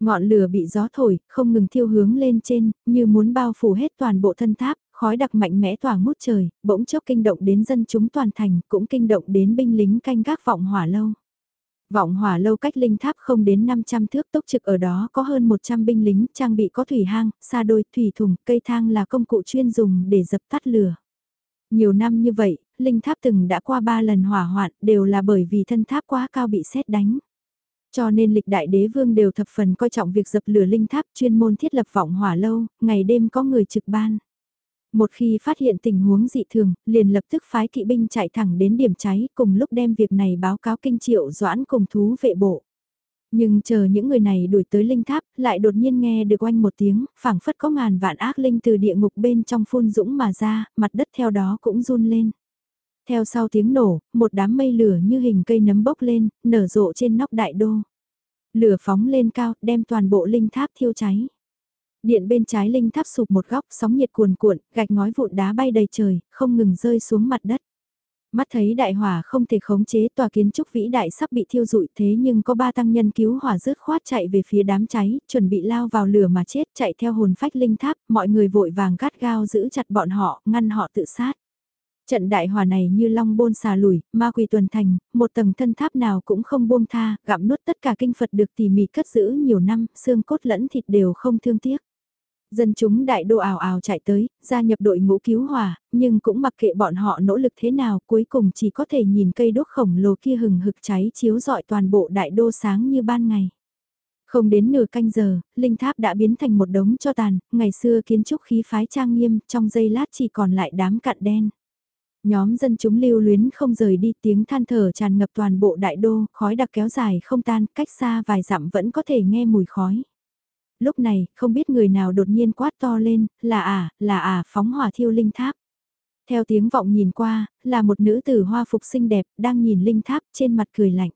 Ngọn lửa bị gió thổi, không ngừng thiêu hướng lên trên, như muốn bao phủ hết toàn bộ thân tháp, khói đặc mạnh mẽ tỏa ngút trời, bỗng chốc kinh động đến dân chúng toàn thành, cũng kinh động đến binh lính canh gác vọng hỏa lâu. Vọng hỏa lâu cách linh tháp không đến 500 thước tốc trực ở đó có hơn 100 binh lính trang bị có thủy hang, xa đôi, thủy thùng, cây thang là công cụ chuyên dùng để dập tắt lửa. Nhiều năm như vậy, linh tháp từng đã qua 3 lần hỏa hoạn đều là bởi vì thân tháp quá cao bị xét đánh. Cho nên lịch đại đế vương đều thập phần coi trọng việc dập lửa linh tháp chuyên môn thiết lập vọng hỏa lâu, ngày đêm có người trực ban. Một khi phát hiện tình huống dị thường, liền lập tức phái kỵ binh chạy thẳng đến điểm cháy cùng lúc đem việc này báo cáo kinh triệu doãn cùng thú vệ bộ. Nhưng chờ những người này đuổi tới linh tháp, lại đột nhiên nghe được oanh một tiếng, phảng phất có ngàn vạn ác linh từ địa ngục bên trong phun dũng mà ra, mặt đất theo đó cũng run lên. Theo sau tiếng nổ, một đám mây lửa như hình cây nấm bốc lên, nở rộ trên nóc đại đô. Lửa phóng lên cao, đem toàn bộ linh tháp thiêu cháy. Điện bên trái linh tháp sụp một góc, sóng nhiệt cuồn cuộn, gạch ngói vụn đá bay đầy trời, không ngừng rơi xuống mặt đất. Mắt thấy đại hỏa không thể khống chế tòa kiến trúc vĩ đại sắp bị thiêu rụi thế nhưng có ba tăng nhân cứu hỏa rớt khoát chạy về phía đám cháy, chuẩn bị lao vào lửa mà chết chạy theo hồn phách linh tháp, mọi người vội vàng gắt gao giữ chặt bọn họ, ngăn họ tự sát. Trận đại hỏa này như long bôn xà lùi, ma quỷ tuần thành, một tầng thân tháp nào cũng không buông tha, gặm nuốt tất cả kinh Phật được tỉ mỉ cất giữ nhiều năm, xương cốt lẫn thịt đều không thương tiếc. Dân chúng đại đô ảo ảo chạy tới, gia nhập đội ngũ cứu hỏa, nhưng cũng mặc kệ bọn họ nỗ lực thế nào cuối cùng chỉ có thể nhìn cây đốt khổng lồ kia hừng hực cháy chiếu rọi toàn bộ đại đô sáng như ban ngày. Không đến nửa canh giờ, linh tháp đã biến thành một đống cho tàn, ngày xưa kiến trúc khí phái trang nghiêm, trong giây lát chỉ còn lại đám cặn đen. Nhóm dân chúng lưu luyến không rời đi tiếng than thở tràn ngập toàn bộ đại đô, khói đặc kéo dài không tan, cách xa vài dặm vẫn có thể nghe mùi khói lúc này, không biết người nào đột nhiên quát to lên, là à, là à, phóng hỏa thiêu linh tháp. Theo tiếng vọng nhìn qua, là một nữ tử hoa phục xinh đẹp, đang nhìn linh tháp trên mặt cười lạnh.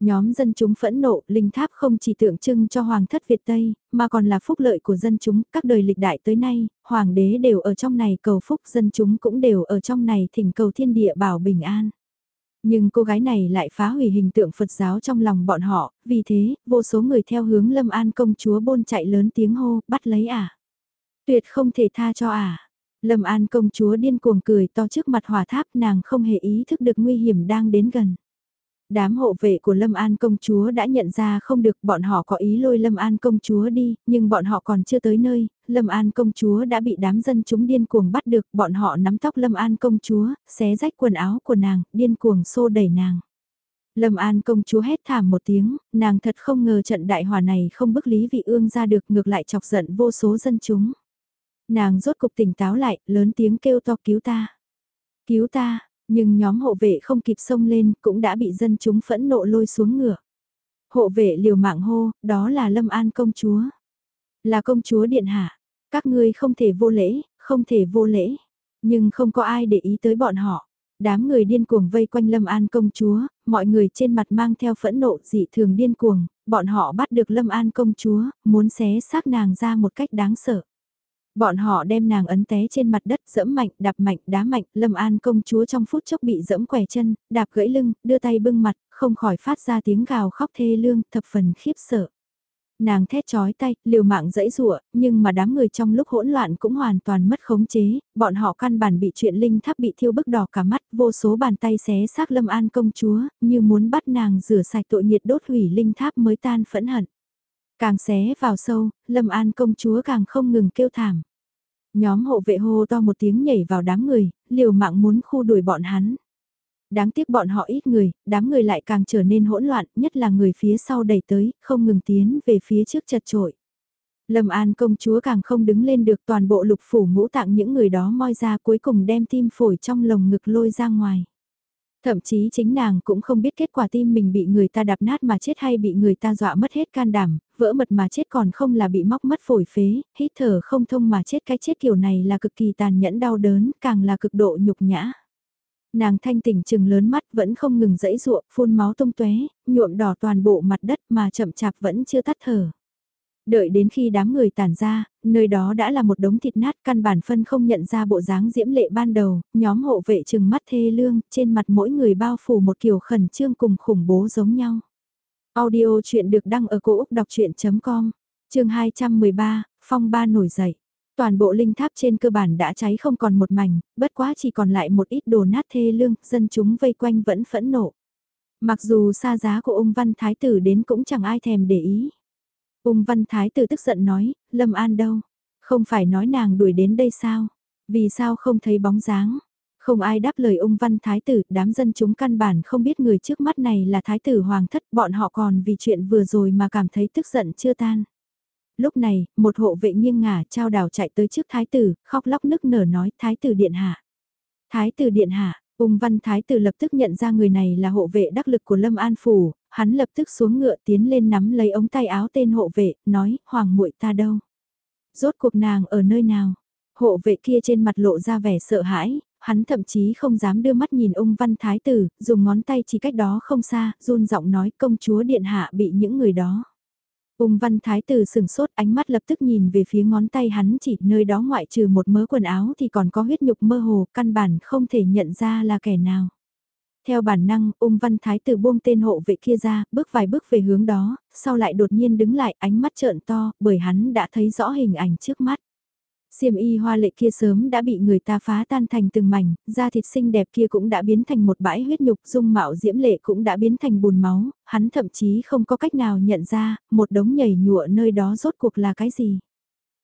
Nhóm dân chúng phẫn nộ, linh tháp không chỉ tượng trưng cho hoàng thất Việt Tây, mà còn là phúc lợi của dân chúng, các đời lịch đại tới nay, hoàng đế đều ở trong này cầu phúc, dân chúng cũng đều ở trong này thỉnh cầu thiên địa bảo bình an. Nhưng cô gái này lại phá hủy hình tượng Phật giáo trong lòng bọn họ, vì thế, vô số người theo hướng Lâm An công chúa bôn chạy lớn tiếng hô, bắt lấy à. Tuyệt không thể tha cho à. Lâm An công chúa điên cuồng cười to trước mặt hỏa tháp nàng không hề ý thức được nguy hiểm đang đến gần. Đám hộ vệ của Lâm An công chúa đã nhận ra không được bọn họ có ý lôi Lâm An công chúa đi, nhưng bọn họ còn chưa tới nơi, Lâm An công chúa đã bị đám dân chúng điên cuồng bắt được, bọn họ nắm tóc Lâm An công chúa, xé rách quần áo của nàng, điên cuồng xô đẩy nàng. Lâm An công chúa hét thảm một tiếng, nàng thật không ngờ trận đại hòa này không bức lý vị ương ra được ngược lại chọc giận vô số dân chúng. Nàng rốt cục tỉnh táo lại, lớn tiếng kêu to cứu ta. Cứu ta, nhưng nhóm hộ vệ không kịp xông lên cũng đã bị dân chúng phẫn nộ lôi xuống ngựa. Hộ vệ liều mạng hô, đó là Lâm An công chúa. Là công chúa điện hạ. Các ngươi không thể vô lễ, không thể vô lễ. Nhưng không có ai để ý tới bọn họ. Đám người điên cuồng vây quanh Lâm An công chúa, mọi người trên mặt mang theo phẫn nộ dị thường điên cuồng, bọn họ bắt được Lâm An công chúa, muốn xé xác nàng ra một cách đáng sợ. Bọn họ đem nàng ấn té trên mặt đất dẫm mạnh, đạp mạnh, đá mạnh, Lâm An công chúa trong phút chốc bị dẫm quẻ chân, đạp gãy lưng, đưa tay bưng mặt, không khỏi phát ra tiếng gào khóc thê lương, thập phần khiếp sợ. Nàng thét chói tay, liều mạng dẫy rụa, nhưng mà đám người trong lúc hỗn loạn cũng hoàn toàn mất khống chế, bọn họ căn bản bị chuyện linh tháp bị thiêu bức đỏ cả mắt, vô số bàn tay xé xác Lâm An công chúa, như muốn bắt nàng rửa sạch tội nhiệt đốt hủy linh tháp mới tan phẫn hận. Càng xé vào sâu, Lâm An công chúa càng không ngừng kêu thảm. Nhóm hộ vệ hô to một tiếng nhảy vào đám người, liều mạng muốn khu đuổi bọn hắn. Đáng tiếc bọn họ ít người, đám người lại càng trở nên hỗn loạn, nhất là người phía sau đẩy tới, không ngừng tiến về phía trước chật trội. Lâm An công chúa càng không đứng lên được toàn bộ lục phủ ngũ tạng những người đó moi ra cuối cùng đem tim phổi trong lồng ngực lôi ra ngoài. Thậm chí chính nàng cũng không biết kết quả tim mình bị người ta đạp nát mà chết hay bị người ta dọa mất hết can đảm, vỡ mật mà chết còn không là bị móc mất phổi phế, hít thở không thông mà chết cái chết kiểu này là cực kỳ tàn nhẫn đau đớn, càng là cực độ nhục nhã. Nàng thanh tỉnh trừng lớn mắt vẫn không ngừng dẫy ruộng, phun máu tung tóe nhuộm đỏ toàn bộ mặt đất mà chậm chạp vẫn chưa tắt thở. Đợi đến khi đám người tản ra, nơi đó đã là một đống thịt nát căn bản phân không nhận ra bộ dáng diễm lệ ban đầu, nhóm hộ vệ chừng mắt thê lương, trên mặt mỗi người bao phủ một kiểu khẩn trương cùng khủng bố giống nhau. Audio chuyện được đăng ở cổ Úc đọc chuyện.com, trường 213, phong ba nổi dậy. Toàn bộ linh tháp trên cơ bản đã cháy không còn một mảnh, bất quá chỉ còn lại một ít đồ nát thê lương, dân chúng vây quanh vẫn phẫn nộ. Mặc dù xa giá của ông văn thái tử đến cũng chẳng ai thèm để ý. Ung văn thái tử tức giận nói, Lâm An đâu? Không phải nói nàng đuổi đến đây sao? Vì sao không thấy bóng dáng? Không ai đáp lời ung văn thái tử, đám dân chúng căn bản không biết người trước mắt này là thái tử hoàng thất, bọn họ còn vì chuyện vừa rồi mà cảm thấy tức giận chưa tan. Lúc này, một hộ vệ nghiêng ngả trao đảo chạy tới trước thái tử, khóc lóc nức nở nói thái tử điện hạ. Thái tử điện hạ, ung văn thái tử lập tức nhận ra người này là hộ vệ đắc lực của Lâm An Phủ, hắn lập tức xuống ngựa tiến lên nắm lấy ống tay áo tên hộ vệ, nói, hoàng muội ta đâu? Rốt cuộc nàng ở nơi nào? Hộ vệ kia trên mặt lộ ra vẻ sợ hãi, hắn thậm chí không dám đưa mắt nhìn ung văn thái tử, dùng ngón tay chỉ cách đó không xa, run giọng nói công chúa điện hạ bị những người đó. Ung văn thái tử sừng sốt ánh mắt lập tức nhìn về phía ngón tay hắn chỉ nơi đó ngoại trừ một mớ quần áo thì còn có huyết nhục mơ hồ căn bản không thể nhận ra là kẻ nào. Theo bản năng, ung văn thái tử buông tên hộ vệ kia ra, bước vài bước về hướng đó, sau lại đột nhiên đứng lại ánh mắt trợn to, bởi hắn đã thấy rõ hình ảnh trước mắt. Xiêm y hoa lệ kia sớm đã bị người ta phá tan thành từng mảnh, da thịt xinh đẹp kia cũng đã biến thành một bãi huyết nhục, dung mạo diễm lệ cũng đã biến thành bùn máu, hắn thậm chí không có cách nào nhận ra, một đống nhảy nhụa nơi đó rốt cuộc là cái gì.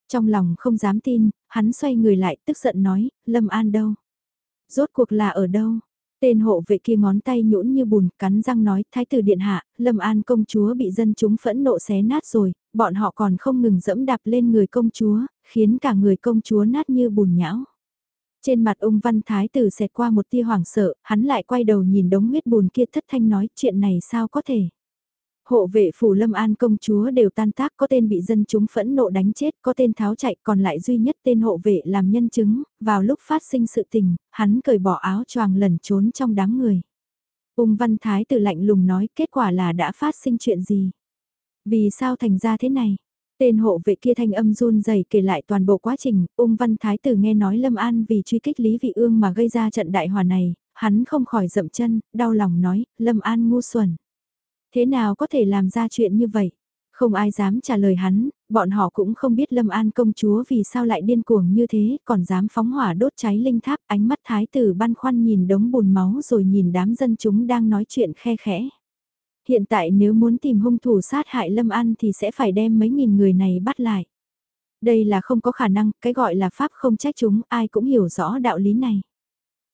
Trong lòng không dám tin, hắn xoay người lại tức giận nói, Lâm An đâu? Rốt cuộc là ở đâu? Tên hộ vệ kia ngón tay nhũn như bùn, cắn răng nói, thái tử điện hạ, Lâm An công chúa bị dân chúng phẫn nộ xé nát rồi, bọn họ còn không ngừng dẫm đạp lên người công chúa, khiến cả người công chúa nát như bùn nhão. Trên mặt ông văn thái tử xẹt qua một tia hoảng sợ, hắn lại quay đầu nhìn đống huyết bùn kia thất thanh nói chuyện này sao có thể. Hộ vệ phủ Lâm An công chúa đều tan tác có tên bị dân chúng phẫn nộ đánh chết, có tên tháo chạy còn lại duy nhất tên hộ vệ làm nhân chứng, vào lúc phát sinh sự tình, hắn cởi bỏ áo choàng lẩn trốn trong đám người. Ung văn thái tử lạnh lùng nói kết quả là đã phát sinh chuyện gì. Vì sao thành ra thế này? Tên hộ vệ kia thanh âm run rẩy kể lại toàn bộ quá trình, ung văn thái tử nghe nói Lâm An vì truy kích Lý Vị Ương mà gây ra trận đại hòa này, hắn không khỏi dậm chân, đau lòng nói, Lâm An ngu xuẩn. Thế nào có thể làm ra chuyện như vậy? Không ai dám trả lời hắn, bọn họ cũng không biết Lâm An công chúa vì sao lại điên cuồng như thế, còn dám phóng hỏa đốt cháy linh tháp, ánh mắt thái tử băn khoăn nhìn đống bùn máu rồi nhìn đám dân chúng đang nói chuyện khe khẽ. Hiện tại nếu muốn tìm hung thủ sát hại Lâm An thì sẽ phải đem mấy nghìn người này bắt lại. Đây là không có khả năng, cái gọi là pháp không trách chúng, ai cũng hiểu rõ đạo lý này.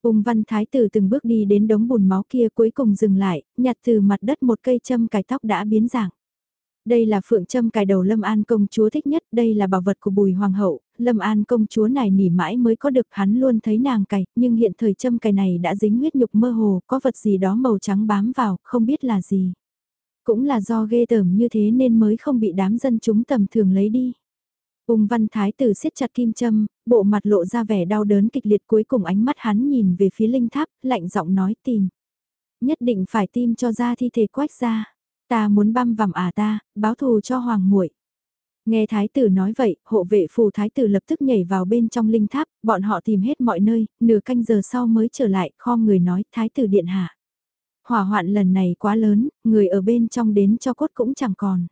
Ung văn thái tử từng bước đi đến đống bùn máu kia cuối cùng dừng lại, nhặt từ mặt đất một cây châm cài tóc đã biến dạng. Đây là phượng châm cài đầu Lâm An công chúa thích nhất, đây là bảo vật của bùi hoàng hậu, Lâm An công chúa này nỉ mãi mới có được hắn luôn thấy nàng cài, nhưng hiện thời châm cài này đã dính huyết nhục mơ hồ, có vật gì đó màu trắng bám vào, không biết là gì. Cũng là do ghê tởm như thế nên mới không bị đám dân chúng tầm thường lấy đi. Ung văn thái tử siết chặt kim châm, bộ mặt lộ ra vẻ đau đớn kịch liệt cuối cùng ánh mắt hắn nhìn về phía linh tháp, lạnh giọng nói tìm. Nhất định phải tìm cho ra thi thể quách ra. Ta muốn băm vằm à ta, báo thù cho hoàng muội. Nghe thái tử nói vậy, hộ vệ phù thái tử lập tức nhảy vào bên trong linh tháp, bọn họ tìm hết mọi nơi, nửa canh giờ sau mới trở lại, kho người nói thái tử điện hạ. Hỏa hoạn lần này quá lớn, người ở bên trong đến cho cốt cũng chẳng còn.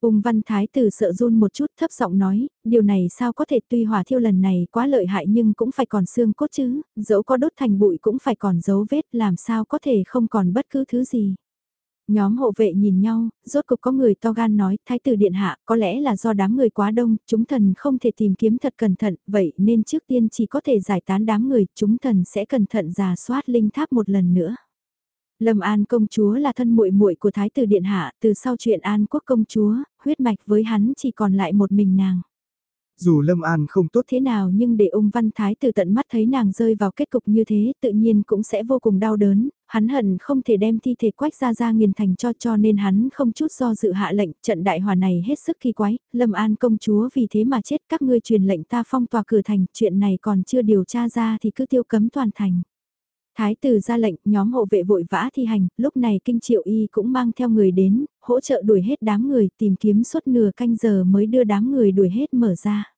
Ung văn thái tử sợ run một chút thấp giọng nói, điều này sao có thể tuy hỏa thiêu lần này quá lợi hại nhưng cũng phải còn xương cốt chứ, dẫu có đốt thành bụi cũng phải còn dấu vết làm sao có thể không còn bất cứ thứ gì. Nhóm hộ vệ nhìn nhau, rốt cục có người to gan nói, thái tử điện hạ, có lẽ là do đám người quá đông, chúng thần không thể tìm kiếm thật cẩn thận, vậy nên trước tiên chỉ có thể giải tán đám người, chúng thần sẽ cẩn thận giả soát linh tháp một lần nữa. Lâm An công chúa là thân muội muội của thái tử điện hạ, từ sau chuyện An quốc công chúa, huyết mạch với hắn chỉ còn lại một mình nàng. Dù Lâm An không tốt thế nào nhưng để ung văn thái tử tận mắt thấy nàng rơi vào kết cục như thế tự nhiên cũng sẽ vô cùng đau đớn, hắn hận không thể đem thi thể quách ra ra nghiền thành cho cho nên hắn không chút do dự hạ lệnh trận đại hòa này hết sức kỳ quái, Lâm An công chúa vì thế mà chết các ngươi truyền lệnh ta phong tỏa cửa thành, chuyện này còn chưa điều tra ra thì cứ tiêu cấm toàn thành. Thái tử ra lệnh, nhóm hộ vệ vội vã thi hành, lúc này kinh triệu y cũng mang theo người đến, hỗ trợ đuổi hết đám người, tìm kiếm suốt nửa canh giờ mới đưa đám người đuổi hết mở ra.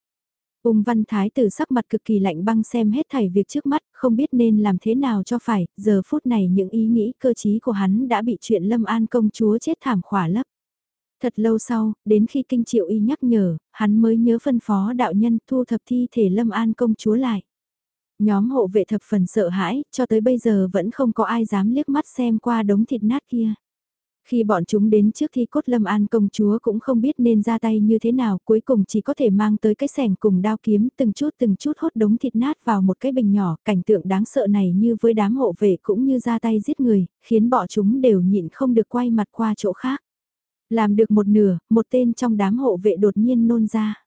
Ung văn thái tử sắc mặt cực kỳ lạnh băng xem hết thảy việc trước mắt, không biết nên làm thế nào cho phải, giờ phút này những ý nghĩ cơ trí của hắn đã bị chuyện lâm an công chúa chết thảm khỏa lấp. Thật lâu sau, đến khi kinh triệu y nhắc nhở, hắn mới nhớ phân phó đạo nhân thu thập thi thể Lâm An công chúa lại. Nhóm hộ vệ thập phần sợ hãi, cho tới bây giờ vẫn không có ai dám liếc mắt xem qua đống thịt nát kia. Khi bọn chúng đến trước thi cốt Lâm An công chúa cũng không biết nên ra tay như thế nào, cuối cùng chỉ có thể mang tới cái sẻng cùng đao kiếm từng chút từng chút hốt đống thịt nát vào một cái bình nhỏ, cảnh tượng đáng sợ này như với đám hộ vệ cũng như ra tay giết người, khiến bọn chúng đều nhịn không được quay mặt qua chỗ khác. Làm được một nửa, một tên trong đám hộ vệ đột nhiên nôn ra.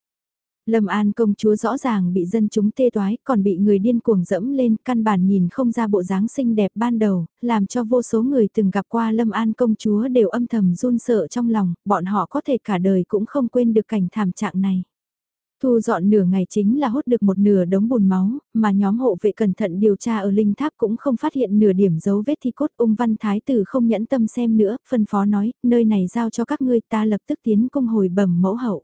Lâm An công chúa rõ ràng bị dân chúng tê toái, còn bị người điên cuồng dẫm lên, căn bản nhìn không ra bộ dáng xinh đẹp ban đầu, làm cho vô số người từng gặp qua Lâm An công chúa đều âm thầm run sợ trong lòng, bọn họ có thể cả đời cũng không quên được cảnh thảm trạng này. Thu dọn nửa ngày chính là hốt được một nửa đống bùn máu, mà nhóm hộ vệ cẩn thận điều tra ở linh tháp cũng không phát hiện nửa điểm dấu vết thi cốt ung văn thái tử không nhẫn tâm xem nữa, phân phó nói, nơi này giao cho các ngươi ta lập tức tiến cung hồi bẩm mẫu hậu.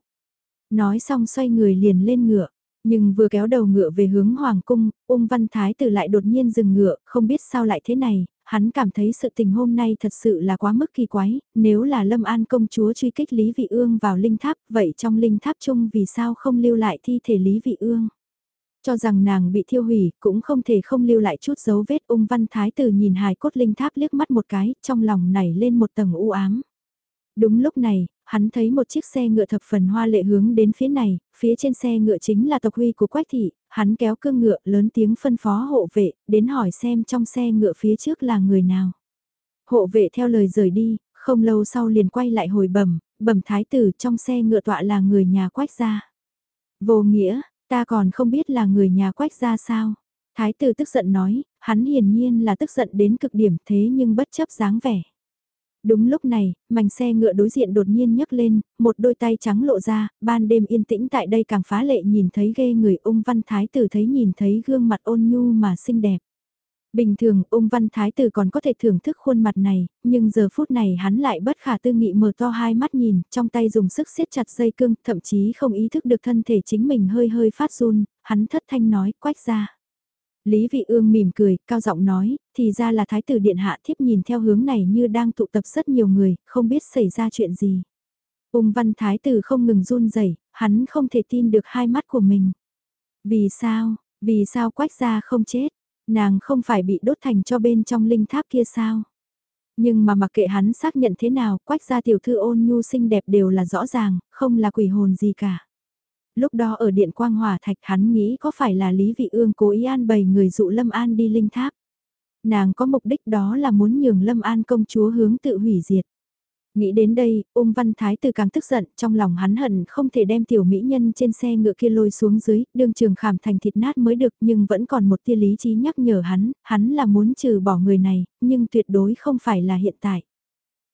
Nói xong xoay người liền lên ngựa, nhưng vừa kéo đầu ngựa về hướng hoàng cung, ung văn thái tử lại đột nhiên dừng ngựa, không biết sao lại thế này, hắn cảm thấy sự tình hôm nay thật sự là quá mức kỳ quái, nếu là Lâm An công chúa truy kích Lý Vị Ương vào linh tháp, vậy trong linh tháp chung vì sao không lưu lại thi thể Lý Vị Ương? Cho rằng nàng bị thiêu hủy, cũng không thể không lưu lại chút dấu vết ung văn thái tử nhìn hài cốt linh tháp liếc mắt một cái, trong lòng nảy lên một tầng u ám. Đúng lúc này, hắn thấy một chiếc xe ngựa thập phần hoa lệ hướng đến phía này, phía trên xe ngựa chính là tộc huy của Quách Thị, hắn kéo cương ngựa lớn tiếng phân phó hộ vệ, đến hỏi xem trong xe ngựa phía trước là người nào. Hộ vệ theo lời rời đi, không lâu sau liền quay lại hồi bẩm, bẩm thái tử trong xe ngựa tọa là người nhà Quách gia. Vô nghĩa, ta còn không biết là người nhà Quách gia sao. Thái tử tức giận nói, hắn hiển nhiên là tức giận đến cực điểm thế nhưng bất chấp dáng vẻ. Đúng lúc này, mảnh xe ngựa đối diện đột nhiên nhấc lên, một đôi tay trắng lộ ra, ban đêm yên tĩnh tại đây càng phá lệ nhìn thấy ghê người ung văn thái tử thấy nhìn thấy gương mặt ôn nhu mà xinh đẹp. Bình thường ung văn thái tử còn có thể thưởng thức khuôn mặt này, nhưng giờ phút này hắn lại bất khả tư nghị mở to hai mắt nhìn, trong tay dùng sức siết chặt dây cương, thậm chí không ý thức được thân thể chính mình hơi hơi phát run, hắn thất thanh nói, quách ra. Lý Vị Ương mỉm cười, cao giọng nói, thì ra là thái tử điện hạ thiếp nhìn theo hướng này như đang tụ tập rất nhiều người, không biết xảy ra chuyện gì. Ung văn thái tử không ngừng run rẩy, hắn không thể tin được hai mắt của mình. Vì sao, vì sao quách gia không chết, nàng không phải bị đốt thành cho bên trong linh tháp kia sao? Nhưng mà mặc kệ hắn xác nhận thế nào, quách gia tiểu thư ôn nhu xinh đẹp đều là rõ ràng, không là quỷ hồn gì cả. Lúc đó ở điện quang hòa thạch hắn nghĩ có phải là Lý Vị Ương cố ý an bày người dụ Lâm An đi linh tháp. Nàng có mục đích đó là muốn nhường Lâm An công chúa hướng tự hủy diệt. Nghĩ đến đây, ung văn thái tử càng tức giận, trong lòng hắn hận không thể đem tiểu mỹ nhân trên xe ngựa kia lôi xuống dưới, đương trường khảm thành thịt nát mới được nhưng vẫn còn một tia lý trí nhắc nhở hắn, hắn là muốn trừ bỏ người này, nhưng tuyệt đối không phải là hiện tại.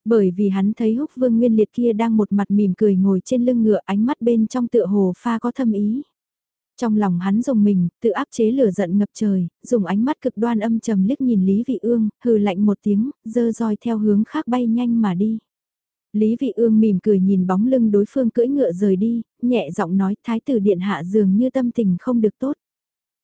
Bởi vì hắn thấy húc vương nguyên liệt kia đang một mặt mỉm cười ngồi trên lưng ngựa ánh mắt bên trong tựa hồ pha có thâm ý. Trong lòng hắn dùng mình, tự áp chế lửa giận ngập trời, dùng ánh mắt cực đoan âm trầm liếc nhìn Lý Vị Ương, hừ lạnh một tiếng, dơ roi theo hướng khác bay nhanh mà đi. Lý Vị Ương mỉm cười nhìn bóng lưng đối phương cưỡi ngựa rời đi, nhẹ giọng nói thái tử điện hạ dường như tâm tình không được tốt.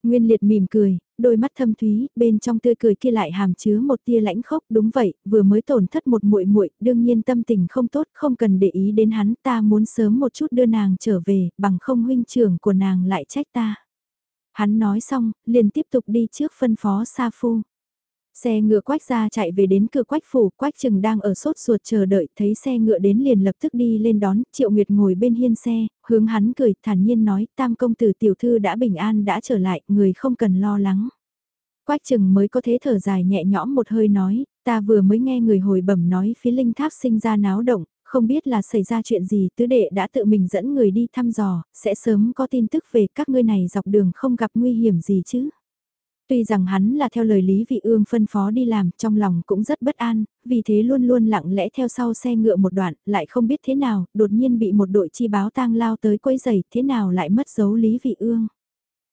Nguyên liệt mỉm cười, đôi mắt thâm thúy, bên trong tươi cười kia lại hàm chứa một tia lãnh khốc, đúng vậy, vừa mới tổn thất một muội muội, đương nhiên tâm tình không tốt, không cần để ý đến hắn, ta muốn sớm một chút đưa nàng trở về, bằng không huynh trưởng của nàng lại trách ta. Hắn nói xong, liền tiếp tục đi trước phân phó Sa Phu. Xe ngựa quách ra chạy về đến cửa quách phủ, quách chừng đang ở sốt ruột chờ đợi, thấy xe ngựa đến liền lập tức đi lên đón, triệu nguyệt ngồi bên hiên xe, hướng hắn cười, thản nhiên nói, tam công tử tiểu thư đã bình an đã trở lại, người không cần lo lắng. Quách chừng mới có thế thở dài nhẹ nhõm một hơi nói, ta vừa mới nghe người hồi bẩm nói phía linh tháp sinh ra náo động, không biết là xảy ra chuyện gì, tứ đệ đã tự mình dẫn người đi thăm dò, sẽ sớm có tin tức về các ngươi này dọc đường không gặp nguy hiểm gì chứ. Tuy rằng hắn là theo lời Lý Vị Ương phân phó đi làm, trong lòng cũng rất bất an, vì thế luôn luôn lặng lẽ theo sau xe ngựa một đoạn, lại không biết thế nào, đột nhiên bị một đội chi báo tang lao tới quấy giày, thế nào lại mất dấu Lý Vị Ương.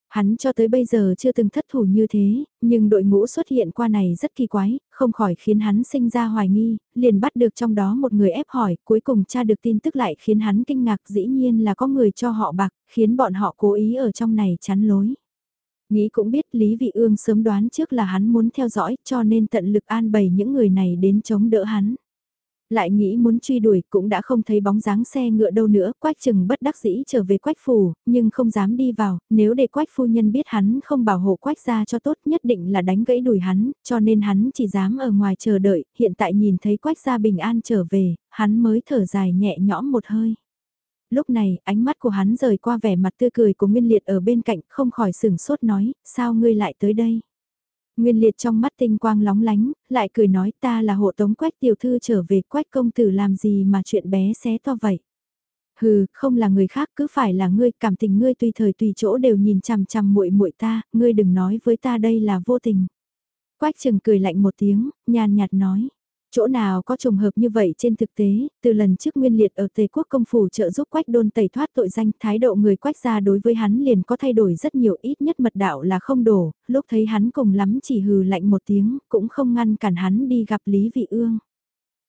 Hắn cho tới bây giờ chưa từng thất thủ như thế, nhưng đội ngũ xuất hiện qua này rất kỳ quái, không khỏi khiến hắn sinh ra hoài nghi, liền bắt được trong đó một người ép hỏi, cuối cùng tra được tin tức lại khiến hắn kinh ngạc dĩ nhiên là có người cho họ bạc, khiến bọn họ cố ý ở trong này chắn lối. Nghĩ cũng biết Lý Vị Ương sớm đoán trước là hắn muốn theo dõi cho nên tận lực an bày những người này đến chống đỡ hắn. Lại nghĩ muốn truy đuổi cũng đã không thấy bóng dáng xe ngựa đâu nữa, quách trừng bất đắc dĩ trở về quách phủ, nhưng không dám đi vào, nếu để quách phu nhân biết hắn không bảo hộ quách gia cho tốt nhất định là đánh gãy đuổi hắn, cho nên hắn chỉ dám ở ngoài chờ đợi, hiện tại nhìn thấy quách gia bình an trở về, hắn mới thở dài nhẹ nhõm một hơi. Lúc này, ánh mắt của hắn rời qua vẻ mặt tươi cười của Nguyên Liệt ở bên cạnh, không khỏi sừng sốt nói, sao ngươi lại tới đây? Nguyên liệt trong mắt tinh quang lóng lánh, lại cười nói ta là hộ tống quách tiểu thư trở về quách công tử làm gì mà chuyện bé xé to vậy. Hừ, không là người khác cứ phải là ngươi, cảm tình ngươi tùy thời tùy chỗ đều nhìn chằm chằm muội muội ta, ngươi đừng nói với ta đây là vô tình. Quách trừng cười lạnh một tiếng, nhàn nhạt nói. Chỗ nào có trùng hợp như vậy trên thực tế, từ lần trước nguyên liệt ở Tề quốc công phủ trợ giúp quách đôn tẩy thoát tội danh, thái độ người quách gia đối với hắn liền có thay đổi rất nhiều ít nhất mật đạo là không đổ, lúc thấy hắn cùng lắm chỉ hừ lạnh một tiếng, cũng không ngăn cản hắn đi gặp Lý Vị Ương.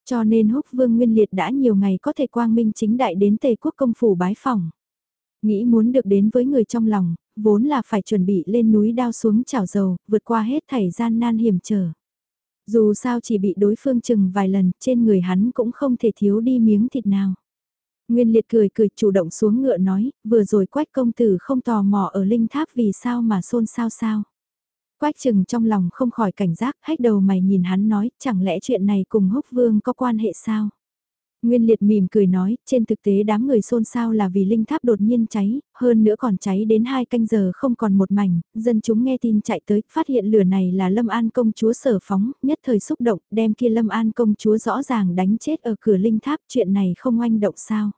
Cho nên húc vương nguyên liệt đã nhiều ngày có thể quang minh chính đại đến Tề quốc công phủ bái phòng. Nghĩ muốn được đến với người trong lòng, vốn là phải chuẩn bị lên núi đao xuống chảo dầu, vượt qua hết thảy gian nan hiểm trở. Dù sao chỉ bị đối phương chừng vài lần, trên người hắn cũng không thể thiếu đi miếng thịt nào. Nguyên liệt cười cười chủ động xuống ngựa nói, vừa rồi quách công tử không tò mò ở linh tháp vì sao mà xôn xao sao. Quách chừng trong lòng không khỏi cảnh giác, hách đầu mày nhìn hắn nói, chẳng lẽ chuyện này cùng húc vương có quan hệ sao? Nguyên liệt mỉm cười nói, trên thực tế đám người xôn xao là vì linh tháp đột nhiên cháy, hơn nữa còn cháy đến hai canh giờ không còn một mảnh, dân chúng nghe tin chạy tới, phát hiện lửa này là Lâm An công chúa sở phóng, nhất thời xúc động, đem kia Lâm An công chúa rõ ràng đánh chết ở cửa linh tháp, chuyện này không oanh động sao.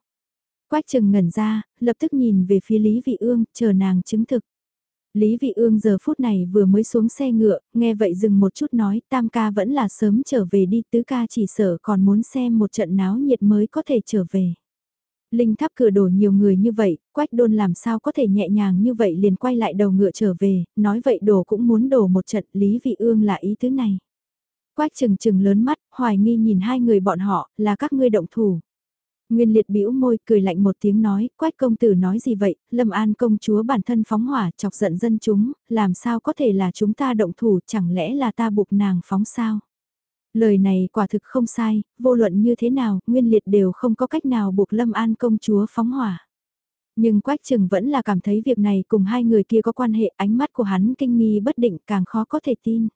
Quách trừng ngẩn ra, lập tức nhìn về phía Lý Vị Ương, chờ nàng chứng thực. Lý Vị Ương giờ phút này vừa mới xuống xe ngựa, nghe vậy dừng một chút nói tam ca vẫn là sớm trở về đi tứ ca chỉ sợ còn muốn xem một trận náo nhiệt mới có thể trở về. Linh tháp cửa đổ nhiều người như vậy, quách đôn làm sao có thể nhẹ nhàng như vậy liền quay lại đầu ngựa trở về, nói vậy đổ cũng muốn đổ một trận Lý Vị Ương là ý thứ này. Quách trừng trừng lớn mắt, hoài nghi nhìn hai người bọn họ, là các ngươi động thủ. Nguyên liệt bĩu môi cười lạnh một tiếng nói, quách công tử nói gì vậy, Lâm An công chúa bản thân phóng hỏa chọc giận dân chúng, làm sao có thể là chúng ta động thủ, chẳng lẽ là ta buộc nàng phóng sao? Lời này quả thực không sai, vô luận như thế nào, Nguyên liệt đều không có cách nào buộc Lâm An công chúa phóng hỏa. Nhưng Quách Trừng vẫn là cảm thấy việc này cùng hai người kia có quan hệ, ánh mắt của hắn kinh nghi bất định càng khó có thể tin.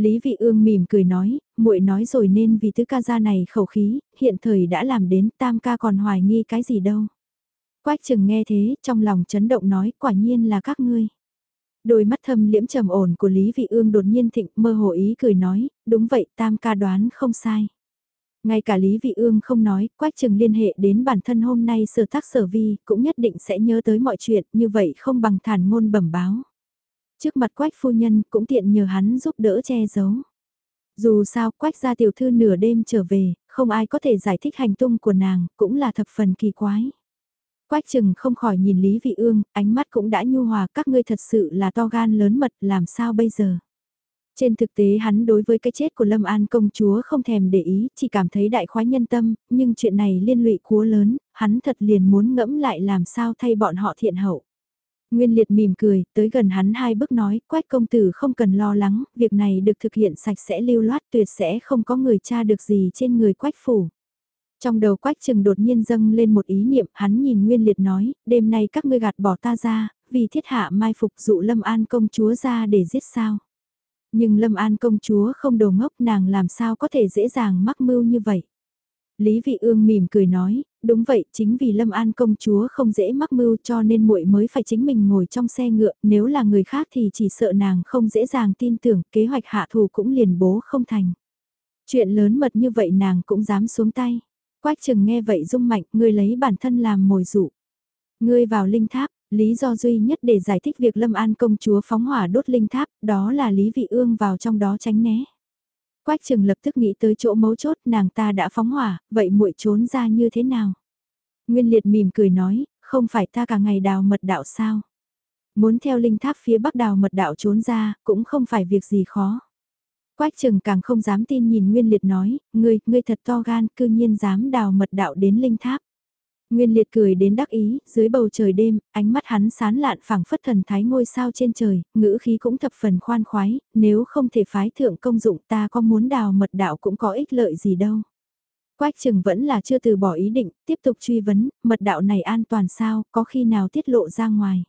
Lý Vị Ương mỉm cười nói, muội nói rồi nên vì tứ ca gia này khẩu khí, hiện thời đã làm đến tam ca còn hoài nghi cái gì đâu. Quách Trừng nghe thế, trong lòng chấn động nói, quả nhiên là các ngươi. Đôi mắt thâm liễm trầm ổn của Lý Vị Ương đột nhiên thịnh mơ hồ ý cười nói, đúng vậy tam ca đoán không sai. Ngay cả Lý Vị Ương không nói, Quách Trừng liên hệ đến bản thân hôm nay sở tác sở vi, cũng nhất định sẽ nhớ tới mọi chuyện, như vậy không bằng thản ngôn bẩm báo. Trước mặt quách phu nhân cũng tiện nhờ hắn giúp đỡ che giấu. Dù sao quách gia tiểu thư nửa đêm trở về, không ai có thể giải thích hành tung của nàng, cũng là thập phần kỳ quái. Quách chừng không khỏi nhìn Lý Vị Ương, ánh mắt cũng đã nhu hòa các ngươi thật sự là to gan lớn mật làm sao bây giờ. Trên thực tế hắn đối với cái chết của Lâm An công chúa không thèm để ý, chỉ cảm thấy đại khoái nhân tâm, nhưng chuyện này liên lụy cúa lớn, hắn thật liền muốn ngẫm lại làm sao thay bọn họ thiện hậu. Nguyên liệt mỉm cười, tới gần hắn hai bước nói, quách công tử không cần lo lắng, việc này được thực hiện sạch sẽ lưu loát tuyệt sẽ không có người tra được gì trên người quách phủ. Trong đầu quách trừng đột nhiên dâng lên một ý niệm, hắn nhìn Nguyên liệt nói, đêm nay các ngươi gạt bỏ ta ra, vì thiết hạ mai phục dụ Lâm An công chúa ra để giết sao. Nhưng Lâm An công chúa không đồ ngốc nàng làm sao có thể dễ dàng mắc mưu như vậy. Lý Vị Ương mỉm cười nói, đúng vậy, chính vì Lâm An công chúa không dễ mắc mưu cho nên muội mới phải chính mình ngồi trong xe ngựa, nếu là người khác thì chỉ sợ nàng không dễ dàng tin tưởng, kế hoạch hạ thù cũng liền bố không thành. Chuyện lớn mật như vậy nàng cũng dám xuống tay. Quách Trừng nghe vậy rung mạnh, ngươi lấy bản thân làm mồi dụ. Ngươi vào linh tháp, lý do duy nhất để giải thích việc Lâm An công chúa phóng hỏa đốt linh tháp, đó là Lý Vị Ương vào trong đó tránh né. Quách Trừng lập tức nghĩ tới chỗ mấu chốt nàng ta đã phóng hỏa, vậy muội trốn ra như thế nào? Nguyên Liệt mỉm cười nói, không phải ta cả ngày đào mật đạo sao? Muốn theo linh tháp phía bắc đào mật đạo trốn ra, cũng không phải việc gì khó. Quách Trừng càng không dám tin nhìn Nguyên Liệt nói, ngươi, ngươi thật to gan, cư nhiên dám đào mật đạo đến linh tháp. Nguyên liệt cười đến đắc ý, dưới bầu trời đêm, ánh mắt hắn sán lạn phảng phất thần thái ngôi sao trên trời, ngữ khí cũng thập phần khoan khoái, nếu không thể phái thượng công dụng ta có muốn đào mật đạo cũng có ích lợi gì đâu. Quách Trừng vẫn là chưa từ bỏ ý định, tiếp tục truy vấn, mật đạo này an toàn sao, có khi nào tiết lộ ra ngoài.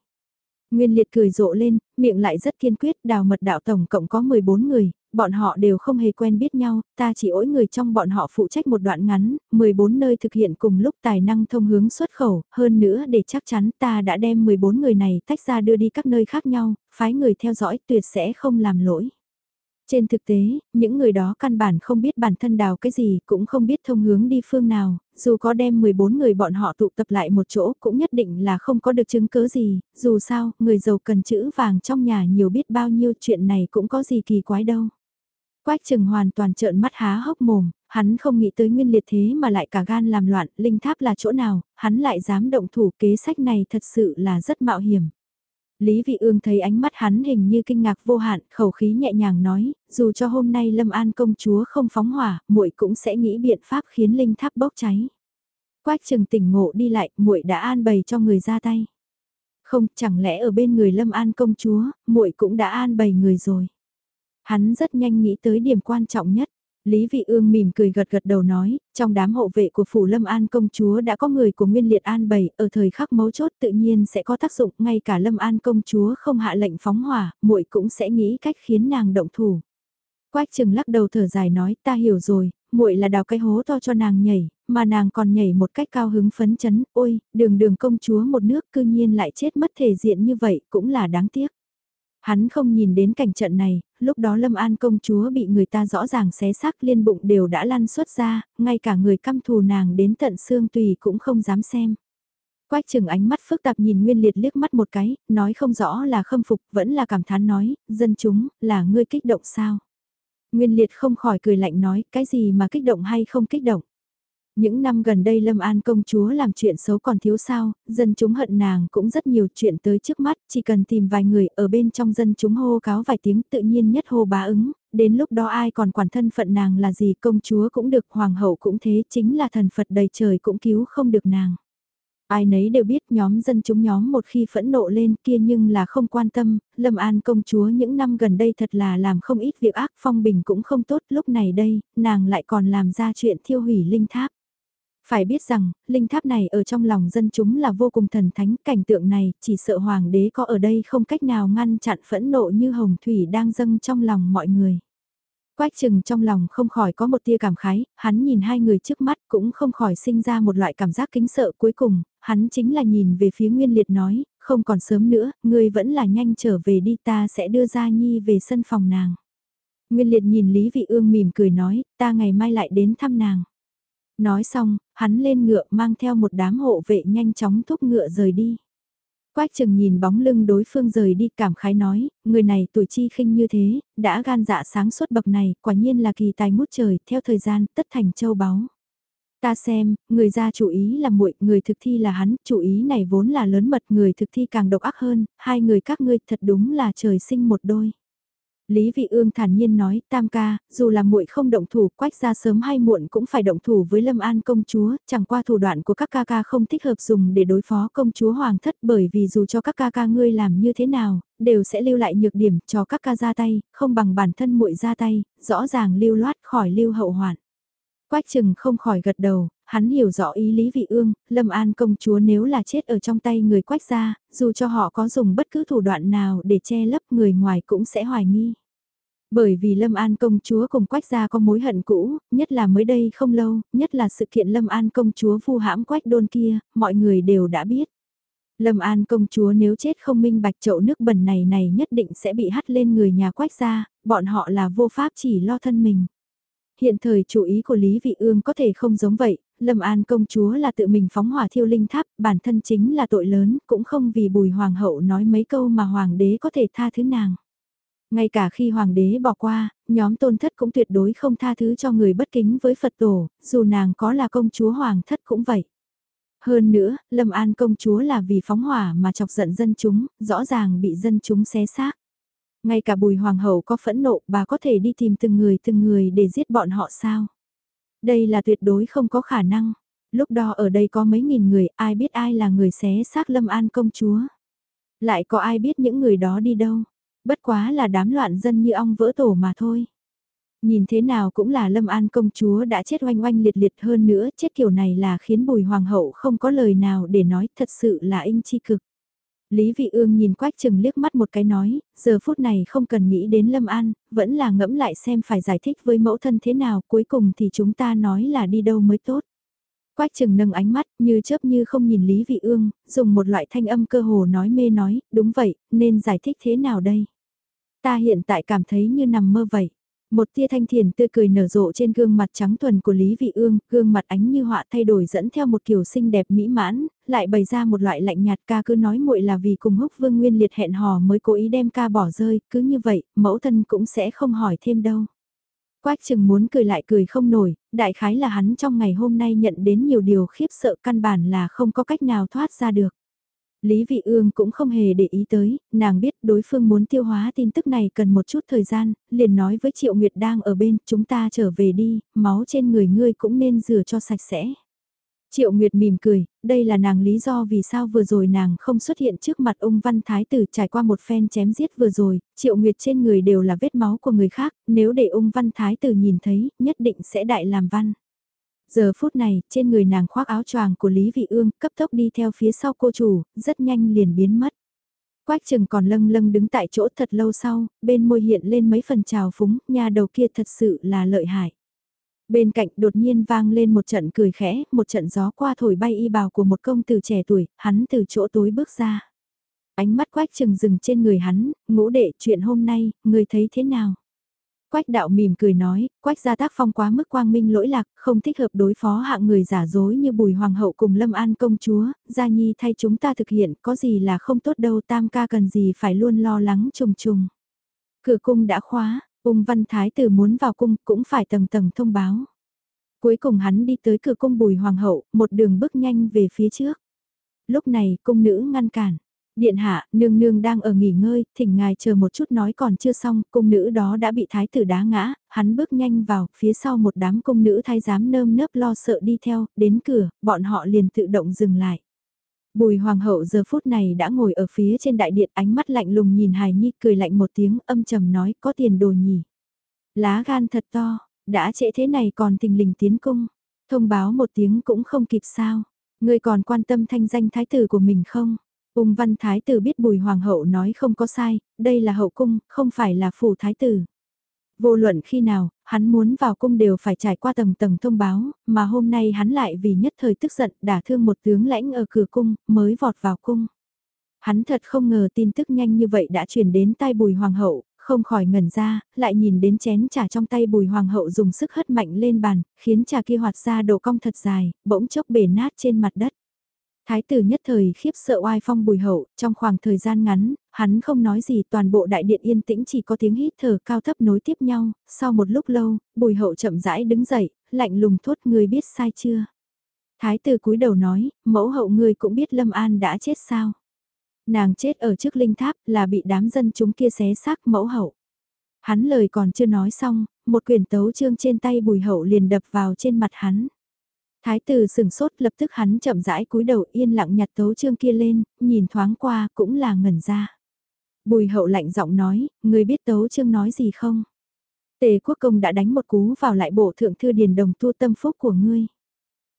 Nguyên liệt cười rộ lên, miệng lại rất kiên quyết, đào mật đạo tổng cộng có 14 người, bọn họ đều không hề quen biết nhau, ta chỉ ỗi người trong bọn họ phụ trách một đoạn ngắn, 14 nơi thực hiện cùng lúc tài năng thông hướng xuất khẩu, hơn nữa để chắc chắn ta đã đem 14 người này tách ra đưa đi các nơi khác nhau, phái người theo dõi tuyệt sẽ không làm lỗi. Trên thực tế, những người đó căn bản không biết bản thân đào cái gì, cũng không biết thông hướng đi phương nào, dù có đem 14 người bọn họ tụ tập lại một chỗ cũng nhất định là không có được chứng cứ gì, dù sao, người giàu cần chữ vàng trong nhà nhiều biết bao nhiêu chuyện này cũng có gì kỳ quái đâu. Quách trừng hoàn toàn trợn mắt há hốc mồm, hắn không nghĩ tới nguyên liệt thế mà lại cả gan làm loạn, linh tháp là chỗ nào, hắn lại dám động thủ kế sách này thật sự là rất mạo hiểm. Lý Vị Ương thấy ánh mắt hắn hình như kinh ngạc vô hạn, khẩu khí nhẹ nhàng nói, dù cho hôm nay Lâm An công chúa không phóng hỏa, muội cũng sẽ nghĩ biện pháp khiến linh tháp bốc cháy. Quách Trừng tỉnh ngộ đi lại, muội đã an bày cho người ra tay. Không, chẳng lẽ ở bên người Lâm An công chúa, muội cũng đã an bày người rồi. Hắn rất nhanh nghĩ tới điểm quan trọng nhất. Lý Vị Ương mỉm cười gật gật đầu nói, trong đám hộ vệ của phủ Lâm An công chúa đã có người của Nguyên Liệt An bày, ở thời khắc mấu chốt tự nhiên sẽ có tác dụng, ngay cả Lâm An công chúa không hạ lệnh phóng hỏa, muội cũng sẽ nghĩ cách khiến nàng động thủ. Quách Trừng lắc đầu thở dài nói, ta hiểu rồi, muội là đào cái hố to cho nàng nhảy, mà nàng còn nhảy một cách cao hứng phấn chấn, ôi, đường đường công chúa một nước cư nhiên lại chết mất thể diện như vậy, cũng là đáng tiếc. Hắn không nhìn đến cảnh trận này, lúc đó Lâm An công chúa bị người ta rõ ràng xé xác liên bụng đều đã lăn xuất ra, ngay cả người căm thù nàng đến tận xương tùy cũng không dám xem. Quách chừng ánh mắt phức tạp nhìn Nguyên Liệt liếc mắt một cái, nói không rõ là khâm phục, vẫn là cảm thán nói, dân chúng, là ngươi kích động sao? Nguyên Liệt không khỏi cười lạnh nói, cái gì mà kích động hay không kích động? Những năm gần đây Lâm An công chúa làm chuyện xấu còn thiếu sao, dân chúng hận nàng cũng rất nhiều chuyện tới trước mắt, chỉ cần tìm vài người ở bên trong dân chúng hô cáo vài tiếng tự nhiên nhất hô bá ứng, đến lúc đó ai còn quản thân phận nàng là gì công chúa cũng được, hoàng hậu cũng thế, chính là thần Phật đầy trời cũng cứu không được nàng. Ai nấy đều biết nhóm dân chúng nhóm một khi phẫn nộ lên kia nhưng là không quan tâm, Lâm An công chúa những năm gần đây thật là làm không ít việc ác phong bình cũng không tốt lúc này đây, nàng lại còn làm ra chuyện thiêu hủy linh tháp. Phải biết rằng, linh tháp này ở trong lòng dân chúng là vô cùng thần thánh, cảnh tượng này chỉ sợ hoàng đế có ở đây không cách nào ngăn chặn phẫn nộ như hồng thủy đang dâng trong lòng mọi người. Quách chừng trong lòng không khỏi có một tia cảm khái, hắn nhìn hai người trước mắt cũng không khỏi sinh ra một loại cảm giác kính sợ cuối cùng, hắn chính là nhìn về phía Nguyên Liệt nói, không còn sớm nữa, người vẫn là nhanh trở về đi ta sẽ đưa Gia Nhi về sân phòng nàng. Nguyên Liệt nhìn Lý Vị Ương mỉm cười nói, ta ngày mai lại đến thăm nàng. Nói xong, hắn lên ngựa mang theo một đám hộ vệ nhanh chóng thúc ngựa rời đi. Quách chừng nhìn bóng lưng đối phương rời đi cảm khái nói, người này tuổi chi khinh như thế, đã gan dạ sáng suốt bậc này, quả nhiên là kỳ tài ngút trời, theo thời gian, tất thành châu báu. Ta xem, người ra chủ ý là muội, người thực thi là hắn, chủ ý này vốn là lớn mật, người thực thi càng độc ác hơn, hai người các ngươi thật đúng là trời sinh một đôi. Lý Vị Ương thản nhiên nói, tam ca, dù là muội không động thủ, quách ra sớm hay muộn cũng phải động thủ với Lâm An công chúa, chẳng qua thủ đoạn của các ca ca không thích hợp dùng để đối phó công chúa hoàng thất bởi vì dù cho các ca ca ngươi làm như thế nào, đều sẽ lưu lại nhược điểm cho các ca ra tay, không bằng bản thân muội ra tay, rõ ràng lưu loát khỏi lưu hậu hoạn. Quách Trừng không khỏi gật đầu, hắn hiểu rõ ý Lý Vị Ương, Lâm An công chúa nếu là chết ở trong tay người quách gia, dù cho họ có dùng bất cứ thủ đoạn nào để che lấp người ngoài cũng sẽ hoài nghi. Bởi vì Lâm An công chúa cùng Quách gia có mối hận cũ, nhất là mới đây không lâu, nhất là sự kiện Lâm An công chúa vu hãm Quách đôn kia, mọi người đều đã biết. Lâm An công chúa nếu chết không minh bạch chậu nước bẩn này này nhất định sẽ bị hắt lên người nhà Quách gia, bọn họ là vô pháp chỉ lo thân mình. Hiện thời chủ ý của Lý Vị Ương có thể không giống vậy, Lâm An công chúa là tự mình phóng hỏa thiêu linh tháp, bản thân chính là tội lớn, cũng không vì bùi hoàng hậu nói mấy câu mà hoàng đế có thể tha thứ nàng. Ngay cả khi hoàng đế bỏ qua, nhóm tôn thất cũng tuyệt đối không tha thứ cho người bất kính với Phật tổ, dù nàng có là công chúa hoàng thất cũng vậy. Hơn nữa, Lâm An công chúa là vì phóng hỏa mà chọc giận dân chúng, rõ ràng bị dân chúng xé xác. Ngay cả bùi hoàng hậu có phẫn nộ, bà có thể đi tìm từng người từng người để giết bọn họ sao? Đây là tuyệt đối không có khả năng. Lúc đó ở đây có mấy nghìn người, ai biết ai là người xé xác Lâm An công chúa? Lại có ai biết những người đó đi đâu? Bất quá là đám loạn dân như ong vỡ tổ mà thôi. Nhìn thế nào cũng là Lâm An công chúa đã chết oanh oanh liệt liệt hơn nữa, chết kiểu này là khiến bùi hoàng hậu không có lời nào để nói, thật sự là inh chi cực. Lý Vị Ương nhìn Quách Trừng liếc mắt một cái nói, giờ phút này không cần nghĩ đến Lâm An, vẫn là ngẫm lại xem phải giải thích với mẫu thân thế nào, cuối cùng thì chúng ta nói là đi đâu mới tốt. Quách Trừng nâng ánh mắt, như chớp như không nhìn Lý Vị Ương, dùng một loại thanh âm cơ hồ nói mê nói, đúng vậy, nên giải thích thế nào đây? Ta hiện tại cảm thấy như nằm mơ vậy. Một tia thanh thiền tươi cười nở rộ trên gương mặt trắng thuần của Lý Vị Ương, gương mặt ánh như họa thay đổi dẫn theo một kiểu xinh đẹp mỹ mãn, lại bày ra một loại lạnh nhạt ca cứ nói muội là vì cùng húc vương nguyên liệt hẹn hò mới cố ý đem ca bỏ rơi, cứ như vậy, mẫu thân cũng sẽ không hỏi thêm đâu. Quách chừng muốn cười lại cười không nổi, đại khái là hắn trong ngày hôm nay nhận đến nhiều điều khiếp sợ căn bản là không có cách nào thoát ra được. Lý Vị Ương cũng không hề để ý tới, nàng biết đối phương muốn tiêu hóa tin tức này cần một chút thời gian, liền nói với Triệu Nguyệt đang ở bên, chúng ta trở về đi, máu trên người ngươi cũng nên rửa cho sạch sẽ. Triệu Nguyệt mỉm cười, đây là nàng lý do vì sao vừa rồi nàng không xuất hiện trước mặt ung văn thái tử trải qua một phen chém giết vừa rồi, Triệu Nguyệt trên người đều là vết máu của người khác, nếu để ung văn thái tử nhìn thấy, nhất định sẽ đại làm văn. Giờ phút này, trên người nàng khoác áo choàng của Lý Vị Ương, cấp tốc đi theo phía sau cô chủ, rất nhanh liền biến mất. Quách trường còn lâng lâng đứng tại chỗ thật lâu sau, bên môi hiện lên mấy phần trào phúng, nhà đầu kia thật sự là lợi hại. Bên cạnh đột nhiên vang lên một trận cười khẽ, một trận gió qua thổi bay y bào của một công tử trẻ tuổi, hắn từ chỗ tối bước ra. Ánh mắt quách trường dừng trên người hắn, ngũ đệ chuyện hôm nay, người thấy thế nào? Quách đạo mỉm cười nói, quách gia tác phong quá mức quang minh lỗi lạc, không thích hợp đối phó hạng người giả dối như bùi hoàng hậu cùng lâm an công chúa, gia nhi thay chúng ta thực hiện, có gì là không tốt đâu tam ca cần gì phải luôn lo lắng trùng trùng. Cửa cung đã khóa, ung văn thái tử muốn vào cung cũng phải tầng tầng thông báo. Cuối cùng hắn đi tới cửa cung bùi hoàng hậu, một đường bước nhanh về phía trước. Lúc này cung nữ ngăn cản. Điện hạ, nương nương đang ở nghỉ ngơi, thỉnh ngài chờ một chút nói còn chưa xong, cung nữ đó đã bị thái tử đá ngã, hắn bước nhanh vào, phía sau một đám cung nữ thái giám nơm nớp lo sợ đi theo, đến cửa, bọn họ liền tự động dừng lại. Bùi hoàng hậu giờ phút này đã ngồi ở phía trên đại điện ánh mắt lạnh lùng nhìn hài nhi cười lạnh một tiếng âm trầm nói có tiền đồ nhỉ. Lá gan thật to, đã trễ thế này còn tình lình tiến cung, thông báo một tiếng cũng không kịp sao. Người còn quan tâm thanh danh thái tử của mình không? Ung văn thái tử biết bùi hoàng hậu nói không có sai, đây là hậu cung, không phải là phủ thái tử. Vô luận khi nào, hắn muốn vào cung đều phải trải qua tầng tầng thông báo, mà hôm nay hắn lại vì nhất thời tức giận đả thương một tướng lãnh ở cửa cung, mới vọt vào cung. Hắn thật không ngờ tin tức nhanh như vậy đã truyền đến tai bùi hoàng hậu, không khỏi ngẩn ra, lại nhìn đến chén trà trong tay bùi hoàng hậu dùng sức hất mạnh lên bàn, khiến trà kia hoạt ra độ cong thật dài, bỗng chốc bể nát trên mặt đất. Thái tử nhất thời khiếp sợ oai phong bùi hậu, trong khoảng thời gian ngắn, hắn không nói gì toàn bộ đại điện yên tĩnh chỉ có tiếng hít thở cao thấp nối tiếp nhau, sau một lúc lâu, bùi hậu chậm rãi đứng dậy, lạnh lùng thốt người biết sai chưa. Thái tử cúi đầu nói, mẫu hậu người cũng biết Lâm An đã chết sao. Nàng chết ở trước linh tháp là bị đám dân chúng kia xé xác mẫu hậu. Hắn lời còn chưa nói xong, một quyển tấu chương trên tay bùi hậu liền đập vào trên mặt hắn. Thái tử sừng sốt lập tức hắn chậm rãi cúi đầu yên lặng nhặt tấu chương kia lên, nhìn thoáng qua cũng là ngẩn ra. Bùi hậu lạnh giọng nói, người biết tấu chương nói gì không? Tề quốc công đã đánh một cú vào lại bộ thượng thư điền đồng tu tâm phúc của ngươi.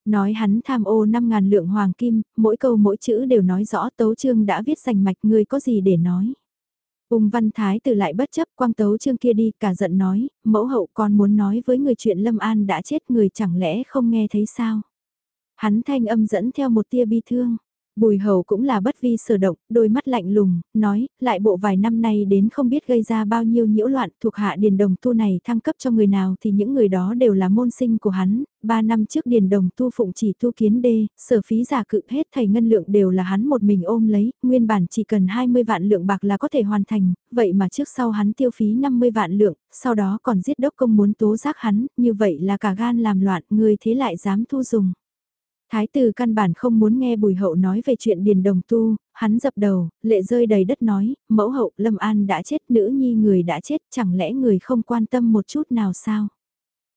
Nói hắn tham ô 5.000 lượng hoàng kim, mỗi câu mỗi chữ đều nói rõ tấu chương đã viết rành mạch ngươi có gì để nói. Ung văn thái tử lại bất chấp quang tấu chương kia đi cả giận nói, mẫu hậu con muốn nói với người chuyện Lâm An đã chết người chẳng lẽ không nghe thấy sao. Hắn thanh âm dẫn theo một tia bi thương. Bùi hầu cũng là bất vi sở động, đôi mắt lạnh lùng, nói, lại bộ vài năm nay đến không biết gây ra bao nhiêu nhiễu loạn thuộc hạ điền đồng tu này thăng cấp cho người nào thì những người đó đều là môn sinh của hắn, ba năm trước điền đồng tu phụng chỉ tu kiến đê, sở phí giả cự hết thầy ngân lượng đều là hắn một mình ôm lấy, nguyên bản chỉ cần 20 vạn lượng bạc là có thể hoàn thành, vậy mà trước sau hắn tiêu phí 50 vạn lượng, sau đó còn giết đốc công muốn tố giác hắn, như vậy là cả gan làm loạn, người thế lại dám thu dùng. Thái tử căn bản không muốn nghe bùi hậu nói về chuyện điền đồng tu, hắn dập đầu, lệ rơi đầy đất nói, mẫu hậu Lâm An đã chết, nữ nhi người đã chết, chẳng lẽ người không quan tâm một chút nào sao?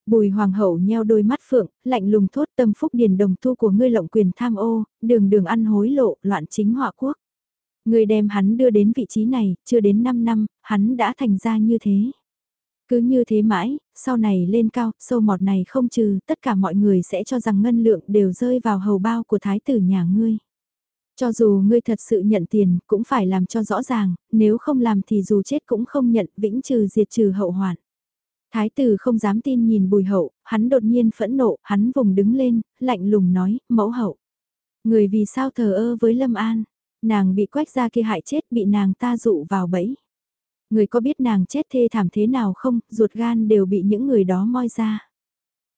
Bùi hoàng hậu nheo đôi mắt phượng, lạnh lùng thốt tâm phúc điền đồng tu của ngươi lộng quyền tham ô, đường đường ăn hối lộ, loạn chính họa quốc. Ngươi đem hắn đưa đến vị trí này, chưa đến 5 năm, hắn đã thành ra như thế. Cứ như thế mãi, sau này lên cao, sâu mọt này không trừ, tất cả mọi người sẽ cho rằng ngân lượng đều rơi vào hầu bao của thái tử nhà ngươi. Cho dù ngươi thật sự nhận tiền, cũng phải làm cho rõ ràng, nếu không làm thì dù chết cũng không nhận, vĩnh trừ diệt trừ hậu hoạn. Thái tử không dám tin nhìn bùi hậu, hắn đột nhiên phẫn nộ, hắn vùng đứng lên, lạnh lùng nói, mẫu hậu. Người vì sao thờ ơ với Lâm An, nàng bị quách ra kia hại chết bị nàng ta dụ vào bẫy. Người có biết nàng chết thê thảm thế nào không, ruột gan đều bị những người đó moi ra.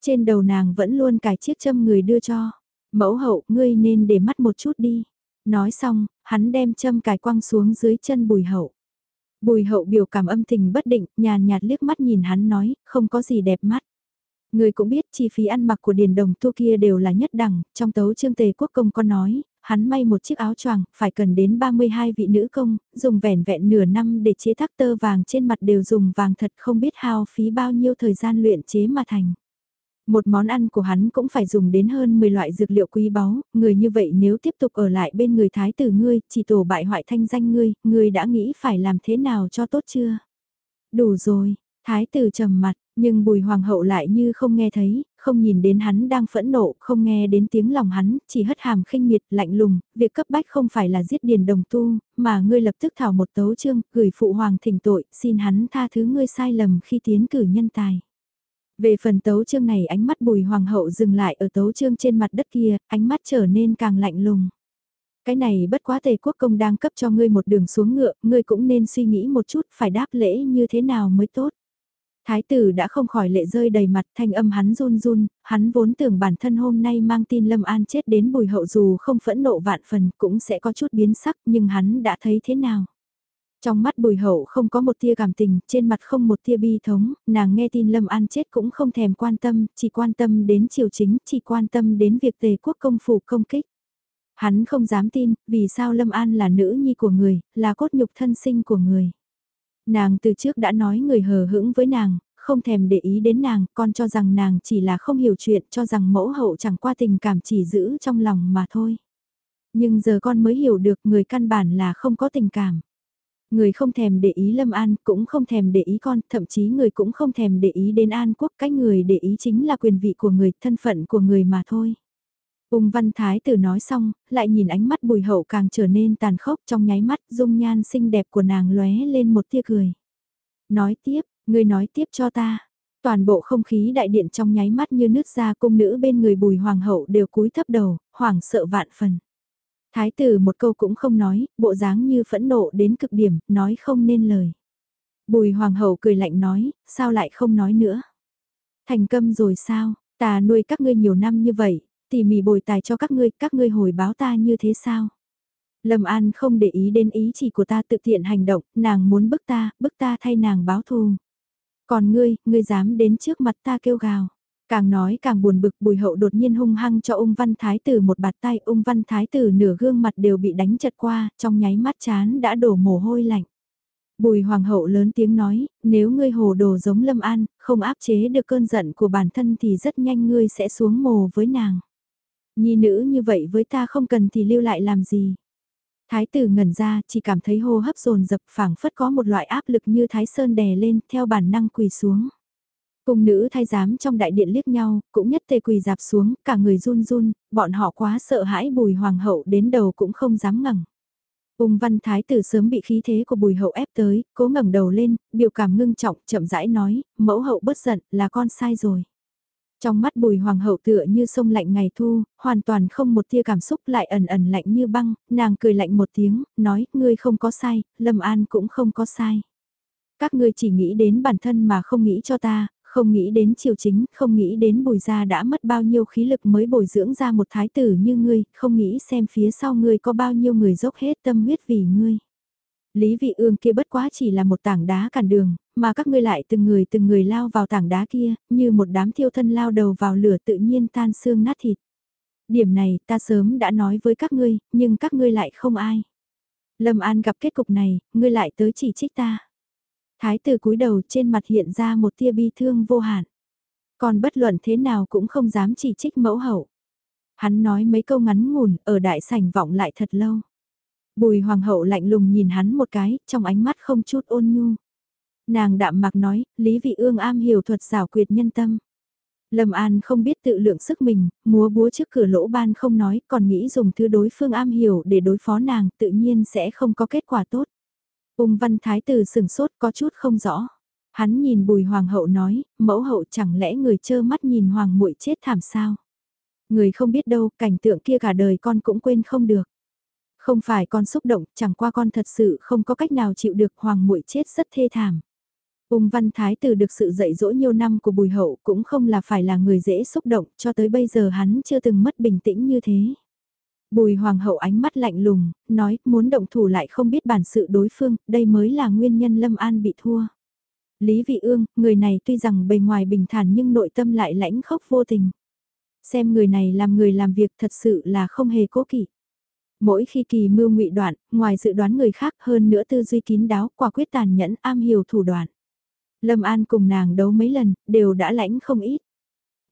Trên đầu nàng vẫn luôn cài chiếc châm người đưa cho. Mẫu hậu, ngươi nên để mắt một chút đi. Nói xong, hắn đem châm cài quăng xuống dưới chân bùi hậu. Bùi hậu biểu cảm âm tình bất định, nhàn nhạt liếc mắt nhìn hắn nói, không có gì đẹp mắt. Người cũng biết chi phí ăn mặc của điền đồng tu kia đều là nhất đẳng, trong tấu trương tề quốc công có nói, hắn may một chiếc áo choàng, phải cần đến 32 vị nữ công, dùng vẻn vẹn nửa năm để chế tác tơ vàng trên mặt đều dùng vàng thật không biết hao phí bao nhiêu thời gian luyện chế mà thành. Một món ăn của hắn cũng phải dùng đến hơn 10 loại dược liệu quý báu, người như vậy nếu tiếp tục ở lại bên người thái tử ngươi, chỉ tổ bại hoại thanh danh ngươi, ngươi đã nghĩ phải làm thế nào cho tốt chưa? Đủ rồi, thái tử trầm mặt, nhưng bùi hoàng hậu lại như không nghe thấy, không nhìn đến hắn đang phẫn nộ, không nghe đến tiếng lòng hắn, chỉ hất hàm khinh miệt, lạnh lùng, việc cấp bách không phải là giết điền đồng tu, mà ngươi lập tức thảo một tấu chương, gửi phụ hoàng thỉnh tội, xin hắn tha thứ ngươi sai lầm khi tiến cử nhân tài. Về phần tấu chương này ánh mắt bùi hoàng hậu dừng lại ở tấu chương trên mặt đất kia, ánh mắt trở nên càng lạnh lùng. Cái này bất quá tề quốc công đang cấp cho ngươi một đường xuống ngựa, ngươi cũng nên suy nghĩ một chút phải đáp lễ như thế nào mới tốt. Thái tử đã không khỏi lệ rơi đầy mặt thanh âm hắn run run, hắn vốn tưởng bản thân hôm nay mang tin Lâm An chết đến bùi hậu dù không phẫn nộ vạn phần cũng sẽ có chút biến sắc nhưng hắn đã thấy thế nào. Trong mắt bùi hậu không có một tia cảm tình, trên mặt không một tia bi thống, nàng nghe tin Lâm An chết cũng không thèm quan tâm, chỉ quan tâm đến triều chính, chỉ quan tâm đến việc tề quốc công phủ công kích. Hắn không dám tin, vì sao Lâm An là nữ nhi của người, là cốt nhục thân sinh của người. Nàng từ trước đã nói người hờ hững với nàng, không thèm để ý đến nàng, con cho rằng nàng chỉ là không hiểu chuyện, cho rằng mẫu hậu chẳng qua tình cảm chỉ giữ trong lòng mà thôi. Nhưng giờ con mới hiểu được người căn bản là không có tình cảm. Người không thèm để ý Lâm An, cũng không thèm để ý con, thậm chí người cũng không thèm để ý đến An Quốc, cái người để ý chính là quyền vị của người, thân phận của người mà thôi. Ung văn thái tử nói xong, lại nhìn ánh mắt bùi hậu càng trở nên tàn khốc trong nháy mắt dung nhan xinh đẹp của nàng lóe lên một tia cười. Nói tiếp, ngươi nói tiếp cho ta. Toàn bộ không khí đại điện trong nháy mắt như nứt ra cung nữ bên người bùi hoàng hậu đều cúi thấp đầu, hoảng sợ vạn phần. Thái tử một câu cũng không nói, bộ dáng như phẫn nộ đến cực điểm, nói không nên lời. Bùi hoàng hậu cười lạnh nói, sao lại không nói nữa? Thành câm rồi sao, ta nuôi các ngươi nhiều năm như vậy, tỉ mỉ bồi tài cho các ngươi, các ngươi hồi báo ta như thế sao? Lâm An không để ý đến ý chỉ của ta tự tiện hành động, nàng muốn bức ta, bức ta thay nàng báo thù. Còn ngươi, ngươi dám đến trước mặt ta kêu gào. Càng nói càng buồn bực bùi hậu đột nhiên hung hăng cho ung văn thái tử một bạt tay ung văn thái tử nửa gương mặt đều bị đánh chật qua, trong nháy mắt chán đã đổ mồ hôi lạnh. Bùi hoàng hậu lớn tiếng nói, nếu ngươi hồ đồ giống lâm an, không áp chế được cơn giận của bản thân thì rất nhanh ngươi sẽ xuống mồ với nàng. Nhi nữ như vậy với ta không cần thì lưu lại làm gì. Thái tử ngẩn ra, chỉ cảm thấy hô hấp dồn dập phảng phất có một loại áp lực như thái sơn đè lên, theo bản năng quỳ xuống. Cung nữ thay giám trong đại điện liếc nhau, cũng nhất tề quỳ dạp xuống, cả người run run, bọn họ quá sợ hãi bùi hoàng hậu đến đầu cũng không dám ngẩng. Ung văn thái tử sớm bị khí thế của bùi hậu ép tới, cố ngẩng đầu lên, biểu cảm ngưng trọng, chậm rãi nói, mẫu hậu bất giận, là con sai rồi. Trong mắt bùi hoàng hậu tựa như sông lạnh ngày thu, hoàn toàn không một tia cảm xúc lại ẩn ẩn lạnh như băng, nàng cười lạnh một tiếng, nói, ngươi không có sai, Lâm An cũng không có sai. Các ngươi chỉ nghĩ đến bản thân mà không nghĩ cho ta, không nghĩ đến triều chính, không nghĩ đến bùi gia đã mất bao nhiêu khí lực mới bồi dưỡng ra một thái tử như ngươi, không nghĩ xem phía sau ngươi có bao nhiêu người dốc hết tâm huyết vì ngươi. Lý vị ương kia bất quá chỉ là một tảng đá cản đường, mà các ngươi lại từng người từng người lao vào tảng đá kia, như một đám thiêu thân lao đầu vào lửa tự nhiên tan xương nát thịt. Điểm này ta sớm đã nói với các ngươi, nhưng các ngươi lại không ai. Lâm An gặp kết cục này, ngươi lại tới chỉ trích ta. Thái tử cúi đầu trên mặt hiện ra một tia bi thương vô hạn. Còn bất luận thế nào cũng không dám chỉ trích mẫu hậu. Hắn nói mấy câu ngắn ngủn ở đại sảnh vọng lại thật lâu. Bùi hoàng hậu lạnh lùng nhìn hắn một cái, trong ánh mắt không chút ôn nhu. Nàng đạm mặc nói, Lý Vị Ương am hiểu thuật xảo quyệt nhân tâm. Lâm An không biết tự lượng sức mình, múa búa trước cửa lỗ ban không nói, còn nghĩ dùng thứ đối phương am hiểu để đối phó nàng, tự nhiên sẽ không có kết quả tốt. Ung văn thái tử sừng sốt có chút không rõ. Hắn nhìn bùi hoàng hậu nói, mẫu hậu chẳng lẽ người trơ mắt nhìn hoàng muội chết thảm sao? Người không biết đâu, cảnh tượng kia cả đời con cũng quên không được. Không phải con xúc động, chẳng qua con thật sự không có cách nào chịu được hoàng muội chết rất thê thảm. Ung văn thái tử được sự dạy dỗ nhiều năm của bùi hậu cũng không là phải là người dễ xúc động, cho tới bây giờ hắn chưa từng mất bình tĩnh như thế. Bùi hoàng hậu ánh mắt lạnh lùng, nói muốn động thủ lại không biết bản sự đối phương, đây mới là nguyên nhân Lâm An bị thua. Lý Vị Ương, người này tuy rằng bề ngoài bình thản nhưng nội tâm lại lãnh khốc vô tình. Xem người này làm người làm việc thật sự là không hề cố kỵ. Mỗi khi kỳ mưu ngụy đoạn, ngoài dự đoán người khác hơn nữa tư duy kín đáo, quả quyết tàn nhẫn, am hiểu thủ đoạn. Lâm An cùng nàng đấu mấy lần, đều đã lãnh không ít.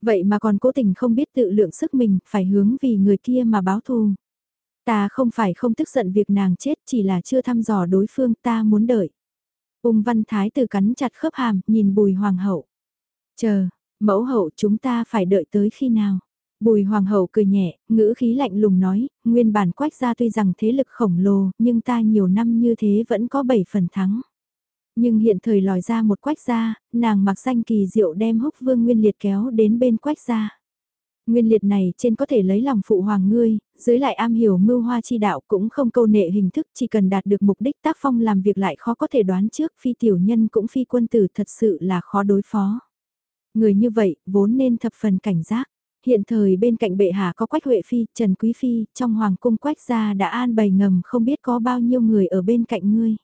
Vậy mà còn cố tình không biết tự lượng sức mình, phải hướng vì người kia mà báo thù. Ta không phải không tức giận việc nàng chết, chỉ là chưa thăm dò đối phương ta muốn đợi. Ung văn thái tử cắn chặt khớp hàm, nhìn bùi hoàng hậu. Chờ, mẫu hậu chúng ta phải đợi tới khi nào? Bùi hoàng hậu cười nhẹ, ngữ khí lạnh lùng nói, nguyên bản quách gia tuy rằng thế lực khổng lồ, nhưng ta nhiều năm như thế vẫn có 7 phần thắng. Nhưng hiện thời lòi ra một quách gia, nàng mặc danh kỳ diệu đem húc vương nguyên liệt kéo đến bên quách gia. Nguyên liệt này trên có thể lấy lòng phụ hoàng ngươi, dưới lại am hiểu mưu hoa chi đạo cũng không câu nệ hình thức chỉ cần đạt được mục đích tác phong làm việc lại khó có thể đoán trước phi tiểu nhân cũng phi quân tử thật sự là khó đối phó. Người như vậy vốn nên thập phần cảnh giác. Hiện thời bên cạnh bệ hạ có Quách Huệ Phi, Trần Quý Phi, trong hoàng cung Quách gia đã an bày ngầm không biết có bao nhiêu người ở bên cạnh ngươi.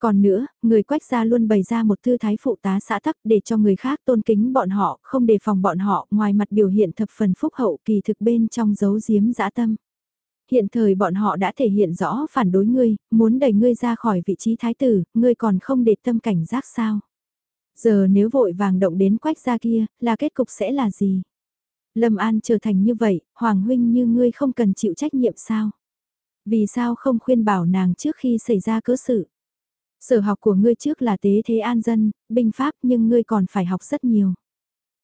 Còn nữa, người quách gia luôn bày ra một tư thái phụ tá xã tắc để cho người khác tôn kính bọn họ, không đề phòng bọn họ, ngoài mặt biểu hiện thập phần phúc hậu kỳ thực bên trong giấu giếm dã tâm. Hiện thời bọn họ đã thể hiện rõ phản đối ngươi, muốn đẩy ngươi ra khỏi vị trí thái tử, ngươi còn không để tâm cảnh giác sao. Giờ nếu vội vàng động đến quách gia kia, là kết cục sẽ là gì? Lâm An trở thành như vậy, Hoàng Huynh như ngươi không cần chịu trách nhiệm sao? Vì sao không khuyên bảo nàng trước khi xảy ra cớ sự? Sở học của ngươi trước là tế thế an dân, binh pháp nhưng ngươi còn phải học rất nhiều.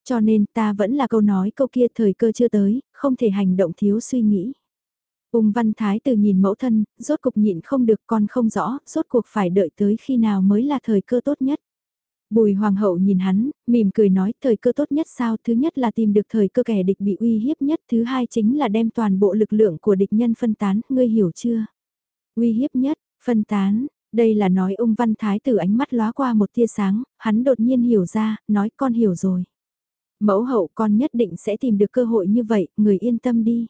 Cho nên ta vẫn là câu nói câu kia thời cơ chưa tới, không thể hành động thiếu suy nghĩ. Ung văn thái từ nhìn mẫu thân, rốt cục nhịn không được con không rõ, rốt cuộc phải đợi tới khi nào mới là thời cơ tốt nhất. Bùi hoàng hậu nhìn hắn, mỉm cười nói thời cơ tốt nhất sao thứ nhất là tìm được thời cơ kẻ địch bị uy hiếp nhất thứ hai chính là đem toàn bộ lực lượng của địch nhân phân tán, ngươi hiểu chưa? Uy hiếp nhất, phân tán, đây là nói ông văn thái tử ánh mắt lóa qua một tia sáng, hắn đột nhiên hiểu ra, nói con hiểu rồi. Mẫu hậu con nhất định sẽ tìm được cơ hội như vậy, người yên tâm đi.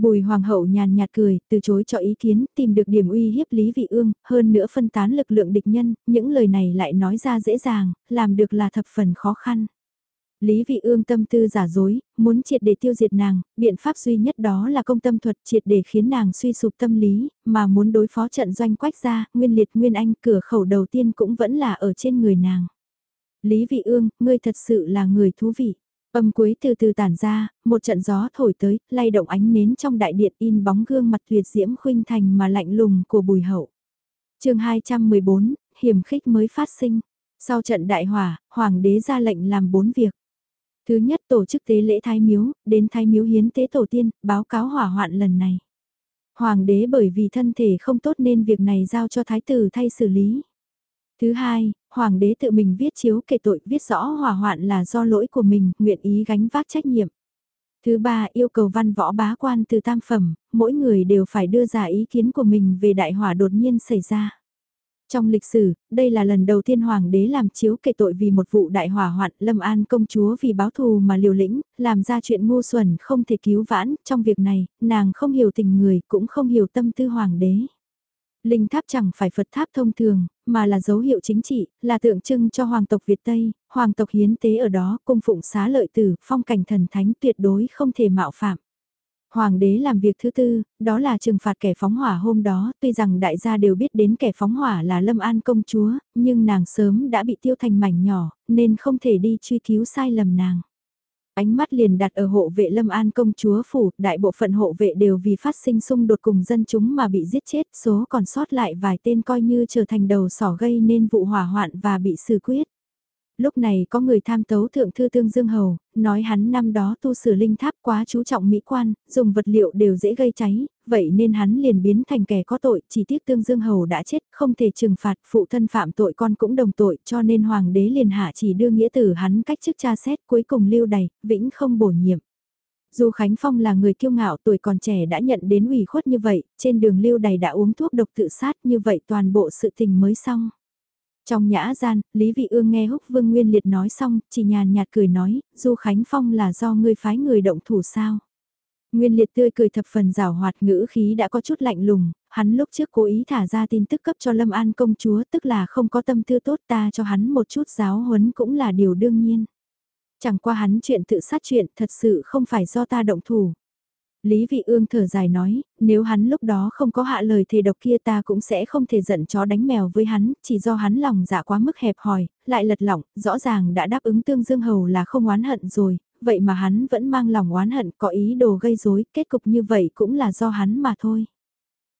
Bùi hoàng hậu nhàn nhạt cười, từ chối cho ý kiến, tìm được điểm uy hiếp Lý Vị Ương, hơn nữa phân tán lực lượng địch nhân, những lời này lại nói ra dễ dàng, làm được là thập phần khó khăn. Lý Vị Ương tâm tư giả dối, muốn triệt để tiêu diệt nàng, biện pháp duy nhất đó là công tâm thuật triệt để khiến nàng suy sụp tâm lý, mà muốn đối phó trận doanh quách ra, nguyên liệt nguyên anh cửa khẩu đầu tiên cũng vẫn là ở trên người nàng. Lý Vị Ương, ngươi thật sự là người thú vị. Âm cuối từ từ tản ra, một trận gió thổi tới, lay động ánh nến trong đại điện in bóng gương mặt tuyệt diễm khuynh thành mà lạnh lùng của bùi hậu. chương 214, hiểm khích mới phát sinh. Sau trận đại hỏa, hoàng đế ra lệnh làm bốn việc. Thứ nhất tổ chức tế lễ thái miếu, đến thái miếu hiến tế tổ tiên, báo cáo hỏa hoạn lần này. Hoàng đế bởi vì thân thể không tốt nên việc này giao cho thái tử thay xử lý. Thứ hai, hoàng đế tự mình viết chiếu kể tội viết rõ hỏa hoạn là do lỗi của mình, nguyện ý gánh vác trách nhiệm. Thứ ba, yêu cầu văn võ bá quan từ tam phẩm, mỗi người đều phải đưa ra ý kiến của mình về đại hỏa đột nhiên xảy ra. Trong lịch sử, đây là lần đầu tiên hoàng đế làm chiếu kể tội vì một vụ đại hỏa hoạn Lâm An công chúa vì báo thù mà liều lĩnh, làm ra chuyện ngu xuẩn không thể cứu vãn, trong việc này, nàng không hiểu tình người cũng không hiểu tâm tư hoàng đế. Linh tháp chẳng phải Phật tháp thông thường, mà là dấu hiệu chính trị, là tượng trưng cho hoàng tộc Việt Tây, hoàng tộc hiến tế ở đó cung phụng xá lợi tử, phong cảnh thần thánh tuyệt đối không thể mạo phạm. Hoàng đế làm việc thứ tư, đó là trừng phạt kẻ phóng hỏa hôm đó, tuy rằng đại gia đều biết đến kẻ phóng hỏa là Lâm An công chúa, nhưng nàng sớm đã bị tiêu thành mảnh nhỏ, nên không thể đi truy cứu sai lầm nàng. Ánh mắt liền đặt ở hộ vệ Lâm An công chúa phủ, đại bộ phận hộ vệ đều vì phát sinh xung đột cùng dân chúng mà bị giết chết, số còn sót lại vài tên coi như trở thành đầu sỏ gây nên vụ hỏa hoạn và bị xử quyết. Lúc này có người tham tấu thượng thư tương dương hầu, nói hắn năm đó tu sửa linh tháp quá chú trọng mỹ quan, dùng vật liệu đều dễ gây cháy, vậy nên hắn liền biến thành kẻ có tội, chỉ tiếc tương dương hầu đã chết, không thể trừng phạt, phụ thân phạm tội con cũng đồng tội, cho nên hoàng đế liền hạ chỉ đưa nghĩa tử hắn cách chức tra xét cuối cùng lưu đày, vĩnh không bổ nhiệm. Dù Khánh Phong là người kiêu ngạo tuổi còn trẻ đã nhận đến ủy khuất như vậy, trên đường lưu đày đã uống thuốc độc tự sát như vậy toàn bộ sự tình mới xong. Trong nhã gian, Lý Vị Ương nghe Húc Vương Nguyên Liệt nói xong, chỉ nhàn nhạt cười nói, Du Khánh Phong là do ngươi phái người động thủ sao. Nguyên Liệt tươi cười thập phần rào hoạt ngữ khí đã có chút lạnh lùng, hắn lúc trước cố ý thả ra tin tức cấp cho Lâm An công chúa tức là không có tâm tư tốt ta cho hắn một chút giáo huấn cũng là điều đương nhiên. Chẳng qua hắn chuyện tự sát chuyện thật sự không phải do ta động thủ. Lý Vị Ương thở dài nói, nếu hắn lúc đó không có hạ lời thề độc kia ta cũng sẽ không thể giận chó đánh mèo với hắn, chỉ do hắn lòng dạ quá mức hẹp hòi, lại lật lỏng, rõ ràng đã đáp ứng tương dương hầu là không oán hận rồi, vậy mà hắn vẫn mang lòng oán hận có ý đồ gây rối, kết cục như vậy cũng là do hắn mà thôi.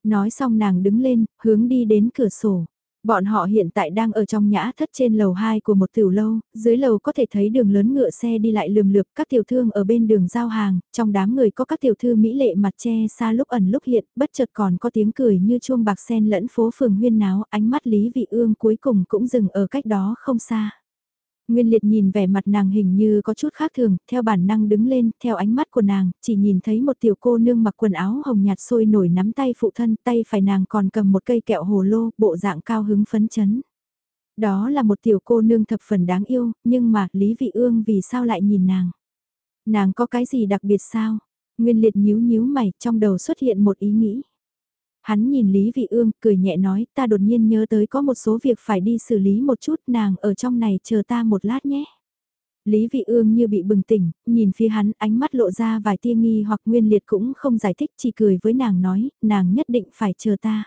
Nói xong nàng đứng lên, hướng đi đến cửa sổ. Bọn họ hiện tại đang ở trong nhã thất trên lầu 2 của một tiểu lâu, dưới lầu có thể thấy đường lớn ngựa xe đi lại lườm lượp các tiểu thương ở bên đường giao hàng, trong đám người có các tiểu thư mỹ lệ mặt che xa lúc ẩn lúc hiện, bất chợt còn có tiếng cười như chuông bạc sen lẫn phố phường huyên náo, ánh mắt Lý Vị Ương cuối cùng cũng dừng ở cách đó không xa. Nguyên liệt nhìn vẻ mặt nàng hình như có chút khác thường, theo bản năng đứng lên, theo ánh mắt của nàng, chỉ nhìn thấy một tiểu cô nương mặc quần áo hồng nhạt sôi nổi nắm tay phụ thân, tay phải nàng còn cầm một cây kẹo hồ lô, bộ dạng cao hứng phấn chấn. Đó là một tiểu cô nương thập phần đáng yêu, nhưng mà Lý Vị Ương vì sao lại nhìn nàng? Nàng có cái gì đặc biệt sao? Nguyên liệt nhíu nhíu mày, trong đầu xuất hiện một ý nghĩ. Hắn nhìn Lý Vị Ương, cười nhẹ nói, ta đột nhiên nhớ tới có một số việc phải đi xử lý một chút, nàng ở trong này chờ ta một lát nhé. Lý Vị Ương như bị bừng tỉnh, nhìn phía hắn, ánh mắt lộ ra vài tia nghi hoặc nguyên liệt cũng không giải thích, chỉ cười với nàng nói, nàng nhất định phải chờ ta.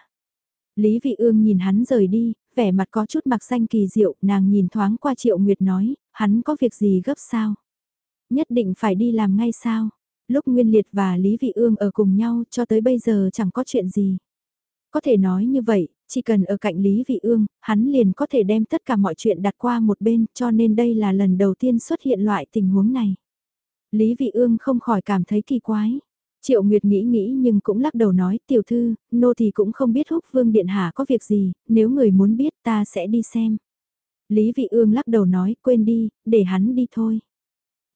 Lý Vị Ương nhìn hắn rời đi, vẻ mặt có chút mặc xanh kỳ diệu, nàng nhìn thoáng qua Triệu Nguyệt nói, hắn có việc gì gấp sao? Nhất định phải đi làm ngay sao? Lúc Nguyên Liệt và Lý Vị Ương ở cùng nhau cho tới bây giờ chẳng có chuyện gì. Có thể nói như vậy, chỉ cần ở cạnh Lý Vị Ương, hắn liền có thể đem tất cả mọi chuyện đặt qua một bên cho nên đây là lần đầu tiên xuất hiện loại tình huống này. Lý Vị Ương không khỏi cảm thấy kỳ quái. Triệu Nguyệt nghĩ nghĩ nhưng cũng lắc đầu nói tiểu thư, nô thì cũng không biết húc vương điện hạ có việc gì, nếu người muốn biết ta sẽ đi xem. Lý Vị Ương lắc đầu nói quên đi, để hắn đi thôi.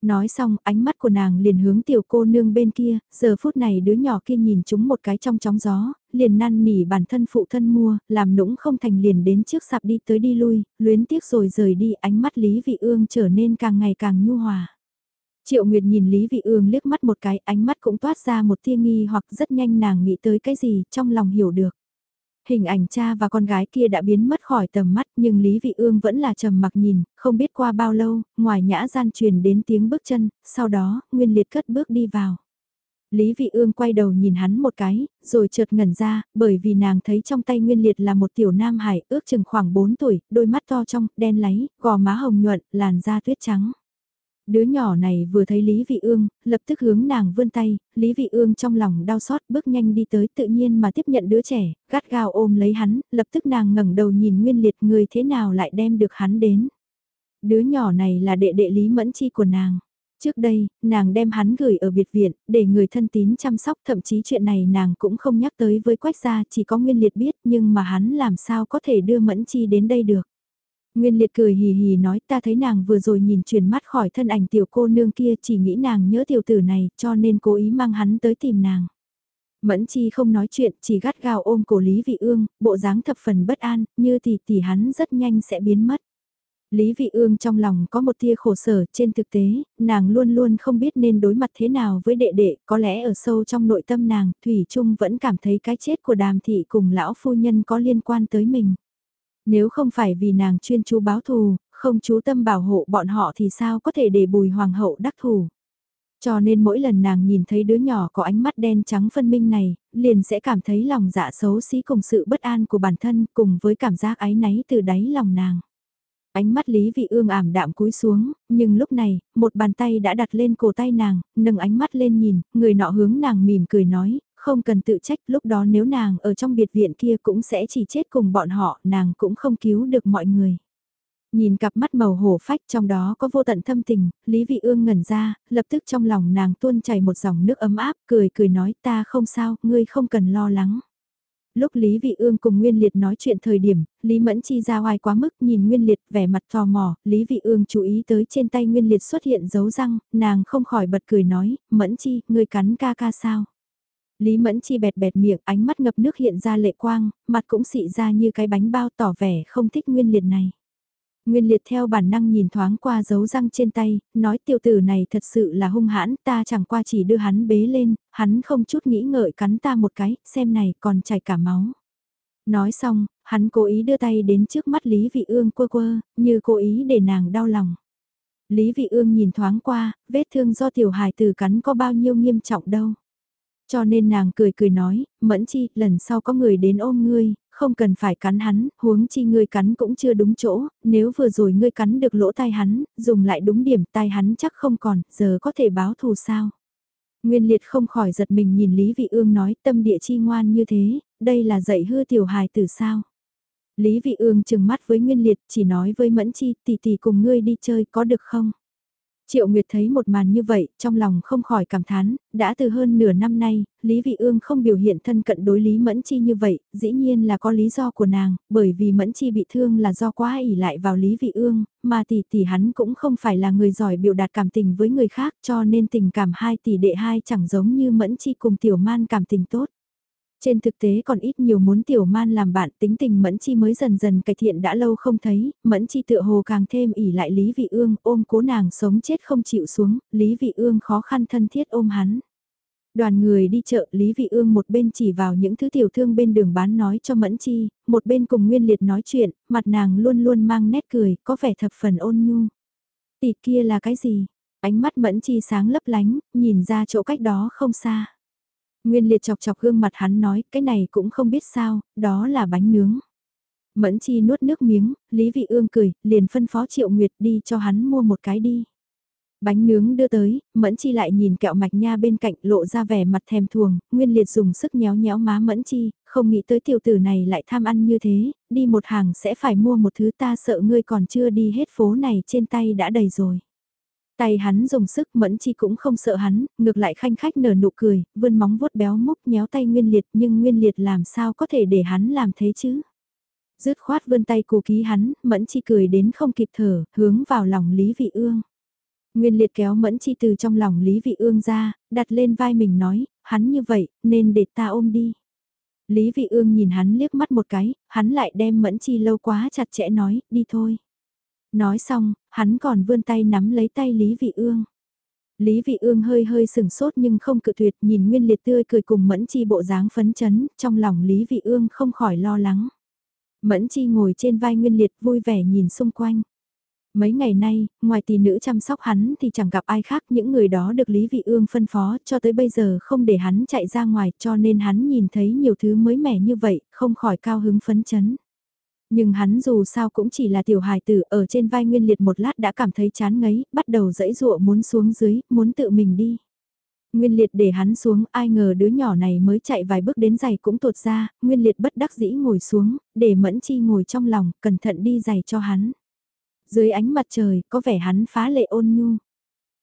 Nói xong, ánh mắt của nàng liền hướng tiểu cô nương bên kia, giờ phút này đứa nhỏ kia nhìn chúng một cái trong chóng gió, liền năn nỉ bản thân phụ thân mua, làm nũng không thành liền đến trước sạp đi tới đi lui, luyến tiếc rồi rời đi, ánh mắt Lý Vị Ương trở nên càng ngày càng nhu hòa. Triệu Nguyệt nhìn Lý Vị Ương liếc mắt một cái, ánh mắt cũng toát ra một tia nghi hoặc rất nhanh nàng nghĩ tới cái gì, trong lòng hiểu được. Hình ảnh cha và con gái kia đã biến mất khỏi tầm mắt nhưng Lý Vị Ương vẫn là trầm mặc nhìn, không biết qua bao lâu, ngoài nhã gian truyền đến tiếng bước chân, sau đó, Nguyên Liệt cất bước đi vào. Lý Vị Ương quay đầu nhìn hắn một cái, rồi chợt ngẩn ra, bởi vì nàng thấy trong tay Nguyên Liệt là một tiểu nam hải ước chừng khoảng 4 tuổi, đôi mắt to trong, đen láy, gò má hồng nhuận, làn da tuyết trắng. Đứa nhỏ này vừa thấy Lý Vị Ương, lập tức hướng nàng vươn tay, Lý Vị Ương trong lòng đau xót bước nhanh đi tới tự nhiên mà tiếp nhận đứa trẻ, gắt gao ôm lấy hắn, lập tức nàng ngẩng đầu nhìn nguyên liệt người thế nào lại đem được hắn đến. Đứa nhỏ này là đệ đệ Lý Mẫn Chi của nàng. Trước đây, nàng đem hắn gửi ở biệt viện, để người thân tín chăm sóc thậm chí chuyện này nàng cũng không nhắc tới với quách gia chỉ có nguyên liệt biết nhưng mà hắn làm sao có thể đưa Mẫn Chi đến đây được. Nguyên liệt cười hì hì nói ta thấy nàng vừa rồi nhìn chuyển mắt khỏi thân ảnh tiểu cô nương kia chỉ nghĩ nàng nhớ tiểu tử này cho nên cố ý mang hắn tới tìm nàng. Mẫn chi không nói chuyện chỉ gắt gao ôm cổ Lý Vị Ương, bộ dáng thập phần bất an, như tỷ tỷ hắn rất nhanh sẽ biến mất. Lý Vị Ương trong lòng có một tia khổ sở, trên thực tế, nàng luôn luôn không biết nên đối mặt thế nào với đệ đệ, có lẽ ở sâu trong nội tâm nàng, Thủy Trung vẫn cảm thấy cái chết của đàm thị cùng lão phu nhân có liên quan tới mình. Nếu không phải vì nàng chuyên chú báo thù, không chú tâm bảo hộ bọn họ thì sao có thể để bùi hoàng hậu đắc thù. Cho nên mỗi lần nàng nhìn thấy đứa nhỏ có ánh mắt đen trắng phân minh này, liền sẽ cảm thấy lòng dạ xấu xí cùng sự bất an của bản thân cùng với cảm giác áy náy từ đáy lòng nàng. Ánh mắt Lý Vị Ương ảm đạm cúi xuống, nhưng lúc này, một bàn tay đã đặt lên cổ tay nàng, nâng ánh mắt lên nhìn, người nọ hướng nàng mỉm cười nói, không cần tự trách, lúc đó nếu nàng ở trong biệt viện kia cũng sẽ chỉ chết cùng bọn họ, nàng cũng không cứu được mọi người. Nhìn cặp mắt màu hổ phách trong đó có vô tận thâm tình, Lý Vị Ương ngẩn ra, lập tức trong lòng nàng tuôn chảy một dòng nước ấm áp, cười cười nói ta không sao, ngươi không cần lo lắng. Lúc Lý Vị Ương cùng Nguyên Liệt nói chuyện thời điểm, Lý Mẫn Chi ra ngoài quá mức nhìn Nguyên Liệt vẻ mặt tò mò, Lý Vị Ương chú ý tới trên tay Nguyên Liệt xuất hiện dấu răng, nàng không khỏi bật cười nói, Mẫn Chi, ngươi cắn ca ca sao? Lý Mẫn Chi bẹt bẹt miệng, ánh mắt ngập nước hiện ra lệ quang, mặt cũng xị ra như cái bánh bao tỏ vẻ không thích Nguyên Liệt này. Nguyên liệt theo bản năng nhìn thoáng qua dấu răng trên tay, nói tiểu tử này thật sự là hung hãn, ta chẳng qua chỉ đưa hắn bế lên, hắn không chút nghĩ ngợi cắn ta một cái, xem này còn chảy cả máu. Nói xong, hắn cố ý đưa tay đến trước mắt Lý Vị Ương quơ quơ, như cố ý để nàng đau lòng. Lý Vị Ương nhìn thoáng qua, vết thương do tiểu hài tử cắn có bao nhiêu nghiêm trọng đâu. Cho nên nàng cười cười nói, mẫn chi, lần sau có người đến ôm ngươi, không cần phải cắn hắn, huống chi ngươi cắn cũng chưa đúng chỗ, nếu vừa rồi ngươi cắn được lỗ tai hắn, dùng lại đúng điểm tai hắn chắc không còn, giờ có thể báo thù sao. Nguyên liệt không khỏi giật mình nhìn Lý Vị Ương nói tâm địa chi ngoan như thế, đây là dạy hư tiểu hài từ sao. Lý Vị Ương chừng mắt với Nguyên liệt chỉ nói với Mẫn Chi tỷ tỷ cùng ngươi đi chơi có được không? Triệu Nguyệt thấy một màn như vậy, trong lòng không khỏi cảm thán, đã từ hơn nửa năm nay, Lý Vị Ương không biểu hiện thân cận đối Lý Mẫn Chi như vậy, dĩ nhiên là có lý do của nàng, bởi vì Mẫn Chi bị thương là do quá ỉ lại vào Lý Vị Ương, mà tỷ tỷ hắn cũng không phải là người giỏi biểu đạt cảm tình với người khác, cho nên tình cảm hai tỷ đệ hai chẳng giống như Mẫn Chi cùng Tiểu Man cảm tình tốt. Trên thực tế còn ít nhiều muốn tiểu man làm bạn tính tình mẫn chi mới dần dần cải thiện đã lâu không thấy, mẫn chi tựa hồ càng thêm ỉ lại Lý Vị Ương ôm cố nàng sống chết không chịu xuống, Lý Vị Ương khó khăn thân thiết ôm hắn. Đoàn người đi chợ Lý Vị Ương một bên chỉ vào những thứ tiểu thương bên đường bán nói cho Mẫn Chi, một bên cùng Nguyên Liệt nói chuyện, mặt nàng luôn luôn mang nét cười, có vẻ thập phần ôn nhu. Tỷ kia là cái gì? Ánh mắt Mẫn Chi sáng lấp lánh, nhìn ra chỗ cách đó không xa. Nguyên liệt chọc chọc gương mặt hắn nói, cái này cũng không biết sao, đó là bánh nướng. Mẫn chi nuốt nước miếng, Lý Vị Ương cười, liền phân phó Triệu Nguyệt đi cho hắn mua một cái đi. Bánh nướng đưa tới, Mẫn Chi lại nhìn kẹo mạch nha bên cạnh lộ ra vẻ mặt thèm thuồng, Nguyên Liệt dùng sức nhéo nhéo má Mẫn Chi, không nghĩ tới tiểu tử này lại tham ăn như thế, đi một hàng sẽ phải mua một thứ ta sợ ngươi còn chưa đi hết phố này trên tay đã đầy rồi. Tay hắn dùng sức mẫn chi cũng không sợ hắn, ngược lại khanh khách nở nụ cười, vươn móng vuốt béo múc nhéo tay Nguyên Liệt nhưng Nguyên Liệt làm sao có thể để hắn làm thế chứ. Dứt khoát vươn tay cù ký hắn, mẫn chi cười đến không kịp thở, hướng vào lòng Lý Vị Ương. Nguyên Liệt kéo mẫn chi từ trong lòng Lý Vị Ương ra, đặt lên vai mình nói, hắn như vậy, nên để ta ôm đi. Lý Vị Ương nhìn hắn liếc mắt một cái, hắn lại đem mẫn chi lâu quá chặt chẽ nói, đi thôi. Nói xong, hắn còn vươn tay nắm lấy tay Lý Vị Ương. Lý Vị Ương hơi hơi sừng sốt nhưng không cự tuyệt nhìn Nguyên Liệt tươi cười cùng Mẫn Chi bộ dáng phấn chấn, trong lòng Lý Vị Ương không khỏi lo lắng. Mẫn Chi ngồi trên vai Nguyên Liệt vui vẻ nhìn xung quanh. Mấy ngày nay, ngoài tỷ nữ chăm sóc hắn thì chẳng gặp ai khác những người đó được Lý Vị Ương phân phó cho tới bây giờ không để hắn chạy ra ngoài cho nên hắn nhìn thấy nhiều thứ mới mẻ như vậy, không khỏi cao hứng phấn chấn. Nhưng hắn dù sao cũng chỉ là tiểu hài tử ở trên vai nguyên liệt một lát đã cảm thấy chán ngấy, bắt đầu dẫy dụa muốn xuống dưới, muốn tự mình đi. Nguyên liệt để hắn xuống, ai ngờ đứa nhỏ này mới chạy vài bước đến giày cũng tuột ra, Nguyên liệt bất đắc dĩ ngồi xuống, để mẫn chi ngồi trong lòng, cẩn thận đi giày cho hắn. Dưới ánh mặt trời, có vẻ hắn phá lệ ôn nhu.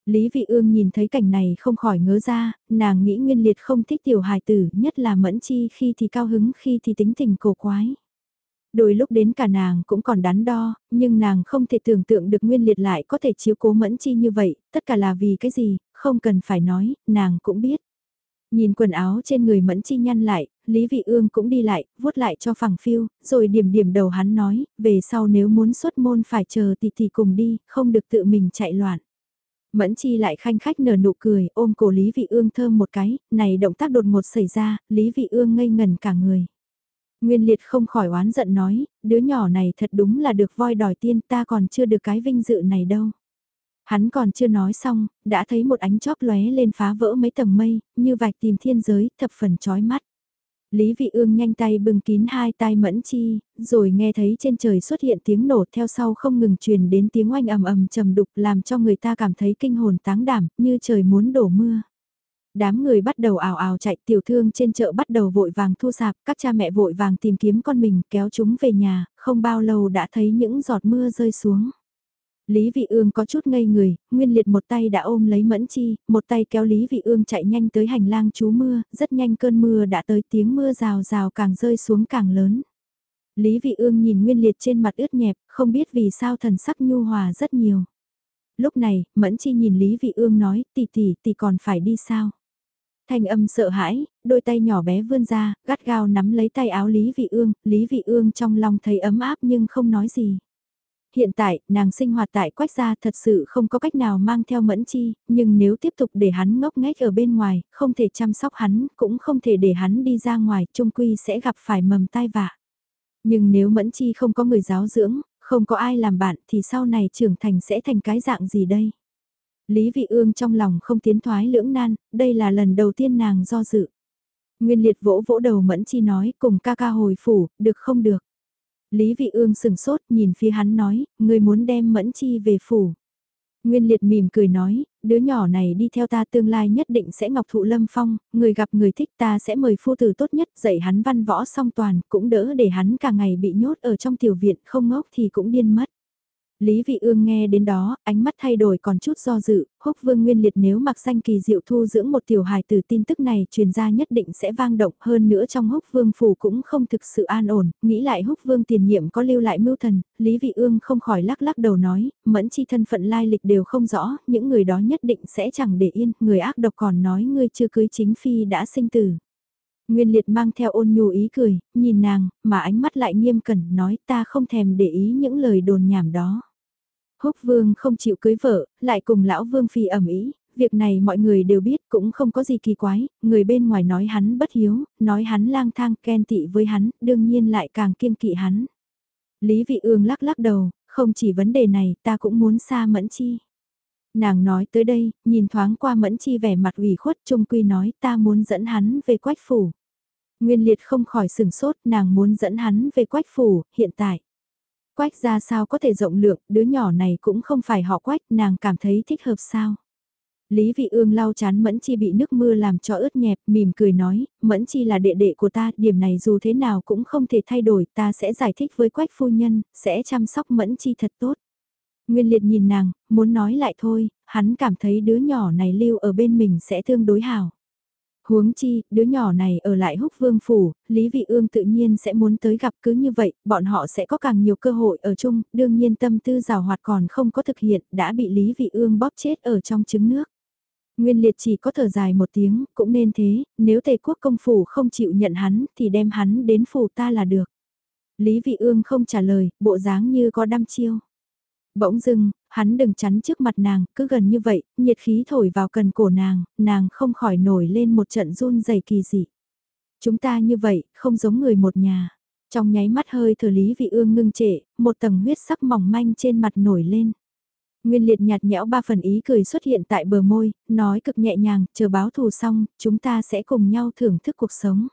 Lý Vị Ương nhìn thấy cảnh này không khỏi ngớ ra, nàng nghĩ Nguyên liệt không thích tiểu hài tử, nhất là mẫn chi khi thì cao hứng khi thì tính tình cổ quái. Đôi lúc đến cả nàng cũng còn đắn đo, nhưng nàng không thể tưởng tượng được nguyên liệt lại có thể chiếu cố mẫn chi như vậy, tất cả là vì cái gì, không cần phải nói, nàng cũng biết. Nhìn quần áo trên người mẫn chi nhăn lại, Lý Vị Ương cũng đi lại, vuốt lại cho phẳng phiêu, rồi điểm điểm đầu hắn nói, về sau nếu muốn xuất môn phải chờ tỷ tỷ cùng đi, không được tự mình chạy loạn. Mẫn chi lại khanh khách nở nụ cười, ôm cổ Lý Vị Ương thơm một cái, này động tác đột ngột xảy ra, Lý Vị Ương ngây ngẩn cả người. Nguyên liệt không khỏi oán giận nói, đứa nhỏ này thật đúng là được voi đòi tiên ta còn chưa được cái vinh dự này đâu. Hắn còn chưa nói xong, đã thấy một ánh chóp lóe lên phá vỡ mấy tầng mây, như vạch tìm thiên giới, thập phần chói mắt. Lý Vị Ương nhanh tay bưng kín hai tai mẫn chi, rồi nghe thấy trên trời xuất hiện tiếng nổ theo sau không ngừng truyền đến tiếng oanh ầm ầm trầm đục làm cho người ta cảm thấy kinh hồn táng đảm, như trời muốn đổ mưa. Đám người bắt đầu ảo ảo chạy tiểu thương trên chợ bắt đầu vội vàng thu sạp, các cha mẹ vội vàng tìm kiếm con mình kéo chúng về nhà, không bao lâu đã thấy những giọt mưa rơi xuống. Lý Vị Ương có chút ngây người, Nguyên Liệt một tay đã ôm lấy Mẫn Chi, một tay kéo Lý Vị Ương chạy nhanh tới hành lang trú mưa, rất nhanh cơn mưa đã tới tiếng mưa rào rào càng rơi xuống càng lớn. Lý Vị Ương nhìn Nguyên Liệt trên mặt ướt nhẹp, không biết vì sao thần sắc nhu hòa rất nhiều. Lúc này, Mẫn Chi nhìn Lý Vị Ương nói, tỷ tỷ, tỷ còn phải đi sao? Thanh âm sợ hãi, đôi tay nhỏ bé vươn ra, gắt gao nắm lấy tay áo Lý Vị Ương, Lý Vị Ương trong lòng thấy ấm áp nhưng không nói gì. Hiện tại, nàng sinh hoạt tại quách gia thật sự không có cách nào mang theo mẫn chi, nhưng nếu tiếp tục để hắn ngốc nghếch ở bên ngoài, không thể chăm sóc hắn, cũng không thể để hắn đi ra ngoài, trung quy sẽ gặp phải mầm tai vạ. Nhưng nếu mẫn chi không có người giáo dưỡng, không có ai làm bạn thì sau này trưởng thành sẽ thành cái dạng gì đây? Lý Vị Ương trong lòng không tiến thoái lưỡng nan, đây là lần đầu tiên nàng do dự. Nguyên liệt vỗ vỗ đầu mẫn chi nói cùng ca ca hồi phủ, được không được. Lý Vị Ương sừng sốt nhìn phía hắn nói, người muốn đem Mẫn Chi về phủ. Nguyên Liệt mỉm cười nói, đứa nhỏ này đi theo ta tương lai nhất định sẽ ngọc thụ lâm phong, người gặp người thích ta sẽ mời phu tử tốt nhất dạy hắn văn võ song toàn, cũng đỡ để hắn cả ngày bị nhốt ở trong tiểu viện không ngốc thì cũng điên mất. Lý Vị Ương nghe đến đó, ánh mắt thay đổi còn chút do dự, húc vương nguyên liệt nếu mặc danh kỳ diệu thu dưỡng một tiểu hài từ tin tức này truyền ra nhất định sẽ vang động hơn nữa trong húc vương phủ cũng không thực sự an ổn, nghĩ lại húc vương tiền nhiệm có lưu lại mưu thần, Lý Vị Ương không khỏi lắc lắc đầu nói, mẫn chi thân phận lai lịch đều không rõ, những người đó nhất định sẽ chẳng để yên, người ác độc còn nói ngươi chưa cưới chính phi đã sinh tử. Nguyên liệt mang theo ôn nhu ý cười, nhìn nàng, mà ánh mắt lại nghiêm cẩn nói ta không thèm để ý những lời đồn nhảm đó. Húc vương không chịu cưới vợ, lại cùng lão vương phi ẩm ý, việc này mọi người đều biết cũng không có gì kỳ quái, người bên ngoài nói hắn bất hiếu, nói hắn lang thang khen tị với hắn, đương nhiên lại càng kiên kỵ hắn. Lý vị ương lắc lắc đầu, không chỉ vấn đề này ta cũng muốn xa mẫn chi. Nàng nói tới đây, nhìn thoáng qua mẫn chi vẻ mặt ủy khuất trung quy nói ta muốn dẫn hắn về quách phủ. Nguyên liệt không khỏi sừng sốt nàng muốn dẫn hắn về quách phủ, hiện tại. Quách ra sao có thể rộng lượng, đứa nhỏ này cũng không phải họ quách, nàng cảm thấy thích hợp sao. Lý Vị Ương lau chán Mẫn Chi bị nước mưa làm cho ướt nhẹp, mỉm cười nói, Mẫn Chi là đệ đệ của ta, điểm này dù thế nào cũng không thể thay đổi, ta sẽ giải thích với Quách phu nhân, sẽ chăm sóc Mẫn Chi thật tốt. Nguyên Liệt nhìn nàng, muốn nói lại thôi, hắn cảm thấy đứa nhỏ này lưu ở bên mình sẽ tương đối hảo. Huống chi, đứa nhỏ này ở lại húc vương phủ, Lý Vị Ương tự nhiên sẽ muốn tới gặp cứ như vậy, bọn họ sẽ có càng nhiều cơ hội ở chung, đương nhiên tâm tư rào hoạt còn không có thực hiện, đã bị Lý Vị Ương bóp chết ở trong trứng nước. Nguyên liệt chỉ có thở dài một tiếng, cũng nên thế, nếu tề quốc công phủ không chịu nhận hắn, thì đem hắn đến phủ ta là được. Lý Vị Ương không trả lời, bộ dáng như có đăm chiêu. Bỗng dưng, hắn đừng chắn trước mặt nàng, cứ gần như vậy, nhiệt khí thổi vào cần cổ nàng, nàng không khỏi nổi lên một trận run rẩy kỳ dị. Chúng ta như vậy, không giống người một nhà. Trong nháy mắt hơi thở Lý Vị Ương ngưng trệ, một tầng huyết sắc mỏng manh trên mặt nổi lên. Nguyên liệt nhạt nhẽo ba phần ý cười xuất hiện tại bờ môi, nói cực nhẹ nhàng, chờ báo thù xong, chúng ta sẽ cùng nhau thưởng thức cuộc sống.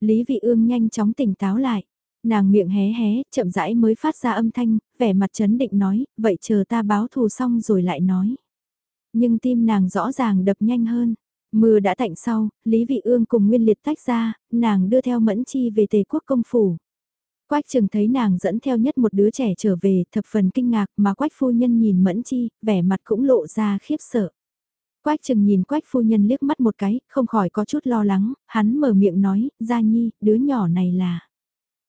Lý Vị Ương nhanh chóng tỉnh táo lại. Nàng miệng hé hé, chậm rãi mới phát ra âm thanh, vẻ mặt chấn định nói, vậy chờ ta báo thù xong rồi lại nói. Nhưng tim nàng rõ ràng đập nhanh hơn. Mưa đã tạnh sau, Lý Vị Ương cùng Nguyên Liệt tách ra, nàng đưa theo Mẫn Chi về Tề Quốc công phủ. Quách Trừng thấy nàng dẫn theo nhất một đứa trẻ trở về, thập phần kinh ngạc mà Quách phu nhân nhìn Mẫn Chi, vẻ mặt cũng lộ ra khiếp sợ. Quách Trừng nhìn Quách phu nhân liếc mắt một cái, không khỏi có chút lo lắng, hắn mở miệng nói, "Gia Nhi, đứa nhỏ này là"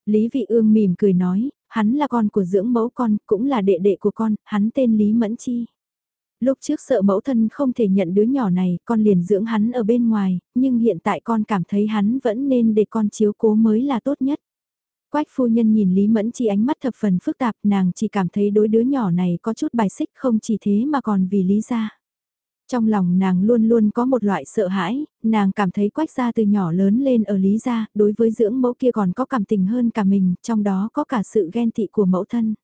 Lý Vị Ương mỉm cười nói, hắn là con của dưỡng mẫu con, cũng là đệ đệ của con, hắn tên Lý Mẫn Chi. Lúc trước sợ mẫu thân không thể nhận đứa nhỏ này, con liền dưỡng hắn ở bên ngoài, nhưng hiện tại con cảm thấy hắn vẫn nên để con chiếu cố mới là tốt nhất. Quách phu nhân nhìn Lý Mẫn Chi ánh mắt thập phần phức tạp, nàng chỉ cảm thấy đối đứa nhỏ này có chút bài xích không chỉ thế mà còn vì lý gia. Trong lòng nàng luôn luôn có một loại sợ hãi, nàng cảm thấy quách gia từ nhỏ lớn lên ở Lý gia, đối với dưỡng mẫu kia còn có cảm tình hơn cả mình, trong đó có cả sự ghen tị của mẫu thân.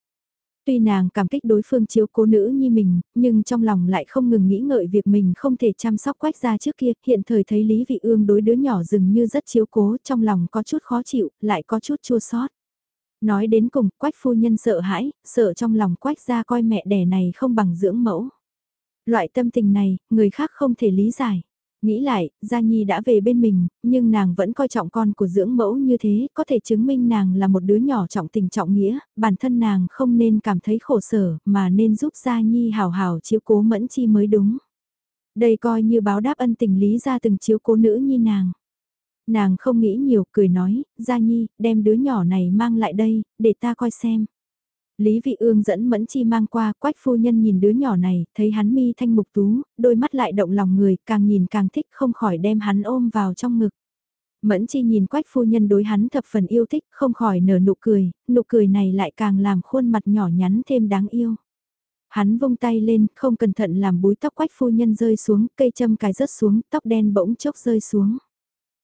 Tuy nàng cảm kích đối phương chiếu cố nữ như mình, nhưng trong lòng lại không ngừng nghĩ ngợi việc mình không thể chăm sóc quách gia trước kia, hiện thời thấy Lý Vị Ương đối đứa nhỏ dường như rất chiếu cố, trong lòng có chút khó chịu, lại có chút chua xót. Nói đến cùng, quách phu nhân sợ hãi, sợ trong lòng quách gia coi mẹ đẻ này không bằng dưỡng mẫu. Loại tâm tình này, người khác không thể lý giải. Nghĩ lại, Gia Nhi đã về bên mình, nhưng nàng vẫn coi trọng con của dưỡng mẫu như thế, có thể chứng minh nàng là một đứa nhỏ trọng tình trọng nghĩa, bản thân nàng không nên cảm thấy khổ sở, mà nên giúp Gia Nhi hào hào chiếu cố mẫn chi mới đúng. Đây coi như báo đáp ân tình lý ra từng chiếu cố nữ nhi nàng. Nàng không nghĩ nhiều, cười nói, Gia Nhi, đem đứa nhỏ này mang lại đây, để ta coi xem. Lý Vị Ương dẫn Mẫn Chi mang qua, quách phu nhân nhìn đứa nhỏ này, thấy hắn mi thanh mục tú, đôi mắt lại động lòng người, càng nhìn càng thích không khỏi đem hắn ôm vào trong ngực. Mẫn Chi nhìn quách phu nhân đối hắn thập phần yêu thích, không khỏi nở nụ cười, nụ cười này lại càng làm khuôn mặt nhỏ nhắn thêm đáng yêu. Hắn vung tay lên, không cẩn thận làm búi tóc quách phu nhân rơi xuống, cây châm cài rớt xuống, tóc đen bỗng chốc rơi xuống.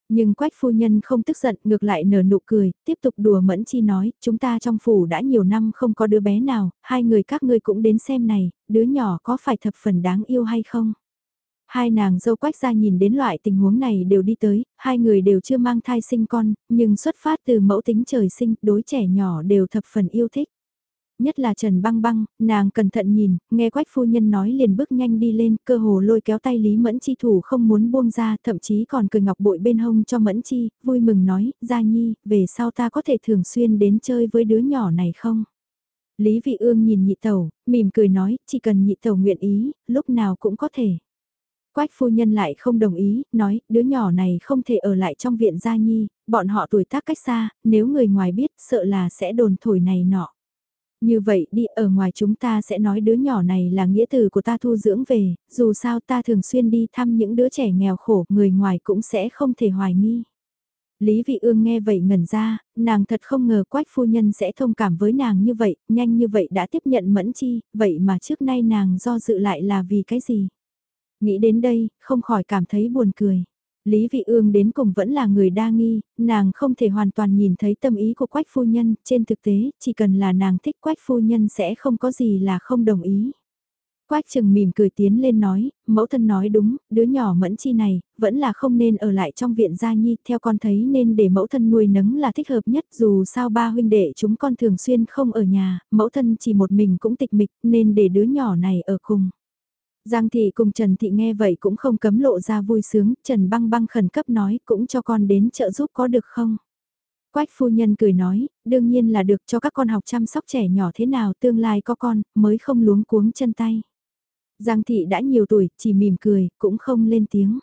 Nhưng quách phu nhân không tức giận ngược lại nở nụ cười, tiếp tục đùa mẫn chi nói, chúng ta trong phủ đã nhiều năm không có đứa bé nào, hai người các ngươi cũng đến xem này, đứa nhỏ có phải thập phần đáng yêu hay không? Hai nàng dâu quách ra nhìn đến loại tình huống này đều đi tới, hai người đều chưa mang thai sinh con, nhưng xuất phát từ mẫu tính trời sinh, đối trẻ nhỏ đều thập phần yêu thích nhất là Trần Băng Băng, nàng cẩn thận nhìn, nghe quách phu nhân nói liền bước nhanh đi lên, cơ hồ lôi kéo tay Lý Mẫn Chi thủ không muốn buông ra, thậm chí còn cười ngọc bội bên hông cho Mẫn Chi, vui mừng nói, Gia Nhi, về sau ta có thể thường xuyên đến chơi với đứa nhỏ này không? Lý Vị Ương nhìn nhị tẩu, mỉm cười nói, chỉ cần nhị tẩu nguyện ý, lúc nào cũng có thể. Quách phu nhân lại không đồng ý, nói, đứa nhỏ này không thể ở lại trong viện gia nhi, bọn họ tuổi tác cách xa, nếu người ngoài biết, sợ là sẽ đồn thổi này nọ. Như vậy đi ở ngoài chúng ta sẽ nói đứa nhỏ này là nghĩa tử của ta thu dưỡng về, dù sao ta thường xuyên đi thăm những đứa trẻ nghèo khổ, người ngoài cũng sẽ không thể hoài nghi. Lý Vị Ương nghe vậy ngẩn ra, nàng thật không ngờ quách phu nhân sẽ thông cảm với nàng như vậy, nhanh như vậy đã tiếp nhận mẫn chi, vậy mà trước nay nàng do dự lại là vì cái gì? Nghĩ đến đây, không khỏi cảm thấy buồn cười. Lý Vị Ương đến cùng vẫn là người đa nghi, nàng không thể hoàn toàn nhìn thấy tâm ý của quách phu nhân, trên thực tế, chỉ cần là nàng thích quách phu nhân sẽ không có gì là không đồng ý. Quách trừng mỉm cười tiến lên nói, mẫu thân nói đúng, đứa nhỏ mẫn chi này, vẫn là không nên ở lại trong viện gia nhi, theo con thấy nên để mẫu thân nuôi nấng là thích hợp nhất, dù sao ba huynh đệ chúng con thường xuyên không ở nhà, mẫu thân chỉ một mình cũng tịch mịch, nên để đứa nhỏ này ở cùng. Giang thị cùng Trần thị nghe vậy cũng không cấm lộ ra vui sướng, Trần băng băng khẩn cấp nói cũng cho con đến trợ giúp có được không? Quách phu nhân cười nói, đương nhiên là được cho các con học chăm sóc trẻ nhỏ thế nào tương lai có con, mới không luống cuống chân tay. Giang thị đã nhiều tuổi, chỉ mỉm cười, cũng không lên tiếng.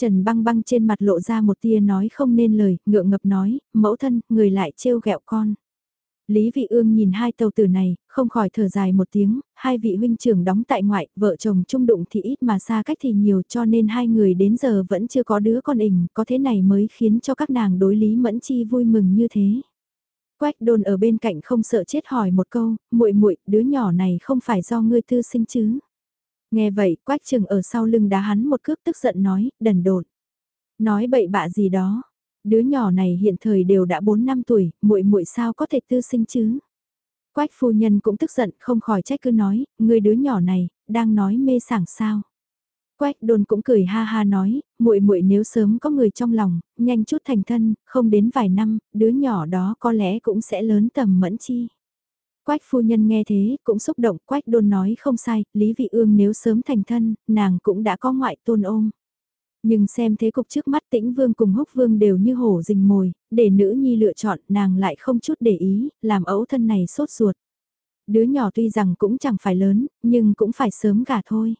Trần băng băng trên mặt lộ ra một tia nói không nên lời, ngượng ngập nói, mẫu thân, người lại trêu ghẹo con. Lý Vị Ương nhìn hai tàu tử này, không khỏi thở dài một tiếng, hai vị huynh trưởng đóng tại ngoại, vợ chồng chung đụng thì ít mà xa cách thì nhiều cho nên hai người đến giờ vẫn chưa có đứa con ỉnh, có thế này mới khiến cho các nàng đối Lý Mẫn Chi vui mừng như thế. Quách đồn ở bên cạnh không sợ chết hỏi một câu, muội muội đứa nhỏ này không phải do ngươi tư sinh chứ. Nghe vậy, quách trừng ở sau lưng đá hắn một cước tức giận nói, đần đột. Nói bậy bạ gì đó, đứa nhỏ này hiện thời đều đã 4 năm tuổi, muội muội sao có thể tư sinh chứ? Quách phu nhân cũng tức giận, không khỏi trách cứ nói, người đứa nhỏ này, đang nói mê sảng sao? Quách đồn cũng cười ha ha nói, muội muội nếu sớm có người trong lòng, nhanh chút thành thân, không đến vài năm, đứa nhỏ đó có lẽ cũng sẽ lớn tầm mẫn chi. Quách phu nhân nghe thế, cũng xúc động, quách đôn nói không sai, Lý Vị Ương nếu sớm thành thân, nàng cũng đã có ngoại tôn ôm. Nhưng xem thế cục trước mắt tĩnh vương cùng húc vương đều như hổ rình mồi, để nữ nhi lựa chọn nàng lại không chút để ý, làm ấu thân này sốt ruột. Đứa nhỏ tuy rằng cũng chẳng phải lớn, nhưng cũng phải sớm gả thôi.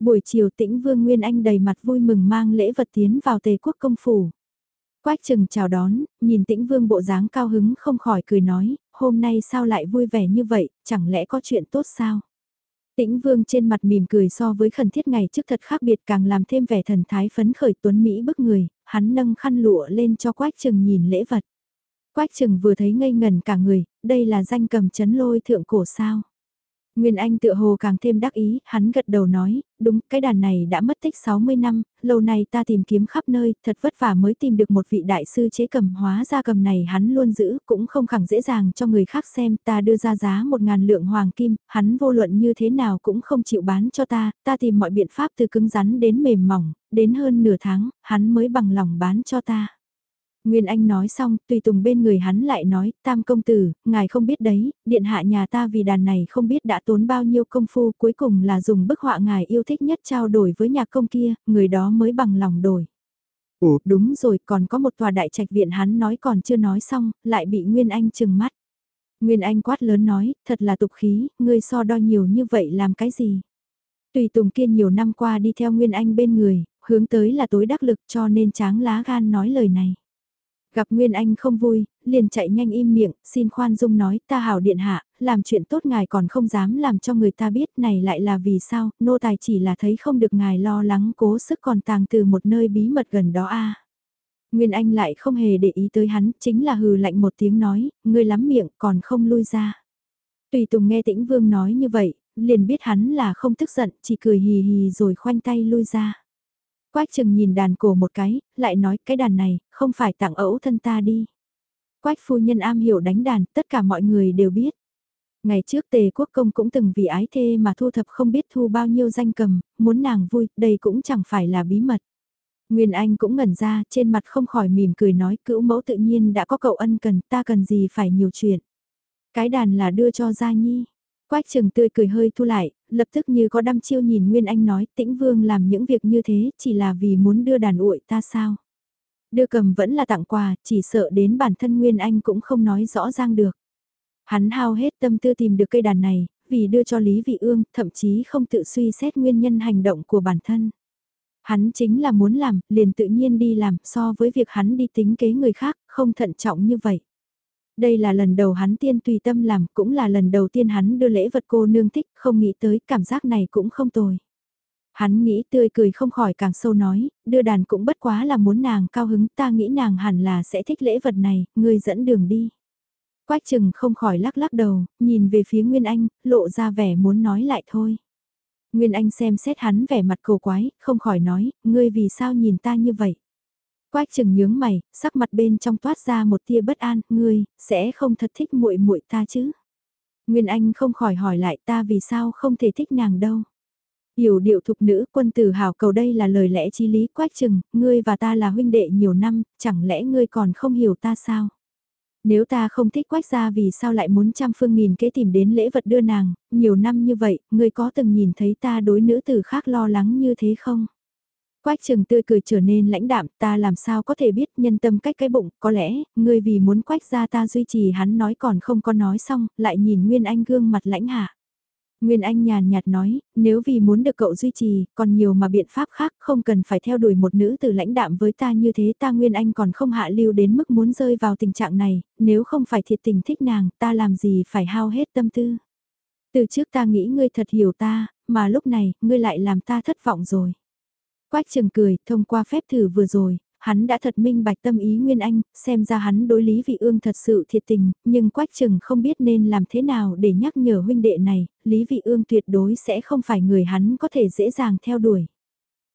Buổi chiều tĩnh vương Nguyên Anh đầy mặt vui mừng mang lễ vật tiến vào tề quốc công phủ. Quách trừng chào đón, nhìn tĩnh vương bộ dáng cao hứng không khỏi cười nói, hôm nay sao lại vui vẻ như vậy, chẳng lẽ có chuyện tốt sao? Tĩnh vương trên mặt mỉm cười so với khẩn thiết ngày trước thật khác biệt càng làm thêm vẻ thần thái phấn khởi tuấn Mỹ bức người, hắn nâng khăn lụa lên cho quách trừng nhìn lễ vật. Quách trừng vừa thấy ngây ngần cả người, đây là danh cầm chấn lôi thượng cổ sao. Nguyên Anh tựa hồ càng thêm đắc ý, hắn gật đầu nói, đúng, cái đàn này đã mất tích 60 năm, lâu nay ta tìm kiếm khắp nơi, thật vất vả mới tìm được một vị đại sư chế cầm hóa ra cầm này hắn luôn giữ, cũng không khẳng dễ dàng cho người khác xem, ta đưa ra giá một ngàn lượng hoàng kim, hắn vô luận như thế nào cũng không chịu bán cho ta, ta tìm mọi biện pháp từ cứng rắn đến mềm mỏng, đến hơn nửa tháng, hắn mới bằng lòng bán cho ta. Nguyên Anh nói xong, tùy tùng bên người hắn lại nói, tam công tử, ngài không biết đấy, điện hạ nhà ta vì đàn này không biết đã tốn bao nhiêu công phu, cuối cùng là dùng bức họa ngài yêu thích nhất trao đổi với nhà công kia, người đó mới bằng lòng đổi. Ồ, đúng rồi, còn có một tòa đại trạch viện hắn nói còn chưa nói xong, lại bị Nguyên Anh chừng mắt. Nguyên Anh quát lớn nói, thật là tục khí, ngươi so đo nhiều như vậy làm cái gì? Tùy tùng kia nhiều năm qua đi theo Nguyên Anh bên người, hướng tới là tối đắc lực cho nên tráng lá gan nói lời này. Gặp Nguyên Anh không vui, liền chạy nhanh im miệng, xin khoan dung nói, ta hảo điện hạ, làm chuyện tốt ngài còn không dám làm cho người ta biết này lại là vì sao, nô tài chỉ là thấy không được ngài lo lắng cố sức còn tàng từ một nơi bí mật gần đó a. Nguyên Anh lại không hề để ý tới hắn, chính là hừ lạnh một tiếng nói, ngươi lắm miệng còn không lui ra. Tùy Tùng nghe Tĩnh Vương nói như vậy, liền biết hắn là không tức giận, chỉ cười hì hì rồi khoanh tay lui ra. Quách chừng nhìn đàn cổ một cái, lại nói cái đàn này, không phải tặng ấu thân ta đi. Quách phu nhân am hiểu đánh đàn, tất cả mọi người đều biết. Ngày trước tề quốc công cũng từng vì ái thê mà thu thập không biết thu bao nhiêu danh cầm, muốn nàng vui, đây cũng chẳng phải là bí mật. Nguyên Anh cũng ngẩn ra, trên mặt không khỏi mỉm cười nói cữu mẫu tự nhiên đã có cậu ân cần, ta cần gì phải nhiều chuyện. Cái đàn là đưa cho Gia Nhi. Quách trừng tươi cười hơi thu lại, lập tức như có đăm chiêu nhìn Nguyên Anh nói tĩnh vương làm những việc như thế chỉ là vì muốn đưa đàn uội ta sao. Đưa cầm vẫn là tặng quà, chỉ sợ đến bản thân Nguyên Anh cũng không nói rõ ràng được. Hắn hao hết tâm tư tìm được cây đàn này, vì đưa cho Lý Vị Ương, thậm chí không tự suy xét nguyên nhân hành động của bản thân. Hắn chính là muốn làm, liền tự nhiên đi làm so với việc hắn đi tính kế người khác, không thận trọng như vậy. Đây là lần đầu hắn tiên tùy tâm làm, cũng là lần đầu tiên hắn đưa lễ vật cô nương thích, không nghĩ tới cảm giác này cũng không tồi. Hắn nghĩ tươi cười không khỏi càng sâu nói, đưa đàn cũng bất quá là muốn nàng cao hứng, ta nghĩ nàng hẳn là sẽ thích lễ vật này, ngươi dẫn đường đi. Quách chừng không khỏi lắc lắc đầu, nhìn về phía Nguyên Anh, lộ ra vẻ muốn nói lại thôi. Nguyên Anh xem xét hắn vẻ mặt cầu quái, không khỏi nói, ngươi vì sao nhìn ta như vậy. Quách chừng nhướng mày, sắc mặt bên trong toát ra một tia bất an, ngươi, sẽ không thật thích muội muội ta chứ. Nguyên Anh không khỏi hỏi lại ta vì sao không thể thích nàng đâu. Hiểu điệu thục nữ quân tử hào cầu đây là lời lẽ chi lý quách chừng, ngươi và ta là huynh đệ nhiều năm, chẳng lẽ ngươi còn không hiểu ta sao? Nếu ta không thích quách ra vì sao lại muốn trăm phương nghìn kế tìm đến lễ vật đưa nàng, nhiều năm như vậy, ngươi có từng nhìn thấy ta đối nữ tử khác lo lắng như thế không? Quách trường tươi cười trở nên lãnh đạm, ta làm sao có thể biết nhân tâm cách cái bụng, có lẽ, ngươi vì muốn quách ra ta duy trì hắn nói còn không có nói xong, lại nhìn Nguyên Anh gương mặt lãnh hạ. Nguyên Anh nhàn nhạt nói, nếu vì muốn được cậu duy trì, còn nhiều mà biện pháp khác không cần phải theo đuổi một nữ từ lãnh đạm với ta như thế ta Nguyên Anh còn không hạ lưu đến mức muốn rơi vào tình trạng này, nếu không phải thiệt tình thích nàng, ta làm gì phải hao hết tâm tư. Từ trước ta nghĩ ngươi thật hiểu ta, mà lúc này, ngươi lại làm ta thất vọng rồi. Quách trường cười, thông qua phép thử vừa rồi, hắn đã thật minh bạch tâm ý Nguyên Anh, xem ra hắn đối Lý Vị Ương thật sự thiệt tình, nhưng Quách Trừng không biết nên làm thế nào để nhắc nhở huynh đệ này, Lý Vị Ương tuyệt đối sẽ không phải người hắn có thể dễ dàng theo đuổi.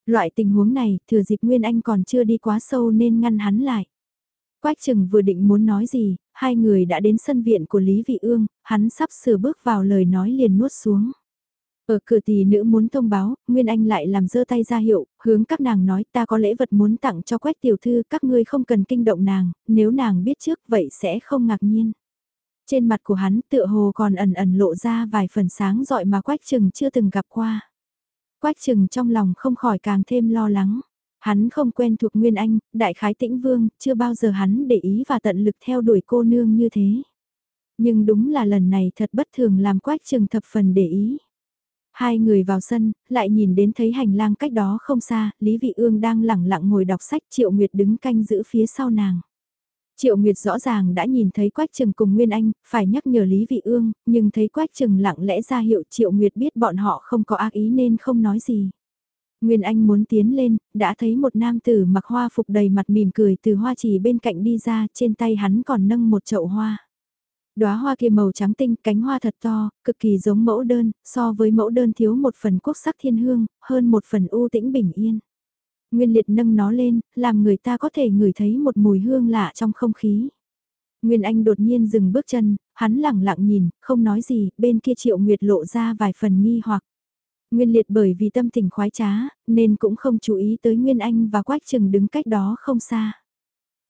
Loại tình huống này, thừa dịp Nguyên Anh còn chưa đi quá sâu nên ngăn hắn lại. Quách Trừng vừa định muốn nói gì, hai người đã đến sân viện của Lý Vị Ương, hắn sắp sửa bước vào lời nói liền nuốt xuống. Ở cửa tỷ nữ muốn thông báo, Nguyên Anh lại làm dơ tay ra hiệu, hướng các nàng nói ta có lễ vật muốn tặng cho quách tiểu thư các ngươi không cần kinh động nàng, nếu nàng biết trước vậy sẽ không ngạc nhiên. Trên mặt của hắn tựa hồ còn ẩn ẩn lộ ra vài phần sáng dọi mà quách trừng chưa từng gặp qua. Quách trừng trong lòng không khỏi càng thêm lo lắng. Hắn không quen thuộc Nguyên Anh, đại khái tĩnh vương, chưa bao giờ hắn để ý và tận lực theo đuổi cô nương như thế. Nhưng đúng là lần này thật bất thường làm quách trừng thập phần để ý. Hai người vào sân, lại nhìn đến thấy hành lang cách đó không xa, Lý Vị Ương đang lẳng lặng ngồi đọc sách Triệu Nguyệt đứng canh giữ phía sau nàng. Triệu Nguyệt rõ ràng đã nhìn thấy Quách Trừng cùng Nguyên Anh, phải nhắc nhở Lý Vị Ương, nhưng thấy Quách Trừng lặng lẽ ra hiệu Triệu Nguyệt biết bọn họ không có ác ý nên không nói gì. Nguyên Anh muốn tiến lên, đã thấy một nam tử mặc hoa phục đầy mặt mỉm cười từ hoa chỉ bên cạnh đi ra, trên tay hắn còn nâng một chậu hoa. Đóa hoa kia màu trắng tinh, cánh hoa thật to, cực kỳ giống mẫu đơn, so với mẫu đơn thiếu một phần quốc sắc thiên hương, hơn một phần u tĩnh bình yên. Nguyên liệt nâng nó lên, làm người ta có thể ngửi thấy một mùi hương lạ trong không khí. Nguyên Anh đột nhiên dừng bước chân, hắn lẳng lặng nhìn, không nói gì, bên kia Triệu Nguyệt lộ ra vài phần nghi hoặc. Nguyên liệt bởi vì tâm tình khoái trá, nên cũng không chú ý tới Nguyên Anh và Quách Trừng đứng cách đó không xa.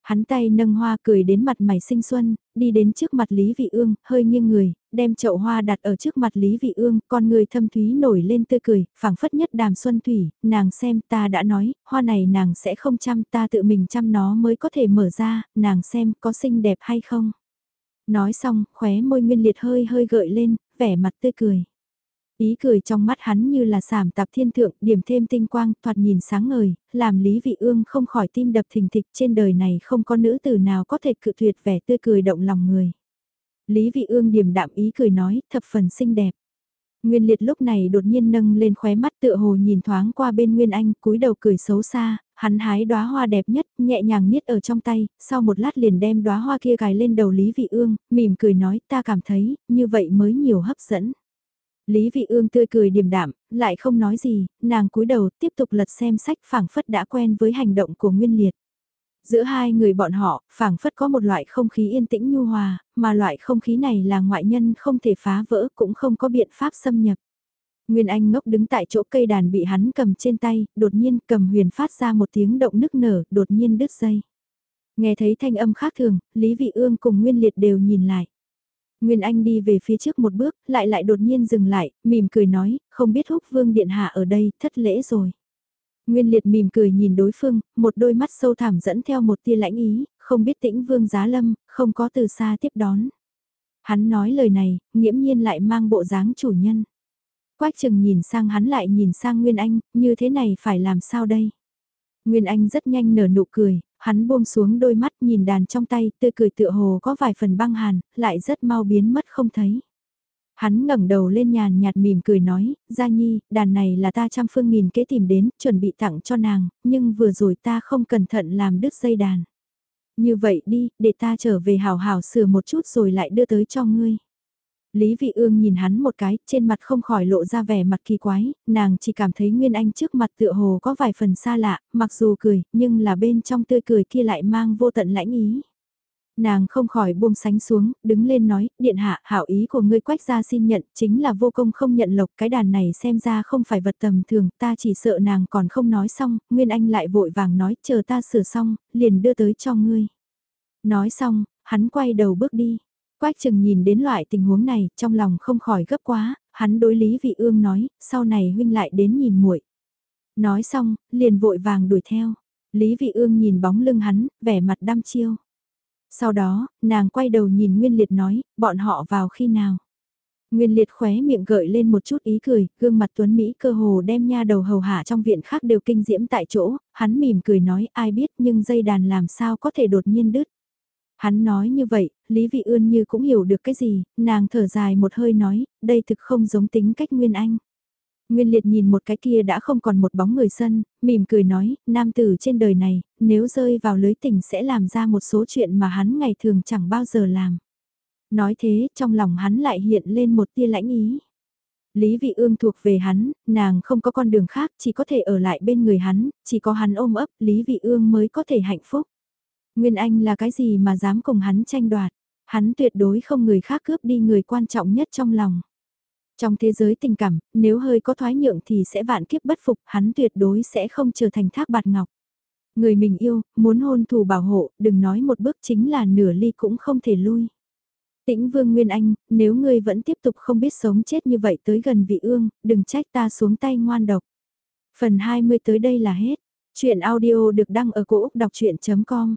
Hắn tay nâng hoa cười đến mặt mày sinh xuân, đi đến trước mặt Lý Vị Ương, hơi nghiêng người, đem chậu hoa đặt ở trước mặt Lý Vị Ương, con người thâm thúy nổi lên tươi cười, phảng phất nhất đàm xuân thủy, nàng xem ta đã nói, hoa này nàng sẽ không chăm ta tự mình chăm nó mới có thể mở ra, nàng xem có xinh đẹp hay không. Nói xong, khóe môi nguyên liệt hơi hơi gợi lên, vẻ mặt tươi cười. Ý cười trong mắt hắn như là sảm tạp thiên thượng, điểm thêm tinh quang, thoạt nhìn sáng ngời, làm Lý Vị Ương không khỏi tim đập thình thịch trên đời này không có nữ tử nào có thể cự tuyệt vẻ tươi cười động lòng người. Lý Vị Ương điềm đạm ý cười nói, thập phần xinh đẹp. Nguyên Liệt lúc này đột nhiên nâng lên khóe mắt tựa hồ nhìn thoáng qua bên Nguyên Anh, cúi đầu cười xấu xa, hắn hái đóa hoa đẹp nhất, nhẹ nhàng niết ở trong tay, sau một lát liền đem đóa hoa kia gài lên đầu Lý Vị Ương, mỉm cười nói, ta cảm thấy, như vậy mới nhiều hấp dẫn. Lý Vị Ương tươi cười điềm đạm, lại không nói gì, nàng cúi đầu tiếp tục lật xem sách phảng phất đã quen với hành động của Nguyên Liệt. Giữa hai người bọn họ, phảng phất có một loại không khí yên tĩnh nhu hòa, mà loại không khí này là ngoại nhân không thể phá vỡ cũng không có biện pháp xâm nhập. Nguyên Anh ngốc đứng tại chỗ cây đàn bị hắn cầm trên tay, đột nhiên cầm huyền phát ra một tiếng động nức nở, đột nhiên đứt dây. Nghe thấy thanh âm khác thường, Lý Vị Ương cùng Nguyên Liệt đều nhìn lại. Nguyên Anh đi về phía trước một bước, lại lại đột nhiên dừng lại, mỉm cười nói, không biết húc vương điện hạ ở đây, thất lễ rồi. Nguyên Liệt mỉm cười nhìn đối phương, một đôi mắt sâu thẳm dẫn theo một tia lãnh ý, không biết tĩnh vương giá lâm, không có từ xa tiếp đón. Hắn nói lời này, nghiễm nhiên lại mang bộ dáng chủ nhân. Quách chừng nhìn sang hắn lại nhìn sang Nguyên Anh, như thế này phải làm sao đây? Nguyên Anh rất nhanh nở nụ cười, hắn buông xuống đôi mắt nhìn đàn trong tay, tươi cười tựa hồ có vài phần băng hàn, lại rất mau biến mất không thấy. Hắn ngẩng đầu lên nhàn nhạt mỉm cười nói, Gia Nhi, đàn này là ta trăm phương nghìn kế tìm đến, chuẩn bị tặng cho nàng, nhưng vừa rồi ta không cẩn thận làm đứt dây đàn. Như vậy đi, để ta trở về hào hào sửa một chút rồi lại đưa tới cho ngươi. Lý Vị Ương nhìn hắn một cái, trên mặt không khỏi lộ ra vẻ mặt kỳ quái, nàng chỉ cảm thấy Nguyên Anh trước mặt tựa hồ có vài phần xa lạ, mặc dù cười, nhưng là bên trong tươi cười kia lại mang vô tận lãnh ý. Nàng không khỏi buông sánh xuống, đứng lên nói, điện hạ, hảo ý của ngươi quách gia xin nhận, chính là vô công không nhận lộc, cái đàn này xem ra không phải vật tầm thường, ta chỉ sợ nàng còn không nói xong, Nguyên Anh lại vội vàng nói, chờ ta sửa xong, liền đưa tới cho ngươi. Nói xong, hắn quay đầu bước đi. Quách chừng nhìn đến loại tình huống này, trong lòng không khỏi gấp quá, hắn đối Lý Vị Ương nói, sau này huynh lại đến nhìn muội. Nói xong, liền vội vàng đuổi theo. Lý Vị Ương nhìn bóng lưng hắn, vẻ mặt đăm chiêu. Sau đó, nàng quay đầu nhìn Nguyên Liệt nói, bọn họ vào khi nào? Nguyên Liệt khóe miệng gợi lên một chút ý cười, gương mặt tuấn Mỹ cơ hồ đem nha đầu hầu hạ trong viện khác đều kinh diễm tại chỗ, hắn mỉm cười nói ai biết nhưng dây đàn làm sao có thể đột nhiên đứt. Hắn nói như vậy, Lý Vị Ươn như cũng hiểu được cái gì, nàng thở dài một hơi nói, đây thực không giống tính cách Nguyên Anh. Nguyên Liệt nhìn một cái kia đã không còn một bóng người sân, mỉm cười nói, nam tử trên đời này, nếu rơi vào lưới tình sẽ làm ra một số chuyện mà hắn ngày thường chẳng bao giờ làm. Nói thế, trong lòng hắn lại hiện lên một tia lãnh ý. Lý Vị Ương thuộc về hắn, nàng không có con đường khác, chỉ có thể ở lại bên người hắn, chỉ có hắn ôm ấp, Lý Vị Ương mới có thể hạnh phúc. Nguyên Anh là cái gì mà dám cùng hắn tranh đoạt, hắn tuyệt đối không người khác cướp đi người quan trọng nhất trong lòng. Trong thế giới tình cảm, nếu hơi có thoái nhượng thì sẽ vạn kiếp bất phục, hắn tuyệt đối sẽ không trở thành thác bạt ngọc. Người mình yêu, muốn hôn thù bảo hộ, đừng nói một bước chính là nửa ly cũng không thể lui. Tĩnh Vương Nguyên Anh, nếu ngươi vẫn tiếp tục không biết sống chết như vậy tới gần vị ương, đừng trách ta xuống tay ngoan độc. Phần 20 tới đây là hết. Chuyện audio được đăng ở cổ Úc đọc chuyện.com